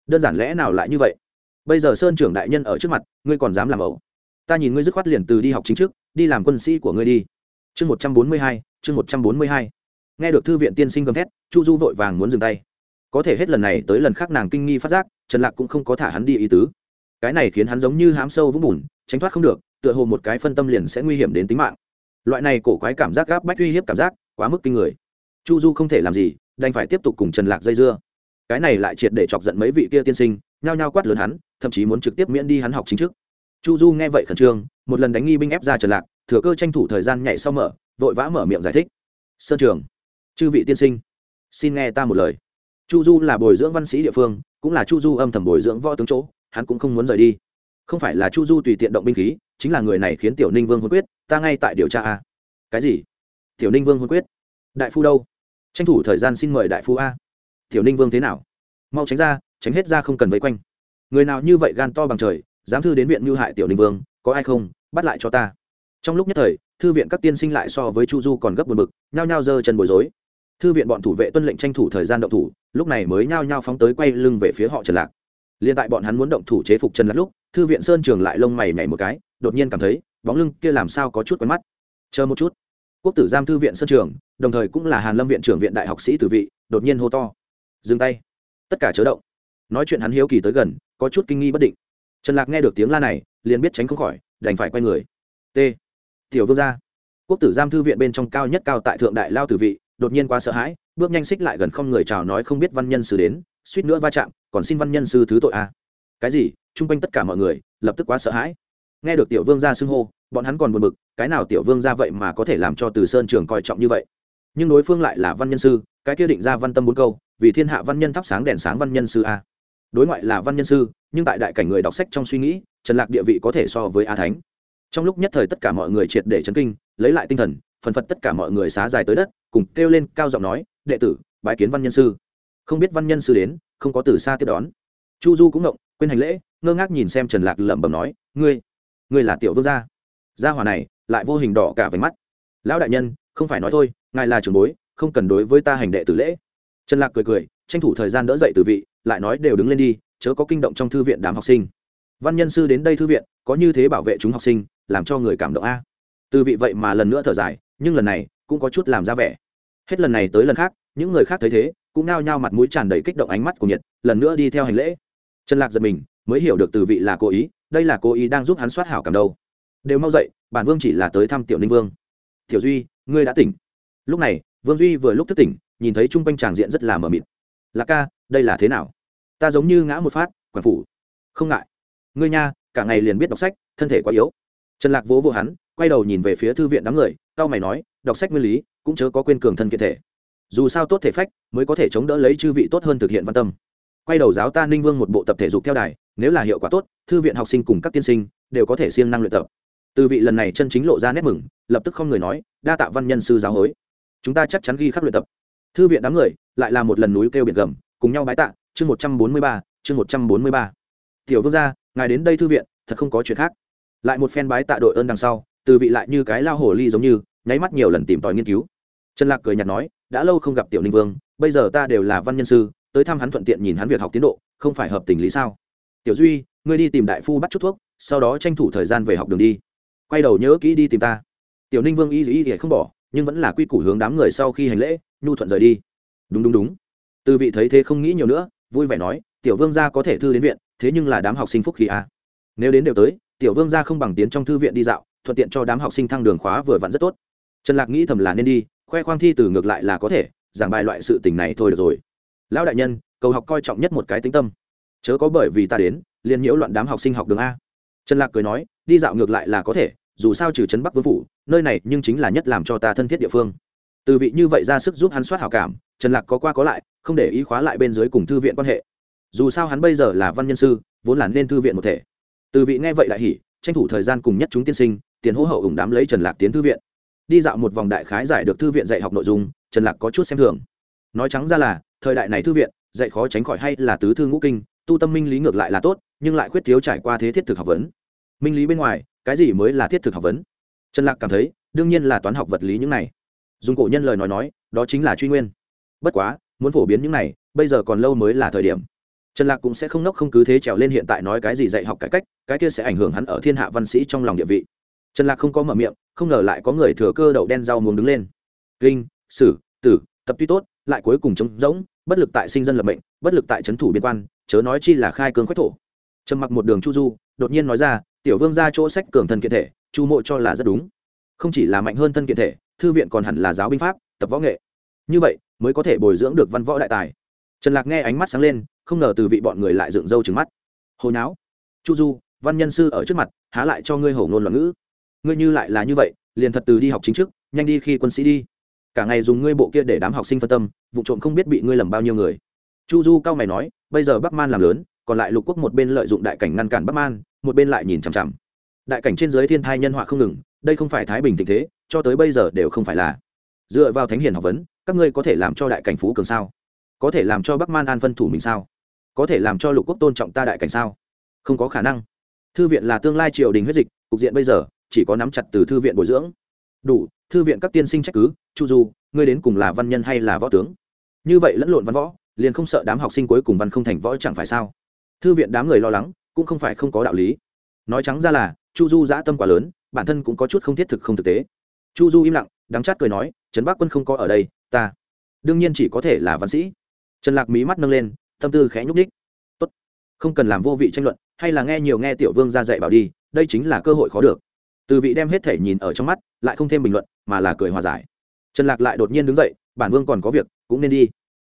Đơn giản lẽ nào lại như vậy? Bây giờ sơn trưởng đại nhân ở trước mặt, ngươi còn dám làm ẩu? Ta nhìn ngươi dứt khoát liền từ đi học chính trước, đi làm quân sĩ của ngươi đi. Chương một trăm bốn mươi hai, chương một trăm bốn mươi hai. Nghe được thư viện tiên sinh gầm thét, chu du vội vàng muốn dừng tay có thể hết lần này tới lần khác nàng kinh nghi phát giác, trần lạc cũng không có thả hắn đi ý tứ. Cái này khiến hắn giống như hám sâu vũng bùn, tránh thoát không được, tựa hồ một cái phân tâm liền sẽ nguy hiểm đến tính mạng. Loại này cổ quái cảm giác gáp bách uy hiếp cảm giác, quá mức kinh người. Chu du không thể làm gì, đành phải tiếp tục cùng trần lạc dây dưa. Cái này lại triệt để chọc giận mấy vị kia tiên sinh, nhao nhao quát lớn hắn, thậm chí muốn trực tiếp miễn đi hắn học chính thức chu du nghe vậy khẩn trương, một lần đánh nghi binh ép ra trần lạc, thừa cơ tranh thủ thời gian nhảy sau mở, vội vã mở miệng giải thích. Sơn trường, chư vị tiên sinh, xin nghe ta một lời chu du là bồi dưỡng văn sĩ địa phương, cũng là chu du âm thầm bồi dưỡng võ tướng chỗ, hắn cũng không muốn rời đi. Không phải là chu du tùy tiện động binh khí, chính là người này khiến tiểu ninh vương hôn quyết, ta ngay tại điều tra a. Cái gì? Tiểu ninh vương hôn quyết? Đại phu đâu? Tranh thủ thời gian xin mời đại phu a. Tiểu ninh vương thế nào? Mau tránh ra, tránh hết ra không cần vây quanh. Người nào như vậy gan to bằng trời, dám thư đến viện mưu hại tiểu ninh vương, có ai không? Bắt lại cho ta. Trong lúc nhất thời, thư viện các tiên sinh lại so với chu du còn gấp một bực, nhao nhao giơ chân bối rối thư viện bọn thủ vệ tuân lệnh tranh thủ thời gian động thủ, lúc này mới nhao nhao phóng tới quay lưng về phía họ trần lạc. Liên tại bọn hắn muốn động thủ chế phục trần lạc lúc, thư viện sơn trường lại lông mày nhảy một cái, đột nhiên cảm thấy, bóng lưng kia làm sao có chút quen mắt. Chờ một chút. Quốc tử giam thư viện sơn trường, đồng thời cũng là hàn lâm viện trưởng viện đại học sĩ tử vị, đột nhiên hô to. Dừng tay. Tất cả chớ động. Nói chuyện hắn hiếu kỳ tới gần, có chút kinh nghi bất định. Trần lạc nghe được tiếng la này, liền biết tránh không khỏi, đành phải quay người. T. Tiểu vương gia. Quốc tử giam thư viện bên trong cao nhất cao tại thượng đại lao tử vị đột nhiên quá sợ hãi, bước nhanh xích lại gần không người chào nói không biết văn nhân sư đến, suýt nữa va chạm, còn xin văn nhân sư thứ tội a à. cái gì? Chung quanh tất cả mọi người, lập tức quá sợ hãi. Nghe được tiểu vương gia xưng hô, bọn hắn còn buồn bực, cái nào tiểu vương gia vậy mà có thể làm cho từ sơn trường coi trọng như vậy? Nhưng đối phương lại là văn nhân sư, cái kia định ra văn tâm bốn câu, vì thiên hạ văn nhân thắp sáng đèn sáng văn nhân sư a đối ngoại là văn nhân sư, nhưng tại đại cảnh người đọc sách trong suy nghĩ, trần lạc địa vị có thể so với a thánh. Trong lúc nhất thời tất cả mọi người triệt để chấn kinh, lấy lại tinh thần phần phật tất cả mọi người xá dài tới đất, cùng kêu lên cao giọng nói, đệ tử, bái kiến văn nhân sư. Không biết văn nhân sư đến, không có từ xa tiếp đón. Chu du cũng ngộng, quên hành lễ, ngơ ngác nhìn xem trần lạc lẩm bẩm nói, ngươi ngươi là tiểu vương gia. Gia hòa này lại vô hình đỏ cả váy mắt. Lão đại nhân, không phải nói thôi, ngài là trưởng bối, không cần đối với ta hành đệ tử lễ. Trần lạc cười cười, tranh thủ thời gian đỡ dậy từ vị, lại nói đều đứng lên đi, chớ có kinh động trong thư viện đám học sinh. Văn nhân sư đến đây thư viện, có như thế bảo vệ chúng học sinh, làm cho người cảm động a. Từ vị vậy mà lần nữa thở dài nhưng lần này cũng có chút làm ra vẻ. Hết lần này tới lần khác, những người khác thấy thế, cũng nao nhao mặt mũi tràn đầy kích động ánh mắt của nhiệt, lần nữa đi theo hành lễ. Trần lạc giật mình, mới hiểu được từ vị là cố ý, đây là cố ý đang giúp hắn soát hảo cảm đâu. Đều mau dậy, bản vương chỉ là tới thăm tiểu ninh vương. Tiểu duy, ngươi đã tỉnh. Lúc này, vương duy vừa lúc thức tỉnh, nhìn thấy chung quanh tràng diện rất là mờ mịt. Lạc ca, đây là thế nào? Ta giống như ngã một phát quản phủ. Không ngại. Ngươi nha, cả ngày liền biết đọc sách, thân thể quá yếu. Trần lạc vỗ vô hắn, quay đầu nhìn về phía thư viện đám người cao mày nói, đọc sách nguyên lý, cũng chớ có quên cường thân kiện thể. Dù sao tốt thể phách, mới có thể chống đỡ lấy chư vị tốt hơn thực hiện văn tâm. Quay đầu giáo ta ninh vương một bộ tập thể dục theo đài, nếu là hiệu quả tốt, thư viện học sinh cùng các tiên sinh đều có thể siêng năng luyện tập. Từ vị lần này chân chính lộ ra nét mừng, lập tức không người nói, đa tạ văn nhân sư giáo hối. Chúng ta chắc chắn ghi khắc luyện tập. Thư viện đám người, lại là một lần núi kêu biển gầm, cùng nhau bái tạ, chương một trăm bốn mươi ba, chương một trăm bốn mươi ba. Tiểu vương gia, ngài đến đây thư viện, thật không có chuyện khác. Lại một phen bái tạ đội ơn đằng sau từ vị lại như cái lao hồ ly giống như, nháy mắt nhiều lần tìm tòi nghiên cứu. Trần lạc cười nhạt nói, đã lâu không gặp tiểu ninh vương, bây giờ ta đều là văn nhân sư, tới thăm hắn thuận tiện nhìn hắn việc học tiến độ, không phải hợp tình lý sao? Tiểu duy, ngươi đi tìm đại phu bắt chút thuốc, sau đó tranh thủ thời gian về học đường đi. Quay đầu nhớ kỹ đi tìm ta. Tiểu ninh vương y dù y thì không bỏ, nhưng vẫn là quy củ hướng đám người sau khi hành lễ, nhu thuận rời đi. Đúng đúng đúng. Từ vị thấy thế không nghĩ nhiều nữa, vui vẻ nói, tiểu vương gia có thể thư đến viện, thế nhưng là đám học sinh phúc khí à. nếu đến đều tới, tiểu vương gia không bằng tiến trong thư viện đi dạo thuận tiện cho đám học sinh thăng đường khóa vừa vặn rất tốt. Trần lạc nghĩ thầm là nên đi, khoe khoang thi từ ngược lại là có thể, giảng bài loại sự tình này thôi được rồi. Lão đại nhân, cầu học coi trọng nhất một cái tính tâm. Chớ có bởi vì ta đến, liền nhiễu loạn đám học sinh học đường a. Trần lạc cười nói, đi dạo ngược lại là có thể, dù sao trừ trấn bắc vương phủ, nơi này nhưng chính là nhất làm cho ta thân thiết địa phương. Từ vị như vậy ra sức giúp hắn soát hảo cảm, trần lạc có qua có lại, không để ý khóa lại bên dưới cùng thư viện quan hệ. Dù sao hắn bây giờ là văn nhân sư, vốn là nên thư viện một thể. Từ vị nghe vậy đại hỉ, tranh thủ thời gian cùng nhất chúng tiên sinh tiền hỗ hậu ủng đám lấy trần lạc tiến thư viện. Đi dạo một vòng đại khái giải được thư viện dạy học nội dung, trần lạc có chút xem thường. Nói trắng ra là, thời đại này thư viện, dạy khó tránh khỏi hay là tứ thư ngũ kinh, tu tâm minh lý ngược lại là tốt, nhưng lại khuyết thiếu trải qua thế thiết thực học vấn. Minh lý bên ngoài, cái gì mới là thiết thực học vấn? Trần lạc cảm thấy, đương nhiên là toán học vật lý những này. Dùng cổ nhân lời nói nói, đó chính là truy nguyên. Bất quá, muốn phổ biến những này, bây giờ còn lâu mới là thời điểm. Trần lạc cũng sẽ không nốc không cứ thế trèo lên hiện tại nói cái gì dạy học cải cách, cái kia sẽ ảnh hưởng hắn ở thiên hạ văn sĩ trong lòng địa vị trần lạc không có mở miệng, không ngờ lại có người thừa cơ đậu đen rau muốn đứng lên. Kinh, sử, tử, tập tuy tốt, lại cuối cùng trống rỗng, bất lực tại sinh dân lập mệnh, bất lực tại trấn thủ biên quan, chớ nói chi là khai cương khoách thổ. Trầm mặc một đường chu du, đột nhiên nói ra, tiểu vương ra chỗ sách cường thân kiện thể, chu mộ cho là rất đúng. Không chỉ là mạnh hơn thân kiện thể, thư viện còn hẳn là giáo binh pháp, tập võ nghệ. Như vậy, mới có thể bồi dưỡng được văn võ đại tài. Trần lạc nghe ánh mắt sáng lên, không ngờ từ vị bọn người lại dựng râu trừng mắt. Hồi náo. Chu du, văn nhân sư ở trước mặt, há lại cho ngươi hổ ngôn loạn ngữ ngươi như lại là như vậy, liền thật từ đi học chính chức nhanh đi khi quân sĩ đi. Cả ngày dùng ngươi bộ kia để đám học sinh phân tâm, vụ trộm không biết bị ngươi lầm bao nhiêu người. Chu du cao mày nói, bây giờ bắc man làm lớn, còn lại lục quốc một bên lợi dụng đại cảnh ngăn cản bắc man, một bên lại nhìn chằm chằm. Đại cảnh trên giới thiên thai nhân họa không ngừng, đây không phải thái bình tình thế, cho tới bây giờ đều không phải là. Dựa vào thánh hiền học vấn, các ngươi có thể làm cho đại cảnh phú cường sao? Có thể làm cho bắc man an phân thủ mình sao? Có thể làm cho lục quốc tôn trọng ta đại cảnh sao? Không có khả năng. Thư viện là tương lai triều đình huyết dịch, cục diện bây giờ chỉ có nắm chặt từ thư viện bồi dưỡng. Đủ, thư viện các tiên sinh trách cứ, chu du, ngươi đến cùng là văn nhân hay là võ tướng? Như vậy lẫn lộn văn võ, liền không sợ đám học sinh cuối cùng văn không thành võ chẳng phải sao? Thư viện đám người lo lắng, cũng không phải không có đạo lý. Nói trắng ra là, chu du dã tâm quá lớn, bản thân cũng có chút không thiết thực không thực tế. Chu du im lặng, đắng chát cười nói, trấn bắc quân không có ở đây, ta đương nhiên chỉ có thể là văn sĩ. Trần lạc mí mắt nâng lên, tâm tư khẽ nhúc ních tốt, không cần làm vô vị tranh luận, hay là nghe nhiều nghe tiểu vương ra dạy bảo đi, đây chính là cơ hội khó được từ vị đem hết thể nhìn ở trong mắt, lại không thêm bình luận, mà là cười hòa giải. Trần lạc lại đột nhiên đứng dậy, bản vương còn có việc, cũng nên đi.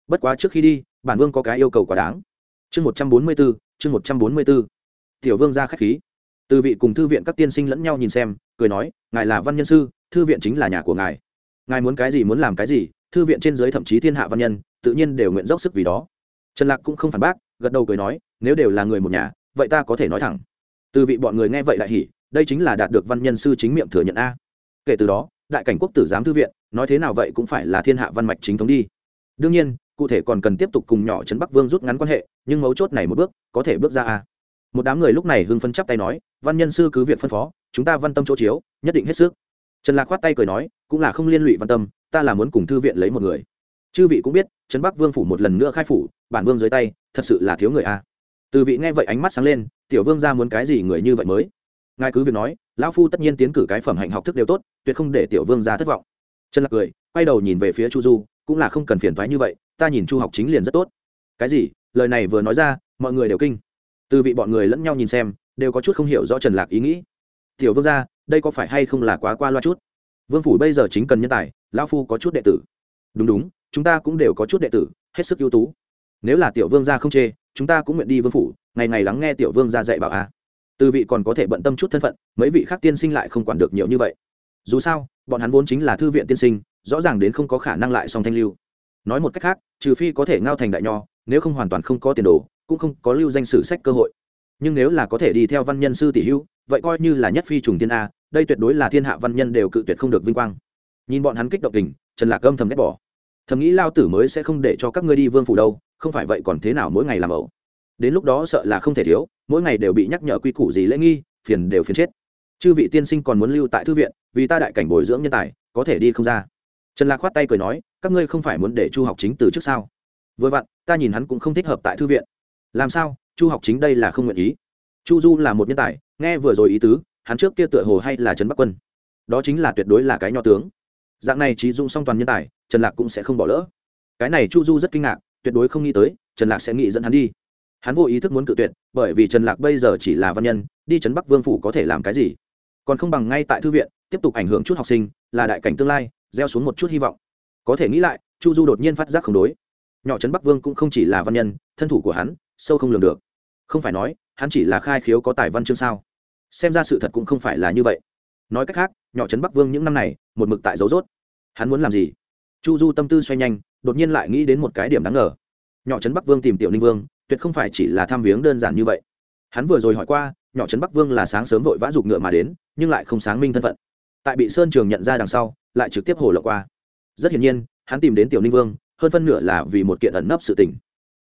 Bất quá trước khi đi, bản vương có cái yêu cầu quá đáng. Chương một trăm bốn mươi bốn, chương một trăm bốn mươi bốn. Tiểu vương ra k h á c h khí. Từ vị cùng thư viện các tiên sinh lẫn nhau nhìn xem, cười nói, ngài là văn nhân sư, thư viện chính là nhà của ngài. Ngài muốn cái gì muốn làm cái gì, thư viện trên giới thậm chí thiên hạ văn nhân, tự nhiên đều nguyện dốc sức vì đó. Trần lạc cũng không phản bác, gật đầu cười nói, nếu đều là người một nhà, vậy ta có thể nói thẳng. Từ vị bọn người nghe vậy lại hỉ đây chính là đạt được văn nhân sư chính miệng thừa nhận a. Kể từ đó, đại cảnh quốc tử giám thư viện, nói thế nào vậy cũng phải là thiên hạ văn mạch chính thống đi. Đương nhiên, cụ thể còn cần tiếp tục cùng nhỏ trấn bắc vương rút ngắn quan hệ, nhưng mấu chốt này một bước, có thể bước ra a. Một đám người lúc này hưng phân chắp tay nói, văn nhân sư cứ việc phân phó, chúng ta văn tâm chỗ chiếu, nhất định hết sức. Trần lạc khoát tay cười nói, cũng là không liên lụy văn tâm, ta là muốn cùng thư viện lấy một người. Chư vị cũng biết, trấn bắc vương phủ một lần nữa khai phủ, bản vương dưới tay, thật sự là thiếu người a. Từ vị nghe vậy ánh mắt sáng lên, tiểu vương ra muốn cái gì người như vậy mới? Ngài cứ việc nói, lão phu tất nhiên tiến cử cái phẩm hạnh học thức đều tốt, tuyệt không để tiểu vương ra thất vọng. Trần lạc cười, quay đầu nhìn về phía chu du, cũng là không cần phiền thoái như vậy, ta nhìn chu học chính liền rất tốt. Cái gì? Lời này vừa nói ra, mọi người đều kinh. Từ vị bọn người lẫn nhau nhìn xem, đều có chút không hiểu rõ trần lạc ý nghĩ. Tiểu vương ra đây có phải hay không là quá qua loa chút? Vương phủ bây giờ chính cần nhân tài, lão phu có chút đệ tử. Đúng đúng, chúng ta cũng đều có chút đệ tử, hết sức ưu tú. Nếu là tiểu vương gia không chê, chúng ta cũng nguyện đi vương phủ, ngày ngày lắng nghe tiểu vương gia dạy bảo à từ vị còn có thể bận tâm chút thân phận, mấy vị khác tiên sinh lại không quản được nhiều như vậy. Dù sao, bọn hắn vốn chính là thư viện tiên sinh, rõ ràng đến không có khả năng lại song thanh lưu. Nói một cách khác, trừ phi có thể ngao thành đại nho, nếu không hoàn toàn không có tiền đồ, cũng không có lưu danh sử sách cơ hội. Nhưng nếu là có thể đi theo văn nhân sư tỷ hữu vậy coi như là nhất phi trùng tiên a, đây tuyệt đối là thiên hạ văn nhân đều cự tuyệt không được vinh quang. Nhìn bọn hắn kích động tình, trần lạc âm thầm ghét bỏ. Thầm nghĩ lao tử mới sẽ không để cho các ngươi đi vương phủ đâu, không phải vậy còn thế nào mỗi ngày làm ẩu đến lúc đó sợ là không thể thiếu, mỗi ngày đều bị nhắc nhở quy củ gì lễ nghi, phiền đều phiền chết. Chư vị tiên sinh còn muốn lưu tại thư viện, vì ta đại cảnh bồi dưỡng nhân tài, có thể đi không ra. Trần lạc khoát tay cười nói, các ngươi không phải muốn để chu học chính từ trước sao? Vừa vặn, ta nhìn hắn cũng không thích hợp tại thư viện. Làm sao? Chu học chính đây là không nguyện ý. Chu du là một nhân tài, nghe vừa rồi ý tứ, hắn trước kia tựa hồ hay là trần bắc quân. Đó chính là tuyệt đối là cái nho tướng. Dạng này trí dung song toàn nhân tài, trần lạc cũng sẽ không bỏ lỡ. Cái này chu du rất kinh ngạc, tuyệt đối không nghĩ tới, trần lạc sẽ nghĩ dẫn hắn đi hắn vô ý thức muốn cự tuyệt, bởi vì trần lạc bây giờ chỉ là văn nhân, đi trấn bắc vương phủ có thể làm cái gì? Còn không bằng ngay tại thư viện, tiếp tục ảnh hưởng chút học sinh, là đại cảnh tương lai, gieo xuống một chút hy vọng. Có thể nghĩ lại, chu du đột nhiên phát giác không đối. Nhỏ trấn bắc vương cũng không chỉ là văn nhân, thân thủ của hắn, sâu không lường được. Không phải nói, hắn chỉ là khai khiếu có tài văn chương sao? Xem ra sự thật cũng không phải là như vậy. Nói cách khác, nhỏ trấn bắc vương những năm này, một mực tại dấu dốt. Hắn muốn làm gì? Chu du tâm tư xoay nhanh, đột nhiên lại nghĩ đến một cái điểm đáng ngờ. Nhỏ trấn bắc vương tìm tiểu ninh vương tuyệt không phải chỉ là tham viếng đơn giản như vậy. Hắn vừa rồi hỏi qua, nhỏ trấn bắc vương là sáng sớm vội vã giục ngựa mà đến, nhưng lại không sáng minh thân phận. Tại bị sơn trường nhận ra đằng sau, lại trực tiếp hồ lộ qua. Rất hiển nhiên, hắn tìm đến tiểu ninh vương, hơn phân nửa là vì một kiện ẩn nấp sự tình.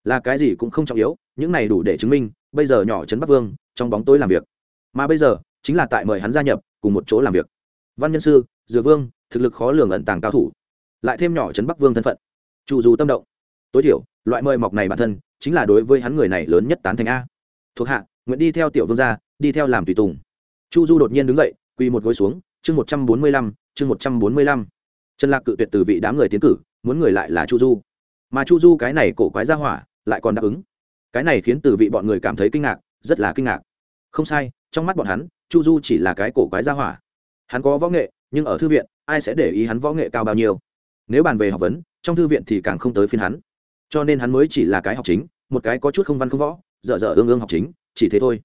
Là cái gì cũng không trọng yếu, những này đủ để chứng minh, bây giờ nhỏ trấn bắc vương, trong bóng tối làm việc. Mà bây giờ, chính là tại mời hắn gia nhập, cùng một chỗ làm việc. Văn nhân sư, dược vương, thực lực khó lường ẩn tàng cao thủ. Lại thêm nhỏ trấn bắc vương thân phận. Chủ dù tâm động. Tối thiểu, loại mời mọc này bản thân chính là đối với hắn người này lớn nhất tán thành a. Thuộc hạ, nguyện đi theo tiểu vương gia, đi theo làm tùy tùng. Chu du đột nhiên đứng dậy, quỳ một gối xuống, chương một trăm bốn mươi lăm, chương một trăm bốn mươi lăm. Trần lạc cự tuyệt từ vị đám người tiến cử, muốn người lại là chu du. Mà chu du cái này cổ quái ra hỏa, lại còn đáp ứng. Cái này khiến từ vị bọn người cảm thấy kinh ngạc, rất là kinh ngạc. Không sai, trong mắt bọn hắn, chu du chỉ là cái cổ quái ra hỏa. Hắn có võ nghệ, nhưng ở thư viện, ai sẽ để ý hắn võ nghệ cao bao nhiêu? Nếu bàn về học vấn, trong thư viện thì càng không tới phiên hắn. Cho nên hắn mới chỉ là cái học chính một cái có chút không văn không võ, dở dở ương ương học chính, chỉ thế thôi.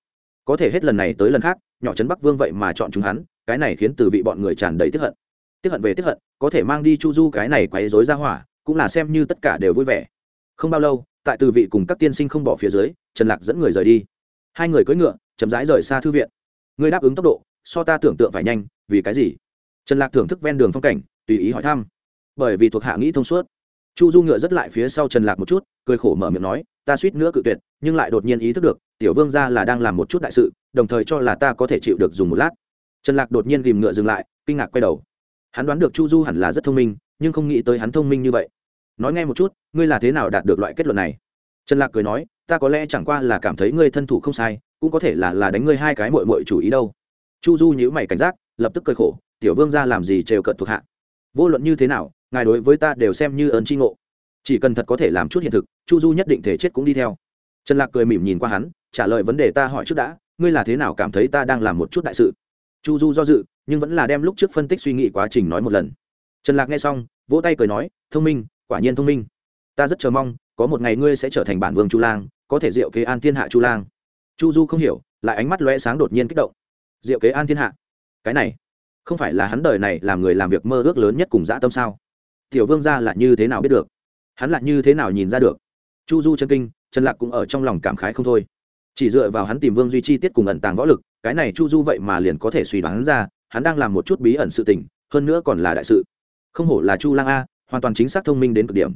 Có thể hết lần này tới lần khác, nhỏ trấn bắc vương vậy mà chọn chúng hắn, cái này khiến từ vị bọn người tràn đầy tiếp hận. Tiếp hận về tiếp hận, có thể mang đi chu du cái này quấy dối ra hỏa, cũng là xem như tất cả đều vui vẻ. Không bao lâu, tại từ vị cùng các tiên sinh không bỏ phía dưới, trần lạc dẫn người rời đi. Hai người cưỡi ngựa, chậm rãi rời xa thư viện. Người đáp ứng tốc độ, so ta tưởng tượng phải nhanh, vì cái gì? Trần lạc thưởng thức ven đường phong cảnh, tùy ý hỏi thăm. Bởi vì thuộc hạ nghĩ thông suốt. Chu du ngựa rất lại phía sau trần lạc một chút, cười khổ mở miệng nói ta suýt nữa cự tuyệt, nhưng lại đột nhiên ý thức được, tiểu vương ra là đang làm một chút đại sự, đồng thời cho là ta có thể chịu được dùng một lát. Trần lạc đột nhiên ghìm ngựa dừng lại, kinh ngạc quay đầu. Hắn đoán được chu du hẳn là rất thông minh, nhưng không nghĩ tới hắn thông minh như vậy. Nói nghe một chút, ngươi là thế nào đạt được loại kết luận này? Trần lạc cười nói, ta có lẽ chẳng qua là cảm thấy ngươi thân thủ không sai, cũng có thể là là đánh ngươi hai cái mội mội chủ ý đâu. Chu du nhíu mày cảnh giác, lập tức cười khổ, tiểu vương ra làm gì trêu cận thuộc hạ? Vô luận như thế nào, ngài đối với ta đều xem như ơn tri ngộ chỉ cần thật có thể làm chút hiện thực, chu du nhất định thể chết cũng đi theo. Trần lạc cười mỉm nhìn qua hắn, trả lời vấn đề ta hỏi trước đã, ngươi là thế nào cảm thấy ta đang làm một chút đại sự? Chu du do dự, nhưng vẫn là đem lúc trước phân tích suy nghĩ quá trình nói một lần. Trần lạc nghe xong, vỗ tay cười nói, thông minh, quả nhiên thông minh. Ta rất chờ mong, có một ngày ngươi sẽ trở thành bản vương chu lang, có thể diệu kế an thiên hạ chu lang. Chu du không hiểu, lại ánh mắt lóe sáng đột nhiên kích động. Diệu kế an thiên hạ? Cái này, không phải là hắn đời này làm người làm việc mơ ước lớn nhất cùng dã tâm sao? Tiểu vương gia là như thế nào biết được? Hắn lại như thế nào nhìn ra được? Chu du chân kinh, trần lạc cũng ở trong lòng cảm khái không thôi. Chỉ dựa vào hắn tìm vương duy chi tiết cùng ẩn tàng võ lực, cái này chu du vậy mà liền có thể suy đoán ra, hắn đang làm một chút bí ẩn sự tình, hơn nữa còn là đại sự. Không hổ là chu lang a, hoàn toàn chính xác thông minh đến cực điểm.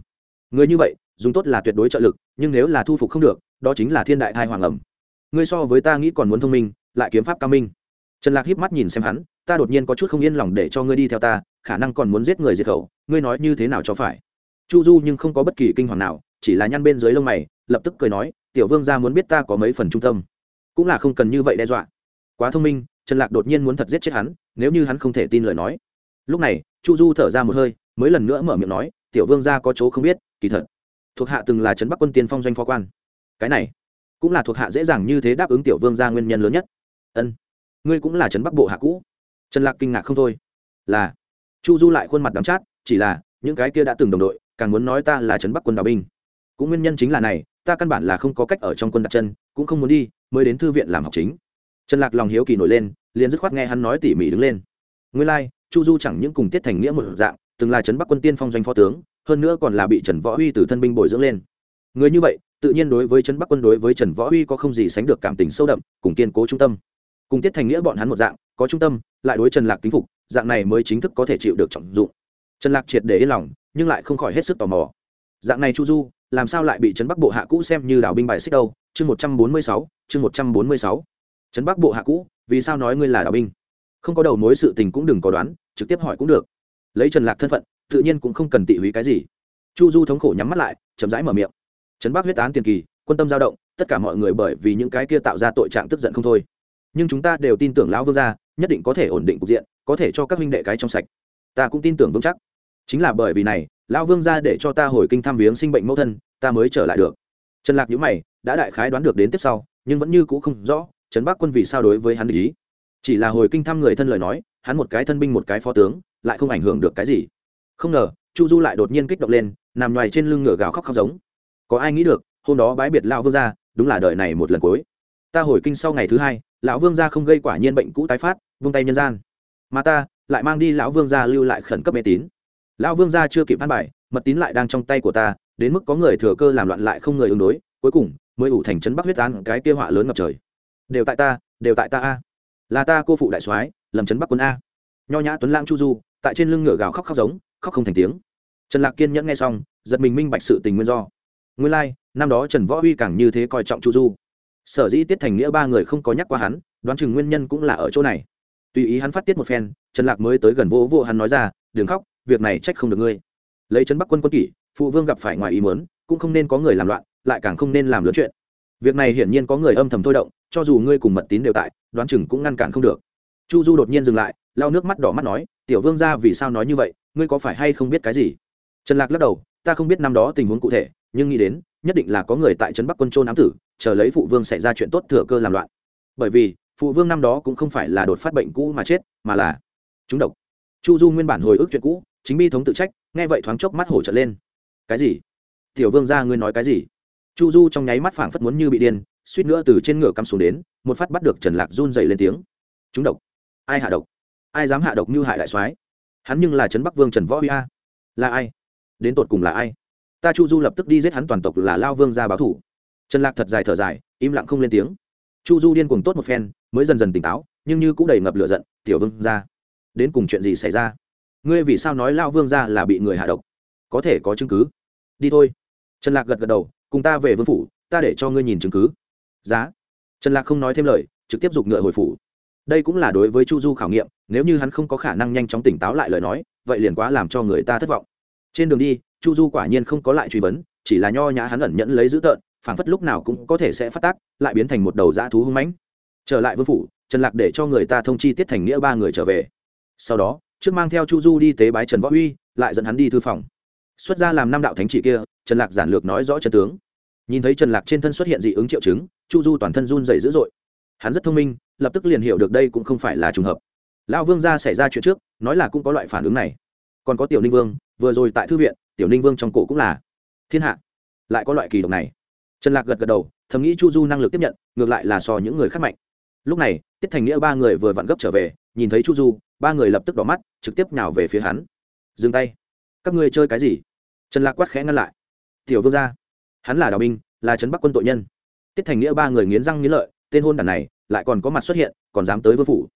Người như vậy, dùng tốt là tuyệt đối trợ lực, nhưng nếu là thu phục không được, đó chính là thiên đại thai hoàng ẩm ngươi so với ta nghĩ còn muốn thông minh, lại kiếm pháp cao minh. Trần lạc híp mắt nhìn xem hắn, ta đột nhiên có chút không yên lòng để cho ngươi đi theo ta, khả năng còn muốn giết người diệt khẩu, ngươi nói như thế nào cho phải? Chu du nhưng không có bất kỳ kinh hoàng nào, chỉ là nhăn bên dưới lông mày, lập tức cười nói, tiểu vương gia muốn biết ta có mấy phần trung tâm, cũng là không cần như vậy đe dọa. Quá thông minh, trần lạc đột nhiên muốn thật giết chết hắn, nếu như hắn không thể tin lời nói. Lúc này, chu du thở ra một hơi, mới lần nữa mở miệng nói, tiểu vương gia có chỗ không biết, kỳ thật, thuộc hạ từng là trấn bắc quân tiên phong doanh phó quan. Cái này, cũng là thuộc hạ dễ dàng như thế đáp ứng tiểu vương gia nguyên nhân lớn nhất. Ân, ngươi cũng là trấn bắc bộ hạ cũ. Trần lạc kinh ngạc không thôi. Là. Chu du lại khuôn mặt đắm chát, chỉ là, những cái kia đã từng đồng đội càng muốn nói ta là trấn bắc quân đào binh. Cũng nguyên nhân chính là này, ta căn bản là không có cách ở trong quân đặt chân, cũng không muốn đi, mới đến thư viện làm học chính. Trần lạc lòng hiếu kỳ nổi lên, liền dứt khoát nghe hắn nói tỉ mỉ đứng lên. Nguyên lai, chu du chẳng những cùng tiết thành nghĩa một dạng, từng là trấn bắc quân tiên phong doanh phó tướng, hơn nữa còn là bị trần võ huy từ thân binh bồi dưỡng lên. Người như vậy, tự nhiên đối với trấn bắc quân đối với trần võ huy có không gì sánh được cảm tình sâu đậm, cùng kiên cố trung tâm. Cùng tiết thành nghĩa bọn hắn một dạng, có trung tâm, lại đối trần lạc kính phục, dạng này mới chính thức có thể chịu được trọng dụng. Trần lạc triệt để yên lòng nhưng lại không khỏi hết sức tò mò. Dạng này chu du, làm sao lại bị trấn bắc bộ hạ cũ xem như đảo binh bài xích đâu? Chương một trăm bốn mươi sáu, chương một trăm bốn mươi sáu. Trấn bắc bộ hạ cũ, vì sao nói ngươi là đảo binh? Không có đầu mối sự tình cũng đừng có đoán, trực tiếp hỏi cũng được. Lấy trần lạc thân phận, tự nhiên cũng không cần tị húy cái gì. Chu du thống khổ nhắm mắt lại, chậm rãi mở miệng. Trấn bắc huyết án tiền kỳ, quân tâm dao động, tất cả mọi người bởi vì những cái kia tạo ra tội trạng tức giận không thôi. Nhưng chúng ta đều tin tưởng lão vương gia, nhất định có thể ổn định cục diện, có thể cho các huynh đệ cái trong sạch. Ta cũng tin tưởng vững chắc chính là bởi vì này, lão vương gia để cho ta hồi kinh thăm viếng sinh bệnh mẫu thân, ta mới trở lại được. Trần lạc nhữ mày, đã đại khái đoán được đến tiếp sau, nhưng vẫn như cũ không rõ, trấn bắc quân vì sao đối với hắn để ý. Chỉ là hồi kinh thăm người thân lời nói, hắn một cái thân binh một cái phó tướng, lại không ảnh hưởng được cái gì. Không ngờ, chu du lại đột nhiên kích động lên, nằm ngoài trên lưng ngựa gào khóc khóc giống. Có ai nghĩ được, hôm đó bái biệt lão vương gia, đúng là đời này một lần cuối. Ta hồi kinh sau ngày thứ hai, lão vương gia không gây quả nhiên bệnh cũ tái phát, vung tay nhân gian. Mà ta, lại mang đi lão vương gia lưu lại khẩn cấp mê tín lão vương gia chưa kịp phát bài mật tín lại đang trong tay của ta đến mức có người thừa cơ làm loạn lại không người ứng đối cuối cùng mới ủ thành trấn bắc huyết án cái kia họa lớn ngập trời. Đều tại ta đều tại ta a. Là ta cô phụ đại soái lầm trấn bắc quân a. Nho nhã tuấn lãng chu du tại trên lưng ngựa gào khóc khóc giống khóc không thành tiếng. Trần lạc kiên nhẫn nghe xong giật mình minh bạch sự tình nguyên do. Nguyên lai like, năm đó trần võ huy càng như thế coi trọng chu du. Sở dĩ tiết thành nghĩa ba người không có nhắc qua hắn đoán chừng nguyên nhân cũng là ở chỗ này. Tùy ý hắn phát tiết một phen trần lạc mới tới gần vô vô hắn nói ra đừng khóc việc này trách không được ngươi. Lấy trấn bắc quân quân kỷ, phụ vương gặp phải ngoài ý muốn, cũng không nên có người làm loạn, lại càng không nên làm lớn chuyện. Việc này hiển nhiên có người âm thầm thôi động, cho dù ngươi cùng mật tín đều tại, đoán chừng cũng ngăn cản không được. Chu du đột nhiên dừng lại, lau nước mắt đỏ mắt nói, tiểu vương ra vì sao nói như vậy, ngươi có phải hay không biết cái gì? Trần lạc lắc đầu, ta không biết năm đó tình huống cụ thể, nhưng nghĩ đến, nhất định là có người tại trấn bắc quân trôn ám tử, chờ lấy phụ vương xảy ra chuyện tốt thừa cơ làm loạn. Bởi vì, phụ vương năm đó cũng không phải là đột phát bệnh cũ mà chết, mà là chúng độc. Chu du nguyên bản hồi ức chuyện cũ chính bi thống tự trách, nghe vậy thoáng chốc mắt hổ trở lên. Cái gì? Tiểu vương ra ngươi nói cái gì? Chu du trong nháy mắt phảng phất muốn như bị điên, suýt nữa từ trên ngựa cắm xuống đến, một phát bắt được trần lạc run dậy lên tiếng. Chúng độc. Ai hạ độc? Ai dám hạ độc như hại đại soái? Hắn nhưng là trấn bắc vương trần võ huy a. Là ai? Đến tột cùng là ai? Ta chu du lập tức đi giết hắn toàn tộc là lao vương ra báo thủ. Trần lạc thật dài thở dài, im lặng không lên tiếng. Chu du điên cuồng tốt một phen, mới dần dần tỉnh táo, nhưng như cũng đầy ngập lửa giận, tiểu vương ra đến cùng chuyện gì xảy ra? Ngươi vì sao nói lao vương ra là bị người hạ độc? Có thể có chứng cứ. Đi thôi. Trần lạc gật gật đầu, cùng ta về vương phủ, ta để cho ngươi nhìn chứng cứ. Giá. Trần lạc không nói thêm lời, trực tiếp giục ngựa hồi phủ. Đây cũng là đối với chu du khảo nghiệm, nếu như hắn không có khả năng nhanh chóng tỉnh táo lại lời nói, vậy liền quá làm cho người ta thất vọng. Trên đường đi, chu du quả nhiên không có lại truy vấn, chỉ là nho nhã hắn ẩn nhẫn lấy dữ tợn, phảng phất lúc nào cũng có thể sẽ phát tác, lại biến thành một đầu dã thú hung mãnh. Trở lại vương phủ, trần lạc để cho người ta thông chi tiết thành nghĩa ba người trở về. Sau đó trước mang theo chu du đi tế bái trần võ uy lại dẫn hắn đi thư phòng. Xuất ra làm năm đạo thánh chỉ kia, trần lạc giản lược nói rõ chân tướng. Nhìn thấy trần lạc trên thân xuất hiện dị ứng triệu chứng, chu du toàn thân run dày dữ dội. Hắn rất thông minh, lập tức liền hiểu được đây cũng không phải là trùng hợp. Lão vương gia xảy ra chuyện trước, nói là cũng có loại phản ứng này. Còn có tiểu ninh vương, vừa rồi tại thư viện, tiểu ninh vương trong cổ cũng là. Thiên hạ, lại có loại kỳ độc này. Trần lạc gật gật đầu, thầm nghĩ chu du năng lực tiếp nhận, ngược lại là so những người khác mạnh. Lúc này, tiết thành nghĩa ba người vừa vặn gấp trở về, nhìn thấy chu du, ba người lập tức đỏ mắt trực tiếp nào về phía hắn. Dừng tay. Các ngươi chơi cái gì? Trần lạc quát khẽ ngăn lại. Tiểu vương gia. Hắn là đào binh, là trấn bắc quân tội nhân. Tiết thành nghĩa ba người nghiến răng nghiến lợi, tên hôn đản này lại còn có mặt xuất hiện, còn dám tới vương phủ.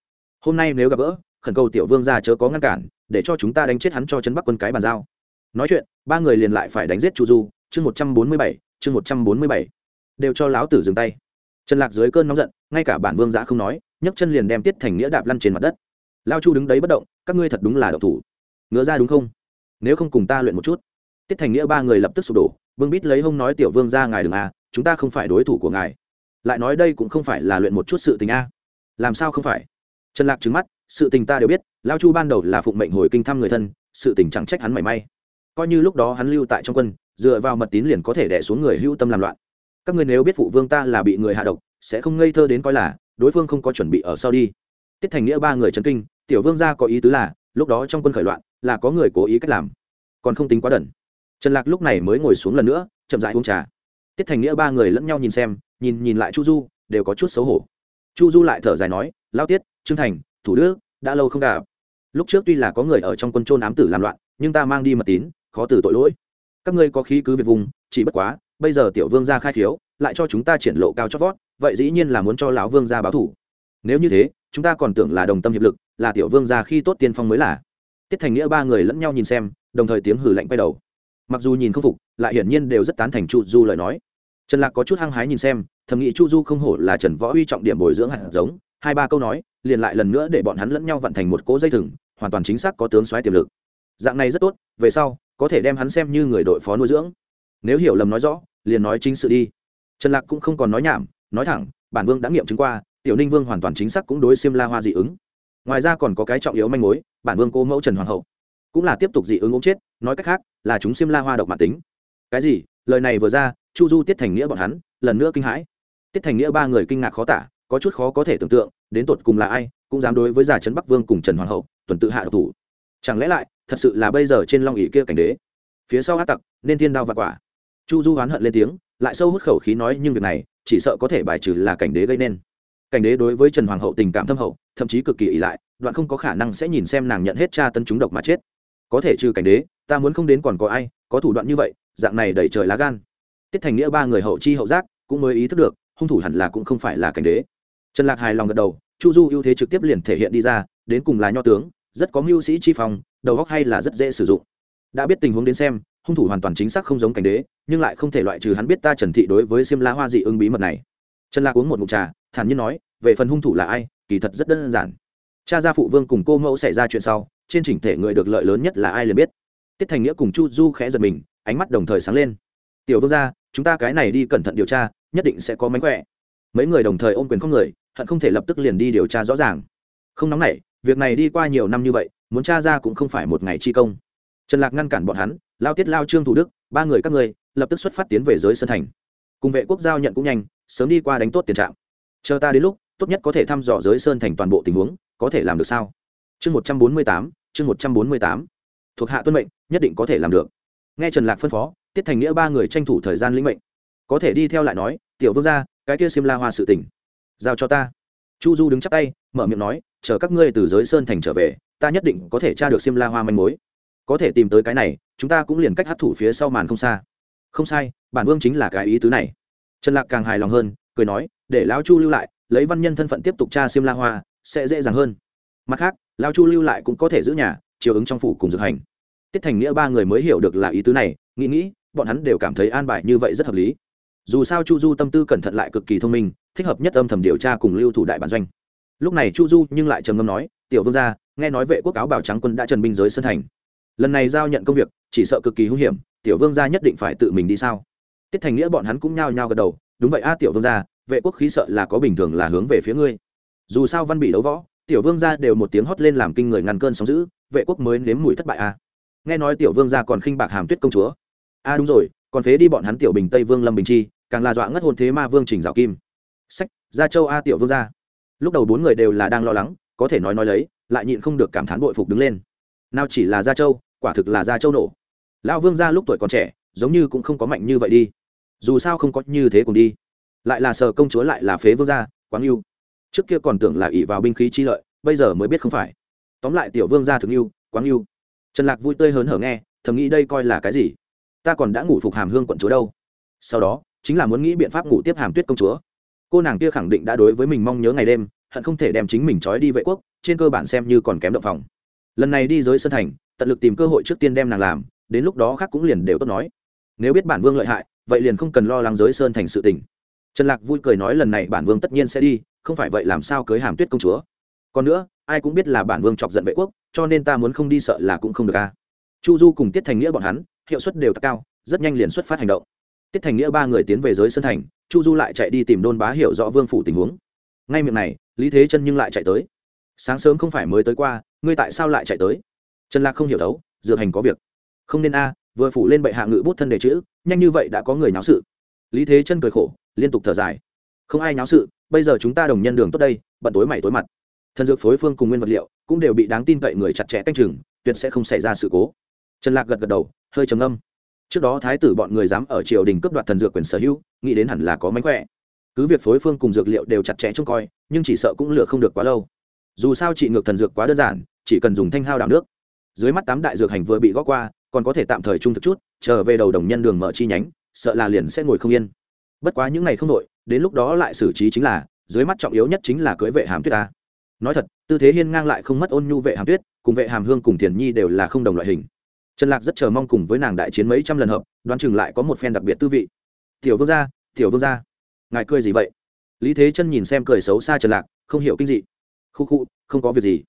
Hôm nay nếu gặp gỡ, khẩn cầu tiểu vương gia chớ có ngăn cản, để cho chúng ta đánh chết hắn cho trấn bắc quân cái bàn giao. Nói chuyện, ba người liền lại phải đánh giết chu du, chương một trăm bốn mươi bảy, chương một trăm bốn mươi bảy. Đều cho láo tử dừng tay. Trần lạc dưới cơn nóng giận, ngay cả bản vương giã không nói, nhấc chân liền đem tiết thành nghĩa đạp lăn trên mặt đất. Lao chu đứng đấy bất động các ngươi thật đúng là độc thủ. Ngứa ra đúng không? Nếu không cùng ta luyện một chút. Tiết thành nghĩa ba người lập tức sụp đổ, vương bít lấy hông nói, tiểu vương ra ngài đừng à chúng ta không phải đối thủ của ngài. Lại nói đây cũng không phải là luyện một chút sự tình a. Làm sao không phải? Trần lạc trứng mắt, sự tình ta đều biết, lao chu ban đầu là phụng mệnh hồi kinh thăm người thân, sự tình chẳng trách hắn mảy may. Coi như lúc đó hắn lưu tại trong quân, dựa vào mật tín liền có thể đẻ xuống người hưu tâm làm loạn. Các ngươi nếu biết phụ vương ta là bị người hạ độc, sẽ không ngây thơ đến coi là, đối phương không có chuẩn bị ở sau đi tiết thành nghĩa ba người trấn kinh, tiểu vương gia có ý tứ là, lúc đó trong quân khởi loạn, là có người cố ý cách làm, còn không tính quá đẩn. trần lạc lúc này mới ngồi xuống lần nữa, chậm rãi uống trà. Tiết thành nghĩa ba người lẫn nhau nhìn xem, nhìn nhìn lại chu du, đều có chút xấu hổ. Chu du lại thở dài nói lao tiết, trương thành, thủ đức, đã lâu không gặp. Lúc trước tuy là có người ở trong quân trôn ám tử làm loạn, nhưng ta mang đi mật tín, khó từ tội lỗi. Các ngươi có khí cứ việc vùng, chỉ bất quá, bây giờ tiểu vương gia khai khiếu, lại cho chúng ta triển lộ cao chót vót, vậy dĩ nhiên là muốn cho lão vương gia báo thủ. Nếu như thế chúng ta còn tưởng là đồng tâm hiệp lực, là tiểu vương gia khi tốt tiên phong mới là. Tiết thành nghĩa ba người lẫn nhau nhìn xem, đồng thời tiếng hử lạnh quay đầu. Mặc dù nhìn không phục, lại hiển nhiên đều rất tán thành chu du lời nói. Trần lạc có chút hăng hái nhìn xem, thầm nghĩ chu du không hổ là trần võ uy trọng điểm bồi dưỡng hạt giống, hai ba câu nói, liền lại lần nữa để bọn hắn lẫn nhau vận thành một cỗ dây thừng, hoàn toàn chính xác có tướng xoáy tiềm lực. Dạng này rất tốt, về sau, có thể đem hắn xem như người đội phó nuôi dưỡng. Nếu hiểu lầm nói rõ, liền nói chính sự đi. Trần lạc cũng không còn nói nhảm, nói thẳng, bản vương đã nghiệm chứng qua tiểu ninh vương hoàn toàn chính xác cũng đối xiêm la hoa dị ứng. Ngoài ra còn có cái trọng yếu manh mối, bản vương cô mẫu trần hoàng hậu. Cũng là tiếp tục dị ứng ống chết, nói cách khác, là chúng xiêm la hoa độc mạng tính. Cái gì? Lời này vừa ra, chu du tiết thành nghĩa bọn hắn, lần nữa kinh hãi. Tiết thành nghĩa ba người kinh ngạc khó tả, có chút khó có thể tưởng tượng, đến tột cùng là ai, cũng dám đối với giả trấn bắc vương cùng trần hoàng hậu, tuần tự hạ độc thủ. Chẳng lẽ lại, thật sự là bây giờ trên long ỉ kia cảnh đế? Phía sau ác tặc, nên thiên đao và quả. Chu du oán hận lên tiếng, lại sâu hút khẩu khí nói, nhưng việc này, chỉ sợ có thể bài trừ là cảnh đế gây nên cảnh đế đối với trần hoàng hậu tình cảm thâm hậu, thậm chí cực kỳ ỷ lại, đoạn không có khả năng sẽ nhìn xem nàng nhận hết cha tân chúng độc mà chết. Có thể trừ cảnh đế, ta muốn không đến còn có ai, có thủ đoạn như vậy, dạng này đẩy trời lá gan. Tiết thành nghĩa ba người hậu chi hậu giác, cũng mới ý thức được, hung thủ hẳn là cũng không phải là cảnh đế. Trần lạc hài lòng gật đầu, chu du ưu thế trực tiếp liền thể hiện đi ra, đến cùng là nho tướng, rất có mưu sĩ chi phòng đầu góc hay là rất dễ sử dụng. Đã biết tình huống đến xem, hung thủ hoàn toàn chính xác không giống cảnh đế, nhưng lại không thể loại trừ hắn biết ta trần thị đối với xiêm lá hoa dị ưng bí mật này. Trần lạc uống một mụt trà, thản nhiên nói về phần hung thủ là ai, kỳ thật rất đơn giản. Cha gia phụ vương cùng cô mẫu xảy ra chuyện sau, trên chỉnh thể người được lợi lớn nhất là ai liền biết. Tiết thành nghĩa cùng chu du khẽ giật mình, ánh mắt đồng thời sáng lên. Tiểu vương gia, chúng ta cái này đi cẩn thận điều tra, nhất định sẽ có mánh khỏe. Mấy người đồng thời ôm quyền không người, hận không thể lập tức liền đi điều tra rõ ràng. Không nóng nảy, việc này đi qua nhiều năm như vậy, muốn tra ra cũng không phải một ngày chi công. Trần lạc ngăn cản bọn hắn, lao tiết lao trương thủ đức, ba người các người lập tức xuất phát tiến về giới sân thành. Cùng vệ quốc giao nhận cũng nhanh, sớm đi qua đánh tốt tiền trạng chờ ta đến lúc tốt nhất có thể thăm dò giới sơn thành toàn bộ tình huống, có thể làm được sao? Chương một trăm bốn mươi tám, chương một trăm bốn mươi tám. Thuộc hạ tuân mệnh, nhất định có thể làm được. Nghe trần lạc phân phó, tiết thành nghĩa ba người tranh thủ thời gian lĩnh mệnh. Có thể đi theo lại nói, tiểu vương gia, cái kia xiêm la hoa sự tỉnh giao cho ta. Chu du đứng chắp tay, mở miệng nói, chờ các ngươi từ giới sơn thành trở về, ta nhất định có thể tra được xiêm la hoa manh mối. Có thể tìm tới cái này, chúng ta cũng liền cách hát thủ phía sau màn không xa. Không sai, bản vương chính là cái ý tứ này. Trần lạc càng hài lòng hơn, cười nói, để lão chu lưu lại lấy văn nhân thân phận tiếp tục tra xiêm la hoa, sẽ dễ dàng hơn. Mặt khác lão chu lưu lại cũng có thể giữ nhà, chiều ứng trong phủ cùng dược hành. Tiết thành nghĩa ba người mới hiểu được là ý tứ này, nghĩ nghĩ, bọn hắn đều cảm thấy an bài như vậy rất hợp lý. Dù sao chu du tâm tư cẩn thận lại cực kỳ thông minh, thích hợp nhất âm thầm điều tra cùng lưu thủ đại bản doanh. Lúc này chu du nhưng lại trầm ngâm nói, tiểu vương gia, nghe nói vệ quốc áo bảo trắng quân đã trần binh giới sân thành. Lần này giao nhận công việc, chỉ sợ cực kỳ hung hiểm, tiểu vương gia nhất định phải tự mình đi sao? Tiết thành nghĩa bọn hắn cũng nhao nhao gật đầu, đúng vậy a, tiểu vương gia vệ quốc khí sợ là có bình thường là hướng về phía ngươi. Dù sao văn bị đấu võ, tiểu vương gia đều một tiếng hót lên làm kinh người ngăn cơn sóng giữ vệ quốc mới nếm mùi thất bại à? nghe nói tiểu vương gia còn khinh bạc hàm tuyết công chúa. A đúng rồi, còn phế đi bọn hắn tiểu bình tây vương lâm bình chi, càng là dọa ngất hồn thế ma vương trình dạo kim. Sách gia châu a tiểu vương gia. Lúc đầu bốn người đều là đang lo lắng, có thể nói nói lấy, lại nhịn không được cảm thán bội phục đứng lên. Nào chỉ là gia châu, quả thực là gia châu nổ. Lão vương gia lúc tuổi còn trẻ, giống như cũng không có mạnh như vậy đi. Dù sao không có như thế cùng đi lại là sở công chúa lại là phế vương gia quáng yêu trước kia còn tưởng là ỷ vào binh khí chi lợi, bây giờ mới biết không phải. Tóm lại tiểu vương gia thường yêu quáng yêu trần lạc vui tươi hớn hở nghe, thầm nghĩ đây coi là cái gì? Ta còn đã ngủ phục hàm hương quận chúa đâu. Sau đó, chính là muốn nghĩ biện pháp ngủ tiếp hàm tuyết công chúa. Cô nàng kia khẳng định đã đối với mình mong nhớ ngày đêm, hận không thể đem chính mình trói đi vệ quốc, trên cơ bản xem như còn kém động phòng. Lần này đi giới sân thành, tận lực tìm cơ hội trước tiên đem nàng làm, đến lúc đó khác cũng liền đều tốt nói. Nếu biết bản vương lợi hại, vậy liền không cần lo lắng giới sơn thành sự tình trần lạc vui cười nói lần này bản vương tất nhiên sẽ đi, không phải vậy làm sao cưới hàm tuyết công chúa? Còn nữa, ai cũng biết là bản vương chọc giận vệ quốc, cho nên ta muốn không đi sợ là cũng không được a. Chu du cùng tiết thành nghĩa bọn hắn, hiệu suất đều cao, rất nhanh liền xuất phát hành động. Tiết thành nghĩa ba người tiến về giới sân thành, chu du lại chạy đi tìm đôn bá hiểu rõ vương phủ tình huống. Ngay miệng này, lý thế chân nhưng lại chạy tới. Sáng sớm không phải mới tới qua, ngươi tại sao lại chạy tới? Trần lạc không hiểu thấu, dược hành có việc. Không nên a, vừa phủ lên bệ hạ ngự bút thân đề chữ, nhanh như vậy đã có người náo sự. Lý thế chân cười khổ liên tục thở dài. Không ai náo sự, bây giờ chúng ta đồng nhân đường tốt đây, bận tối mày tối mặt. Thần dược phối phương cùng nguyên vật liệu cũng đều bị đáng tin cậy người chặt chẽ canh chừng, tuyệt sẽ không xảy ra sự cố. Trần lạc gật gật đầu, hơi trầm âm trước đó thái tử bọn người dám ở triều đình cướp đoạt thần dược quyền sở hữu, nghĩ đến hẳn là có mánh khỏe. Cứ việc phối phương cùng dược liệu đều chặt chẽ trông coi, nhưng chỉ sợ cũng lừa không được quá lâu. Dù sao trị ngược thần dược quá đơn giản, chỉ cần dùng thanh hao đảo nước. Dưới mắt tám đại dược hành vừa bị gõ qua, còn có thể tạm thời trung thực chút trở về đầu đồng nhân đường mở chi nhánh, sợ là liền sẽ ngồi không yên bất quá những ngày không đội, đến lúc đó lại xử trí chính là, dưới mắt trọng yếu nhất chính là cưới vệ hàm tuyết ta. Nói thật, tư thế hiên ngang lại không mất ôn nhu vệ hàm tuyết, cùng vệ hàm hương cùng thiền nhi đều là không đồng loại hình. Trần lạc rất chờ mong cùng với nàng đại chiến mấy trăm lần hợp, đoán chừng lại có một phen đặc biệt tư vị. Tiểu vương gia, tiểu vương gia, ngài cười gì vậy? Lý thế chân nhìn xem cười xấu xa trần lạc, không hiểu kinh dị. Khu khu, không có việc gì.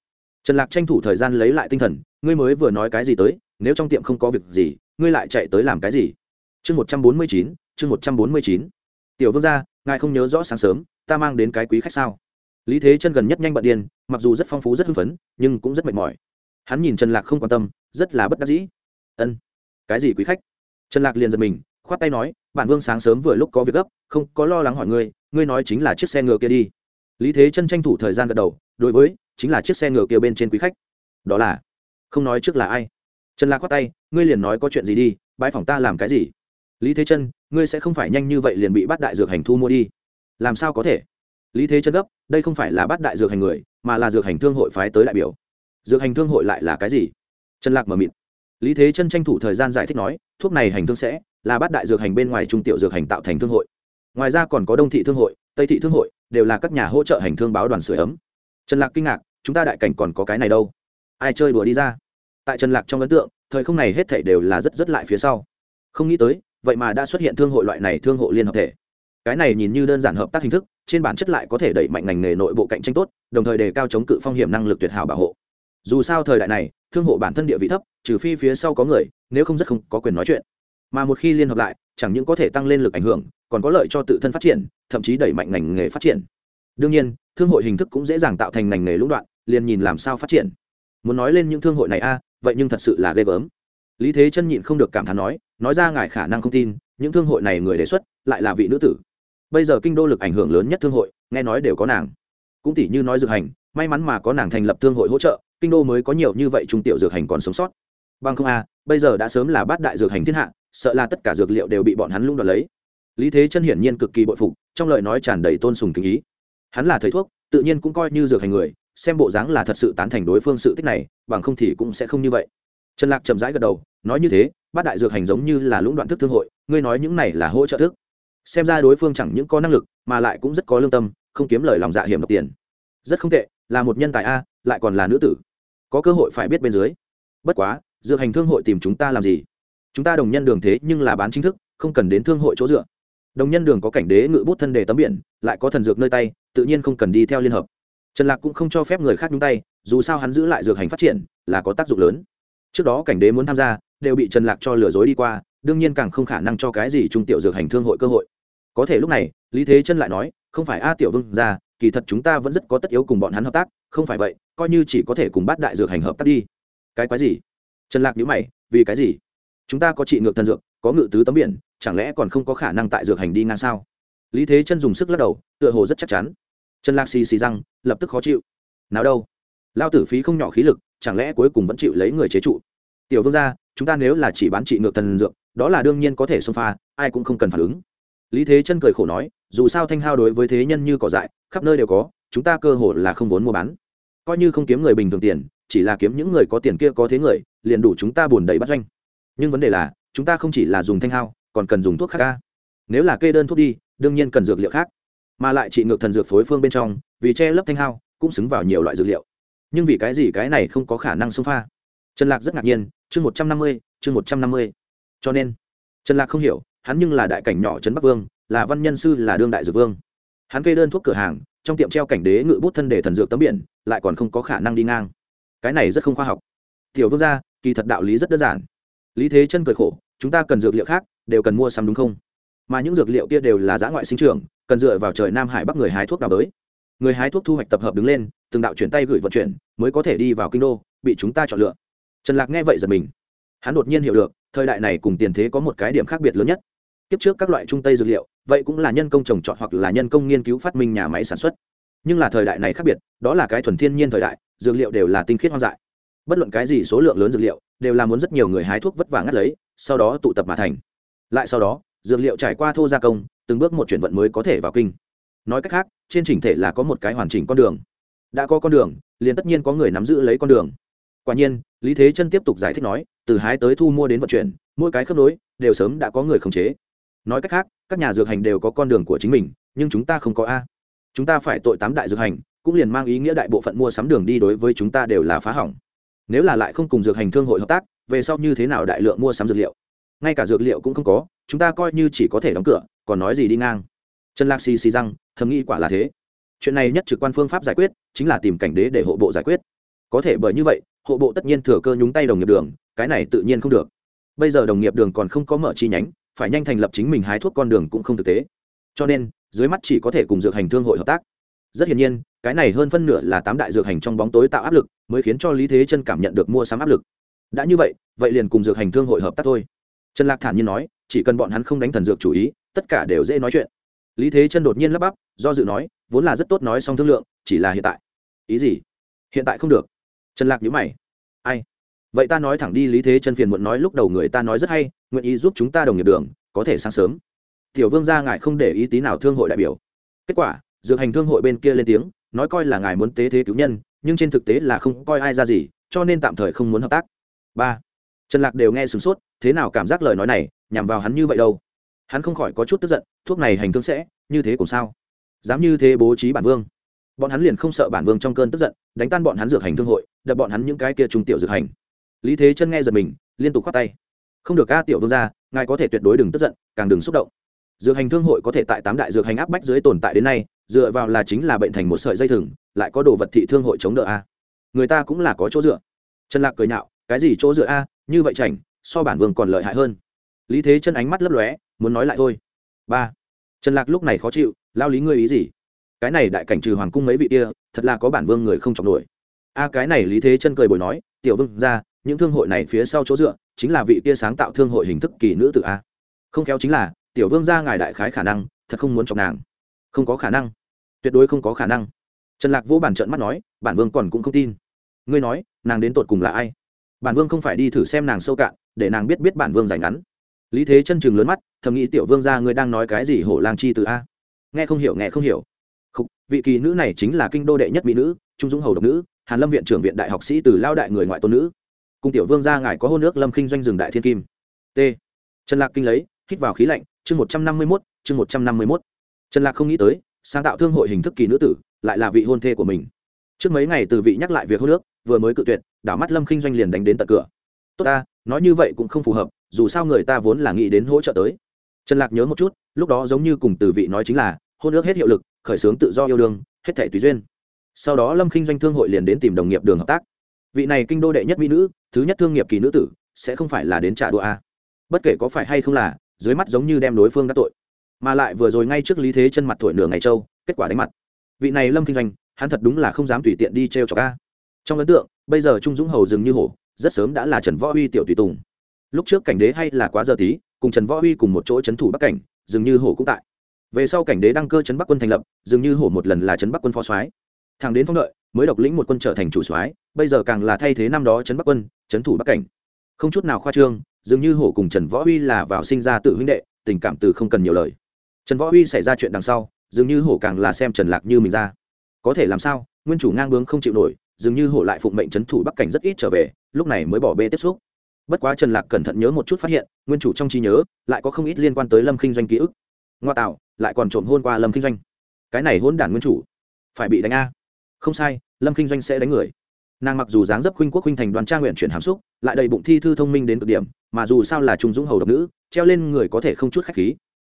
Trần lạc tranh thủ thời gian lấy lại tinh thần, ngươi mới vừa nói cái gì tới, nếu trong tiệm không có việc gì, ngươi lại chạy tới làm cái gì? Chương một trăm bốn mươi chín, chương một trăm bốn mươi chín tiểu vương gia, ngài không nhớ rõ sáng sớm, ta mang đến cái quý khách sao? Lý thế chân gần nhất nhanh bận điên, mặc dù rất phong phú, rất hưng phấn, nhưng cũng rất mệt mỏi. Hắn nhìn trần lạc không quan tâm, rất là bất đắc dĩ. Ân, cái gì quý khách? Trần lạc liền giật mình, khoát tay nói, bản vương sáng sớm vừa lúc có việc gấp, không có lo lắng hỏi ngươi ngươi nói chính là chiếc xe ngựa kia đi. Lý thế chân tranh thủ thời gian gật đầu, đối với, chính là chiếc xe ngựa kia bên trên quý khách. Đó là, không nói trước là ai. Trần lạc khoát tay, ngươi liền nói có chuyện gì đi bãi phòng ta làm cái gì? Lý thế chân, ngươi sẽ không phải nhanh như vậy liền bị bắt đại dược hành thu mua đi. Làm sao có thể? Lý thế chân gấp, đây không phải là bắt đại dược hành người, mà là dược hành thương hội phái tới đại biểu. Dược hành thương hội lại là cái gì? Trần lạc mở mịt. Lý thế chân tranh thủ thời gian giải thích nói, thuốc này hành thương sẽ là bắt đại dược hành bên ngoài trung tiểu dược hành tạo thành thương hội. Ngoài ra còn có đông thị thương hội, tây thị thương hội, đều là các nhà hỗ trợ hành thương báo đoàn sửa ấm. Trần lạc kinh ngạc, chúng ta đại cảnh còn có cái này đâu? Ai chơi đùa đi ra? Tại trần lạc trong ấn tượng, thời không này hết thảy đều là rất rất lại phía sau. Không nghĩ tới vậy mà đã xuất hiện thương hội loại này thương hội liên hợp thể. Cái này nhìn như đơn giản hợp tác hình thức, trên bản chất lại có thể đẩy mạnh ngành nghề nội bộ cạnh tranh tốt, đồng thời đề cao chống cự phong hiểm năng lực tuyệt hảo bảo hộ. Dù sao thời đại này, thương hộ bản thân địa vị thấp, trừ phi phía sau có người, nếu không rất không có quyền nói chuyện. Mà một khi liên hợp lại, chẳng những có thể tăng lên lực ảnh hưởng, còn có lợi cho tự thân phát triển, thậm chí đẩy mạnh ngành nghề phát triển. Đương nhiên, thương hội hình thức cũng dễ dàng tạo thành ngành nghề lũng đoạn, liền nhìn làm sao phát triển. Muốn nói lên những thương hội này a, vậy nhưng thật sự là ghê gớm lý thế chân nhịn không được cảm thán nói nói ra ngài khả năng không tin, những thương hội này người đề xuất lại là vị nữ tử. Bây giờ kinh đô lực ảnh hưởng lớn nhất thương hội, nghe nói đều có nàng. Cũng tỷ như nói dược hành, may mắn mà có nàng thành lập thương hội hỗ trợ, kinh đô mới có nhiều như vậy trung tiểu dược hành còn sống sót. Bằng không a bây giờ đã sớm là bát đại dược hành thiên hạ, sợ là tất cả dược liệu đều bị bọn hắn lung đoạt lấy. Lý thế chân hiển nhiên cực kỳ bội phục, trong lời nói tràn đầy tôn sùng kính ý. Hắn là thầy thuốc, tự nhiên cũng coi như dược hành người, xem bộ dáng là thật sự tán thành đối phương sự tích này, bằng không thì cũng sẽ không như vậy trần lạc chậm rãi gật đầu, nói như thế, bát đại dược hành giống như là lũng đoạn thức thương hội, ngươi nói những này là hỗ trợ thức. Xem ra đối phương chẳng những có năng lực, mà lại cũng rất có lương tâm, không kiếm lời lòng dạ hiểm độc tiền. Rất không tệ, là một nhân tài a, lại còn là nữ tử. Có cơ hội phải biết bên dưới. Bất quá, dược hành thương hội tìm chúng ta làm gì? Chúng ta đồng nhân đường thế nhưng là bán chính thức, không cần đến thương hội chỗ dựa. Đồng nhân đường có cảnh đế ngự bút thân đề tấm biển, lại có thần dược nơi tay, tự nhiên không cần đi theo liên hợp. Trần lạc cũng không cho phép người khác nhúng tay, dù sao hắn giữ lại dược hành phát triển, là có tác dụng lớn trước đó cảnh đế muốn tham gia, đều bị trần lạc cho lừa dối đi qua, đương nhiên càng không khả năng cho cái gì trung tiểu dược hành thương hội cơ hội. Có thể lúc này, lý thế chân lại nói, không phải a tiểu vương ra, kỳ thật chúng ta vẫn rất có tất yếu cùng bọn hắn hợp tác, không phải vậy, coi như chỉ có thể cùng bắt đại dược hành hợp tác đi. Cái quái gì? Trần lạc nhữ mày, vì cái gì? Chúng ta có trị ngược thần dược, có ngự tứ tấm biển, chẳng lẽ còn không có khả năng tại dược hành đi ngang sao? Lý thế chân dùng sức lắc đầu, tựa hồ rất chắc chắn. Trần lạc xì xì răng, lập tức khó chịu. Nào đâu, lao tử phí không nhỏ khí lực, chẳng lẽ cuối cùng vẫn chịu lấy người chế trụ? Tiểu vương gia, chúng ta nếu là chỉ bán trị ngược thần dược, đó là đương nhiên có thể xông pha, ai cũng không cần phản ứng. Lý thế chân cười khổ nói, dù sao thanh hao đối với thế nhân như cỏ dại, khắp nơi đều có, chúng ta cơ hội là không vốn mua bán. Coi như không kiếm người bình thường tiền, chỉ là kiếm những người có tiền kia có thế người, liền đủ chúng ta buồn đầy bắt doanh. Nhưng vấn đề là, chúng ta không chỉ là dùng thanh hao, còn cần dùng thuốc khác ca. Nếu là kê đơn thuốc đi, đương nhiên cần dược liệu khác. Mà lại trị ngược thần dược phối phương bên trong, vì che lấp thanh hao, cũng xứng vào nhiều loại dược liệu. Nhưng vì cái gì cái này không có khả năng xông pha? Trần lạc rất ngạc nhiên chương một trăm năm mươi chương một trăm năm mươi. Cho nên trần lạc không hiểu hắn nhưng là đại cảnh nhỏ trấn bắc vương là văn nhân sư là đương đại dược vương. Hắn kê đơn thuốc cửa hàng trong tiệm treo cảnh đế ngự bút thân để thần dược tấm biển lại còn không có khả năng đi ngang. Cái này rất không khoa học. Tiểu vương gia kỳ thật đạo lý rất đơn giản. Lý thế chân cười khổ chúng ta cần dược liệu khác đều cần mua sắm đúng không? Mà những dược liệu kia đều là giã ngoại sinh trưởng cần dựa vào trời nam hải bắc người hái thuốc đào bới, người hái thuốc thu hoạch tập hợp đứng lên từng đạo chuyển tay gửi vận chuyển mới có thể đi vào kinh đô bị chúng ta chọn lựa trần lạc nghe vậy giật mình. Hắn đột nhiên hiểu được, thời đại này cùng tiền thế có một cái điểm khác biệt lớn nhất. Tiếp trước các loại trung tây dược liệu, vậy cũng là nhân công trồng trọt hoặc là nhân công nghiên cứu phát minh nhà máy sản xuất. Nhưng là thời đại này khác biệt, đó là cái thuần thiên nhiên thời đại, dược liệu đều là tinh khiết hoang dại. Bất luận cái gì số lượng lớn dược liệu, đều là muốn rất nhiều người hái thuốc vất vả ngắt lấy, sau đó tụ tập mà thành. Lại sau đó, dược liệu trải qua thô gia công, từng bước một chuyển vận mới có thể vào kinh. Nói cách khác, trên chỉnh thể là có một cái hoàn chỉnh con đường. Đã có con đường, liền tất nhiên có người nắm giữ lấy con đường quả nhiên, lý thế chân tiếp tục giải thích nói, từ hái tới thu mua đến vận chuyển, mỗi cái khớp nối đều sớm đã có người khống chế. Nói cách khác, các nhà dược hành đều có con đường của chính mình, nhưng chúng ta không có a. Chúng ta phải tội tám đại dược hành, cũng liền mang ý nghĩa đại bộ phận mua sắm đường đi đối với chúng ta đều là phá hỏng. Nếu là lại không cùng dược hành thương hội hợp tác, về sau như thế nào đại lượng mua sắm dược liệu? Ngay cả dược liệu cũng không có, chúng ta coi như chỉ có thể đóng cửa, còn nói gì đi ngang. Trần lạc xì xì răng, thầm nghĩ quả là thế. Chuyện này nhất trực quan phương pháp giải quyết, chính là tìm cảnh đế để hộ bộ giải quyết. Có thể bởi như vậy hộ bộ tất nhiên thừa cơ nhúng tay đồng nghiệp đường, cái này tự nhiên không được. Bây giờ đồng nghiệp đường còn không có mở chi nhánh, phải nhanh thành lập chính mình hái thuốc con đường cũng không thực tế. Cho nên, dưới mắt chỉ có thể cùng dược hành thương hội hợp tác. Rất hiển nhiên, cái này hơn phân nửa là tám đại dược hành trong bóng tối tạo áp lực, mới khiến cho lý thế chân cảm nhận được mua sắm áp lực. Đã như vậy vậy liền cùng dược hành thương hội hợp tác thôi. Trần lạc thản nhiên nói, chỉ cần bọn hắn không đánh thần dược chủ ý, tất cả đều dễ nói chuyện. Lý thế chân đột nhiên lắp bắp, do dự nói, vốn là rất tốt nói xong thương lượng, chỉ là hiện tại. Ý gì? Hiện tại không được trần lạc nhíu mày. Ai? Vậy ta nói thẳng đi, lý thế chân phiền muộn nói lúc đầu người ta nói rất hay, nguyện ý giúp chúng ta đồng nghiệp đường, có thể sáng sớm. Tiểu vương gia ngài không để ý tí nào thương hội đại biểu. Kết quả, dược hành thương hội bên kia lên tiếng, nói coi là ngài muốn tế thế cứu nhân, nhưng trên thực tế là không coi ai ra gì, cho nên tạm thời không muốn hợp tác. Ba. Trần lạc đều nghe sửng sốt, thế nào cảm giác lời nói này, nhằm vào hắn như vậy đâu? Hắn không khỏi có chút tức giận, thuốc này hành thương sẽ, như thế cũng sao? Dám như thế bố trí bản vương. Bọn hắn liền không sợ bản vương trong cơn tức giận, đánh tan bọn hắn dược hành thương hội đập bọn hắn những cái kia trung tiểu dược hành. Lý thế chân nghe giật mình, liên tục khoát tay. Không được ca tiểu vương ra ngài có thể tuyệt đối đừng tức giận, càng đừng xúc động. Dược hành thương hội có thể tại tám đại dược hành áp bách dưới tồn tại đến nay, dựa vào là chính là bệnh thành một sợi dây thừng, lại có đồ vật thị thương hội chống đỡ a. Người ta cũng là có chỗ dựa. Trần lạc cười nhạo, cái gì chỗ dựa a, như vậy chảnh, so bản vương còn lợi hại hơn. Lý thế chân ánh mắt lấp lóe, muốn nói lại thôi. Ba. Trần lạc lúc này khó chịu, lao lý ngươi ý gì? Cái này đại cảnh trừ hoàng cung mấy vị kia, thật là có bản vương người không chọc nổi a cái này lý thế chân cười bồi nói tiểu vương ra những thương hội này phía sau chỗ dựa chính là vị kia sáng tạo thương hội hình thức kỳ nữ tự a. Không khéo chính là tiểu vương gia ngài đại khái khả năng thật không muốn chọc nàng. Không có khả năng. Tuyệt đối không có khả năng. Trần lạc vô bản trận mắt nói bản vương còn cũng không tin. Ngươi nói nàng đến tột cùng là ai? Bản vương không phải đi thử xem nàng sâu cạn để nàng biết biết bản vương giải ngắn. Lý thế chân chừng lớn mắt thầm nghĩ tiểu vương gia ngươi đang nói cái gì hổ lang chi từ a? Nghe không hiểu nghe không hiểu. Khúc, vị kỳ nữ này chính là kinh đô đệ nhất mỹ nữ trung dũng hầu độc nữ hàn lâm viện trưởng viện đại học sĩ từ lao đại người ngoại tôn nữ. Cùng tiểu vương gia ngài có hôn nước lâm kinh doanh rừng đại thiên kim. T. Trần lạc kinh lấy, hít vào khí lạnh, chương một trăm năm mươi mốt, chương một trăm năm mươi mốt. Trần lạc không nghĩ tới, sáng tạo thương hội hình thức kỳ nữ tử, lại là vị hôn thê của mình. Trước mấy ngày từ vị nhắc lại việc hôn nước vừa mới cự tuyệt, đảo mắt lâm kinh doanh liền đánh đến tận cửa. Tốt ta, nói như vậy cũng không phù hợp, dù sao người ta vốn là nghĩ đến hỗ trợ tới. Trần lạc nhớ một chút, lúc đó giống như cùng từ vị nói chính là, hôn ước hết hiệu lực, khởi xướng tự do yêu đương, hết thể tùy duyên sau đó lâm kinh doanh thương hội liền đến tìm đồng nghiệp đường hợp tác vị này kinh đô đệ nhất mỹ nữ thứ nhất thương nghiệp kỳ nữ tử sẽ không phải là đến trả đũa a bất kể có phải hay không là dưới mắt giống như đem đối phương đắc tội mà lại vừa rồi ngay trước lý thế chân mặt thổi nửa ngày châu kết quả đánh mặt vị này lâm kinh doanh hắn thật đúng là không dám tùy tiện đi t r e o cho ca trong ấn tượng bây giờ trung dũng hầu dừng như hổ rất sớm đã là trần võ uy tiểu tùy tùng lúc trước cảnh đế hay là quá giờ tí cùng trần võ uy cùng một chỗ c h ấ n thủ bắc cảnh dường như hổ cũng tại về sau cảnh đế đăng cơ trấn bắc quân thành lập dường như hổ một lần là trấn bắc quân phó soái thằng đến phong đợi, mới độc lĩnh một quân trở thành chủ soái, bây giờ càng là thay thế năm đó trấn bắc quân, trấn thủ bắc cảnh. Không chút nào khoa trương, dường như hổ cùng trần võ huy là vào sinh ra tự huynh đệ, tình cảm từ không cần nhiều lời. Trần võ huy xảy ra chuyện đằng sau, dường như hổ càng là xem trần lạc như mình ra. Có thể làm sao, nguyên chủ ngang bướng không chịu nổi, dường như hổ lại phụng mệnh trấn thủ bắc cảnh rất ít trở về, lúc này mới bỏ bê tiếp xúc. Bất quá trần lạc cẩn thận nhớ một chút phát hiện, nguyên chủ trong trí nhớ, lại có không ít liên quan tới lâm kinh doanh ký ức. Ngoa tạo, lại còn trộm hôn qua lâm kinh doanh. Cái này hôn đản nguyên chủ, phải bị đánh a không sai, lâm kinh doanh sẽ đánh người. Nàng mặc dù dáng dấp khuynh quốc khuynh thành đoàn trang nguyện chuyển hàm xúc, lại đầy bụng thi thư thông minh đến cực điểm, mà dù sao là trung dũng hầu độc nữ, treo lên người có thể không chút khách khí.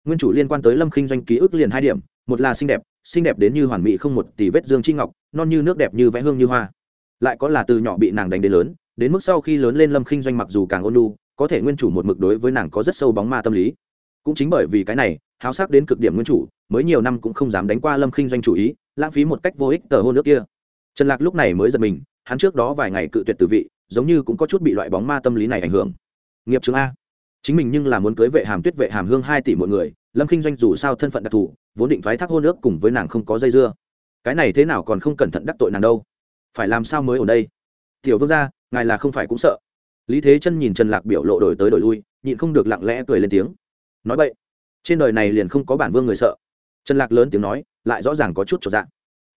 Nguyên chủ liên quan tới lâm Kinh doanh ký ức liền hai điểm, một là xinh đẹp xinh đẹp đến như hoàn mỹ không một tỷ vết dương chi ngọc, non như nước đẹp như vẽ hương như hoa. Lại có là từ nhỏ bị nàng đánh đến lớn, đến mức sau khi lớn lên lâm Kinh doanh mặc dù càng ôn lu có thể nguyên chủ một mực đối với nàng có rất sâu bóng ma tâm lý. Cũng chính bởi vì cái này háo sắc đến cực điểm nguyên chủ, mới nhiều năm cũng không dám đánh qua lâm khinh doanh chủ ý, lãng phí một cách vô ích tờ hôn nước kia. Trần lạc lúc này mới giật mình, hắn trước đó vài ngày cự tuyệt từ vị, giống như cũng có chút bị loại bóng ma tâm lý này ảnh hưởng. Nghiệp chứng a. Chính mình nhưng là muốn cưới vệ hàm tuyết vệ hàm hương hai tỷ mọi người, lâm kinh doanh dù sao thân phận đặc thù, vốn định thoái thác hôn ước cùng với nàng không có dây dưa. Cái này thế nào còn không cẩn thận đắc tội nàng đâu? Phải làm sao mới ở đây? Tiểu vương gia, ngài là không phải cũng sợ. Lý thế chân nhìn trần lạc biểu lộ đổi tới đổi lui, nhịn không được lặng lẽ cười lên tiếng. Nói vậy trên đời này liền không có bản vương người sợ. Trần lạc lớn tiếng nói, lại rõ ràng có chút trọn dạng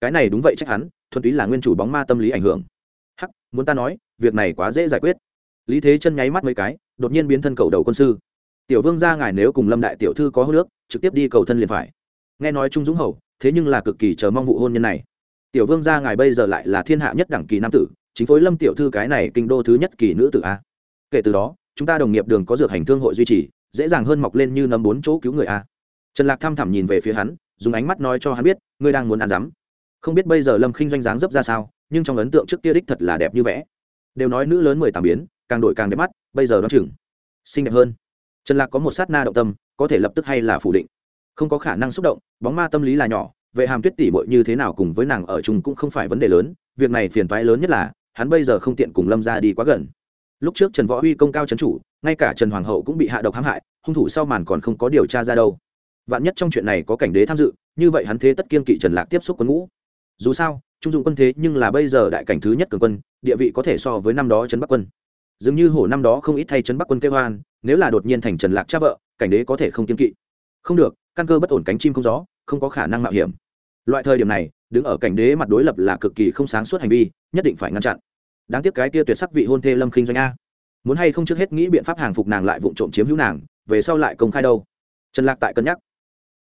cái này đúng vậy chắc hắn, thuần túy là nguyên chủ bóng ma tâm lý ảnh hưởng. Hắc, muốn ta nói, việc này quá dễ giải quyết. Lý thế chân nháy mắt mấy cái, đột nhiên biến thân cầu đầu quân sư. Tiểu vương gia ngài nếu cùng lâm đại tiểu thư có hô nước trực tiếp đi cầu thân liền phải. Nghe nói trung dũng hầu, thế nhưng là cực kỳ chờ mong vụ hôn nhân này. Tiểu vương gia ngài bây giờ lại là thiên hạ nhất đẳng kỳ nam tử, chính phối lâm tiểu thư cái này kinh đô thứ nhất kỳ nữ tử a. Kể từ đó, chúng ta đồng nghiệp đường có dược hành thương hội duy trì dễ dàng hơn mọc lên như nấm bốn chỗ cứu người a. Trần lạc thăm thẳm nhìn về phía hắn, dùng ánh mắt nói cho hắn biết, ngươi đang muốn ăn rắm. Không biết bây giờ lâm khinh doanh dáng dấp ra sao, nhưng trong ấn tượng trước kia đích thật là đẹp như vẽ. Đều nói nữ lớn mười tám biến, càng đổi càng đẹp mắt, bây giờ đoán chừng xinh đẹp hơn. Trần lạc có một sát na động tâm, có thể lập tức hay là phủ định. Không có khả năng xúc động, bóng ma tâm lý là nhỏ vậy hàm tuyết tỷ bội như thế nào cùng với nàng ở chung cũng không phải vấn đề lớn, việc này phiền toái lớn nhất là, hắn bây giờ không tiện cùng lâm ra đi quá gần lúc trước trần võ huy công cao trấn chủ, ngay cả trần hoàng hậu cũng bị hạ độc hãm hại, hung thủ sau màn còn không có điều tra ra đâu. Vạn nhất trong chuyện này có cảnh đế tham dự, như vậy hắn thế tất kiên kỵ trần lạc tiếp xúc quân ngũ. Dù sao, trung dụng quân thế nhưng là bây giờ đại cảnh thứ nhất cường quân, địa vị có thể so với năm đó trấn bắc quân. Dường như hổ năm đó không ít thay trấn bắc quân kêu hoan nếu là đột nhiên thành trần lạc cha vợ, cảnh đế có thể không kiên kỵ. Không được, căn cơ bất ổn cánh chim không gió, không có khả năng mạo hiểm. Loại thời điểm này, đứng ở cảnh đế mặt đối lập là cực kỳ không sáng suốt hành vi, nhất định phải ngăn chặn đáng tiếc cái kia tuyệt sắc vị hôn thê lâm khinh doanh a. Muốn hay không trước hết nghĩ biện pháp hàng phục nàng lại vụ trộm chiếm hữu nàng, về sau lại công khai đâu. Trần lạc tại cân nhắc.